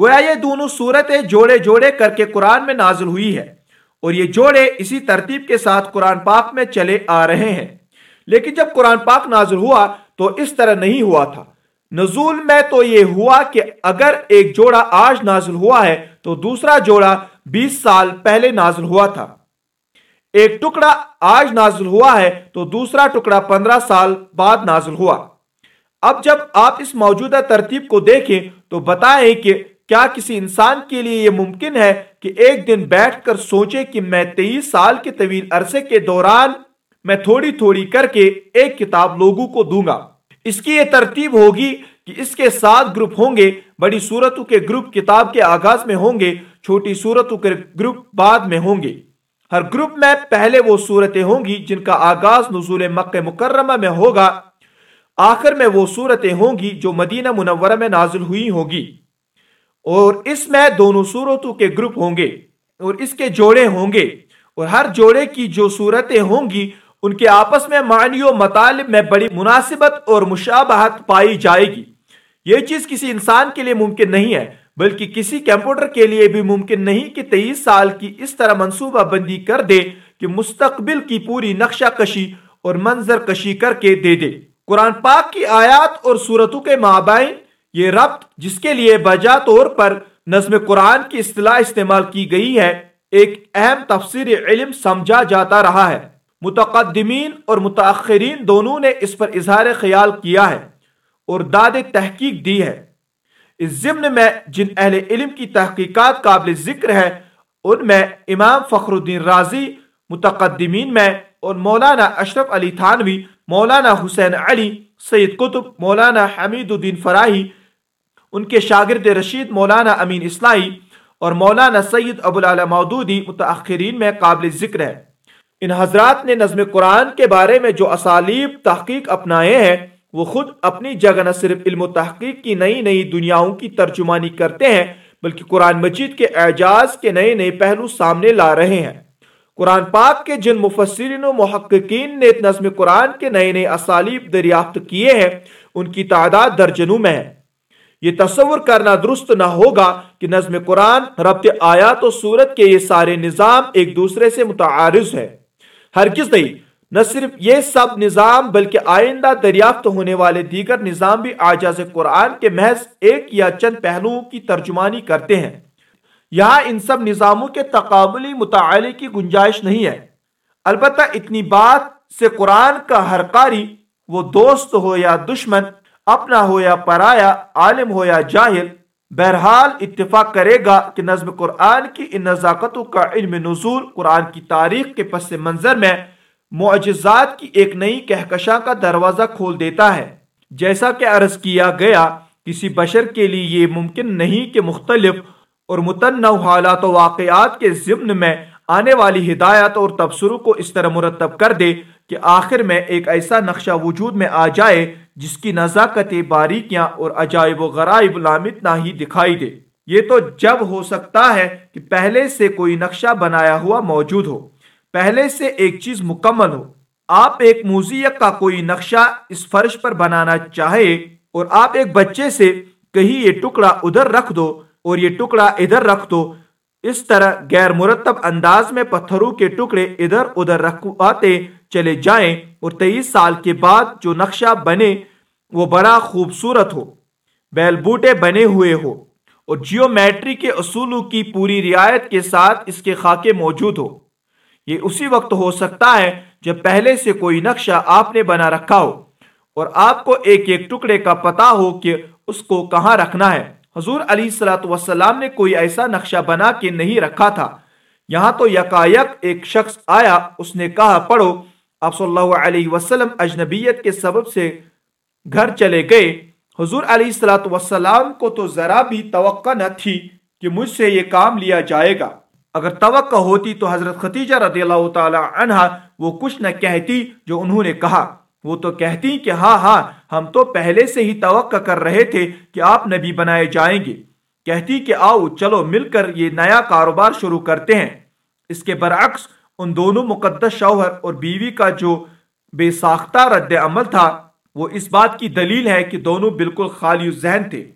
گویا یہ دونوں صورتیں جوڑے جوڑے کر کے قرآن میں نازل ہوئی ہے اور یہ جوڑے اسی ترتیب کے ساتھ قرآن پاک میں چلے آ رہے ہیں۔ لیکن جب قرآن پاک نازل ہوا تو اس طرح نہیں ہوا تھا۔ نزول میں تو یہ ہوا کہ اگر ایک جوڑا آج نازل ہوا ہے تو دوسرا جوڑا بیس سال پہلے نازل ہوا تھا۔ ایک ٹکڑا آج نازل ہوا ہے تو دوسرا ٹکڑا پندرہ سال بعد نازل ہوا۔ اب جب آپ اس موجودہ ترتیب کو دیکھیں تو بتائیں کہ کیا کسی انسان کے لیے یہ ممکن ہے کہ ایک دن بیٹھ کر سوچے کہ میں تیئیس سال کے طویل عرصے کے دوران میں تھوڑی تھوڑی کر کے ایک کتاب لوگوں کو دوں گا۔ اس کی یہ ترتیب ہوگی کہ اس کے سات گروپ ہوں گے، بڑی صورتوں کے گروپ کتاب کے آغاز میں ہوں گے، چھوٹی صورتوں کے گروپ بعد میں ہوں گے۔ ہر گروپ میں پہلے وہ صورتیں ہوں گی جن کا آغاز نزول مکہ مکرمہ میں ہوگا۔ آخر میں وہ صورتیں ہوں گی جو مدینہ منورہ میں نازل ہوئی ہوگی۔ اور اس میں دونوں صورتوں کے گروپ ہوں گے اور اس کے جوڑے ہوں گے۔ اور ہر جوڑے کی جو صورتیں ہوں گی ان کے آپس میں معنی و مطالب میں بڑی مناسبت اور مشابہت پائی جائے گی۔ یہ چیز کسی انسان کے لیے ممکن نہیں ہے، بلکہ کسی کمپیوٹر کے لیے بھی ممکن نہیں کہ تیئیس سال کی اس طرح منصوبہ بندی کر دے کہ مستقبل کی پوری نقشہ کشی اور منظر کشی کر کے دے دے۔ قرآن پاک کی آیات اور صورتوں کے مابین یہ ربط جس کے لیے بجا طور پر نظم قرآن کی اصطلاح استعمال کی گئی ہے، ایک اہم تفسیر علم سمجھا جاتا رہا ہے۔ متقدمین اور متاخرین دونوں نے اس پر اظہار خیال کیا ہے اور داد تحقیق دی ہے۔ اس ضمن میں جن اہل علم کی تحقیقات قابل ذکر ہے، ان میں امام فخر الدین رازی متقدمین میں اور مولانا اشرف علی تھانوی، مولانا حسین علی، سید قطب، مولانا حمید الدین فراہی، ان کے شاگرد رشید، مولانا امین اسلائی اور مولانا سید ابو مودودی متاخرین میں قابل ذکر ہے۔ ان حضرات نے نظم قرآن کے بارے میں جو اسالیب تحقیق اپنائے ہیں، وہ خود اپنی جگہ نہ صرف علم و تحقیق کی نئی نئی دنیاؤں کی ترجمانی کرتے ہیں، بلکہ قرآن مجید کے اعجاز کے نئے نئے پہلو سامنے لا رہے ہیں۔ قرآن پاک کے جن مفسرین و محققین نے نظم قرآن کے نئے نئے اسالیب دریافت کیے ہیں، ان کی تعداد درجنوں میں ہے۔ یہ تصور کرنا درست نہ ہوگا کہ نظم قرآن ربط آیات و صورت کے یہ سارے نظام ایک دوسرے سے متعارض ہے۔ ہرگز نہیں، نہ صرف یہ سب نظام بلکہ آئندہ دریافت ہونے والے دیگر نظام بھی آجاز قرآن کے محض ایک یا چند پہلوؤں کی ترجمانی کرتے ہیں۔ یہاں ان سب نظاموں کے تقابلی متعلق کی گنجائش نہیں ہے۔ البتہ اتنی بات سے قرآن کا ہر قاری وہ دوست ہو یا دشمن، اپنا ہو یا پرایا، عالم ہو یا جاہل بہرحال اتفاق کرے گا کہ نظم قرآن کی ان نزاکتوں کا علم نزول قرآن کی تاریخ کے پس منظر میں معجزات کی ایک نئی کہکشاں کا دروازہ کھول دیتا ہے۔ جیسا کہ عرض کیا گیا، کسی بشر کے لیے یہ ممکن نہیں کہ مختلف اور متنوع حالات و واقعات کے ضمن میں آنے والی ہدایت اور تبصروں کو اس طرح مرتب کر دے کہ آخر میں ایک ایسا نقشہ وجود میں آ جائے جس کی نزاکت باریکیاں اور عجائب و غرائب لامت نہ ہی دکھائی دے۔ یہ تو جب ہو سکتا ہے کہ پہلے سے کوئی نقشہ بنایا ہوا موجود ہو، پہلے سے ایک چیز مکمل ہو۔ آپ ایک موزیق کا کوئی نقشہ اس فرش پر بنانا چاہے اور آپ ایک بچے سے کہیں یہ ٹکڑا ادھر رکھ دو اور یہ ٹکڑا ادھر رکھ دو۔ اس طرح غیر مرتب انداز میں پتھروں کے ٹکڑے ادھر ادھر رکھواتے چلے جائیں اور تیئیس سال کے بعد جو نقشہ بنے وہ بڑا خوبصورت ہو، بیل بوٹے بنے ہوئے ہو اور جیو میٹری کے اصولوں کی پوری رعایت کے ساتھ اس کے خاکے موجود ہو۔ یہ اسی وقت ہو سکتا ہے جب پہلے سے کوئی نقشہ آپ نے بنا رکھا ہو اور آپ کو ایک ایک ٹکڑے کا پتا ہو کہ اس کو کہاں رکھنا ہے۔ حضور علی سلاۃ وسلام نے کوئی ایسا نقشہ بنا کے نہیں رکھا تھا۔ یہاں تو یکایک ایک شخص آیا، اس نے کہا، پڑھو آپ صلی اللہ علیہ وسلم اجنبیت کے سبب سے گھر چلے گئے۔ حضور علیہ السلاۃ وسلام کو تو ذرا بھی توقع نہ تھی کہ مجھ سے یہ کام لیا جائے گا۔ اگر توقع ہوتی تو حضرت ختیجہ رضی اللہ تعالی عنہ وہ کچھ نہ کہتی جو انہوں نے کہا۔ وہ تو کہتی کہ ہاں ہاں ہم تو پہلے سے ہی توقع کر رہے تھے کہ آپ نبی بنائے جائیں گے۔ کہتی کہ آؤ، چلو، مل کر یہ نیا کاروبار شروع کرتے ہیں۔ اس کے برعکس ان دونوں مقدس شوہر اور بیوی کا جو بے ساختہ رد عمل تھا، وہ اس بات کی دلیل ہے کہ دونوں بالکل خالی ذہن تھے۔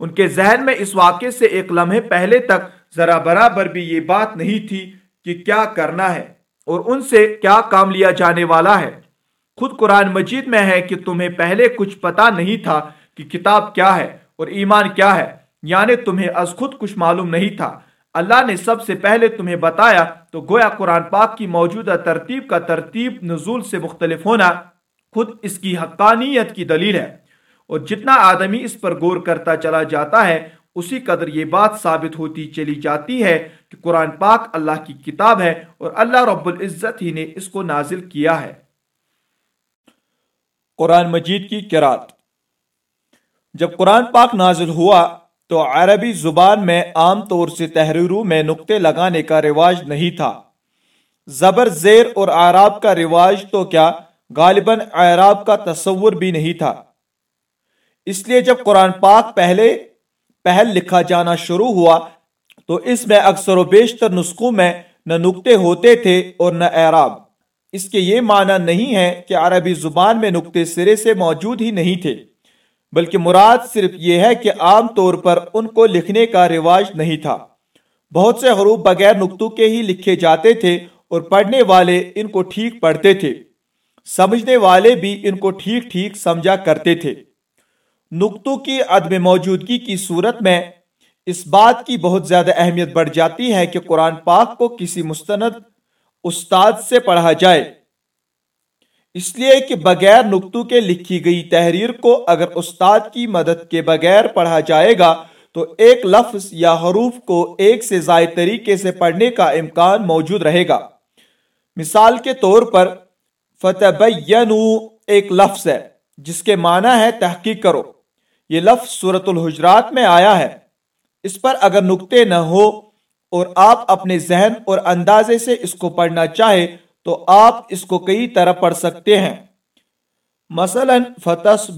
ان کے ذہن میں اس واقعے سے ایک لمحے پہلے تک ذرا برابر بھی یہ بات نہیں تھی کہ کیا کرنا ہے اور ان سے کیا کام لیا جانے والا ہے۔ خود قرآن مجید میں ہے کہ تمہیں پہلے کچھ پتا نہیں تھا کہ کتاب کیا ہے اور ایمان کیا ہے یعنی تمہیں از خود کچھ معلوم نہیں تھا۔ اللہ نے سب سے پہلے تمہیں بتایا، تو گویا قرآن پاک کی موجودہ ترتیب کا ترتیب نزول سے مختلف ہونا خود اس کی حقانیت کی دلیل ہے۔ اور جتنا آدمی اس پر غور کرتا چلا جاتا ہے، اسی قدر یہ بات ثابت ہوتی چلی جاتی ہے کہ قرآن پاک اللہ کی کتاب ہے اور اللہ رب العزت ہی نے اس کو نازل کیا ہے۔ قرآن مجید کی کرات جب قرآن پاک نازل ہوا تو عربی زبان میں عام طور سے تحریروں میں نقطے لگانے کا رواج نہیں تھا۔ زبر زیر اور آراب کا رواج تو کیا غالباً عراب کا تصور بھی نہیں تھا۔ اس لیے جب قرآن پاک پہلے پہل لکھا جانا شروع ہوا تو اس میں اکثر و بیشتر نسخوں میں نہ نقطے ہوتے تھے اور نہ اعراب اس کے یہ معنی نہیں ہے کہ عربی زبان میں نقطے سرے سے موجود ہی نہیں تھے۔ بلکہ مراد صرف یہ ہے کہ عام طور پر ان کو لکھنے کا رواج نہیں تھا۔ بہت سے حروف بغیر نقطوں کے ہی لکھے جاتے تھے اور پڑھنے والے ان کو ٹھیک پڑھتے تھے۔ سمجھنے والے بھی ان کو ٹھیک ٹھیک سمجھا کرتے تھے۔ نقطوں کی عدم موجودگی کی صورت میں اس بات کی بہت زیادہ اہمیت بڑھ جاتی ہے کہ قرآن پاک کو کسی مستند استاد سے پڑھا جائے۔ اس لیے کہ بغیر نقطوں کے لکھی گئی تحریر کو اگر استاد کی مدد کے بغیر پڑھا جائے گا، تو ایک لفظ یا حروف کو ایک سے زائد طریقے سے پڑھنے کا امکان موجود رہے گا۔ مثال کے طور پر فتح ایک لفظ ہے، جس کے معنی ہے تحقیق کرو۔ یہ لفظ صورت الحجرات میں آیا ہے۔ اس پر اگر نقطے نہ ہو اور آپ اپنے ذہن اور اندازے سے اس کو پڑھنا چاہے تو آپ اس کو کئی طرح پڑھ سکتے ہیں۔ مثلا فتح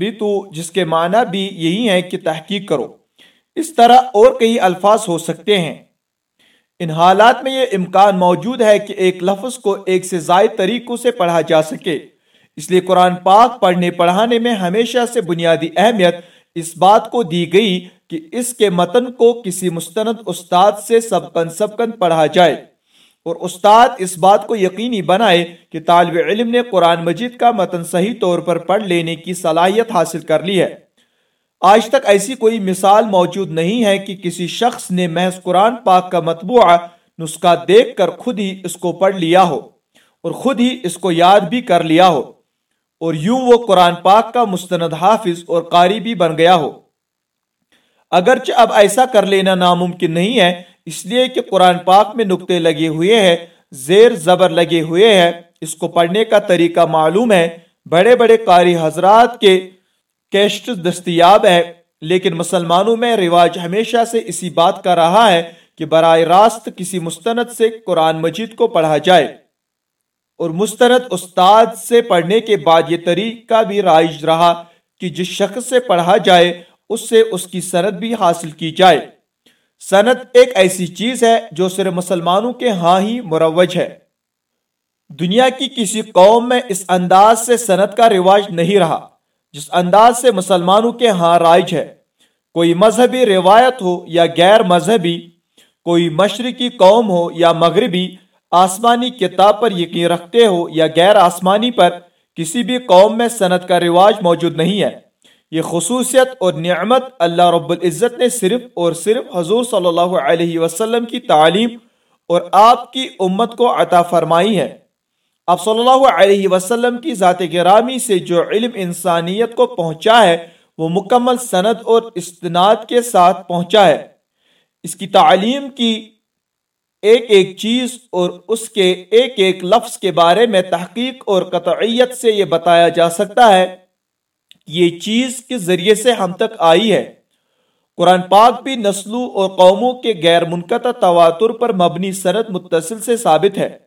جس کے معنی بھی یہی ہے کہ تحقیق کرو۔ اس طرح اور کئی الفاظ ہو سکتے ہیں۔ ان حالات میں یہ امکان موجود ہے کہ ایک لفظ کو ایک سے زائد طریقوں سے پڑھا جا سکے۔ اس لیے قرآن پاک پڑھنے، پڑھانے میں ہمیشہ سے بنیادی اہمیت اس بات کو دی گئی کہ اس کے متن کو کسی مستند استاد سے سبکن سبکن پڑھا جائے۔ اور استاد اس بات کو یقینی بنائے کہ طالب علم نے قرآن مجید کا متن صحیح طور پر پڑھ لینے کی صلاحیت حاصل کر لی ہے۔ آج تک ایسی کوئی مثال موجود نہیں ہے کہ کسی شخص نے محض قرآن پاک کا مطبوعہ نسخہ دیکھ کر خود ہی اس کو پڑھ لیا ہو اور خود ہی اس کو یاد بھی کر لیا ہو اور یوں وہ قرآن پاک کا مستند حافظ اور قاری بھی بن گیا ہو۔ اگرچہ اب ایسا کر لینا ناممکن نہیں ہے اس لیے کہ قرآن پاک میں نقطے لگے ہوئے ہیں، زیر زبر لگے ہوئے ہیں۔ اس کو پڑھنے کا طریقہ معلوم ہے۔ بڑے بڑے قاری حضرات کے کیسٹ دستیاب ہے لیکن مسلمانوں میں رواج ہمیشہ سے اسی بات کا رہا ہے کہ براہ راست کسی مستند سے قرآن مجید کو پڑھا جائے۔ اور مستند استاد سے پڑھنے کے بعد یہ طریقہ بھی رائج رہا کہ جس شخص سے پڑھا جائے، اس سے اس کی سند بھی حاصل کی جائے۔ سند ایک ایسی چیز ہے جو صرف مسلمانوں کے ہاں ہی مروج ہے۔ دنیا کی کسی قوم میں اس انداز سے سند کا رواج نہیں رہا، جس انداز سے مسلمانوں کے ہاں رائج ہے۔ کوئی مذہبی روایت ہو یا غیر مذہبی، کوئی مشرقی قوم ہو یا مغربی، آسمانی کتاب پر یقین رکھتے ہو یا غیر آسمانی پر، کسی بھی قوم میں سند کا رواج موجود نہیں ہے۔ یہ خصوصیت اور نعمت اللہ رب العزت نے صرف اور صرف حضور صلی اللہ علیہ وسلم کی تعلیم اور آپ کی امت کو عطا فرمائی ہے۔ آپ صلی اللہ علیہ وسلم کی ذات گرامی سے جو علم انسانیت کو پہنچا ہے، وہ مکمل سند اور استناد کے ساتھ پہنچا ہے۔ اس کی تعلیم کی ایک ایک چیز اور اس کے ایک ایک لفظ کے بارے میں تحقیق اور قطعیت سے یہ بتایا جا سکتا ہے۔ یہ چیز کے ذریعے سے ہم تک آئی ہے۔ قرآن پاک بھی نسلوں اور قوموں کے غیر منقطع تواتر پر مبنی سند متصل سے ثابت ہے۔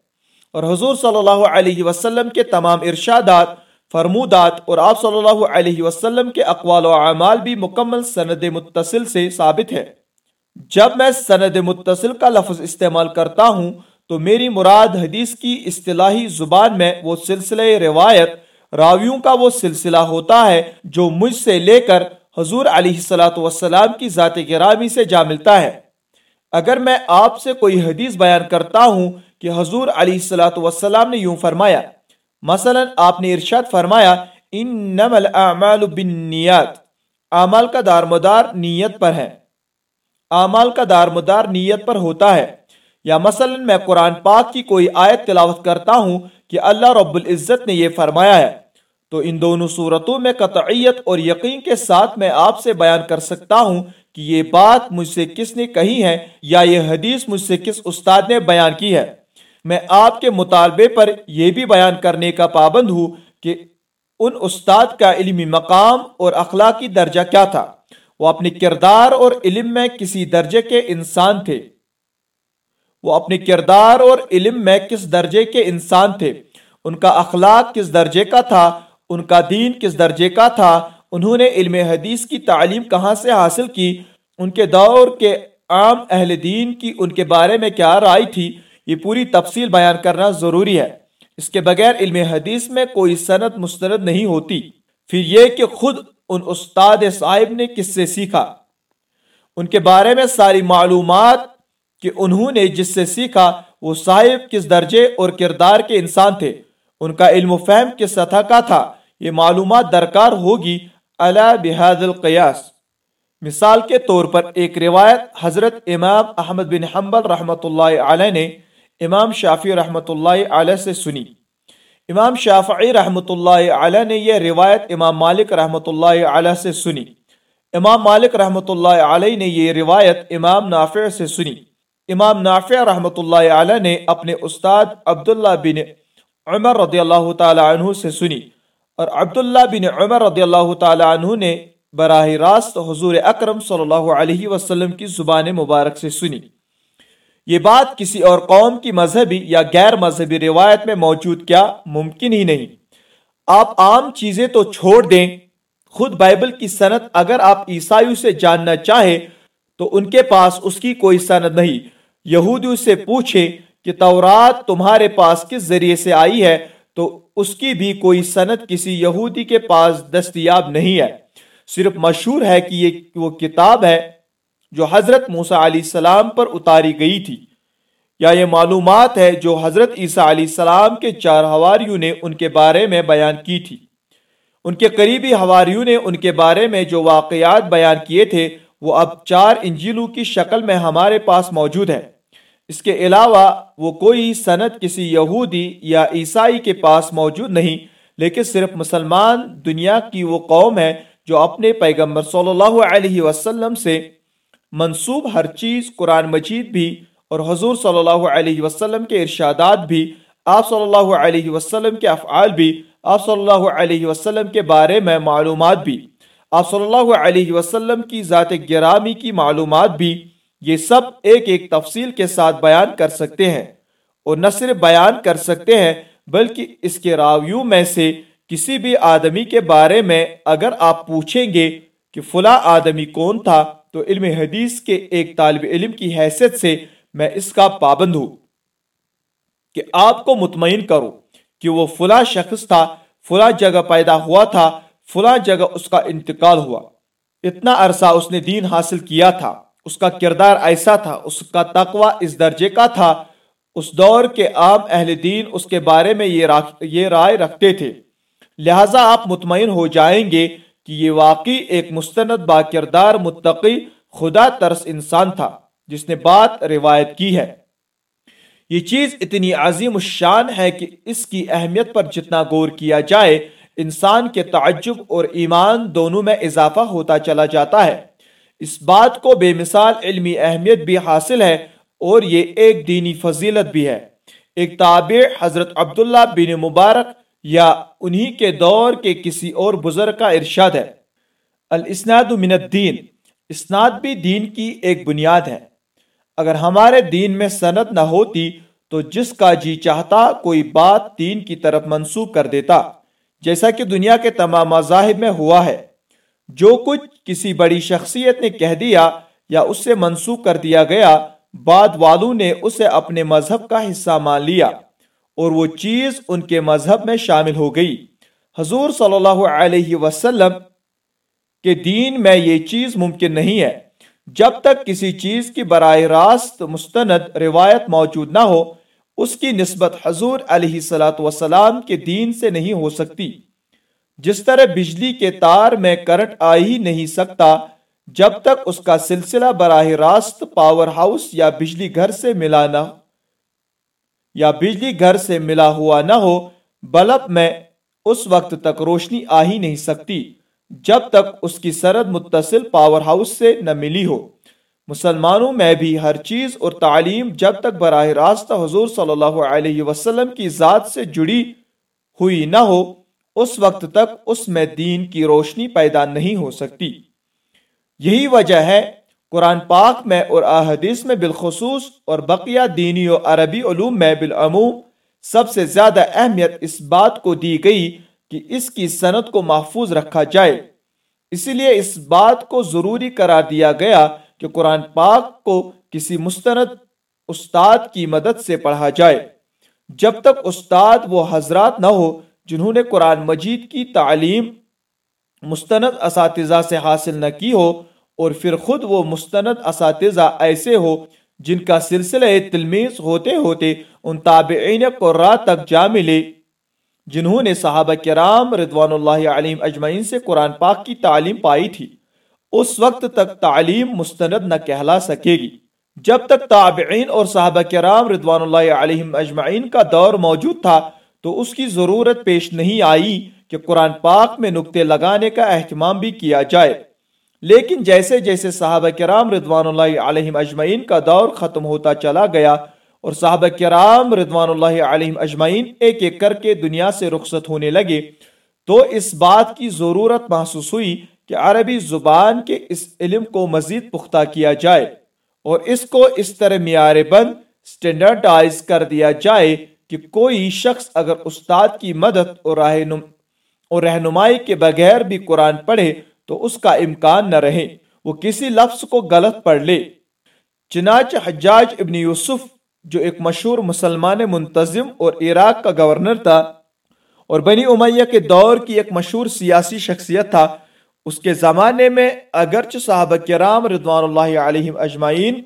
اور حضور صلی اللہ علیہ وسلم کے تمام ارشادات، فرمودات اور آپ صلی اللہ علیہ وسلم کے اقوال و اعمال بھی مکمل سند متصل سے ثابت ہے۔ جب میں سند متصل کا لفظ استعمال کرتا ہوں، تو میری مراد حدیث کی اصطلاحی زبان میں وہ سلسلہ روایت راویوں کا وہ سلسلہ ہوتا ہے جو مجھ سے لے کر حضور علیہ السلاۃ وسلام کی ذات گرامی سے جا ملتا ہے۔ اگر میں آپ سے کوئی حدیث بیان کرتا ہوں کہ حضور علیہ السلاۃ وسلام نے یوں فرمایا، مثلا آپ نے ارشاد فرمایا، انما الاعمال بالنیات، اعمال کا دار مدار نیت پر ہے۔ اعمال کا دار مدار نیت پر ہوتا ہے۔ یا مثلا میں قرآن پاک کی کوئی آیت تلاوت کرتا ہوں کہ اللہ رب العزت نے یہ فرمایا ہے۔ تو ان دونوں صورتوں میں قطعیت اور یقین کے ساتھ میں آپ سے بیان کر سکتا ہوں کہ یہ بات مجھ سے کس نے کہی ہے یا یہ حدیث مجھ سے کس استاد نے بیان کی ہے۔ میں آپ کے مطالبے پر یہ بھی بیان کرنے کا پابند ہوں کہ ان استاد کا علمی مقام اور اخلاقی درجہ کیا تھا۔ وہ اپنے کردار اور علم میں کسی درجے کے انسان تھے۔ وہ اپنے کردار اور علم میں کس درجے کے انسان تھے؟ ان کا اخلاق کس درجے کا تھا؟ ان کا دین کس درجے کا تھا؟ انہوں نے علم حدیث کی تعلیم کہاں سے حاصل کی؟ ان کے دور کے عام اہل دین کی ان کے بارے میں کیا رائے تھی؟ یہ پوری تفصیل بیان کرنا ضروری ہے۔ اس کے بغیر علم حدیث میں کوئی صنعت مسترد نہیں ہوتی۔ پھر یہ کہ خود ان استاد صاحب نے کس سے سیکھا؟ ان کے بارے میں ساری معلومات کہ انہوں نے جس سے سیکھا وہ صاحب کس درجے اور کردار کے انسان تھے۔ ان کا علم و فہم کس سطح کا تھا؟ یہ معلومات درکار ہوگی علا بحاد القیاس۔ مثال کے طور پر ایک روایت حضرت امام احمد بن حنبل رحمۃ اللہ علیہ نے امام شافی رحمۃ اللہ علیہ سے سنی۔ امام شافعی رحمۃ اللہ علیہ نے یہ روایت امام مالک رحمۃ اللہ علیہ سے سنی۔ امام مالک رحمۃ اللہ علیہ نے یہ روایت امام نافع سے سنی۔ امام نافع رحمۃ اللہ علیہ نے اپنے استاد عبداللہ بن عمر رضی اللہ تعالی عنہ سے سنی اور عبداللہ بن عمر رضی اللہ تعالی عنہ نے براہ راست حضور اکرم صلی اللہ علیہ وسلم کی زبان مبارک سے سنی۔ یہ بات کسی اور قوم کی مذہبی یا غیر مذہبی روایت میں موجود کیا ممکن ہی نہیں۔ آپ عام چیزیں تو چھوڑ دیں۔ خود بائبل کی سند اگر آپ عیسائیوں سے جاننا چاہے تو ان کے پاس اس کی کوئی سند نہیں۔ یہودیوں سے پوچھیں کہ تورات تمہارے پاس کس ذریعے سے آئی ہے، تو اس کی بھی کوئی سند کسی یہودی کے پاس دستیاب نہیں ہے۔ صرف مشہور ہے کہ یہ وہ کتاب ہے جو حضرت موسیٰ علیہ السلام پر اتاری گئی تھی۔ یا یہ معلومات ہے جو حضرت عیسیٰ علیہ السلام کے چار ہواریوں نے ان کے بارے میں بیان کی تھی؟ ان کے قریبی ہواریوں نے ان کے بارے میں جو واقعات بیان کیے تھے وہ اب چار انجیلوں کی شکل میں ہمارے پاس موجود ہے اس کے علاوہ وہ کوئی سند کسی یہودی یا عیسائی کے پاس موجود نہیں، لیکن صرف مسلمان دنیا کی وہ قوم ہے جو اپنے پیغمبر صلی اللہ علیہ وسلم سے منصوب ہر چیز قرآن مجید بھی اور حضور صلی اللہ علیہ وسلم کے ارشادات بھی، آپ صلی اللہ علیہ وسلم کے افعال بھی، آپ صلی اللہ علیہ وسلم کے بارے میں معلومات بھی۔ آپ صلی اللہ علیہ وسلم کی ذات گرامی کی معلومات بھی یہ سب ایک ایک تفصیل کے ساتھ بیان کر سکتے ہیں اور نہ صرف بیان کر سکتے ہیں، بلکہ اس کے راویوں میں سے کسی بھی آدمی کے بارے میں اگر آپ پوچھیں گے کہ فلاں آدمی کون تھا، تو علم حدیث کے ایک طالب علم کی حیثیت سے میں اس کا پابند ہوں کہ آپ کو مطمئن کروں کہ وہ فلاں شخص تھا، فلاں جگہ پیدا ہوا تھا فلاں جگہ اس کا انتقال ہوا۔ اتنا عرصہ اس نے دین حاصل کیا تھا، اس کا کردار ایسا تھا، اس کا تقوی اس درجے کا تھا۔ اس دور کے عام اہل دین اس کے بارے میں یہ رائے رکھتے تھے۔ لہٰذا آپ مطمئن ہو جائیں گے کہ یہ واقعی ایک مستند با کردار متقی خدا ترس انسان تھا، جس نے بات روایت کی ہے۔ یہ چیز اتنی عظیم الشان ہے کہ اس کی اہمیت پر جتنا غور کیا جائے انسان کے تعجب اور ایمان دونوں میں اضافہ ہوتا چلا جاتا ہے۔ اس بات کو بے مثال علمی اہمیت بھی حاصل ہے اور یہ ایک دینی فضیلت بھی ہے۔ ایک تابع حضرت عبداللہ بن مبارک یا انہی کے دور کے کسی اور بزرگ کا ارشاد ہے۔ الاسناد من الدین، اسناد بھی دین کی ایک بنیاد ہے۔ اگر ہمارے دین میں سند نہ ہوتی تو جس کا جی چاہتا کوئی بات دین کی طرف منسوخ کر دیتا۔ جیسا کہ دنیا کے تمام مذاہب میں ہوا ہے۔ جو کچھ کسی بڑی شخصیت نے کہہ دیا یا اس سے منسوخ کر دیا گیا، بعد والوں نے اسے اپنے مذہب کا حصہ مان لیا اور وہ چیز ان کے مذہب میں شامل ہو گئی۔ حضور صلی اللہ علیہ وسلم کے دین میں یہ چیز ممکن نہیں ہے۔ جب تک کسی چیز کی براہ راست مستند روایت موجود نہ ہو اس کی نسبت حضور علیہ صلاۃ وسلام کے دین سے نہیں ہو سکتی۔ جس طرح بجلی کے تار میں کرنٹ آ ہی نہیں سکتا، جب تک اس کا سلسلہ براہ راست پاور ہاؤس یا بجلی گھر سے ملا نہ یا بجلی گھر سے ملا ہوا نہ ہو، بلب میں اس وقت تک روشنی آ ہی نہیں سکتی، جب تک اس کی سرد متصل پاور ہاؤس سے نہ ملی ہو۔ مسلمانوں میں بھی ہر چیز اور تعلیم جب تک براہ راست حضور صلی اللہ علیہ وسلم کی ذات سے جڑی ہوئی نہ ہو، اس وقت تک اس میں دین کی روشنی پیدا نہیں ہو سکتی۔ یہی وجہ ہے قرآن پاک میں اور احادیث میں بالخصوص اور بقیہ دینی و عربی علوم میں بالعموم سب سے زیادہ اہمیت اس بات کو دی گئی کہ اس کی صنعت کو محفوظ رکھا جائے۔ اسی لیے اس بات کو ضروری قرار دیا گیا کہ قرآن پاک کو کسی مستند استاد کی مدد سے پڑھا جائے۔ جب تک استاد وہ حضرات نہ ہو جنہوں نے قرآن مجید کی تعلیم مستند اساتذہ سے حاصل نہ کی ہو اور پھر خود وہ مستند اساتذہ ایسے ہو جن کا سلسلہ تلمیز ہوتے ہوتے ان تابعین کو رات تک جا ملے، جنہوں نے صحابہ کرام رضوان اللہ علیہ اجمعین سے قرآن پاک کی تعلیم پائی تھی۔ اس وقت تک تعلیم مستند نہ کہلا سکے گی۔ جب تک تابعین اور صحابہ کرام رضوان اللہ علیہ اجمعین کا دور موجود تھا، تو اس کی ضرورت پیش نہیں آئی کہ قرآن پاک میں نقطے لگانے کا اہتمام بھی کیا جائے۔ لیکن جیسے جیسے صحابہ کرام رضوان اللہ علیہ اجمعین کا دور ختم ہوتا چلا گیا اور صحابہ کرام رضوان اللہ علیہ اجمعین ایک ایک کر کے دنیا سے رخصت ہونے لگے، تو اس بات کی ضرورت محسوس ہوئی کہ عربی زبان کے اس علم کو مزید پختہ کیا جائے اور اس کو اس طرح معیار بند سٹینڈرڈائز کر دیا جائے کہ کوئی شخص اگر استاد کی مدد اور اور رہنمائی کے بغیر بھی قرآن پڑھے تو اس کا امکان نہ رہے، وہ کسی لفظ کو غلط پڑھ لے۔ چنانچہ حجاج ابن یوسف، جو ایک مشہور مسلمان منتظم اور عراق کا گورنر تھا اور بنی امیہ کے دور کی ایک مشہور سیاسی شخصیت تھا اس کے زمانے میں اگرچہ صحابہ کرام رضوان اللہ علیہ اجمعین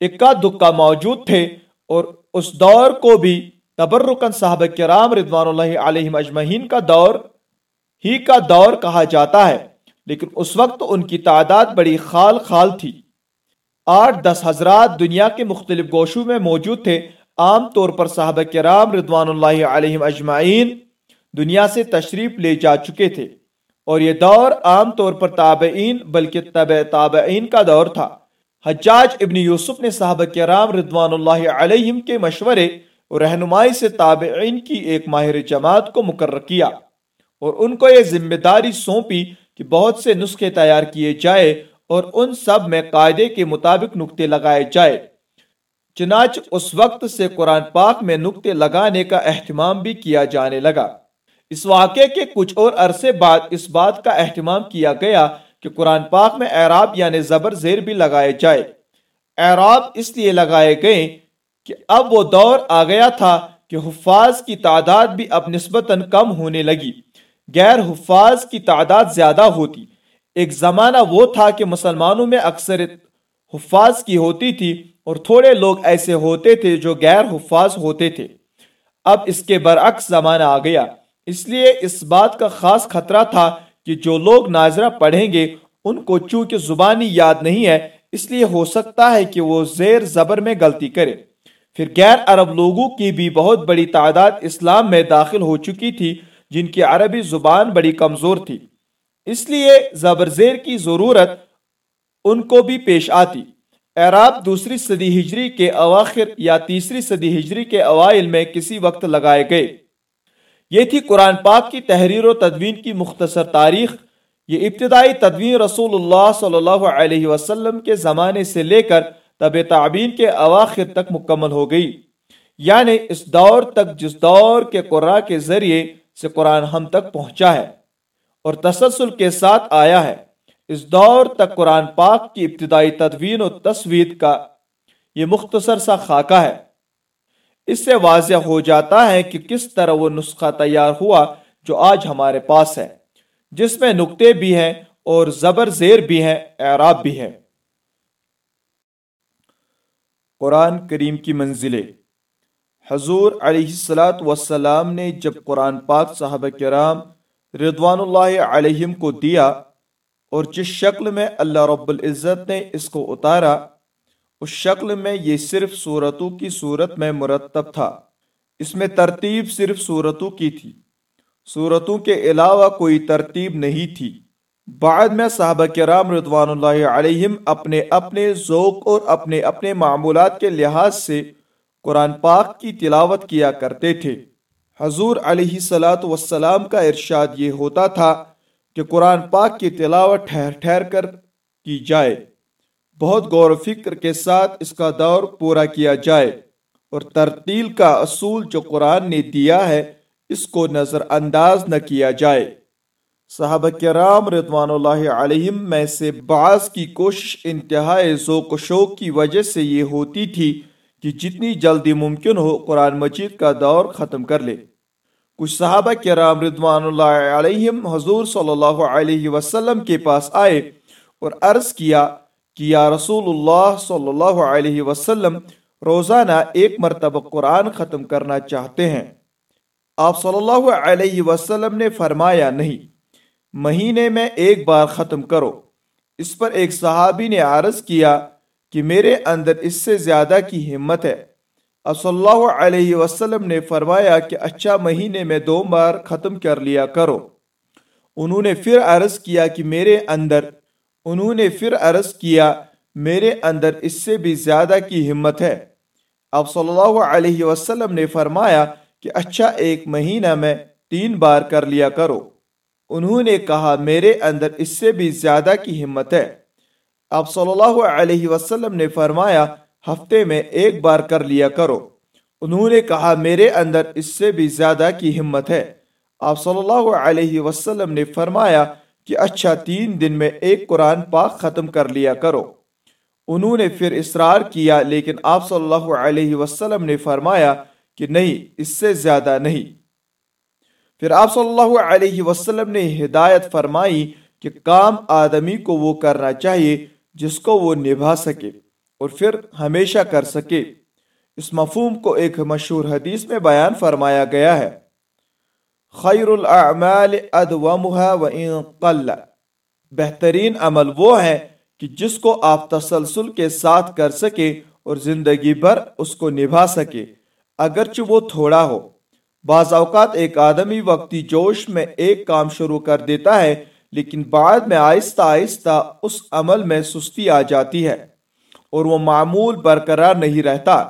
اکا دکا موجود تھے اور اس دور کو بھی تبرکن صحابہ کرام رضوان اللہ علیہ اجمعین کا دور ہی کا دور کہا جاتا ہے، لیکن اس وقت ان کی تعداد بڑی خال خال تھی۔ آٹھ دس حضرات دنیا کے مختلف گوشوں میں موجود تھے۔ عام طور پر صحابہ کرام رضوان اللہ علیہ اجمعین دنیا سے تشریف لے جا چکے تھے۔ اور یہ دور عام طور پر تابعین، بلکہ طب تابعین کا دور تھا۔ حجاج ابن یوسف نے صحابہ کرام رضوان اللہ علیہم کے مشورے اور رہنمائی سے تابعین کی ایک ماہر جماعت کو مقرر کیا اور ان کو یہ ذمہ داری سونپی کہ بہت سے نسخے تیار کیے جائے اور ان سب میں قاعدے کے مطابق نقطے لگائے جائے۔ چنانچہ اس وقت سے قرآن پاک میں نقطے لگانے کا اہتمام بھی کیا جانے لگا۔ اس واقعے کے کچھ اور عرصے بعد اس بات کا اہتمام کیا گیا کہ قرآن پاک میں اعراب یعنی زبر زیر بھی لگائے جائے۔ اعراب اس لیے لگائے گئے کہ اب وہ دور آ گیا تھا کہ حفاظ کی تعداد بھی اب نسبتاً کم ہونے لگی۔ غیر حفاظ کی تعداد زیادہ ہوتی۔ ایک زمانہ وہ تھا کہ مسلمانوں میں اکثر حفاظ کی ہوتی تھی اور تھوڑے لوگ ایسے ہوتے تھے جو غیر حفاظ ہوتے تھے۔ اب اس کے برعکس زمانہ آ گیا۔ اس لیے اس بات کا خاص خطرہ تھا کہ جو لوگ ناظرہ پڑھیں گے، ان کو چونکہ زبانی یاد نہیں ہے، اس لیے ہو سکتا ہے کہ وہ زیر زبر میں غلطی کرے۔ پھر غیر عرب لوگوں کی بھی بہت بڑی تعداد اسلام میں داخل ہو چکی تھی، جن کی عربی زبان بڑی کمزور تھی۔ اس لیے زبر زیر کی ضرورت ان کو بھی پیش آتی۔ عراب دوسری صدی ہجری کے اواخر یا تیسری صدی ہجری کے اوائل میں کسی وقت لگائے گئے۔ یہ تھی قرآن پاک کی تحریر و تدوین کی مختصر تاریخ، یہ ابتدائی تدوین رسول اللہ صلی اللہ علیہ وسلم کے زمانے سے لے کر طب تعبین کے اواخر تک مکمل ہو گئی۔ یعنی اس دور تک جس دور کے قرآن کے ذریعے سے قرآن ہم تک پہنچا ہے اور تسلسل کے ساتھ آیا ہے۔ اس دور تک قرآن پاک کی ابتدائی تدوین و تصویر کا یہ مختصر سا خاکہ ہے۔ اس سے واضح ہو جاتا ہے کہ کس طرح وہ نسخہ تیار ہوا جو آج ہمارے پاس ہے، جس میں نقطے بھی ہیں اور زبر زیر بھی ہیں، اعراب بھی ہیں۔ قرآن کریم کی منزلیں۔ حضور علیہ السلاۃ وسلام نے جب قرآن پاک صاحب کرام رضوان اللہ علیہم کو دیا اور جس شکل میں اللہ رب العزت نے اس کو اتارا اس شکل میں یہ صرف صورتوں کی صورت میں مرتب تھا۔ اس میں ترتیب صرف صورتوں کی تھی۔ صورتوں کے علاوہ کوئی ترتیب نہیں تھی۔ بعد میں صحابہ کرام رضوان اللہ علیہم اپنے اپنے ذوق اور اپنے اپنے معمولات کے لحاظ سے قرآن پاک کی تلاوت کیا کرتے تھے۔ حضور علیہ سلاۃ وسلام کا ارشاد یہ ہوتا تھا کہ قرآن پاک کی تلاوت ٹھہر ٹھہر کر کی جائے۔ بہت غور و فکر کے ساتھ اس کا دور پورا کیا جائے اور ترتیل کا اصول جو قرآن نے دیا ہے، اس کو نظر انداز نہ کیا جائے۔ صحابہ کرام رضوان اللہ علیہم میں سے بعض کی کوشش انتہائی ذوق و شوق کی وجہ سے یہ ہوتی تھی کہ جتنی جلدی ممکن ہو قرآن مجید کا دور ختم کر لے۔ کچھ صحابہ کرام رضوان اللہ علیہم حضور صلی اللہ علیہ وسلم کے پاس آئے اور عرض کیا کہ یا رسول اللہ صلی اللہ علیہ وسلم روزانہ ایک مرتبہ قرآن ختم کرنا چاہتے ہیں۔ آپ صلی اللہ علیہ وسلم نے فرمایا نہیں، مہینے میں ایک بار ختم کرو۔ اس پر ایک صحابی نے عرض کیا کہ میرے اندر اس سے زیادہ کی ہمت ہے۔ اب صلی اللہ علیہ وسلم نے فرمایا کہ اچھا مہینے میں دو بار ختم کر لیا کرو۔ انہوں نے پھر عرض کیا کہ میرے اندر انہوں نے پھر عرض کیا، میرے اندر اس سے بھی زیادہ کی ہمت ہے۔ اب صلی اللہ علیہ وسلم نے فرمایا کہ اچھا ایک مہینہ میں تین بار کر لیا کرو۔ انہوں نے کہا، میرے اندر اس سے بھی زیادہ کی ہمت ہے۔ اب صلی اللہ علیہ وسلم نے فرمایا، ہفتے میں ایک بار کر لیا کرو۔ انہوں نے کہا، میرے اندر اس سے بھی زیادہ کی ہمت ہے۔ آپ صلی اللہ علیہ وسلم نے فرمایا کہ اچھا تین دن میں ایک قرآن پاک ختم کر لیا کرو۔ انہوں نے پھر اصرار کیا، لیکن آپ صلی اللہ علیہ وسلم نے فرمایا کہ نہیں، اس سے زیادہ نہیں۔ پھر آپ صلی اللہ علیہ وسلم نے ہدایت فرمائی کہ کام آدمی کو وہ کرنا چاہیے جس کو وہ نبھا سکے اور پھر ہمیشہ کر سکے۔ اس مفہوم کو ایک مشہور حدیث میں بیان فرمایا گیا ہے۔ خیر الاعمال ادومها وان قل بہترین عمل وہ ہے کہ جس کو آپ تسلسل کے ساتھ کر سکے اور زندگی بھر اس کو نبھا سکے۔ اگرچہ وہ تھوڑا ہو، بعض اوقات ایک آدمی وقتی جوش میں ایک کام شروع کر دیتا ہے، لیکن بعد میں آہستہ آہستہ اس عمل میں سستی آ جاتی ہے اور وہ معمول برقرار نہیں رہتا۔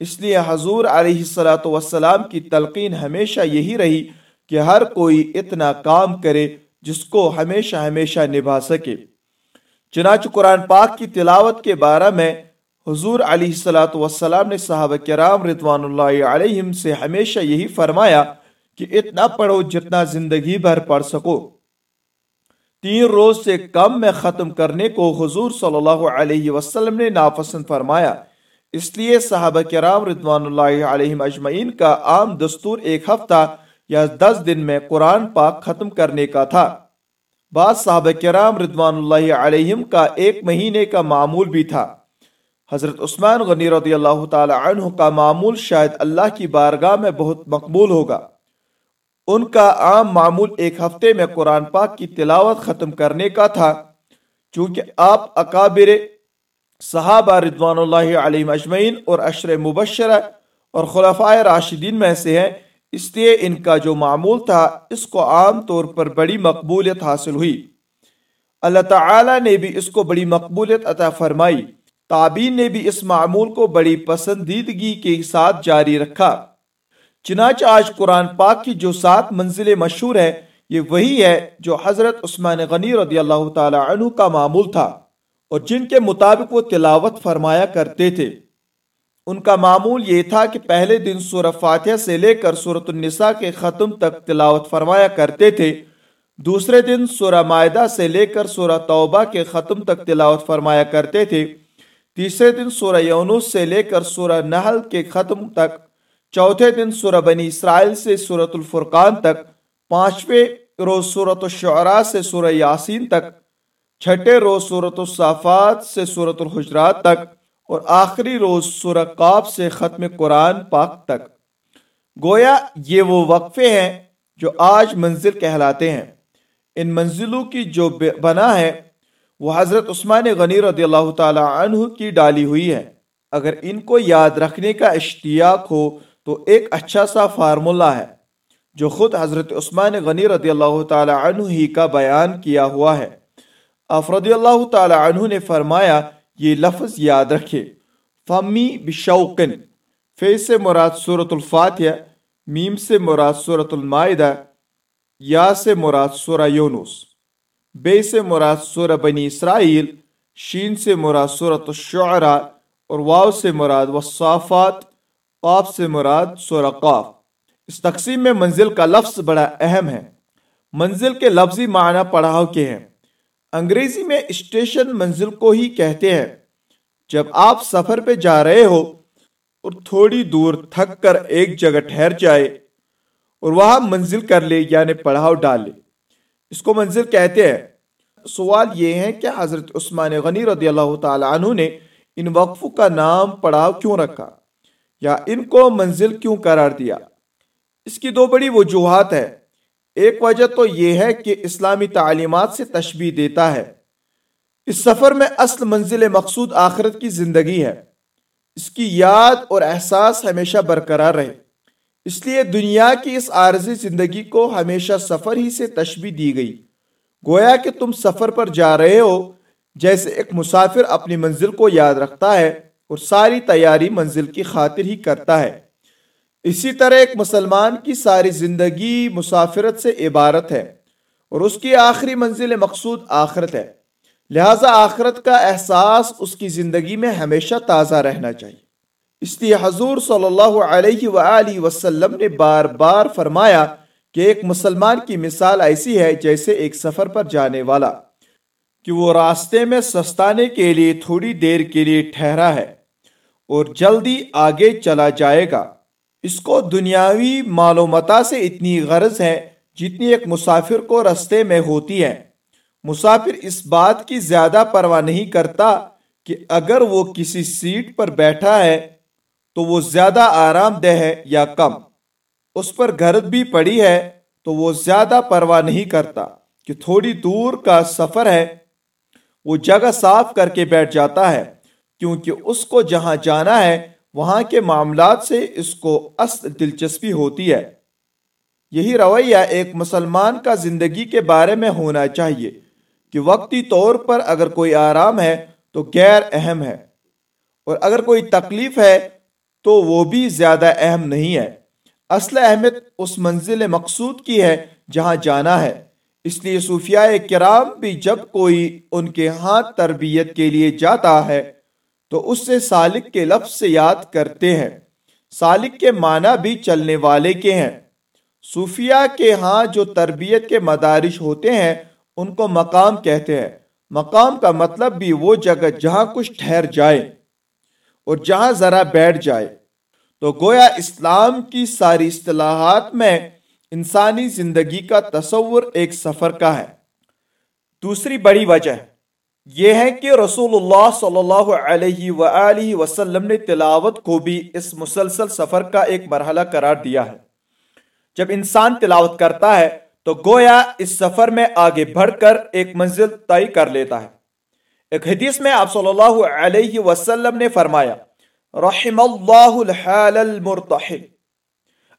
اس لیے حضور علیہ السلام کی تلقین ہمیشہ یہی رہی کہ ہر کوئی اتنا کام کرے جس کو ہمیشہ ہمیشہ نبھا سکے۔ چنانچہ قرآن پاک کی تلاوت کے بارے میں حضور علیہ السلام نے صحابہ کرام رضوان اللہ علیہم سے ہمیشہ یہی فرمایا کہ اتنا پڑھو جتنا زندگی بھر پڑھ سکو۔ تین روز سے کم میں ختم کرنے کو حضور صلی اللہ علیہ وسلم نے ناپسند فرمایا۔ اس لیے صحابہ کرام رضوان اللہ علیہ اجمعین کا عام دستور ایک ہفتہ یا دس دن میں قرآن پاک ختم کرنے کا تھا۔ بعض صحابہ کرام رضوان اللہ علیہم کا ایک مہینے کا معمول بھی تھا۔ حضرت عثمان غنی رضی اللہ تعالی عنہ کا معمول شاید اللہ کی بارگاہ میں بہت مقبول ہوگا۔ ان کا عام معمول ایک ہفتے میں قرآن پاک کی تلاوت ختم کرنے کا تھا۔ چونکہ آپ اکابر صحابہ رضوان اللہ علیہ مجمعین اور عشر مبشرہ اور خلفۂ راشدین میں سے ہیں۔ اس لیے ان کا جو معمول تھا، اس کو عام طور پر بڑی مقبولیت حاصل ہوئی۔ اللہ تعالی نے بھی اس کو بڑی مقبولیت عطا فرمائی۔ تابین نے بھی اس معمول کو بڑی پسندیدگی کے ساتھ جاری رکھا۔ چنانچہ آج قرآن پاک کی جو سات منزلیں مشہور ہے یہ وہی ہے جو حضرت عثمان غنی رضی اللہ تعالی عنہ کا معمول تھا۔ اور جن کے مطابق وہ تلاوت فرمایا کرتے تھے۔ ان کا معمول یہ تھا کہ پہلے دن سورہ فاتحہ سے لے کر سورت النساء کے ختم تک تلاوت فرمایا کرتے تھے۔ دوسرے دن سورہ معدہ سے لے کر سورہ توبہ کے ختم تک تلاوت فرمایا کرتے تھے۔ تیسرے دن سورہ یونس سے لے کر سورہ نحل کے ختم تک، چوتھے دن سورہ بنی اسرائیل سے سورت الفرقان تک، پانچویں روز سورت الشعراء سے سورہ یاسین تک چھٹے روز سورت الصافات سے سورت الحجرات تک اور آخری روز سورہ قاب سے ختم قرآن پاک تک۔ گویا یہ وہ وقفے ہیں جو آج منزل کہلاتے ہیں۔ ان منزلوں کی جو بنا ہے، وہ حضرت عثمان غنی رضی اللہ تعالی عنہ کی ڈالی ہوئی ہے۔ اگر ان کو یاد رکھنے کا اشتیاق ہو تو ایک اچھا سا فارمولہ ہے، جو خود حضرت عثمان غنی رضی اللہ تعالی عنہ ہی کا بیان کیا ہوا ہے۔ افرضی اللہ تعالی عنہ نے فرمایا، یہ لفظ یاد رکھے۔ فمی بشوقن فی سے مراد سورة الفاتحہ، میم سے مراد سورة المائدہ، یا سے مراد سورہ یونس۔ بے سے مراد سورہ بنی اسرائیل، شین سے مراد سورة الشعراء، اور واو سے مراد والصافات، قاف سے مراد سورہ قاف۔ اس تقسیم میں منزل کا لفظ بڑا اہم ہے۔ منزل کے لفظی معنی پڑھاؤ کے ہیں۔ انگریزی میں اسٹیشن منزل کو ہی کہتے ہیں۔ جب آپ سفر پہ جا رہے ہو اور تھوڑی دور تھک کر ایک جگہ ٹھہر جائے اور وہاں منزل کر لے یعنی پڑھاؤ ڈال لے۔ اس کو منزل کہتے ہیں۔ سوال یہ ہے کہ حضرت عثمان غنی رضی اللہ تعالی عنہ نے ان وقفوں کا نام پڑھاؤ کیوں رکھا؟ یا ان کو منزل کیوں قرار دیا؟ اس کی دو بڑی وجوہات ہے ایک وجہ تو یہ ہے کہ اسلامی تعلیمات سے تشبیح دیتا ہے۔ اس سفر میں اصل منزل مقصود آخرت کی زندگی ہے۔ اس کی یاد اور احساس ہمیشہ برقرار رہے۔ اس لیے دنیا کی اس عارضی زندگی کو ہمیشہ سفر ہی سے تشبیح دی گئی۔ گویا کہ تم سفر پر جا رہے ہو، جیسے ایک مسافر اپنی منزل کو یاد رکھتا ہے اور ساری تیاری منزل کی خاطر ہی کرتا ہے۔ اسی طرح ایک مسلمان کی ساری زندگی مسافرت سے عبارت ہے اور اس کی آخری منزل مقصود آخرت ہے۔ لہذا آخرت کا احساس اس کی زندگی میں ہمیشہ تازہ رہنا چاہیے۔ اس لیے حضور صلی اللہ علیہ وآلہ وسلم نے بار بار فرمایا کہ ایک مسلمان کی مثال ایسی ہے جیسے ایک سفر پر جانے والا، کہ وہ راستے میں سستانے کے لیے تھوڑی دیر کے لیے ٹھہرا ہے اور جلدی آگے چلا جائے گا۔ اس کو دنیاوی معلومتا سے اتنی غرض ہے جتنی ایک مسافر کو رستے میں ہوتی ہے۔ مسافر اس بات کی زیادہ پرواہ نہیں کرتا کہ اگر وہ کسی سیٹ پر بیٹھا ہے تو وہ زیادہ آرام دہ ہے یا کم۔ اس پر گرد بھی پڑی ہے تو وہ زیادہ پرواہ نہیں کرتا کہ تھوڑی دور کا سفر ہے۔ وہ جگہ صاف کر کے بیٹھ جاتا ہے کیونکہ اس کو جہاں جانا ہے وہاں کے معاملات سے اس کو اصل دلچسپی ہوتی ہے۔ یہی رویہ ایک مسلمان کا زندگی کے بارے میں ہونا چاہیے کہ وقتی طور پر اگر کوئی آرام ہے تو غیر اہم ہے، اور اگر کوئی تکلیف ہے تو وہ بھی زیادہ اہم نہیں ہے۔ اصل اہمیت اس منزل مقصود کی ہے جہاں جانا ہے۔ اس لیے صوفیاء کرام بھی جب کوئی ان کے ہاتھ تربیت کے لیے جاتا ہے تو اس سے سالک کے لفظ سے یاد کرتے ہیں۔ سالک کے معنی بھی چلنے والے کے ہیں۔ صوفیاء کے ہاں جو تربیت کے مدارش ہوتے ہیں، ان کو مقام کہتے ہیں۔ مقام کا مطلب بھی وہ جگہ جہاں کچھ ٹھہر جائے اور جہاں ذرا بیٹھ جائے۔ تو گویا اسلام کی ساری اصطلاحات میں انسانی زندگی کا تصور ایک سفر کا ہے۔ دوسری بڑی وجہ یہ ہے کہ رسول اللہ صلی اللہ علیہ وآلہ وسلم نے تلاوت کو بھی اس مسلسل سفر کا ایک مرحلہ قرار دیا ہے۔ جب انسان تلاوت کرتا ہے تو گویا اس سفر میں آگے بڑھ کر ایک منزل طے کر لیتا ہے۔ ایک حدیث میں آپ صلی اللہ علیہ وسلم نے فرمایا، رحم اللہ الحال المرتحل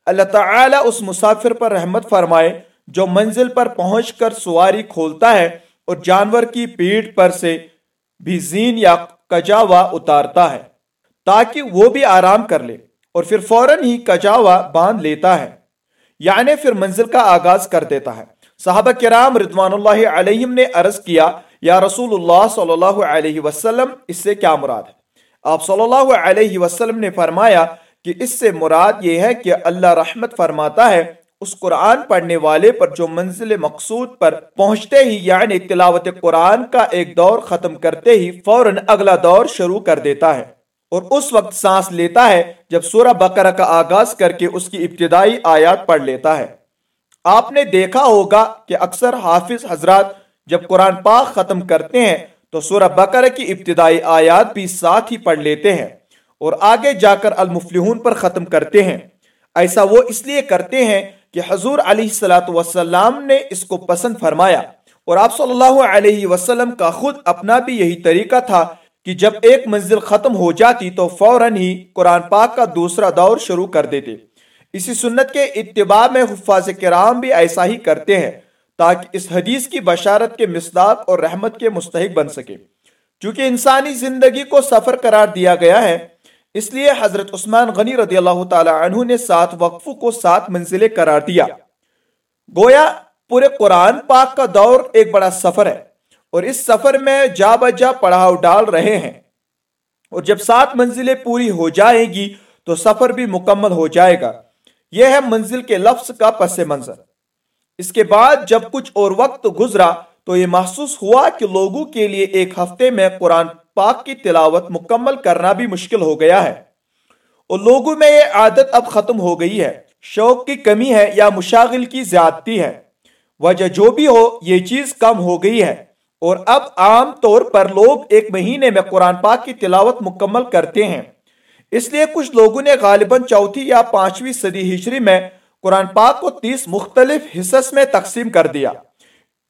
اللہ تعالی اس مسافر پر رحمت فرمائے جو منزل پر پہنچ کر سواری کھولتا ہے۔ اور جانور کی پیٹ پر سے بھی زین یا کجاوا اتارتا ہے تاکہ وہ بھی آرام کر لے اور پھر فوراً ہی کجاوا باندھ لیتا ہے۔ یعنی پھر منزل کا آغاز کر دیتا ہے۔ صحابہ کرام رضوان اللہ علیہم نے عرض کیا، یا رسول اللہ صلی اللہ علیہ وسلم، اس سے کیا مراد ہے؟ آپ صلی اللہ علیہ وسلم نے فرمایا کہ اس سے مراد یہ ہے کہ اللہ رحمت فرماتا ہے اس قرآن پڑھنے والے پر جو منزل مقصود پر پہنچتے ہی یعنی تلاوت قرآن کا ایک دور ختم کرتے ہی فوراً اگلا دور شروع کر دیتا ہے اور اس وقت سانس لیتا ہے جب سورہ بقرہ کا آغاز کر کے اس کی ابتدائی آیات پڑھ لیتا ہے۔ آپ نے دیکھا ہوگا کہ اکثر حافظ حضرات جب قرآن پاک ختم کرتے ہیں تو سورہ بقرہ کی ابتدائی آیات بھی ساتھ ہی پڑھ لیتے ہیں اور آگے جا کر المفلحون پر ختم کرتے ہیں۔ ایسا وہ اس لیے کرتے ہیں کہ حضور علیہ السلاۃ وسلام نے اس کو پسند فرمایا اور آپ صلی اللہ علیہ وسلم کا خود اپنا بھی یہی طریقہ تھا کہ جب ایک منزل ختم ہو جاتی تو فوراً ہی قرآن پاک کا دوسرا دور شروع کر دیتے۔ اسی سنت کے اتباع میں حفاظ کرام بھی ایسا ہی کرتے ہیں تاکہ اس حدیث کی بشارت کے مصداق اور رحمت کے مستحق بن سکے۔ چونکہ انسانی زندگی کو سفر قرار دیا گیا ہے اس لیے حضرت عثمان غنی رضی اللہ تعالی عنہ نے سات وقفوں کو سات منزلیں قرار دیا۔ گویا پورے قرآن پاک کا دور ایک بڑا سفر ہے اور اس سفر میں جا بجا پڑھاؤ ڈال رہے ہیں۔ اور جب سات منزلیں پوری ہو جائے گی تو سفر بھی مکمل ہو جائے گا۔ یہ ہے منزل کے لفظ کا پس منظر۔ اس کے بعد جب کچھ اور وقت گزرا تو یہ محسوس ہوا کہ لوگوں کے لیے ایک ہفتے میں قرآن پاک کی تلاوت مکمل کرنا بھی مشکل ہو گیا ہے۔ اور لوگوں میں یہ عادت اب ختم ہو گئی ہے۔ شوق کی کمی ہے یا مشاغل کی زیادتی ہے۔ وجہ جو بھی ہو، یہ چیز کم ہو گئی ہے۔ اور اب عام طور پر لوگ ایک مہینے میں قرآن پاک کی تلاوت مکمل کرتے ہیں۔ اس لیے کچھ لوگوں نے غالباً چوتھی یا پانچویں صدی ہجری میں قرآن پاک کو تیس مختلف حصص میں تقسیم کر دیا۔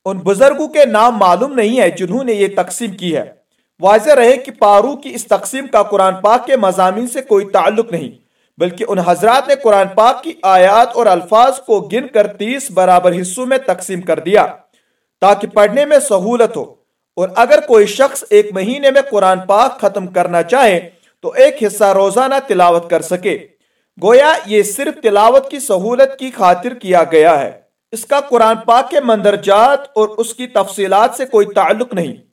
ان بزرگوں کے نام معلوم نہیں ہے جنہوں نے یہ تقسیم کی ہے۔ واضح رہے کہ پارو کی اس تقسیم کا قرآن پاک کے مضامین سے کوئی تعلق نہیں، بلکہ ان حضرات نے قرآن پاک کی آیات اور الفاظ کو گن کر تیس برابر حصوں میں تقسیم کر دیا تاکہ پڑھنے میں سہولت ہو۔ اور اگر کوئی شخص ایک مہینے میں قرآن پاک ختم کرنا چاہے تو ایک حصہ روزانہ تلاوت کر سکے۔ گویا یہ صرف تلاوت کی سہولت کی خاطر کیا گیا ہے۔ اس کا قرآن پاک کے مندرجات اور اس کی تفصیلات سے کوئی تعلق نہیں۔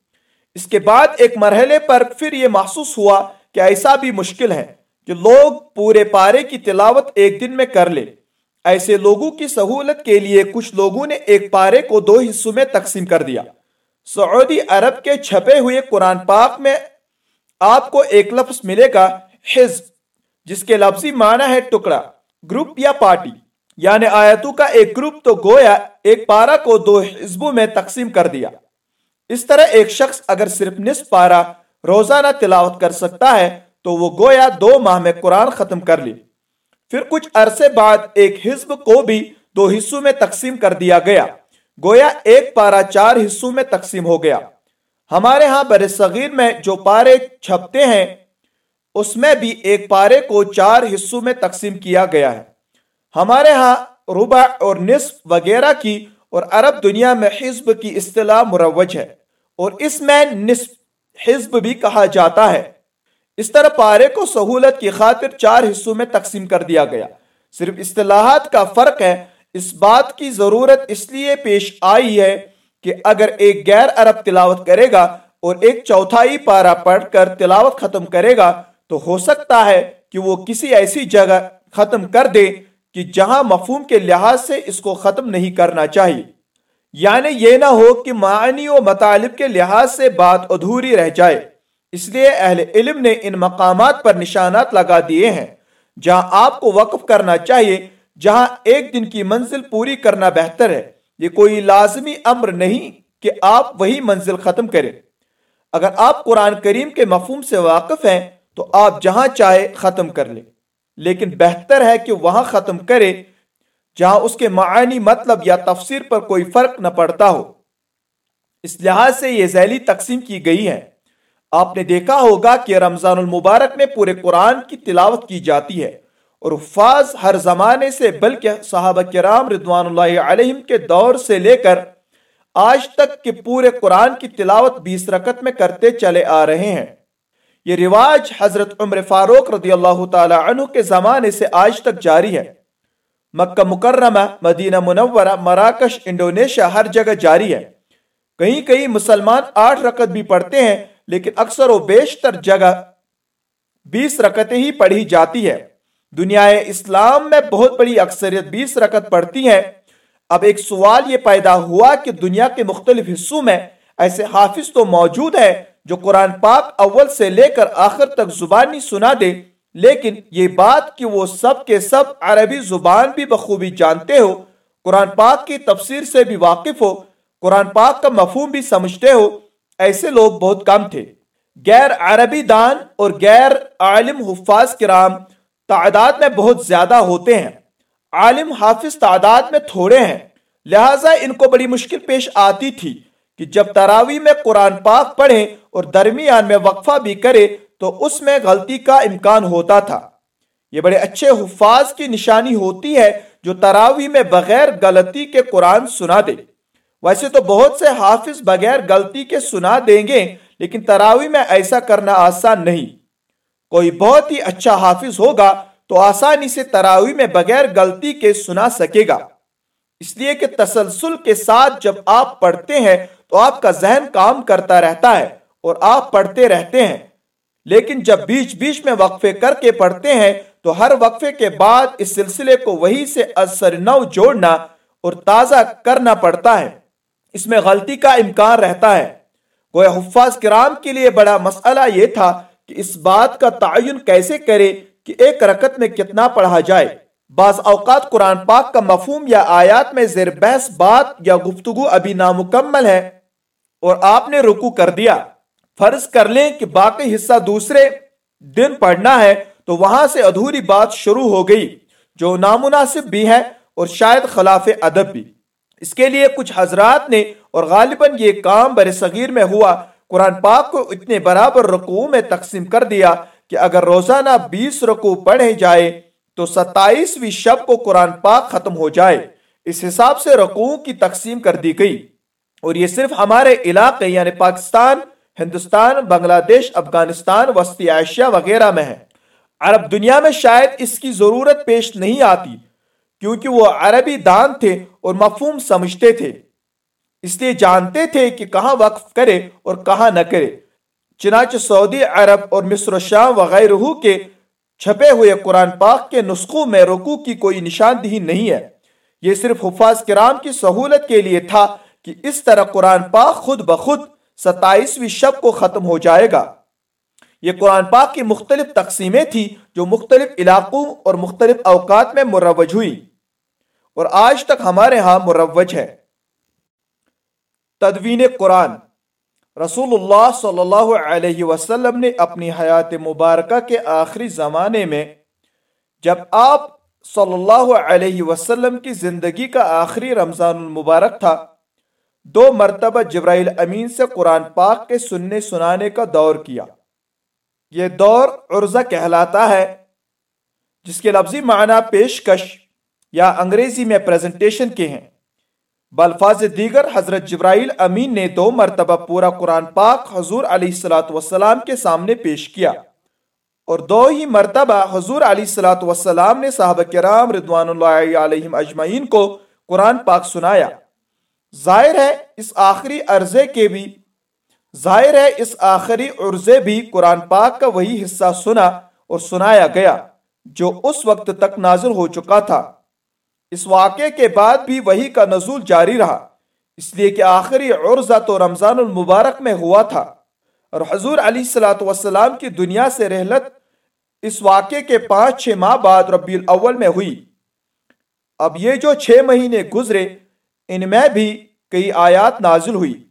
اس کے بعد ایک مرحلے پر پھر یہ محسوس ہوا کہ ایسا بھی مشکل ہے کہ لوگ پورے پارے کی تلاوت ایک دن میں کر لے۔ ایسے لوگوں کی سہولت کے لیے کچھ لوگوں نے ایک پارے کو دو حصوں میں تقسیم کر دیا۔ سعودی عرب کے چھپے ہوئے قرآن پاک میں آپ کو ایک لفظ ملے گا، حزب، جس کے لفظی معنی ہے ٹکڑا، گروپ یا پارٹی۔ یعنی آیتوں کا ایک گروپ تو گویا ایک پارا کو دو حزبوں میں تقسیم کر دیا۔ اس طرح ایک شخص اگر صرف نصف پارا روزانہ تلاوت کر سکتا ہے تو وہ گویا دو ماہ میں قرآن ختم کر لی پھر کچھ عرصے بعد ایک حزب کو بھی دو حصوں میں تقسیم کر دیا گیا۔ گویا ایک پارا چار حصوں میں تقسیم ہو گیا۔ ہمارے ہاں بر صغیر میں جو پارے چھپتے ہیں، اس میں بھی ایک پارے کو چار حصوں میں تقسیم کیا گیا ہے۔ ہمارے ہاں ربع اور نصف وغیرہ کی اور عرب دنیا میں حزب کی اصطلاح مروج ہے اور اس میں نصف حزب بھی کہا جاتا ہے۔ اس طرح پارے کو سہولت کی خاطر چار حصوں میں تقسیم کر دیا گیا۔ صرف اصطلاحات کا فرق ہے، اس بات کی ضرورت اس لیے پیش آئی ہے کہ اگر ایک غیر عرب تلاوت کرے گا اور ایک چوتھائی پارا پڑھ کر تلاوت ختم کرے گا تو ہو سکتا ہے کہ وہ کسی ایسی جگہ ختم کر دے کہ جہاں مفہوم کے لحاظ سے اس کو ختم نہیں کرنا چاہیے۔ یعنی یہ نہ ہو کہ معنی و مطالب کے لحاظ سے بات ادھوری رہ جائے۔ اس لیے اہل علم نے ان مقامات پر نشانات لگا دیے ہیں۔ جہاں آپ کو وقف کرنا چاہیے، جہاں ایک دن کی منزل پوری کرنا بہتر ہے۔ یہ کوئی لازمی امر نہیں کہ آپ وہی منزل ختم کریں۔ اگر آپ قرآن کریم کے مفہوم سے واقف ہیں، تو آپ جہاں چاہے ختم کر لیں۔ لیکن بہتر ہے کہ وہاں ختم کرے جہاں اس کے معنی مطلب یا تفسیر پر کوئی فرق نہ پڑتا ہو۔ اس لحاظ سے یہ ذیلی تقسیم کی گئی ہے۔ آپ نے دیکھا ہوگا کہ رمضان المبارک میں پورے قرآن کی تلاوت کی جاتی ہے اور حفاظ ہر زمانے سے، بلکہ صحابہ کرام رضوان اللہ علیہم کے دور سے لے کر آج تک کہ پورے قرآن کی تلاوت بیس رکت میں کرتے چلے آ رہے ہیں۔ یہ رواج حضرت عمر فاروق رضی اللہ تعالی عنہ کے زمانے سے آج تک جاری ہے۔ مکہ مکرمہ، مدینہ منورہ، مراکش، انڈونیشیا ہر جگہ جاری ہے۔ کہیں کہیں مسلمان آٹھ رکت بھی پڑھتے ہیں، لیکن اکثر و بیشتر جگہ بیس رکتیں ہی پڑھی جاتی ہے۔ دنیا اسلام میں بہت بڑی اکثریت بیس رکت پڑھتی ہے اب ایک سوال یہ پیدا ہوا کہ دنیا کے مختلف حصوں میں ایسے حافظ تو موجود ہے جو قرآن پاک اول سے لے کر آخر تک زبانی سنا دے، لیکن یہ بات کہ وہ سب کے سب عربی زبان بھی بخوبی جانتے ہو، قرآن پاک کی تفسیر سے بھی واقف ہو، قرآن پاک کا مفہوم بھی سمجھتے ہو، ایسے لوگ بہت کم تھے۔ غیر عربی دان اور غیر عالم حفاظ کرام تعداد میں بہت زیادہ ہوتے ہیں۔ عالم حافظ تعداد میں تھوڑے ہیں، لہٰذا ان کو بڑی مشکل پیش آتی تھی۔ کہ جب تراوی میں قرآن پاک پڑھیں اور درمیان میں وقفہ بھی کرے تو اس میں غلطی کا امکان ہوتا تھا۔ یہ بڑے اچھے حفاظ کی نشانی ہوتی ہے جو تراوی میں بغیر غلطی کے قرآن سنا دے۔ ویسے تو بہت سے حافظ بغیر غلطی کے سنا دیں گے، لیکن تراوی میں ایسا کرنا آسان نہیں۔ کوئی بہت ہی اچھا حافظ ہوگا تو آسانی سے تراوی میں بغیر غلطی کے سنا سکے گا۔ اس لیے کہ تسلسل کے ساتھ جب آپ پڑھتے ہیں تو آپ کا ذہن کام کرتا رہتا ہے اور آپ پڑھتے رہتے ہیں۔ لیکن جب بیچ بیچ میں وقفے کر کے پڑھتے ہیں تو ہر وقفے کے بعد اس سلسلے کو وہی سے اثر نو جوڑنا اور تازہ کرنا پڑتا ہے۔ اس میں غلطی کا امکان رہتا ہے۔ گویا حفاظ کرام کے لیے بڑا مسئلہ یہ تھا کہ اس بات کا تعین کیسے کرے کہ ایک رکت میں کتنا پڑھا جائے۔ بعض اوقات قرآن پاک کا مفہوم یا آیات میں زیر بحث بات یا گفتگو ابھی نامکمل ہے اور آپ نے رکو کر دیا۔ فرض کر لیں کہ باقی حصہ دوسرے دن پڑھنا ہے تو وہاں سے ادھوری بات شروع ہو گئی، جو نامناسب بھی ہے اور شاید خلاف ادب بھی۔ اس کے لیے کچھ حضرات نے، اور غالباً یہ کام بر صغیر میں ہوا، قرآن پاک کو اتنے برابر رقو میں تقسیم کر دیا کہ اگر روزانہ بیس رقو پڑھے جائے تو ستائیسویں شب کو قرآن پاک ختم ہو جائے۔ اس حساب سے رقو کی تقسیم کر دی گئی۔ اور یہ صرف ہمارے علاقے یعنی پاکستان، ہندوستان، بنگلہ دیش، افغانستان، وسطی ایشیا وغیرہ میں ہے۔ عرب دنیا میں شاید اس کی ضرورت پیش نہیں آتی، کیونکہ وہ عربی دان تھے اور مفہوم سمجھتے تھے۔ اس لیے جانتے تھے کہ کہاں وقف کرے اور کہاں نہ کرے۔ چنانچہ سعودی عرب اور مصر و شام وغیرہ کے چھپے ہوئے قرآن پاک کے نسخوں میں رکو کی کوئی نشاندہی نہیں ہے۔ یہ صرف حفاظ کرام کی سہولت کے لیے تھا کہ اس طرح قرآن پاک خود بخود ستائیسویں شب کو ختم ہو جائے گا۔ یہ قرآن پاک کی مختلف تقسیمیں تھی جو مختلف علاقوں اور مختلف اوقات میں مروج ہوئی اور آج تک ہمارے ہاں مروج ہے۔ تدوین قرآن رسول اللہ صلی اللہ علیہ وسلم نے اپنی حیات مبارکہ کے آخری زمانے میں جب آپ صلی اللہ علیہ وسلم کی زندگی کا آخری رمضان المبارک تھا، دو مرتبہ جبرائیل امین سے قرآن پاک کے سننے سنانے کا دور کیا۔ یہ دور عرضہ کہلاتا ہے، جس کے لفظی معنی پیشکش یا انگریزی میں پریزنٹیشن کے ہیں۔ بالفاظ دیگر حضرت جبرائیل امین نے دو مرتبہ پورا قرآن پاک حضور علیہ السلاۃ وسلام کے سامنے پیش کیا اور دو ہی مرتبہ حضور علیہ السلاۃ وسلام نے صحابہ کرام رضوان اللہ علیہم اجمعین کو قرآن پاک سنایا۔ ظاہر ہے اس آخری عرضے کے بھی ظاہر ہے اس آخری عرضے بھی قرآن پاک کا وہی حصہ سنا اور سنایا گیا جو اس وقت تک نازل ہو چکا تھا۔ اس واقعے کے بعد بھی وہی کا نزول جاری رہا۔ اس لیے کہ آخری عرضہ تو رمضان المبارک میں ہوا تھا۔ اور حضور علیہ السلاۃ والسلام کی دنیا سے رحلت اس واقعے کے پانچ، چھ ماہ بعد ربی الاول میں ہوئی۔ اب یہ جو چھ مہینے گزرے، ان میں بھی کئی آیات نازل ہوئی۔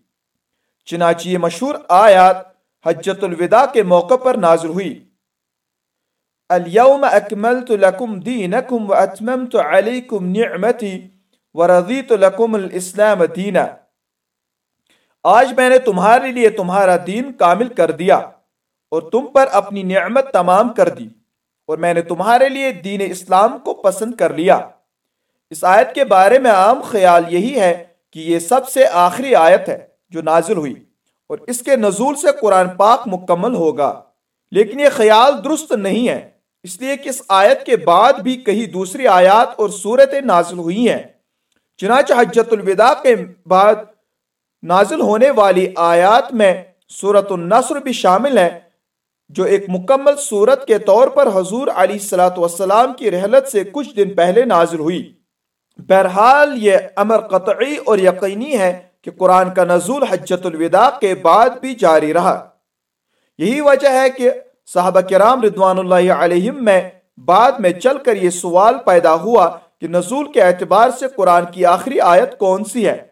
چنانچہ یہ مشہور آیات حجت الوداع کے موقع پر نازل ہوئی۔ اليوم اکملت لکم دینکم و اتممت علیکم نعمتی و لکم الاسلام دینا آج میں نے تمہارے لیے تمہارا دین کامل کر دیا اور تم پر اپنی نعمت تمام کر دی اور میں نے تمہارے لیے دین اسلام کو پسند کر لیا۔ اس آیت کے بارے میں عام خیال یہی ہے کہ یہ سب سے آخری آیت ہے جو نازل ہوئی اور اس کے نزول سے قرآن پاک مکمل ہوگا۔ لیکن یہ خیال درست نہیں ہے۔ اس لیے کہ اس آیت کے بعد بھی کئی دوسری آیات اور صورتیں نازل ہوئی ہیں۔ چنانچہ حجت الوداع کے بعد نازل ہونے والی آیات میں صورت النصر بھی شامل ہے جو ایک مکمل صورت کے طور پر حضور علیہ السلاۃ والسلام کی رحلت سے کچھ دن پہلے نازل ہوئی۔ بہرحال یہ امر قطعی اور یقینی ہے کہ قرآن کا نزول حجت الوداع کے بعد بھی جاری رہا۔ یہی وجہ ہے کہ صحابہ کرام رضوان اللہ علیہم میں بعد میں چل کر یہ سوال پیدا ہوا کہ نزول کے اعتبار سے قرآن کی آخری آیت کون سی ہے؟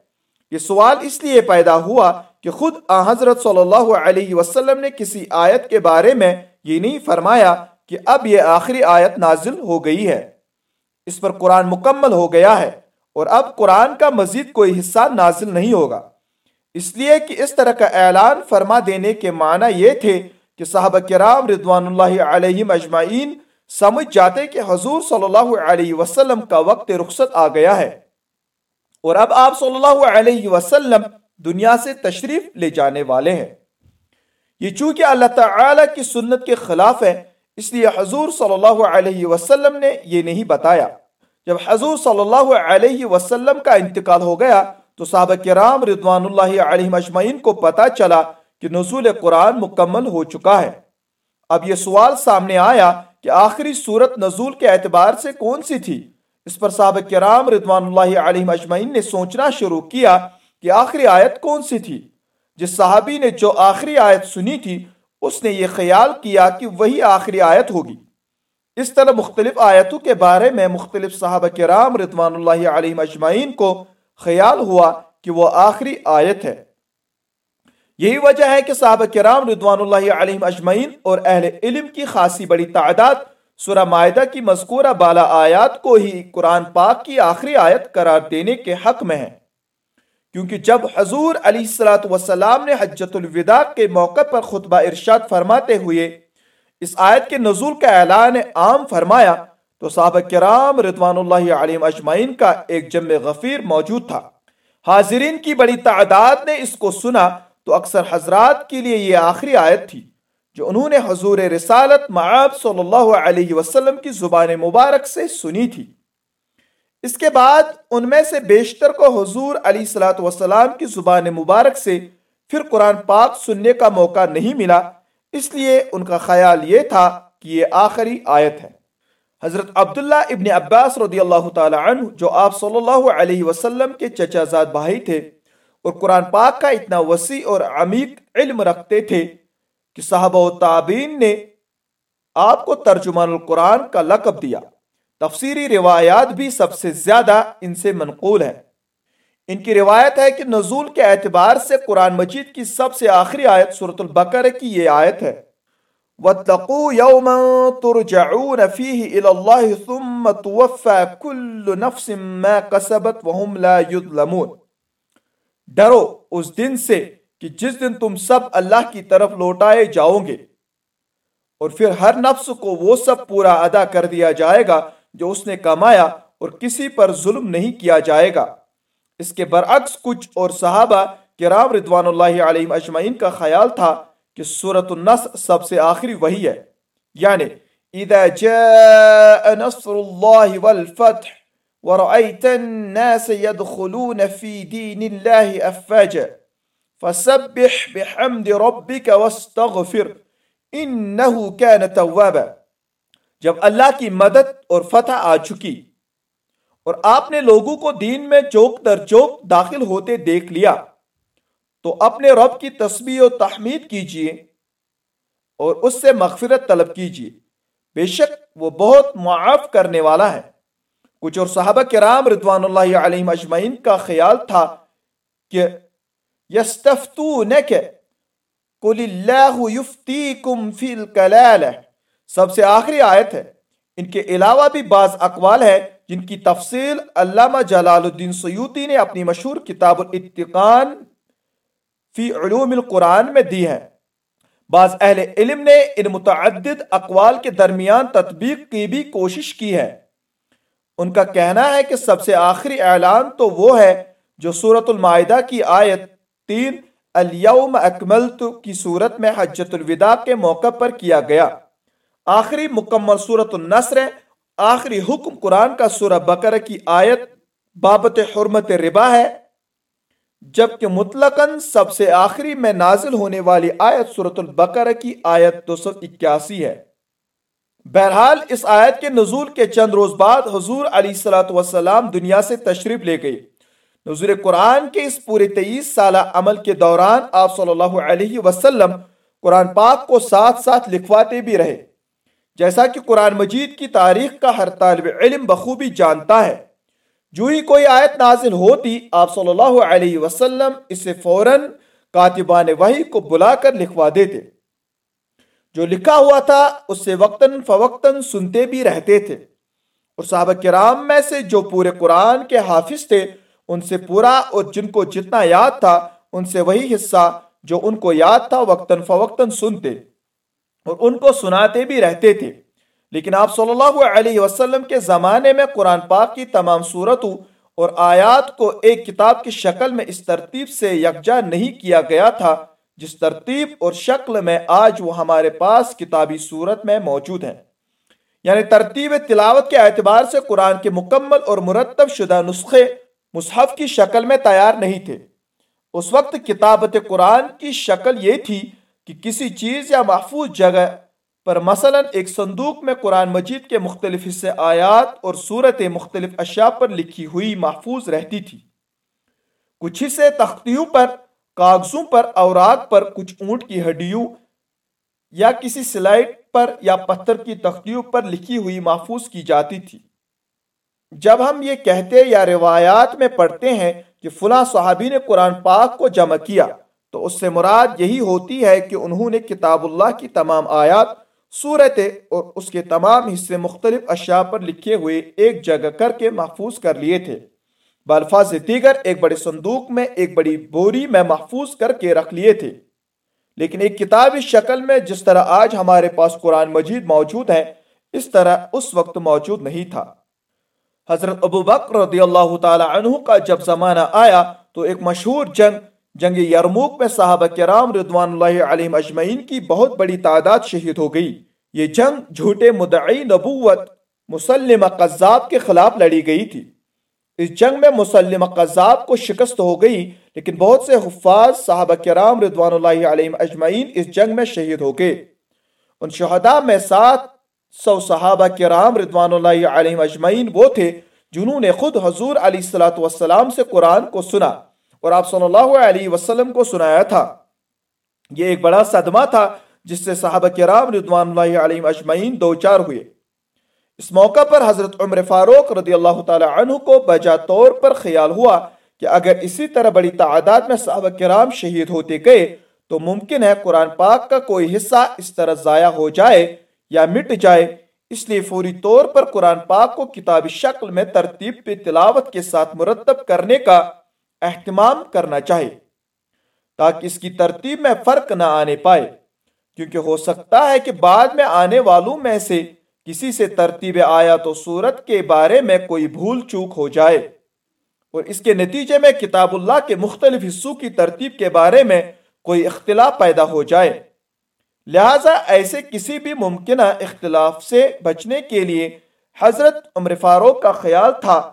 یہ سوال اس لیے پیدا ہوا کہ خود حضرت صلی اللہ علیہ وسلم نے کسی آیت کے بارے میں یہ نہیں فرمایا کہ اب یہ آخری آیت نازل ہو گئی ہے۔ اس پر قرآن مکمل ہو گیا ہے اور اب قرآن کا مزید کوئی حصہ نازل نہیں ہوگا۔ اس لیے کہ اس طرح کا اعلان فرما دینے کے معنی یہ تھے کہ صحابہ کرام رضوان اللہ علیہ اجمعین سمجھ جاتے کہ حضور صلی اللہ علیہ وسلم کا وقت رخصت آ گیا ہے۔ اور اب آپ صلی اللہ علیہ وسلم دنیا سے تشریف لے جانے والے ہیں۔ یہ چونکہ اللہ تعالی کی سنت کے خلاف ہے، اس لیے حضور صلی اللہ علیہ وسلم نے یہ نہیں بتایا۔ جب حضور صلی اللہ علیہ وسلم کا انتقال ہو گیا تو صحابہ کرام رضوان اللہ علیہ مجمعین کو پتا چلا کہ نزول قرآن مکمل ہو چکا ہے۔ اب یہ سوال سامنے آیا کہ آخری صورت نزول کے اعتبار سے کون سی تھی؟ اس پر صحابہ کرام رضوان اللہ علیہ مجمعین نے سوچنا شروع کیا کہ آخری آیت کون سی تھی۔ جس صحابی نے جو آخری آیت سنی تھی، اس نے یہ خیال کیا کہ وہی آخری آیت ہوگی۔ اس طرح مختلف آیتوں کے بارے میں مختلف صحابہ کرام رضوان اللہ علیہ مجمعین کو خیال ہوا کہ وہ آخری آیت ہے۔ یہی وجہ ہے کہ صحابہ کرام رضوان اللہ علیہ مجمعین اور اہل علم کی خاصی بڑی تعداد سورہ معاہدہ کی مذکورہ بالا آیات کو ہی قرآن پاک کی آخری آیت قرار دینے کے حق میں ہے۔ کیونکہ جب حضور علیہ السلاۃ وسلام نے حجت الوداع کے موقع پر خطبہ ارشاد فرماتے ہوئے اس آیت کے نزول کا اعلان عام فرمایا تو صحابہ کرام رضوان اللہ علیم اجمعین کا ایک جمع غفیر موجود تھا۔ حاضرین کی بڑی تعداد نے اس کو سنا تو اکثر حضرات کے لیے یہ آخری آیت تھی جو انہوں نے حضور رسالت معاب صلی اللہ علیہ وسلم کی زبان مبارک سے سنی تھی۔ اس کے بعد ان میں سے بیشتر کو حضور علیہ السلاۃ وسلام کی زبان مبارک سے پھر قرآن پاک سننے کا موقع نہیں ملا، اس لیے ان کا خیال یہ تھا کہ یہ آخری آیت ہے۔ حضرت عبداللہ ابن عباس رضی اللہ تعالی عنہ، جو آپ صلی اللہ علیہ وسلم کے چچا زاد بھائی تھے اور قرآن پاک کا اتنا وسیع اور عمیق علم رکھتے تھے کہ صحابہ و تابین نے آپ کو ترجمان القرآن کا لقب دیا۔ تفسیری روایات بھی سب سے زیادہ ان سے منقول ہیں۔ ان کی روایت ہے کہ نزول کے اعتبار سے قرآن مجید کی سب سے آخری آیت صورت البقر کی یہ آیت ہے۔ وَاتَّقُوا يَوْمًا تُرْجَعُونَ فِيهِ إِلَى اللَّهِ ثُمَّ تُوَفَّى كُلُّ نَفْسٍ مَا قَسَبَتْ وَهُمْ لَا يُظْلَمُونَ۔ ڈرو اس دن سے کہ جس دن تم سب اللہ کی طرف لوٹائے جاؤ گے۔ اور پھر ہر نفس کو وہ سب پورا ادا کر دیا جائے گا جو اس نے کمایا اور کسی پر ظلم نہیں کیا جائے گا۔ اس کے برعکس کچھ اور صحابہ کرام رضوان اللہ علیہ اجمعین کا خیال تھا کہ سورة النص سب سے آخری وہی ہے۔ یعنی اذا جاء نصر اللہ والفتح ورأيت الناس يدخلون في دين الله أفاجا. فسبح بحمد ربك واستغفر. انه كان توابا. جب اللہ کی مدد اور فتح آ چکی اور آپ نے لوگوں کو دین میں چوک در چوک داخل ہوتے دیکھ لیا، تو اپنے رب کی تسبیح و تحمید کیجیے اور اس سے مغفرت طلب کیجیے۔ بے شک وہ بہت معاف کرنے والا ہے۔ کچھ اور صحابہ کرام رضوان اللہ علیہ اجمعین کا خیال تھا کہ یستفتونک، قل اللہ یفتیکم فی الکلالہ۔ سب سے آخری آیت ہے۔ ان کے علاوہ بھی بعض اقوال ہے جن کی تفصیل علامہ جلال الدین سیوتی نے اپنی مشہور کتاب الاتقان فی علوم القرآن میں دی ہے۔ بعض اہل علم نے ان متعدد اقوال کے درمیان تطبیق کی بھی کوشش کی ہے۔ ان کا کہنا ہے کہ سب سے آخری اعلان تو وہ ہے جو سورت المائدہ کی آیت تین الیوم اکملت کی صورت میں حجت الوداع کے موقع پر کیا گیا۔ آخری مکمل صورت النصر، آخری حکم قرآن کا سورہ بقرہ کی آیت بابت حرمت ربا ہے۔ جبکہ مطلقاً سب سے آخری میں نازل ہونے والی آیت صورت البقرہ کی آیت دو سو اکیاسی ہے۔ بہرحال اس آیت کے نزول کے چند روز بعد حضور علیہ السلاۃ وسلام دنیا سے تشریف لے گئی نظور قرآن کے اس پورے تیئیس سالہ عمل کے دوران آپ صلی اللہ علیہ وسلم قرآن پاک کو ساتھ ساتھ لکھواتے بھی رہے۔ جیسا کہ قرآن مجید کی تاریخ کا ہر طالب علم بخوبی جانتا ہے۔ جو ہی کوئی آیت نازل ہوتی، آپ صلی اللہ علیہ وسلم اسے فوراً کاتبان وحی کو بلا کر لکھوا دیتے۔ جو لکھا ہوا تھا، اس سے وقتاً فوقتاً سنتے بھی رہتے تھے۔ اور صحابہ کرام میں سے جو پورے قرآن کے حافظ تھے، ان سے پورا اور جن کو جتنا یاد تھا، ان سے وہی حصہ جو ان کو یاد تھا، وقتاً فوقتاً سنتے۔ اور ان کو سناتے بھی رہتے تھے۔ لیکن آپ صلی اللہ علیہ وسلم کے زمانے میں قرآن پاک کی تمام صورتوں اور آیات کو ایک کتاب کی شکل میں اس ترتیب سے یکجا نہیں کیا گیا تھا۔ جس ترتیب اور شکل میں آج وہ ہمارے پاس کتابی صورت میں موجود ہیں۔ یعنی ترتیب تلاوت کے اعتبار سے قرآن کے مکمل اور مرتب شدہ نسخے مصحف کی شکل میں تیار نہیں تھے۔ اس وقت کتابت قرآن کی شکل یہ تھی کہ کسی چیز یا محفوظ جگہ پر مثلا ایک صندوق میں قرآن مجید کے مختلف حصے، آیات اور صورت مختلف اشیاء پر لکھی ہوئی محفوظ رہتی تھی۔ کچھ حصے تختیوں پر کاغذوں پر اوراق پر کچھ اونٹ کی ہڈیوں یا کسی سلائٹ پر یا پتھر کی تختیوں پر لکھی ہوئی محفوظ کی جاتی تھی۔ جب ہم یہ کہتے یا روایات میں پڑھتے ہیں کہ فلاں صحابی نے قرآن پاک کو جمع کیا، تو اس سے مراد یہی ہوتی ہے کہ انہوں نے کتاب اللہ کی تمام آیات صورت اور اس کے تمام حصے مختلف اشیاء پر لکھے ہوئے ایک جگہ کر کے محفوظ کر لیے تھے۔ بالفاظ دیگر ایک بڑے صندوق میں ایک بڑی بوری میں محفوظ کر کے رکھ لیے تھے۔ لیکن ایک کتابی شکل میں جس طرح آج ہمارے پاس قرآن مجید موجود ہے، اس طرح اس وقت موجود نہیں تھا۔ حضرت ابو بکر رضی اللہ تعالی عنہ کا جب زمانہ آیا، تو ایک مشہور جنگ جنگ یرموک میں صحابہ کرام رضوان اللہ علیہ اجمعین کی بہت بڑی تعداد شہید ہو گئی۔ یہ جنگ جھوٹے مدعی نبوت مسلم قذاب کے خلاف لڑی گئی تھی۔ اس جنگ میں مسلم قذاب کو شکست ہو گئی، لیکن بہت سے حفاظ صحابہ کرام رضوان اللہ علیہ اجمعین اس جنگ میں شہید ہو گئے۔ ان شہداء میں سات سو صحابہ کرام رضوان اللہ علیہ اجمعین وہ تھے جنہوں نے خود حضور علیہ السلام سے قرآن کو سنا اور آپ صلی اللہ علیہ وسلم کو سنایا تھا۔ یہ ایک بڑا صدمہ تھا جس سے صحابہ کرام رضوان اللہ علیہ اجمعین دو چار ہوئے۔ اس موقع پر حضرت عمر فاروق رضی اللہ تعالی عنہ کو بجا طور پر خیال ہوا کہ اگر اسی طرح بڑی تعداد میں صحابہ کرام شہید ہوتے گئے تو ممکن ہے قرآن پاک کا کوئی حصہ اس طرح ضائع ہو جائے یا مٹ جائے۔ اس لیے فوری طور پر قرآن پاک کو کتابی شکل میں ترتیب پہ تلاوت کے ساتھ مرتب کرنے کا اہتمام کرنا چاہے تاکہ اس کی ترتیب میں فرق نہ آنے پائے۔ کیونکہ ہو سکتا ہے کہ بعد میں آنے والوں میں سے کسی سے ترتیب آیا تو صورت کے بارے میں کوئی بھول چوک ہو جائے۔ اور اس کے نتیجے میں کتاب اللہ کے مختلف حصوں کی ترتیب کے بارے میں کوئی اختلاف پیدا ہو جائے۔ لہذا ایسے کسی بھی ممکنہ اختلاف سے بچنے کے لیے حضرت عمر فاروق کا خیال تھا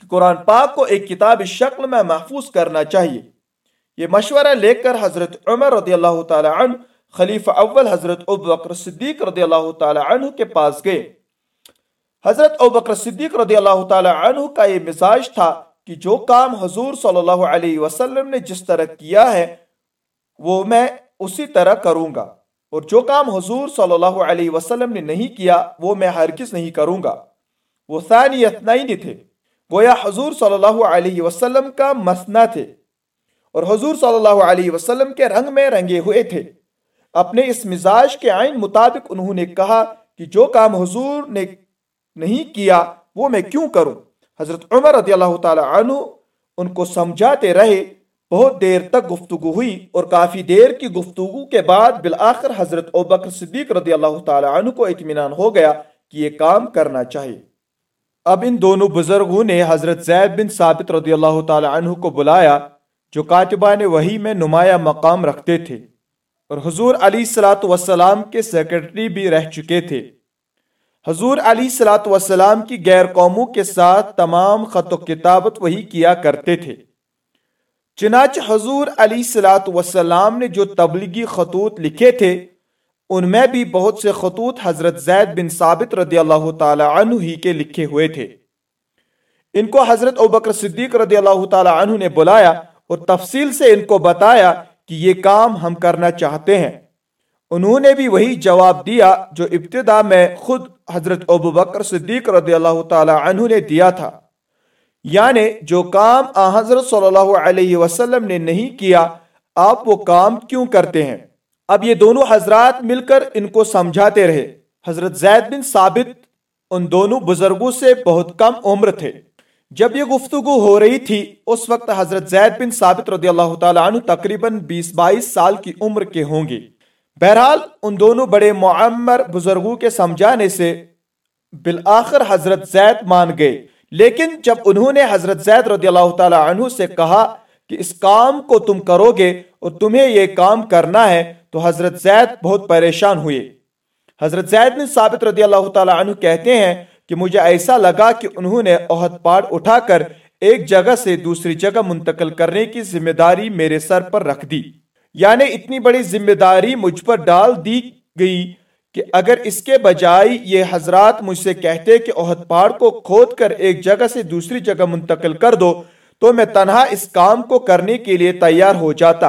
کہ قرآن پاک کو ایک کتاب شکل میں محفوظ کرنا چاہیے۔ یہ مشورہ لے کر حضرت عمر رضی اللہ تعالی عنہ خلیفہ اول حضرت ابو بکر صدیق رضی اللہ تعالی عنہ کے پاس گئے۔ حضرت ابو بکر صدیق رضی اللہ تعالی عنہ کا یہ مزاج تھا کہ جو کام حضور صلی اللہ علیہ وسلم نے جس طرح کیا ہے، وہ میں اسی طرح کروں گا۔ اور جو کام حضور صلی اللہ علیہ وسلم نے نہیں کیا، وہ میں ہرگز نہیں کروں گا۔ وہ ثانی اثنائنی تھے۔ گویا حضور صلی اللہ علیہ وسلم کا مسنا تھے۔ اور حضور صلی اللہ علیہ وسلم کے رنگ میں رنگے ہوئے تھے۔ اپنے اس مزاج کے آئین مطابق انہوں نے کہا کہ جو کام حضور نے نہیں کیا وہ میں کیوں کروں؟ حضرت عمر رضی اللہ تعالی عنہ ان کو سمجھاتے رہے، بہت دیر تک گفتگو ہوئی اور کافی دیر کی گفتگو کے بعد بالآخر حضرت بکر صدیق رضی اللہ تعالی عنہ کو اطمینان ہو گیا کہ یہ کام کرنا چاہیے۔ اب ان دونوں بزرگوں نے حضرت زید بن ثابت رضی اللہ تعالی عنہ کو بلایا، جو کاتبان وحی میں نمایاں مقام رکھتے تھے۔ اور حضور علی سلاۃ وسلام کے سیکرٹری بھی رہ چکے تھے۔ حضور علی سلاۃ وسلام کی غیر قوموں کے ساتھ تمام خط و کتابت وہی کیا کرتے تھے۔ چنانچہ حضور علی سلاۃ وسلام نے جو تبلیغی خطوط لکھے تھے، ان میں بھی بہت سے خطوط حضرت زید بن ثابت رضی اللہ تعالی عنہ ہی کے لکھے ہوئے تھے۔ ان کو حضرت ابکر صدیق رضی اللہ تعالی عنہ نے بلایا اور تفصیل سے ان کو بتایا کہ یہ کام ہم کرنا چاہتے ہیں۔ انہوں نے بھی وہی جواب دیا جو ابتدا میں خود حضرت ابو بکر صدیق رضی اللہ تعالی عنہ نے دیا تھا۔ یعنی جو کام آ حضرت صلی اللہ علیہ وسلم نے نہیں کیا، آپ وہ کام کیوں کرتے ہیں؟ اب یہ دونوں حضرات مل کر ان کو سمجھاتے رہے۔ حضرت زید بن ثابت ان دونوں بزرگوں سے بہت کم عمر تھے۔ جب یہ گفتگو ہو رہی تھی، اس وقت حضرت زید بن ثابت رضی اللہ تعالیٰ عنہ تقریباً بیس بائیس سال کی عمر کے ہوں گے۔ بہرحال، ان دونوں بڑے معمر بزرگوں کے سمجھانے سے بالآخر حضرت زید مان گئے۔ لیکن جب انہوں نے حضرت زید رضی اللہ تعالیٰ عنہ سے کہا کہ اس کام کو تم کرو گے اور تمہیں یہ کام کرنا ہے، تو حضرت زید بہت پریشان ہوئے۔ حضرت زید بن ثابت رضی اللہ تعالیٰ عنہ کہتے ہیں کہ مجھے ایسا لگا کہ انہوں نے عہد پاڑ اٹھا کر ایک جگہ سے دوسری جگہ منتقل کرنے کی ذمہ داری میرے سر پر رکھ دی۔ یعنی اتنی بڑی ذمہ داری مجھ پر ڈال دی گئی کہ اگر اس کے بجائے یہ حضرات مجھ سے کہتے کہ عہد پاڑ کو کھود کر ایک جگہ سے دوسری جگہ منتقل کر دو، تو میں تنہا اس کام کو کرنے کے لیے تیار ہو جاتا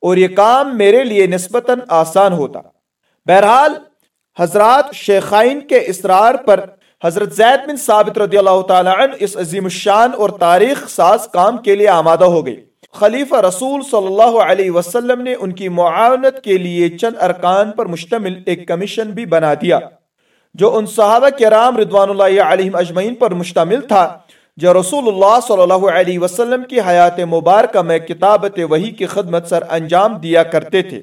اور یہ کام میرے لیے نسبتاً آسان ہوتا۔ بہرحال، حضرات شیخائن کے اسرار پر حضرت زید بن ثابت رضی اللہ تعالی عنہ اس عظیم الشان اور تاریخ ساز کام کے لیے آمادہ ہو گئی خلیفہ رسول صلی اللہ علیہ وسلم نے ان کی معاونت کے لیے چند ارکان پر مشتمل ایک کمیشن بھی بنا دیا، جو ان صحابہ کرام رضوان اللہ علیہ اجمعین پر مشتمل تھا، جو رسول اللہ صلی اللہ علیہ وسلم کی حیات مبارکہ میں کتابت وحی کی خدمت سر انجام دیا کرتے تھے۔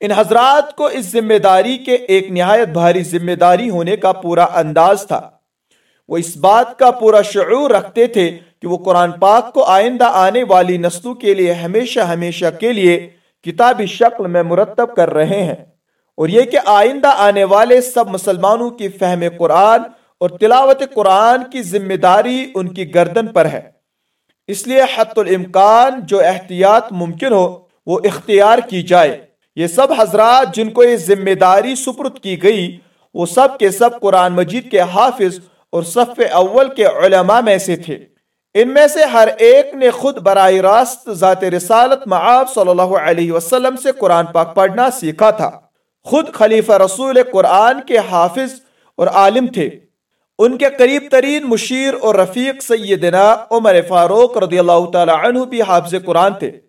ان حضرات کو اس ذمہ داری کے ایک نہایت بھاری ذمہ داری ہونے کا پورا انداز تھا۔ وہ اس بات کا پورا شعور رکھتے تھے کہ وہ قرآن پاک کو آئندہ آنے والی نسلوں کے لیے ہمیشہ ہمیشہ کے لیے کتابی شکل میں مرتب کر رہے ہیں۔ اور یہ کہ آئندہ آنے والے سب مسلمانوں کی فہم قرآن اور تلاوت قرآن کی ذمہ داری ان کی گردن پر ہے۔ اس لیے حت الامکان جو احتیاط ممکن ہو وہ اختیار کی جائے۔ یہ سب حضرات جن کو یہ ذمہ داری سپرد کی گئی، وہ سب کے سب قرآن مجید کے حافظ اور صف اول کے علماء میں سے تھے۔ ان میں سے ہر ایک نے خود براہ راست ذات رسالت معاب صلی اللہ علیہ وسلم سے قرآن پاک پڑھنا سیکھا تھا۔ خود خلیفہ رسول قرآن کے حافظ اور عالم تھے۔ ان کے قریب ترین مشیر اور رفیق سیدنا عمر فاروق رضی اللہ تعالی عنہ بھی حافظ قرآن تھے۔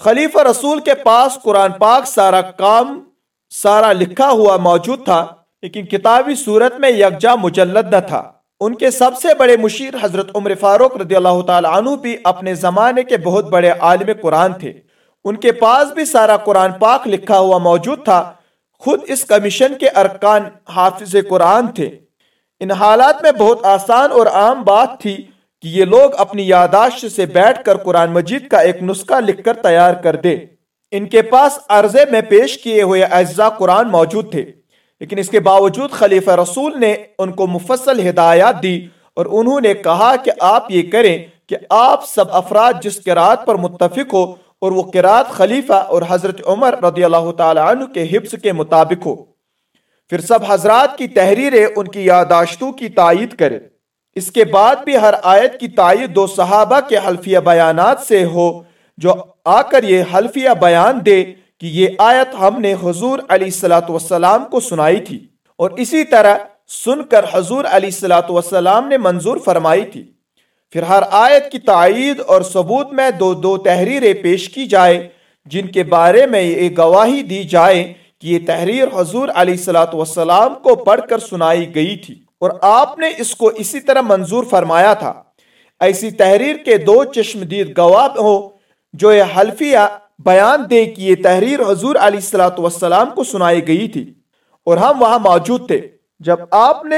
خلیفہ رسول کے پاس قرآن پاک سارا کام، سارا لکھا ہوا موجود تھا، لیکن کتابی صورت میں یکجا مجلد نہ تھا۔ ان کے سب سے بڑے مشیر حضرت عمر فاروق رضی اللہ تعالی عنہ بھی اپنے زمانے کے بہت بڑے عالم قرآن تھے۔ ان کے پاس بھی سارا قرآن پاک لکھا ہوا موجود تھا۔ خود اس کمیشن کے ارکان حافظ قرآن تھے۔ ان حالات میں بہت آسان اور عام بات تھی۔ کہ یہ لوگ اپنی یاداشت سے بیٹھ کر قرآن مجید کا ایک نسخہ لکھ کر تیار کر دے ان کے پاس عرضے میں پیش کیے ہوئے اجزاء قرآن موجود تھے، لیکن اس کے باوجود خلیفہ رسول نے ان کو مفصل ہدایات دی اور انہوں نے کہا کہ آپ یہ کریں کہ آپ سب افراد جس قرآت پر متفق ہو اور وہ قرآت خلیفہ اور حضرت عمر رضی اللہ تعالی عنہ کے حفظ کے مطابق ہو۔ پھر سب حضرات کی تحریریں ان کی یاداشتوں کی تائید کرے اس کے بعد بھی ہر آیت کی تائید دو صحابہ کے حلفیہ بیانات سے ہو، جو آ کر یہ حلفیہ بیان دے کہ یہ آیت ہم نے حضور علیہ السلاۃ والسلام کو سنائی تھی۔ اور اسی طرح سن کر حضور علیہ السلاۃ والسلام نے منظور فرمائی تھی۔ پھر ہر آیت کی تائید اور ثبوت میں دو دو تحریریں پیش کی جائے جن کے بارے میں یہ گواہی دی جائے کہ یہ تحریر حضور علیہ السلاۃ والسلام کو پڑھ کر سنائی گئی تھی۔ اور آپ نے اس کو اسی طرح منظور فرمایا تھا۔ ایسی تحریر کے دو چشمدید گواہ ہو جو یہ حلفیہ بیان دے کہ یہ تحریر حضور علیہ السلاۃ والسلام کو سنائی گئی تھی۔ اور ہم وہاں موجود تھے۔ جب آپ نے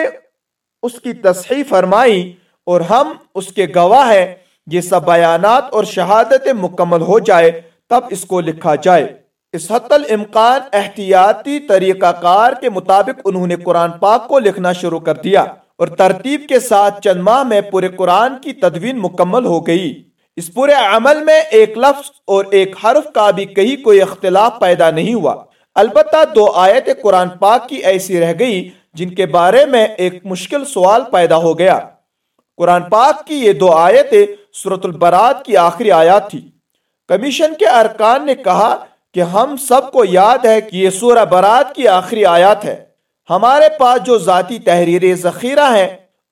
اس کی تصحیح فرمائی اور ہم اس کے گواہ ہیں، یہ سب بیانات اور شہادت مکمل ہو جائے، تب اس کو لکھا جائے۔ اس حت الامکان احتیاطی طریقہ کار کے مطابق انہوں نے قرآن پاک کو لکھنا شروع کر دیا اور ترتیب کے ساتھ چند ماہ میں پورے قرآن کی تدوین مکمل ہو گئی۔ اس پورے عمل میں ایک لفظ اور ایک حرف کا بھی کہیں کوئی اختلاف پیدا نہیں ہوا۔ البتہ دو آیت قرآن پاک کی ایسی رہ گئی جن کے بارے میں ایک مشکل سوال پیدا ہو گیا۔ قرآن پاک کی یہ دو آیتیں سورت البرات کی آخری آیات تھی کمیشن کے ارکان نے کہا کہ ہم سب کو یاد ہے کہ یہ سورہ برات کی آخری آیات ہے۔ ہمارے پاس جو ذاتی تحریر ذخیرہ ہیں،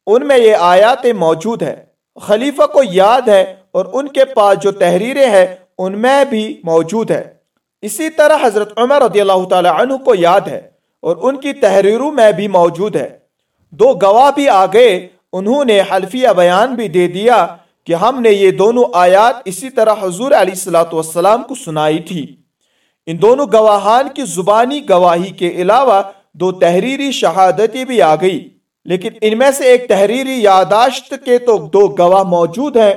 ان میں یہ آیات موجود ہیں۔ خلیفہ کو یاد ہے اور ان کے پاس جو تحریریں ہیں، ان میں بھی موجود ہے اسی طرح حضرت عمر رضی اللہ تعالی عنہ کو یاد ہے اور ان کی تحریروں میں بھی موجود ہے۔ دو گواہ بھی آ گئے، انہوں نے حلفیہ بیان بھی دے دیا کہ ہم نے یہ دونوں آیات اسی طرح حضور علیہ السلام کو سنائی تھی۔ ان دونوں گواہان کی زبانی گواہی کے علاوہ دو تحریری شہادتیں بھی آ گئی۔ لیکن ان میں سے ایک تحریری یاداشت کے تو دو گواہ موجود ہیں۔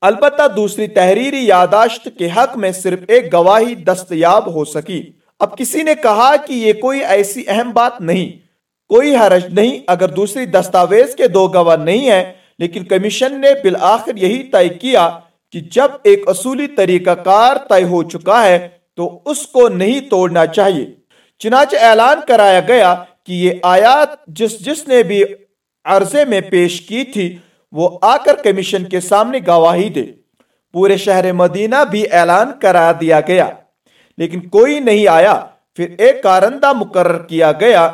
البتہ دوسری تحریری یاداشت کے حق میں صرف ایک گواہی دستیاب ہو سکی۔ اب کسی نے کہا کہ یہ کوئی ایسی اہم بات نہیں۔ کوئی حرج نہیں اگر دوسری دستاویز کے دو گواہ نہیں ہیں۔ لیکن کمیشن نے بالآخر یہی طے کیا کہ جب ایک اصولی طریقہ کار طے ہو چکا ہے تو اس کو نہیں توڑنا چاہیے۔ چنانچہ اعلان کرایا گیا کہ یہ آیات جس جس نے بھی عرضے میں پیش کی تھی، وہ آ کر کمیشن کے سامنے گواہی دے۔ پورے شہر مدینہ بھی اعلان کرا دیا گیا۔ لیکن کوئی نہیں آیا۔ پھر ایک کارندہ مقرر کیا گیا۔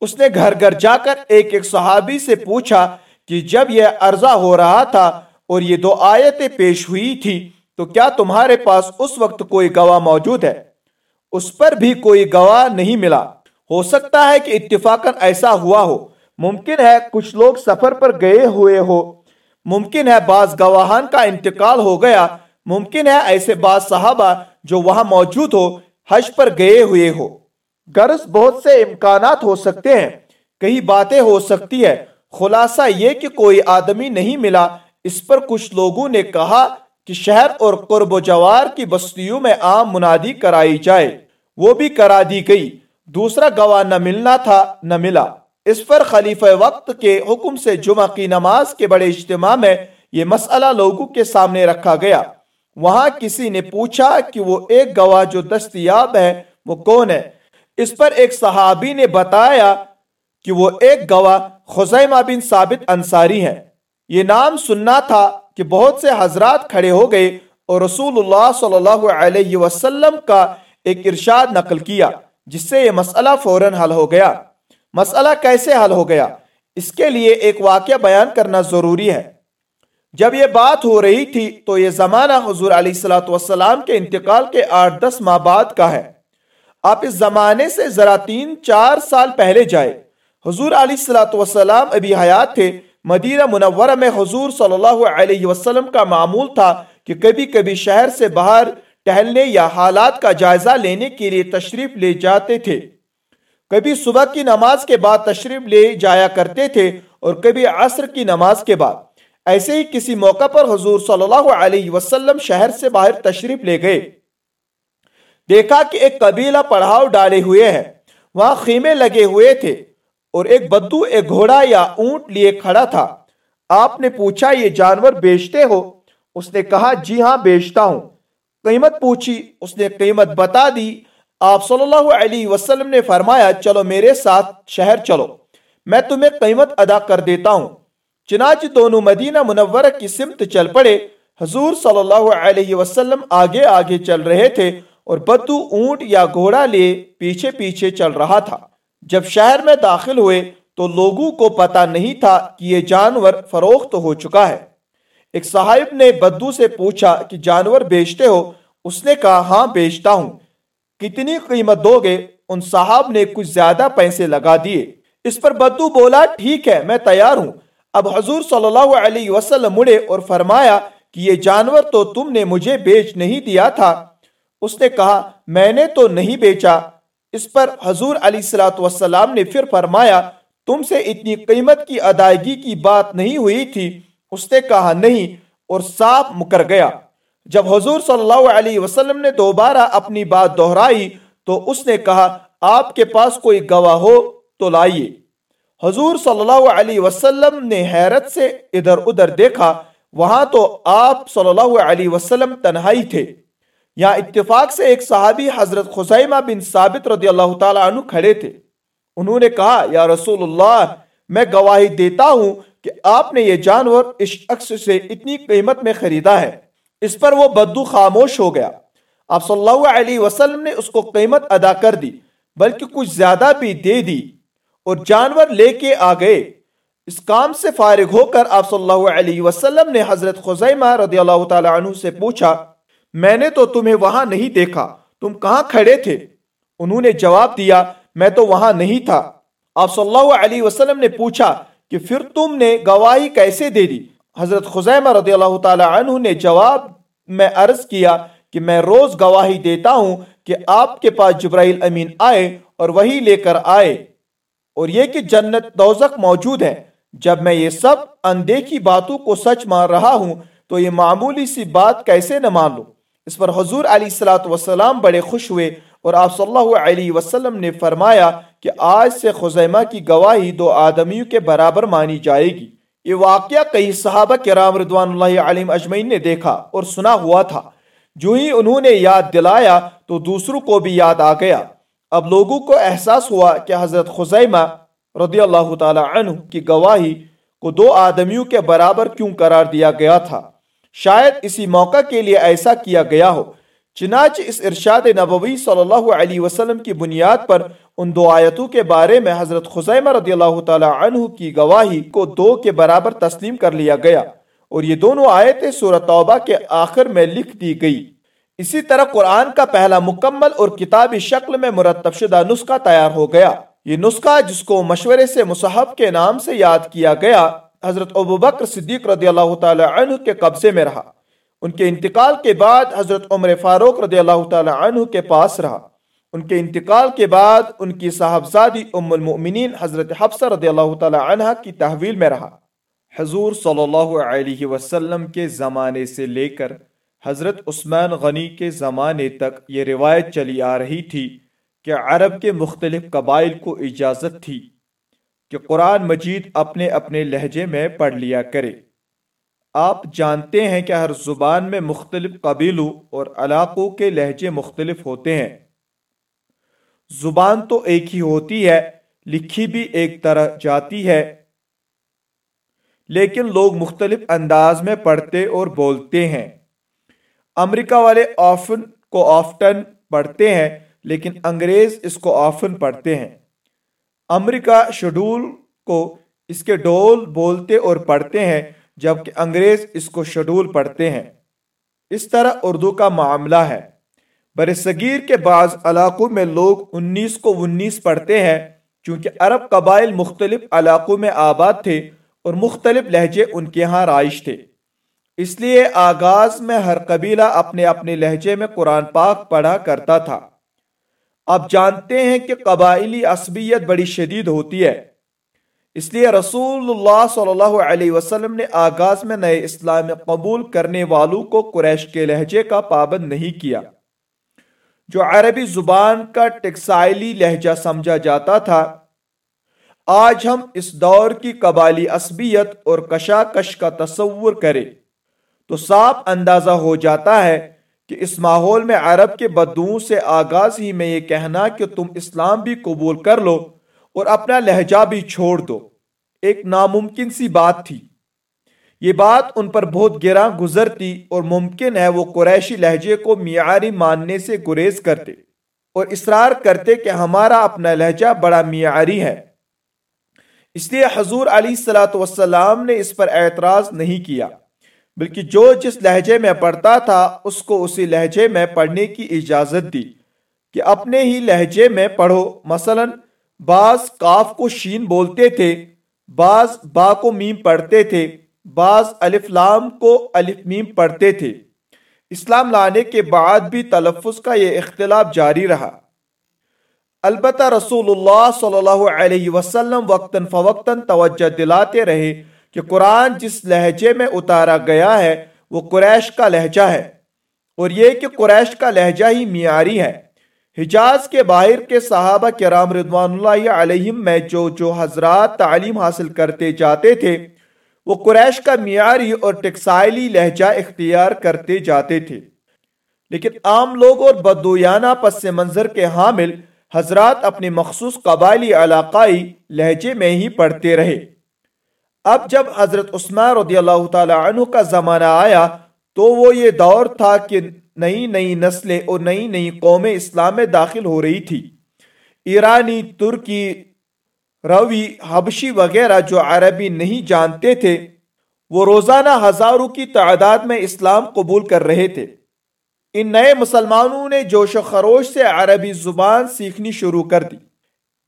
اس نے گھر گھر جا کر ایک ایک صحابی سے پوچھا کہ جب یہ عرضہ ہو رہا تھا اور یہ دو آیتیں پیش ہوئی تھی تو کیا تمہارے پاس اس وقت کوئی گواہ موجود ہے؟ اس پر بھی کوئی گواہ نہیں ملا۔ ہو سکتا ہے کہ اتفاقاً ایسا ہوا ہو۔ ممکن ہے کچھ لوگ سفر پر گئے ہوئے ہو۔ ممکن ہے بعض گواہان کا انتقال ہو گیا۔ ممکن ہے ایسے بعض صحابہ جو وہاں موجود ہو، حج پر گئے ہوئے ہو۔ غرض بہت سے امکانات ہو سکتے ہیں۔ کئی باتیں ہو سکتی ہے خلاصہ یہ کہ کوئی آدمی نہیں ملا۔ اس پر کچھ لوگوں نے کہا کہ شہر اور قرب و جوار کی بستیوں میں عام منادی کرائی جائے۔ وہ بھی کرا دی گئی۔ دوسرا گواہ نہ ملنا تھا، نہ ملا۔ اس پر خلیفہ وقت کے حکم سے جمعہ کی نماز کے بڑے اجتماع میں یہ مسئلہ لوگوں کے سامنے رکھا گیا۔ وہاں کسی نے پوچھا کہ وہ ایک گواہ جو دستیاب ہے، وہ کون ہے؟ اس پر ایک صحابی نے بتایا کہ وہ ایک گواہ خزیمہ بن ثابت انصاری ہے یہ نام سننا تھا کہ بہت سے حضرات کھڑے ہو گئے اور رسول اللہ صلی اللہ علیہ وسلم کا ایک ارشاد نقل کیا، جس سے یہ مسئلہ فوراً حل ہو گیا۔ مسئلہ کیسے حل ہو گیا؟ اس کے لیے ایک واقعہ بیان کرنا ضروری ہے۔ جب یہ بات ہو رہی تھی تو یہ زمانہ حضور علیہ السلاۃ السلام کے انتقال کے آٹھ دس ماہ بعد کا ہے۔ آپ اس زمانے سے ذرا تین چار سال پہلے جائے حضور علیہ السلاۃ السلام ابھی حیات تھے۔ مدینہ منورہ میں حضور صلی اللہ علیہ وسلم کا معمول تھا کہ کبھی کبھی شہر سے باہر ٹہلنے یا حالات کا جائزہ لینے کے لیے تشریف لے جاتے تھے۔ کبھی صبح کی نماز کے بعد تشریف لے جایا کرتے تھے اور کبھی عصر کی نماز کے بعد۔ ایسے ہی کسی موقع پر حضور صلی اللہ علیہ وسلم شہر سے باہر تشریف لے گئے۔ دیکھا کہ ایک قبیلہ پڑھاؤ ڈالے ہوئے ہیں وہاں خیمے لگے ہوئے تھے۔ اور ایک بدو، ایک گھوڑا یا اونٹ لیے کھڑا تھا۔ آپ نے پوچھا، یہ جانور بیچتے ہو؟ اس نے کہا جی ہاں بیچتا ہوں۔ قیمت پوچھی، اس نے قیمت بتا دی۔ آپ صلی اللہ علیہ وسلم نے فرمایا، چلو میرے ساتھ شہر چلو۔ میں تمہیں قیمت ادا کر دیتا ہوں۔ چنانچہ دونوں مدینہ منورہ کی سمت چل پڑے۔ حضور صلی اللہ علیہ وسلم آگے آگے چل رہے تھے اور بدو، اونٹ یا گھوڑا لے پیچھے پیچھے چل رہا تھا۔ جب شہر میں داخل ہوئے تو لوگوں کو پتا نہیں تھا کہ یہ جانور فروخت ہو چکا ہے۔ ایک صاحب نے بدو سے پوچھا کہ جانور بیچتے ہو؟ اس نے کہا ہاں بیچتا ہوں۔ کتنی قیمت دو گے؟ ان صاحب نے کچھ زیادہ پیسے لگا دیے۔ اس پر بدو بولا، ٹھیک ہے، میں تیار ہوں۔ اب حضور صلی اللہ علیہ وسلم مڑے اور فرمایا کہ یہ جانور تو تم نے مجھے بیچ نہیں دیا تھا۔ اس نے کہا، میں نے تو نہیں بیچا۔ اس پر حضور علیہ السلاۃ السلام نے پھر فرمایا، تم سے اتنی قیمت کی ادائیگی کی بات نہیں ہوئی تھی، اس نے کہا نہیں، اور صاف مکر گیا۔ جب حضور صلی اللہ علیہ وسلم نے دوبارہ اپنی بات دہرائی، تو اس نے کہا، آپ کے پاس کوئی گواہ ہو تو لائیے۔ حضور صلی اللہ علیہ وسلم نے حیرت سے ادھر ادھر دیکھا، وہاں تو آپ صلی اللہ علیہ وسلم تنہائی تھے۔ یہاں اتفاق سے ایک صحابی حضرت خزیمہ بن ثابت رضی اللہ تعالیٰ عنہ کھڑے تھے۔ انہوں نے کہا، یا رسول اللہ، میں گواہی دیتا ہوں کہ آپ نے یہ جانور اس عکس سے اتنی قیمت میں خریدا ہے۔ اس پر وہ بدو خاموش ہو گیا۔ آپ صلی اللہ علیہ وسلم نے اس کو قیمت ادا کر دی، بلکہ کچھ زیادہ بھی دے دی اور جانور لے کے آ گئے۔ اس کام سے فارغ ہو کر آپ صلی اللہ علیہ وسلم نے حضرت خزیمہ رضی اللہ تعالی عنہ سے پوچھا میں نے تو تمہیں وہاں نہیں دیکھا۔ تم کہاں کھڑے تھے؟ انہوں نے جواب دیا، میں تو وہاں نہیں تھا۔ آپ صلی اللہ علیہ وسلم نے پوچھا کہ پھر تم نے گواہی کیسے دے دی؟ حضرت خزیمہ رضی اللہ تعالی عنہ نے جواب میں عرض کیا کہ میں روز گواہی دیتا ہوں کہ آپ کے پاس جبرائیل امین آئے اور وہی لے کر آئے۔ اور یہ کہ جنت دوزخ موجود ہے۔ جب میں یہ سب اندیکھی باتوں کو سچ مان رہا ہوں تو یہ معمولی سی بات کیسے نہ مان لوں اس پر حضور علیہ السلام بڑے خوش ہوئے اور آپ صلی اللہ علیہ وسلم نے فرمایا کہ آج سے خزیمہ کی گواہی دو آدمیوں کے برابر مانی جائے گی۔ یہ واقعہ کئی صحابہ کرام رضوان اللہ علیم اجمعین نے دیکھا اور سنا ہوا تھا۔ جو ہی انہوں نے یاد دلایا تو دوسروں کو بھی یاد آ گیا۔ اب لوگوں کو احساس ہوا کہ حضرت خزیمہ رضی اللہ تعالی عنہ کی گواہی کو دو آدمیوں کے برابر کیوں قرار دیا گیا تھا۔ شاید اسی موقع کے لیے ایسا کیا گیا ہو۔ چنانچہ اس ارشاد نبوی صلی اللہ علیہ وسلم کی بنیاد پر ان دو آیتوں کے بارے میں حضرت خزیمہ رضی اللہ تعالی عنہ کی گواہی کو دو کے برابر تسلیم کر لیا گیا اور یہ دونوں آیتیں سورہ توبہ کے آخر میں لکھ دی گئی۔ اسی طرح قرآن کا پہلا مکمل اور کتابی شکل میں مرتب شدہ نسخہ تیار ہو گیا۔ یہ نسخہ جس کو مشورے سے مصحف کے نام سے یاد کیا گیا حضرت ابو بکر صدیق رضی اللہ تعالی عنہ کے قبضے میں رہا۔ ان کے انتقال کے بعد حضرت عمر فاروق رضی اللہ تعالی عنہ کے پاس رہا۔ ان کے انتقال کے بعد ان کی صاحبزادی ام المؤمنین حضرت حفصہ رضی اللہ تعالی عنہ کی تحویل میں رہا۔ حضور صلی اللہ علیہ وسلم کے زمانے سے لے کر حضرت عثمان غنی کے زمانے تک یہ روایت چلی آ رہی تھی کہ عرب کے مختلف قبائل کو اجازت تھی۔ کہ قرآن مجید اپنے اپنے لہجے میں پڑھ لیا کرے۔ آپ جانتے ہیں کہ ہر زبان میں مختلف قبیلوں اور علاقوں کے لہجے مختلف ہوتے ہیں۔ زبان تو ایک ہی ہوتی ہے، لکھی بھی ایک طرح جاتی ہے۔ لیکن لوگ مختلف انداز میں پڑھتے اور بولتے ہیں۔ امریکہ والے آفن کو آفٹن پڑھتے ہیں، لیکن انگریز اس کو آفن پڑھتے ہیں۔ امریکہ شیڈول کو اس کے ڈول بولتے اور پڑھتے ہیں، جبکہ انگریز اس کو شیڈول پڑھتے ہیں۔ اس طرح اردو کا معاملہ ہے۔ بر صغیر کے بعض علاقوں میں لوگ انیس کو انیس پڑھتے ہیں، چونکہ عرب قبائل مختلف علاقوں میں آباد تھے اور مختلف لہجے ان کے ہاں رائش تھے۔ اس لیے آغاز میں ہر قبیلہ اپنے اپنے لہجے میں قرآن پاک پڑھا کرتا تھا۔ آپ جانتے ہیں کہ قبائلی عصبیت بڑی شدید ہوتی ہے۔ اس لیے رسول اللہ صلی اللہ علیہ وسلم نے آغاز میں نئے اسلام قبول کرنے والوں کو قریش کے لہجے کا پابند نہیں کیا۔ جو عربی زبان کا ٹیکسائلی لہجہ سمجھا جاتا تھا، آج ہم اس دور کی قبالی عصبیت اور کشاکش کا تصور کریں تو صاف اندازہ ہو جاتا ہے کہ اس ماحول میں عرب کے بدوؤں سے آغاز ہی میں یہ کہنا کہ تم اسلام بھی قبول کر لو اور اپنا لہجہ بھی چھوڑ دو۔ ایک ناممکن سی بات تھی۔ یہ بات ان پر بہت گراں گزرتی اور ممکن ہے وہ قریشی لہجے کو معیاری ماننے سے گریز کرتے اور اصرار کرتے کہ ہمارا اپنا لہجہ بڑا معیاری ہے۔ اس لیے حضور علی صلاۃ وسلام نے اس پر اعتراض نہیں کیا۔ بلکہ جو جس لہجے میں پڑھتا تھا، اس کو اسی لہجے میں پڑھنے کی اجازت دی کہ اپنے ہی لہجے میں پڑھو۔ مثلا، بعض کاف کو شین بولتے تھے، بعض با کو میم پڑھتے تھے، بعض الف لام کو الف میم پڑھتے تھے۔ اسلام لانے کے بعد بھی تلفظ کا یہ اختلاف جاری رہا۔ البتہ رسول اللہ صلی اللہ علیہ وسلم وقتاً فوقتاً توجہ دلاتے رہے۔ کہ قرآن جس لہجے میں اتارا گیا ہے، وہ قریش کا لہجہ ہے۔ اور یہ کہ قریش کا لہجہ ہی معیاری ہے۔ حجاز کے باہر کے صحابہ کرام رضوان اللہ علیہم میں جو جو حضرات تعلیم حاصل کرتے جاتے تھے، وہ قریش کا معیاری اور ٹیکسائلی لہجہ اختیار کرتے جاتے تھے۔ لیکن عام لوگ اور بدویانہ پس منظر کے حامل حضرات اپنی مخصوص قبائلی علاقائی لہجے میں ہی پڑھتے رہے۔ اب جب حضرت عثمان رضی اللہ تعالی عنہ کا زمانہ آیا تو وہ یہ دور تھا کہ نئی نئی نسلیں اور نئی نئی قومیں اسلام میں داخل ہو رہی تھی۔ ایرانی، ترکی، روی، حبشی وغیرہ جو عربی نہیں جانتے تھے، وہ روزانہ ہزاروں کی تعداد میں اسلام قبول کر رہے تھے۔ ان نئے مسلمانوں نے جوش و خروش سے عربی زبان سیکھنی شروع کر دی۔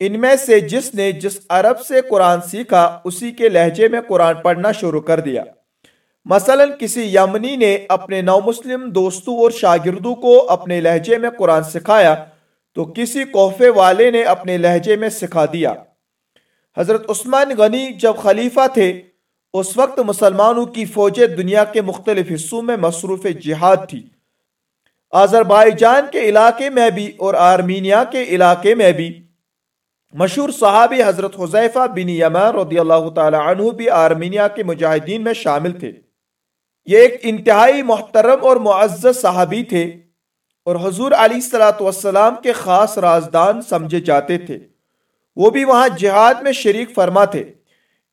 ان میں سے جس نے جس عرب سے قرآن سیکھا، اسی کے لہجے میں قرآن پڑھنا شروع کر دیا۔ مثلا کسی یمنی نے اپنے نو مسلم دوستوں اور شاگردوں کو اپنے لہجے میں قرآن سکھایا، تو کسی کوفے والے نے اپنے لہجے میں سکھا دیا۔ حضرت عثمان غنی جب خلیفہ تھے، اس وقت مسلمانوں کی فوجیں دنیا کے مختلف حصوں میں مصروف جہاد تھی۔ آذربائیجان کے علاقے میں بھی اور آرمینیا کے علاقے میں بھی مشہور صحابی حضرت حضیفہ بن یمان رضی اللہ تعالی عنہ بھی آرمینیا کے مجاہدین میں شامل تھے۔ یہ ایک انتہائی محترم اور معزز صحابی تھے اور حضور علی والسلام کے خاص رازدان سمجھے جاتے تھے۔ وہ بھی وہاں جہاد میں شریک فرما تھے۔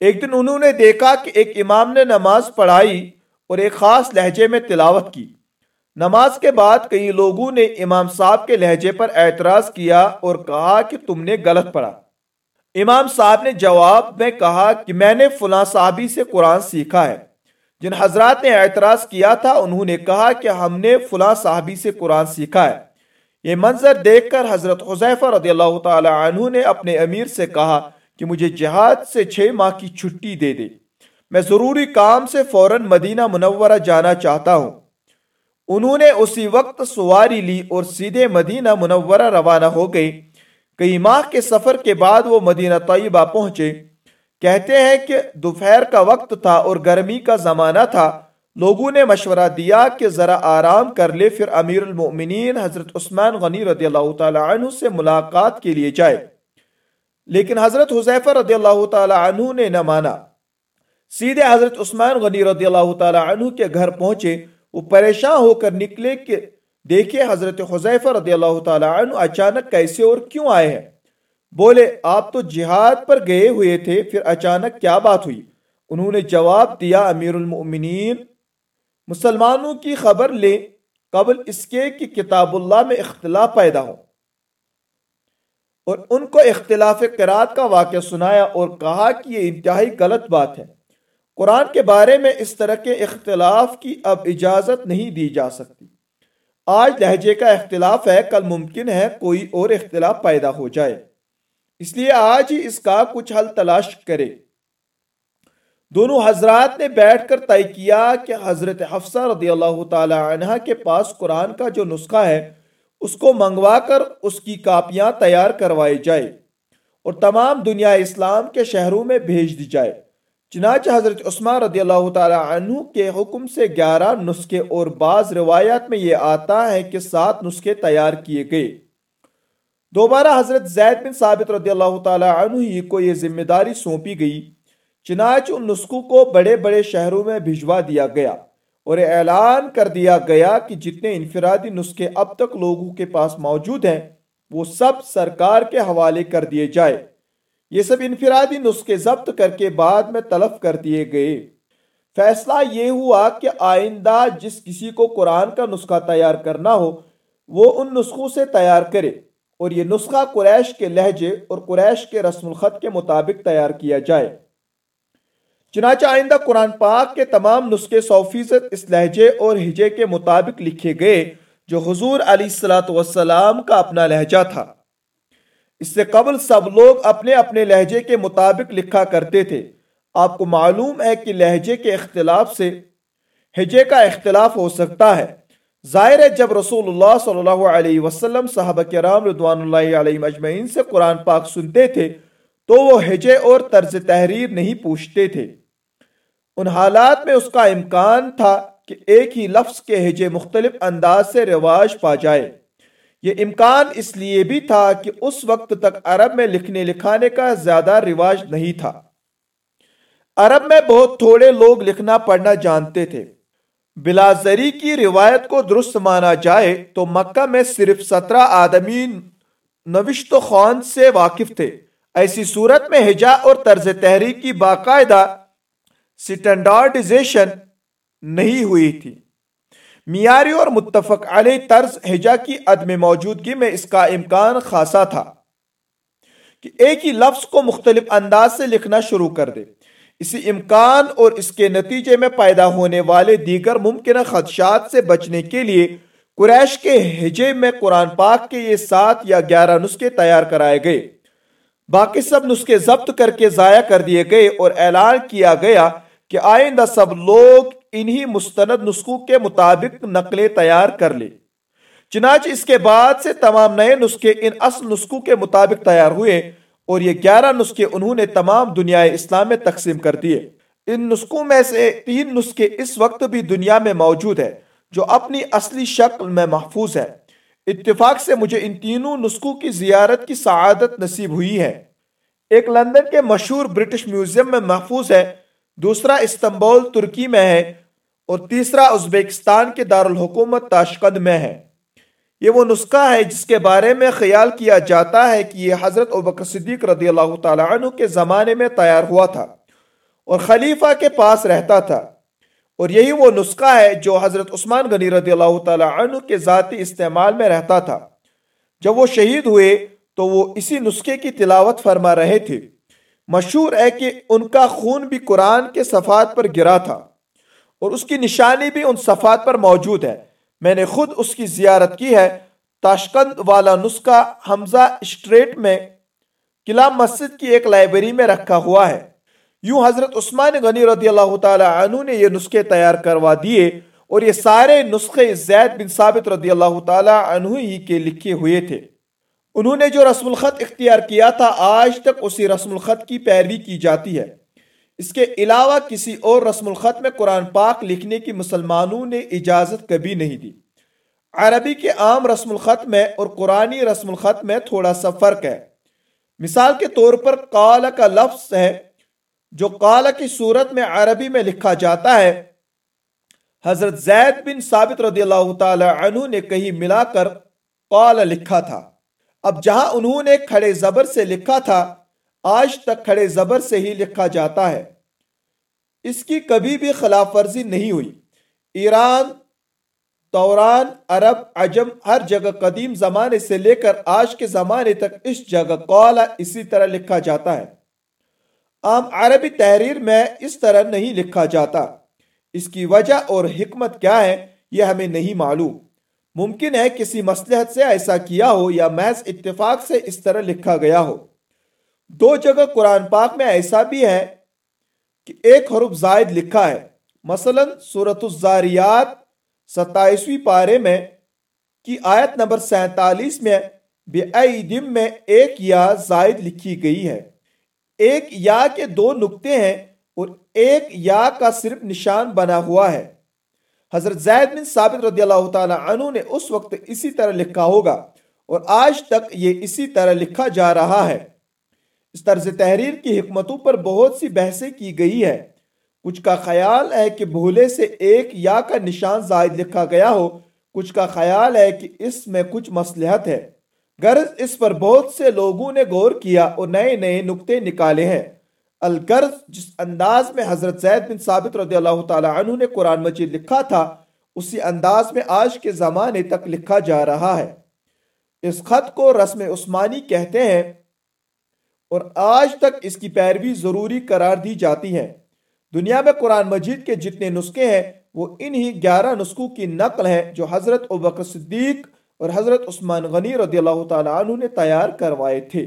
ایک دن انہوں نے دیکھا کہ ایک امام نے نماز پڑھائی اور ایک خاص لہجے میں تلاوت کی۔ نماز کے بعد کئی لوگوں نے امام صاحب کے لہجے پر اعتراض کیا اور کہا کہ تم نے غلط پڑھا۔ امام صاحب نے جواب میں کہا کہ میں نے فلاں صحابی سے قرآن سیکھا ہے۔ جن حضرات نے اعتراض کیا تھا، انہوں نے کہا کہ ہم نے فلاں صحابی سے قرآن سیکھا ہے۔ یہ منظر دیکھ کر حضرت حضیفہ رضی اللہ تعالی عنہ نے اپنے امیر سے کہا کہ مجھے جہاد سے چھ ماہ کی چھٹی دے دے۔ میں ضروری کام سے فوراً مدینہ منورہ جانا چاہتا ہوں۔ انہوں نے اسی وقت سواری لی اور سیدھے مدینہ منورہ روانہ ہو گئی۔ کئی ماہ کے سفر کے بعد وہ مدینہ طیبہ پہنچے۔ کہتے ہیں کہ دوپہر کا وقت تھا اور گرمی کا زمانہ تھا۔ لوگوں نے مشورہ دیا کہ ذرا آرام کر لے، پھر امیر المؤمنین حضرت عثمان غنی رضی اللہ تعالی عنہ سے ملاقات کے لیے جائے۔ لیکن حضرت حضیفہ رضی اللہ تعالی عنہ نے نہ مانا۔ سیدھے حضرت عثمان غنی رضی اللہ تعالی عنہ کے گھر پہنچے۔ وہ پریشان ہو کر نکلے کہ دیکھے حضرت حضیفہ رضی اللہ تعالی عنہ اچانک کیسے اور کیوں آئے ہیں؟ بولے، آپ تو جہاد پر گئے ہوئے تھے، پھر اچانک کیا بات ہوئی؟ انہوں نے جواب دیا، امیر المؤمنین، مسلمانوں کی خبر لیں قبل اس کے کہ کتاب اللہ میں اختلاف پیدا ہو۔ اور ان کو اختلاف قرآن کا واقعہ سنایا اور کہا کہ یہ انتہائی غلط بات ہے۔ قرآن کے بارے میں اس طرح کے اختلاف کی اب اجازت نہیں دی جا سکتی۔ آج لہجے کا اختلاف ہے، کل ممکن ہے کوئی اور اختلاف پیدا ہو جائے۔ اس لیے آج ہی اس کا کچھ حل تلاش کرے دونوں حضرات نے بیٹھ کر طے کیا کہ حضرت حفصہ رضی اللہ تعالی عنہ کے پاس قرآن کا جو نسخہ ہے، اس کو منگوا کر اس کی کاپیاں تیار کروائی جائے اور تمام دنیا اسلام کے شہروں میں بھیج دی جائے۔ چنانچہ حضرت عثمان رضی اللہ تعالی عنہ کے حکم سے گیارہ نسخے اور بعض روایات میں یہ آتا ہے کہ سات نسخے تیار کیے گئے۔ دوبارہ حضرت زید بن ثابت رضی اللہ تعالی عنہ ہی کو یہ ذمہ داری سونپی گئی۔ چنانچہ ان نسخوں کو بڑے بڑے شہروں میں بھجوا دیا گیا اور اعلان کر دیا گیا کہ جتنے انفرادی نسخے اب تک لوگوں کے پاس موجود ہیں، وہ سب سرکار کے حوالے کر دیے جائے یہ سب انفرادی نسخے ضبط کر کے بعد میں تلف کر دیے گئے۔ فیصلہ یہ ہوا کہ آئندہ جس کسی کو قرآن کا نسخہ تیار کرنا ہو، وہ ان نسخوں سے تیار کرے اور یہ نسخہ قریش کے لہجے اور قریش کے رسم الخط کے مطابق تیار کیا جائے۔ چنانچہ آئندہ قرآن پاک کے تمام نسخے سو فیصد اس لہجے اور ہجے کے مطابق لکھے گئے، جو حضور علیہ السلاۃ والسلام کا اپنا لہجہ تھا۔ اس سے قبل سب لوگ اپنے اپنے لہجے کے مطابق لکھا کرتے تھے۔ آپ کو معلوم ہے کہ لہجے کے اختلاف سے ہجے کا اختلاف ہو سکتا ہے۔ ظاہر ہے جب رسول اللہ صلی اللہ علیہ وسلم صحابہ کرام رضوان اللہ علیہ مجمعین سے قرآن پاک سنتے تھے، تو وہ ہجے اور طرز تحریر نہیں پوچھتے تھے۔ ان حالات میں اس کا امکان تھا کہ ایک ہی لفظ کے ہجے مختلف انداز سے رواج پا جائے۔ یہ امکان اس لیے بھی تھا کہ اس وقت تک عرب میں لکھنے لکھانے کا زیادہ رواج نہیں تھا۔ عرب میں بہت تھوڑے لوگ لکھنا پڑھنا جانتے تھے۔ بلازری کی روایت کو درست مانا جائے تو مکہ میں صرف سترہ آدمی نوشت و خوان سے واقف تھے۔ ایسی صورت میں ہجا اور طرز تحریک کی باقاعدہ سٹنڈارڈیزیشن نہیں ہوئی تھی۔ میاری اور متفق علیہ طرز ہجا کی عدم موجودگی میں اس کا امکان خاصا تھا کہ ایک ہی لفظ کو مختلف انداز سے لکھنا شروع کر دے۔ اسی امکان اور اس کے نتیجے میں پیدا ہونے والے دیگر ممکنہ خدشات سے بچنے کے لیے قریش کے ہجے میں قرآن پاک کے یہ سات یا گیارہ نسخے تیار کرائے گئے۔ باقی سب نسخے ضبط کر کے ضائع کر دیے گئے اور اعلان کیا گیا کہ آئندہ سب لوگ انہی مستند نسخوں کے مطابق نقلیں تیار کر لے چنانچہ اس کے بعد سے تمام نئے نسخے ان اصل نسخوں کے مطابق تیار ہوئے اور یہ گیارہ نسخے انہوں نے تمام دنیا اسلام میں تقسیم کر دیے۔ ان نسخوں میں سے تین نسخے اس وقت بھی دنیا میں موجود ہے جو اپنی اصلی شکل میں محفوظ ہے اتفاق سے مجھے ان تینوں نسخوں کی زیارت کی سعادت نصیب ہوئی ہے۔ ایک لندن کے مشہور برٹش میوزیم میں محفوظ ہے دوسرا استنبول ترکی میں ہے اور تیسرا ازبیکستان کے دارالحکومت تاشقد میں ہے۔ یہ وہ نسخہ ہے جس کے بارے میں خیال کیا جاتا ہے کہ یہ حضرت ابکر صدیق رضی اللہ تعالیٰ عنہ کے زمانے میں تیار ہوا تھا اور خلیفہ کے پاس رہتا تھا۔ اور یہی وہ نسخہ ہے جو حضرت عثمان غنی رضی اللہ تعالیٰ عنہ کے ذاتی استعمال میں رہتا تھا۔ جب وہ شہید ہوئے تو وہ اسی نسخے کی تلاوت فرما رہے تھے۔ مشہور ہے کہ ان کا خون بھی قرآن کے صفات پر گرا تھا اور اس کی نشانی بھی ان صفات پر موجود ہے۔ میں نے خود اس کی زیارت کی ہے۔ تاشکند والا نسخہ حمزہ اسٹریٹ میں قلعہ مسجد کی ایک لائبریری میں رکھا ہوا ہے۔ یوں حضرت عثمان غنی رضی اللہ تعالی عنہ نے یہ نسخے تیار کروا دیے اور یہ سارے نسخے زید بن ثابت رضی اللہ تعالی عنہ ہی کے لکھے ہوئے تھے۔ انہوں نے جو رسم الخط اختیار کیا تھا، آج تک اسی رسم الخط کی پیروی کی جاتی ہے۔ اس کے علاوہ کسی اور رسم الخط میں قرآن پاک لکھنے کی مسلمانوں نے اجازت کبھی نہیں دی۔ عربی کے عام رسم الخط میں اور قرآنی رسم الخط میں تھوڑا سا فرق ہے۔ مثال کے طور پر قال کا لفظ ہے، جو قال کی صورت میں عربی میں لکھا جاتا ہے۔ حضرت زید بن ثابت رضی اللہ تعالی عنہ نے کہیں ملا کر قال لکھا تھا۔ اب جہاں انہوں نے کھڑے زبر سے لکھا تھا، آج تک کھڑے زبر سے ہی لکھا جاتا ہے۔ اس کی کبھی بھی خلاف ورزی نہیں ہوئی۔ ایران توران عرب، عجم، ہر جگہ قدیم زمانے سے لے کر آج کے زمانے تک اس جگہ قولا اسی طرح لکھا جاتا ہے۔ عام عربی تحریر میں اس طرح نہیں لکھا جاتا۔ اس کی وجہ اور حکمت کیا ہے، یہ ہمیں نہیں معلوم۔ ممکن ہے کسی مسلحت سے ایسا کیا ہو یا محض اتفاق سے اس طرح لکھا گیا ہو۔ دو جگہ قرآن پاک میں ایسا بھی ہے کہ ایک حرف زائد لکھا ہے۔ مثلا صورت الزاریات ستائیسویں پارے میں کی آیت نمبر سینتالیس میں بے دم میں ایک یا زائد لکھی گئی ہے۔ ایک یا کے دو نکتے ہیں اور ایک یا کا صرف نشان بنا ہوا ہے۔ حضرت زید بن ثابت رضی اللہ تعالی عنہ نے اس وقت اسی طرح لکھا ہوگا اور آج تک یہ اسی طرح لکھا جا رہا ہے۔ اس طرز تحریر کی حکمتوں پر بہت سی بحثیں کی گئی ہے کچھ کا خیال ہے کہ بھولے سے ایک یا کا نشان زائد لکھا گیا ہو، کچھ کا خیال ہے کہ اس میں کچھ مصلحت ہے۔ غرض اس پر بہت سے لوگوں نے غور کیا اور نئے نئے نکتے نکالے ہیں۔ الغرض جس انداز میں حضرت زید بن ثابت رضی اللہ تعالی عنہ نے قرآن مجید لکھا تھا، اسی انداز میں آج کے زمانے تک لکھا جا رہا ہے۔ اس خط کو رسم عثمانی کہتے ہیں اور آج تک اس کی پیروی ضروری قرار دی جاتی ہے۔ دنیا میں قرآن مجید کے جتنے نسخے ہیں، وہ انہی گیارہ نسخوں کی نقل ہے جو حضرت ابکر صدیق اور حضرت عثمان غنی رضی اللہ تعالیٰ عنہ نے تیار کروائے تھے۔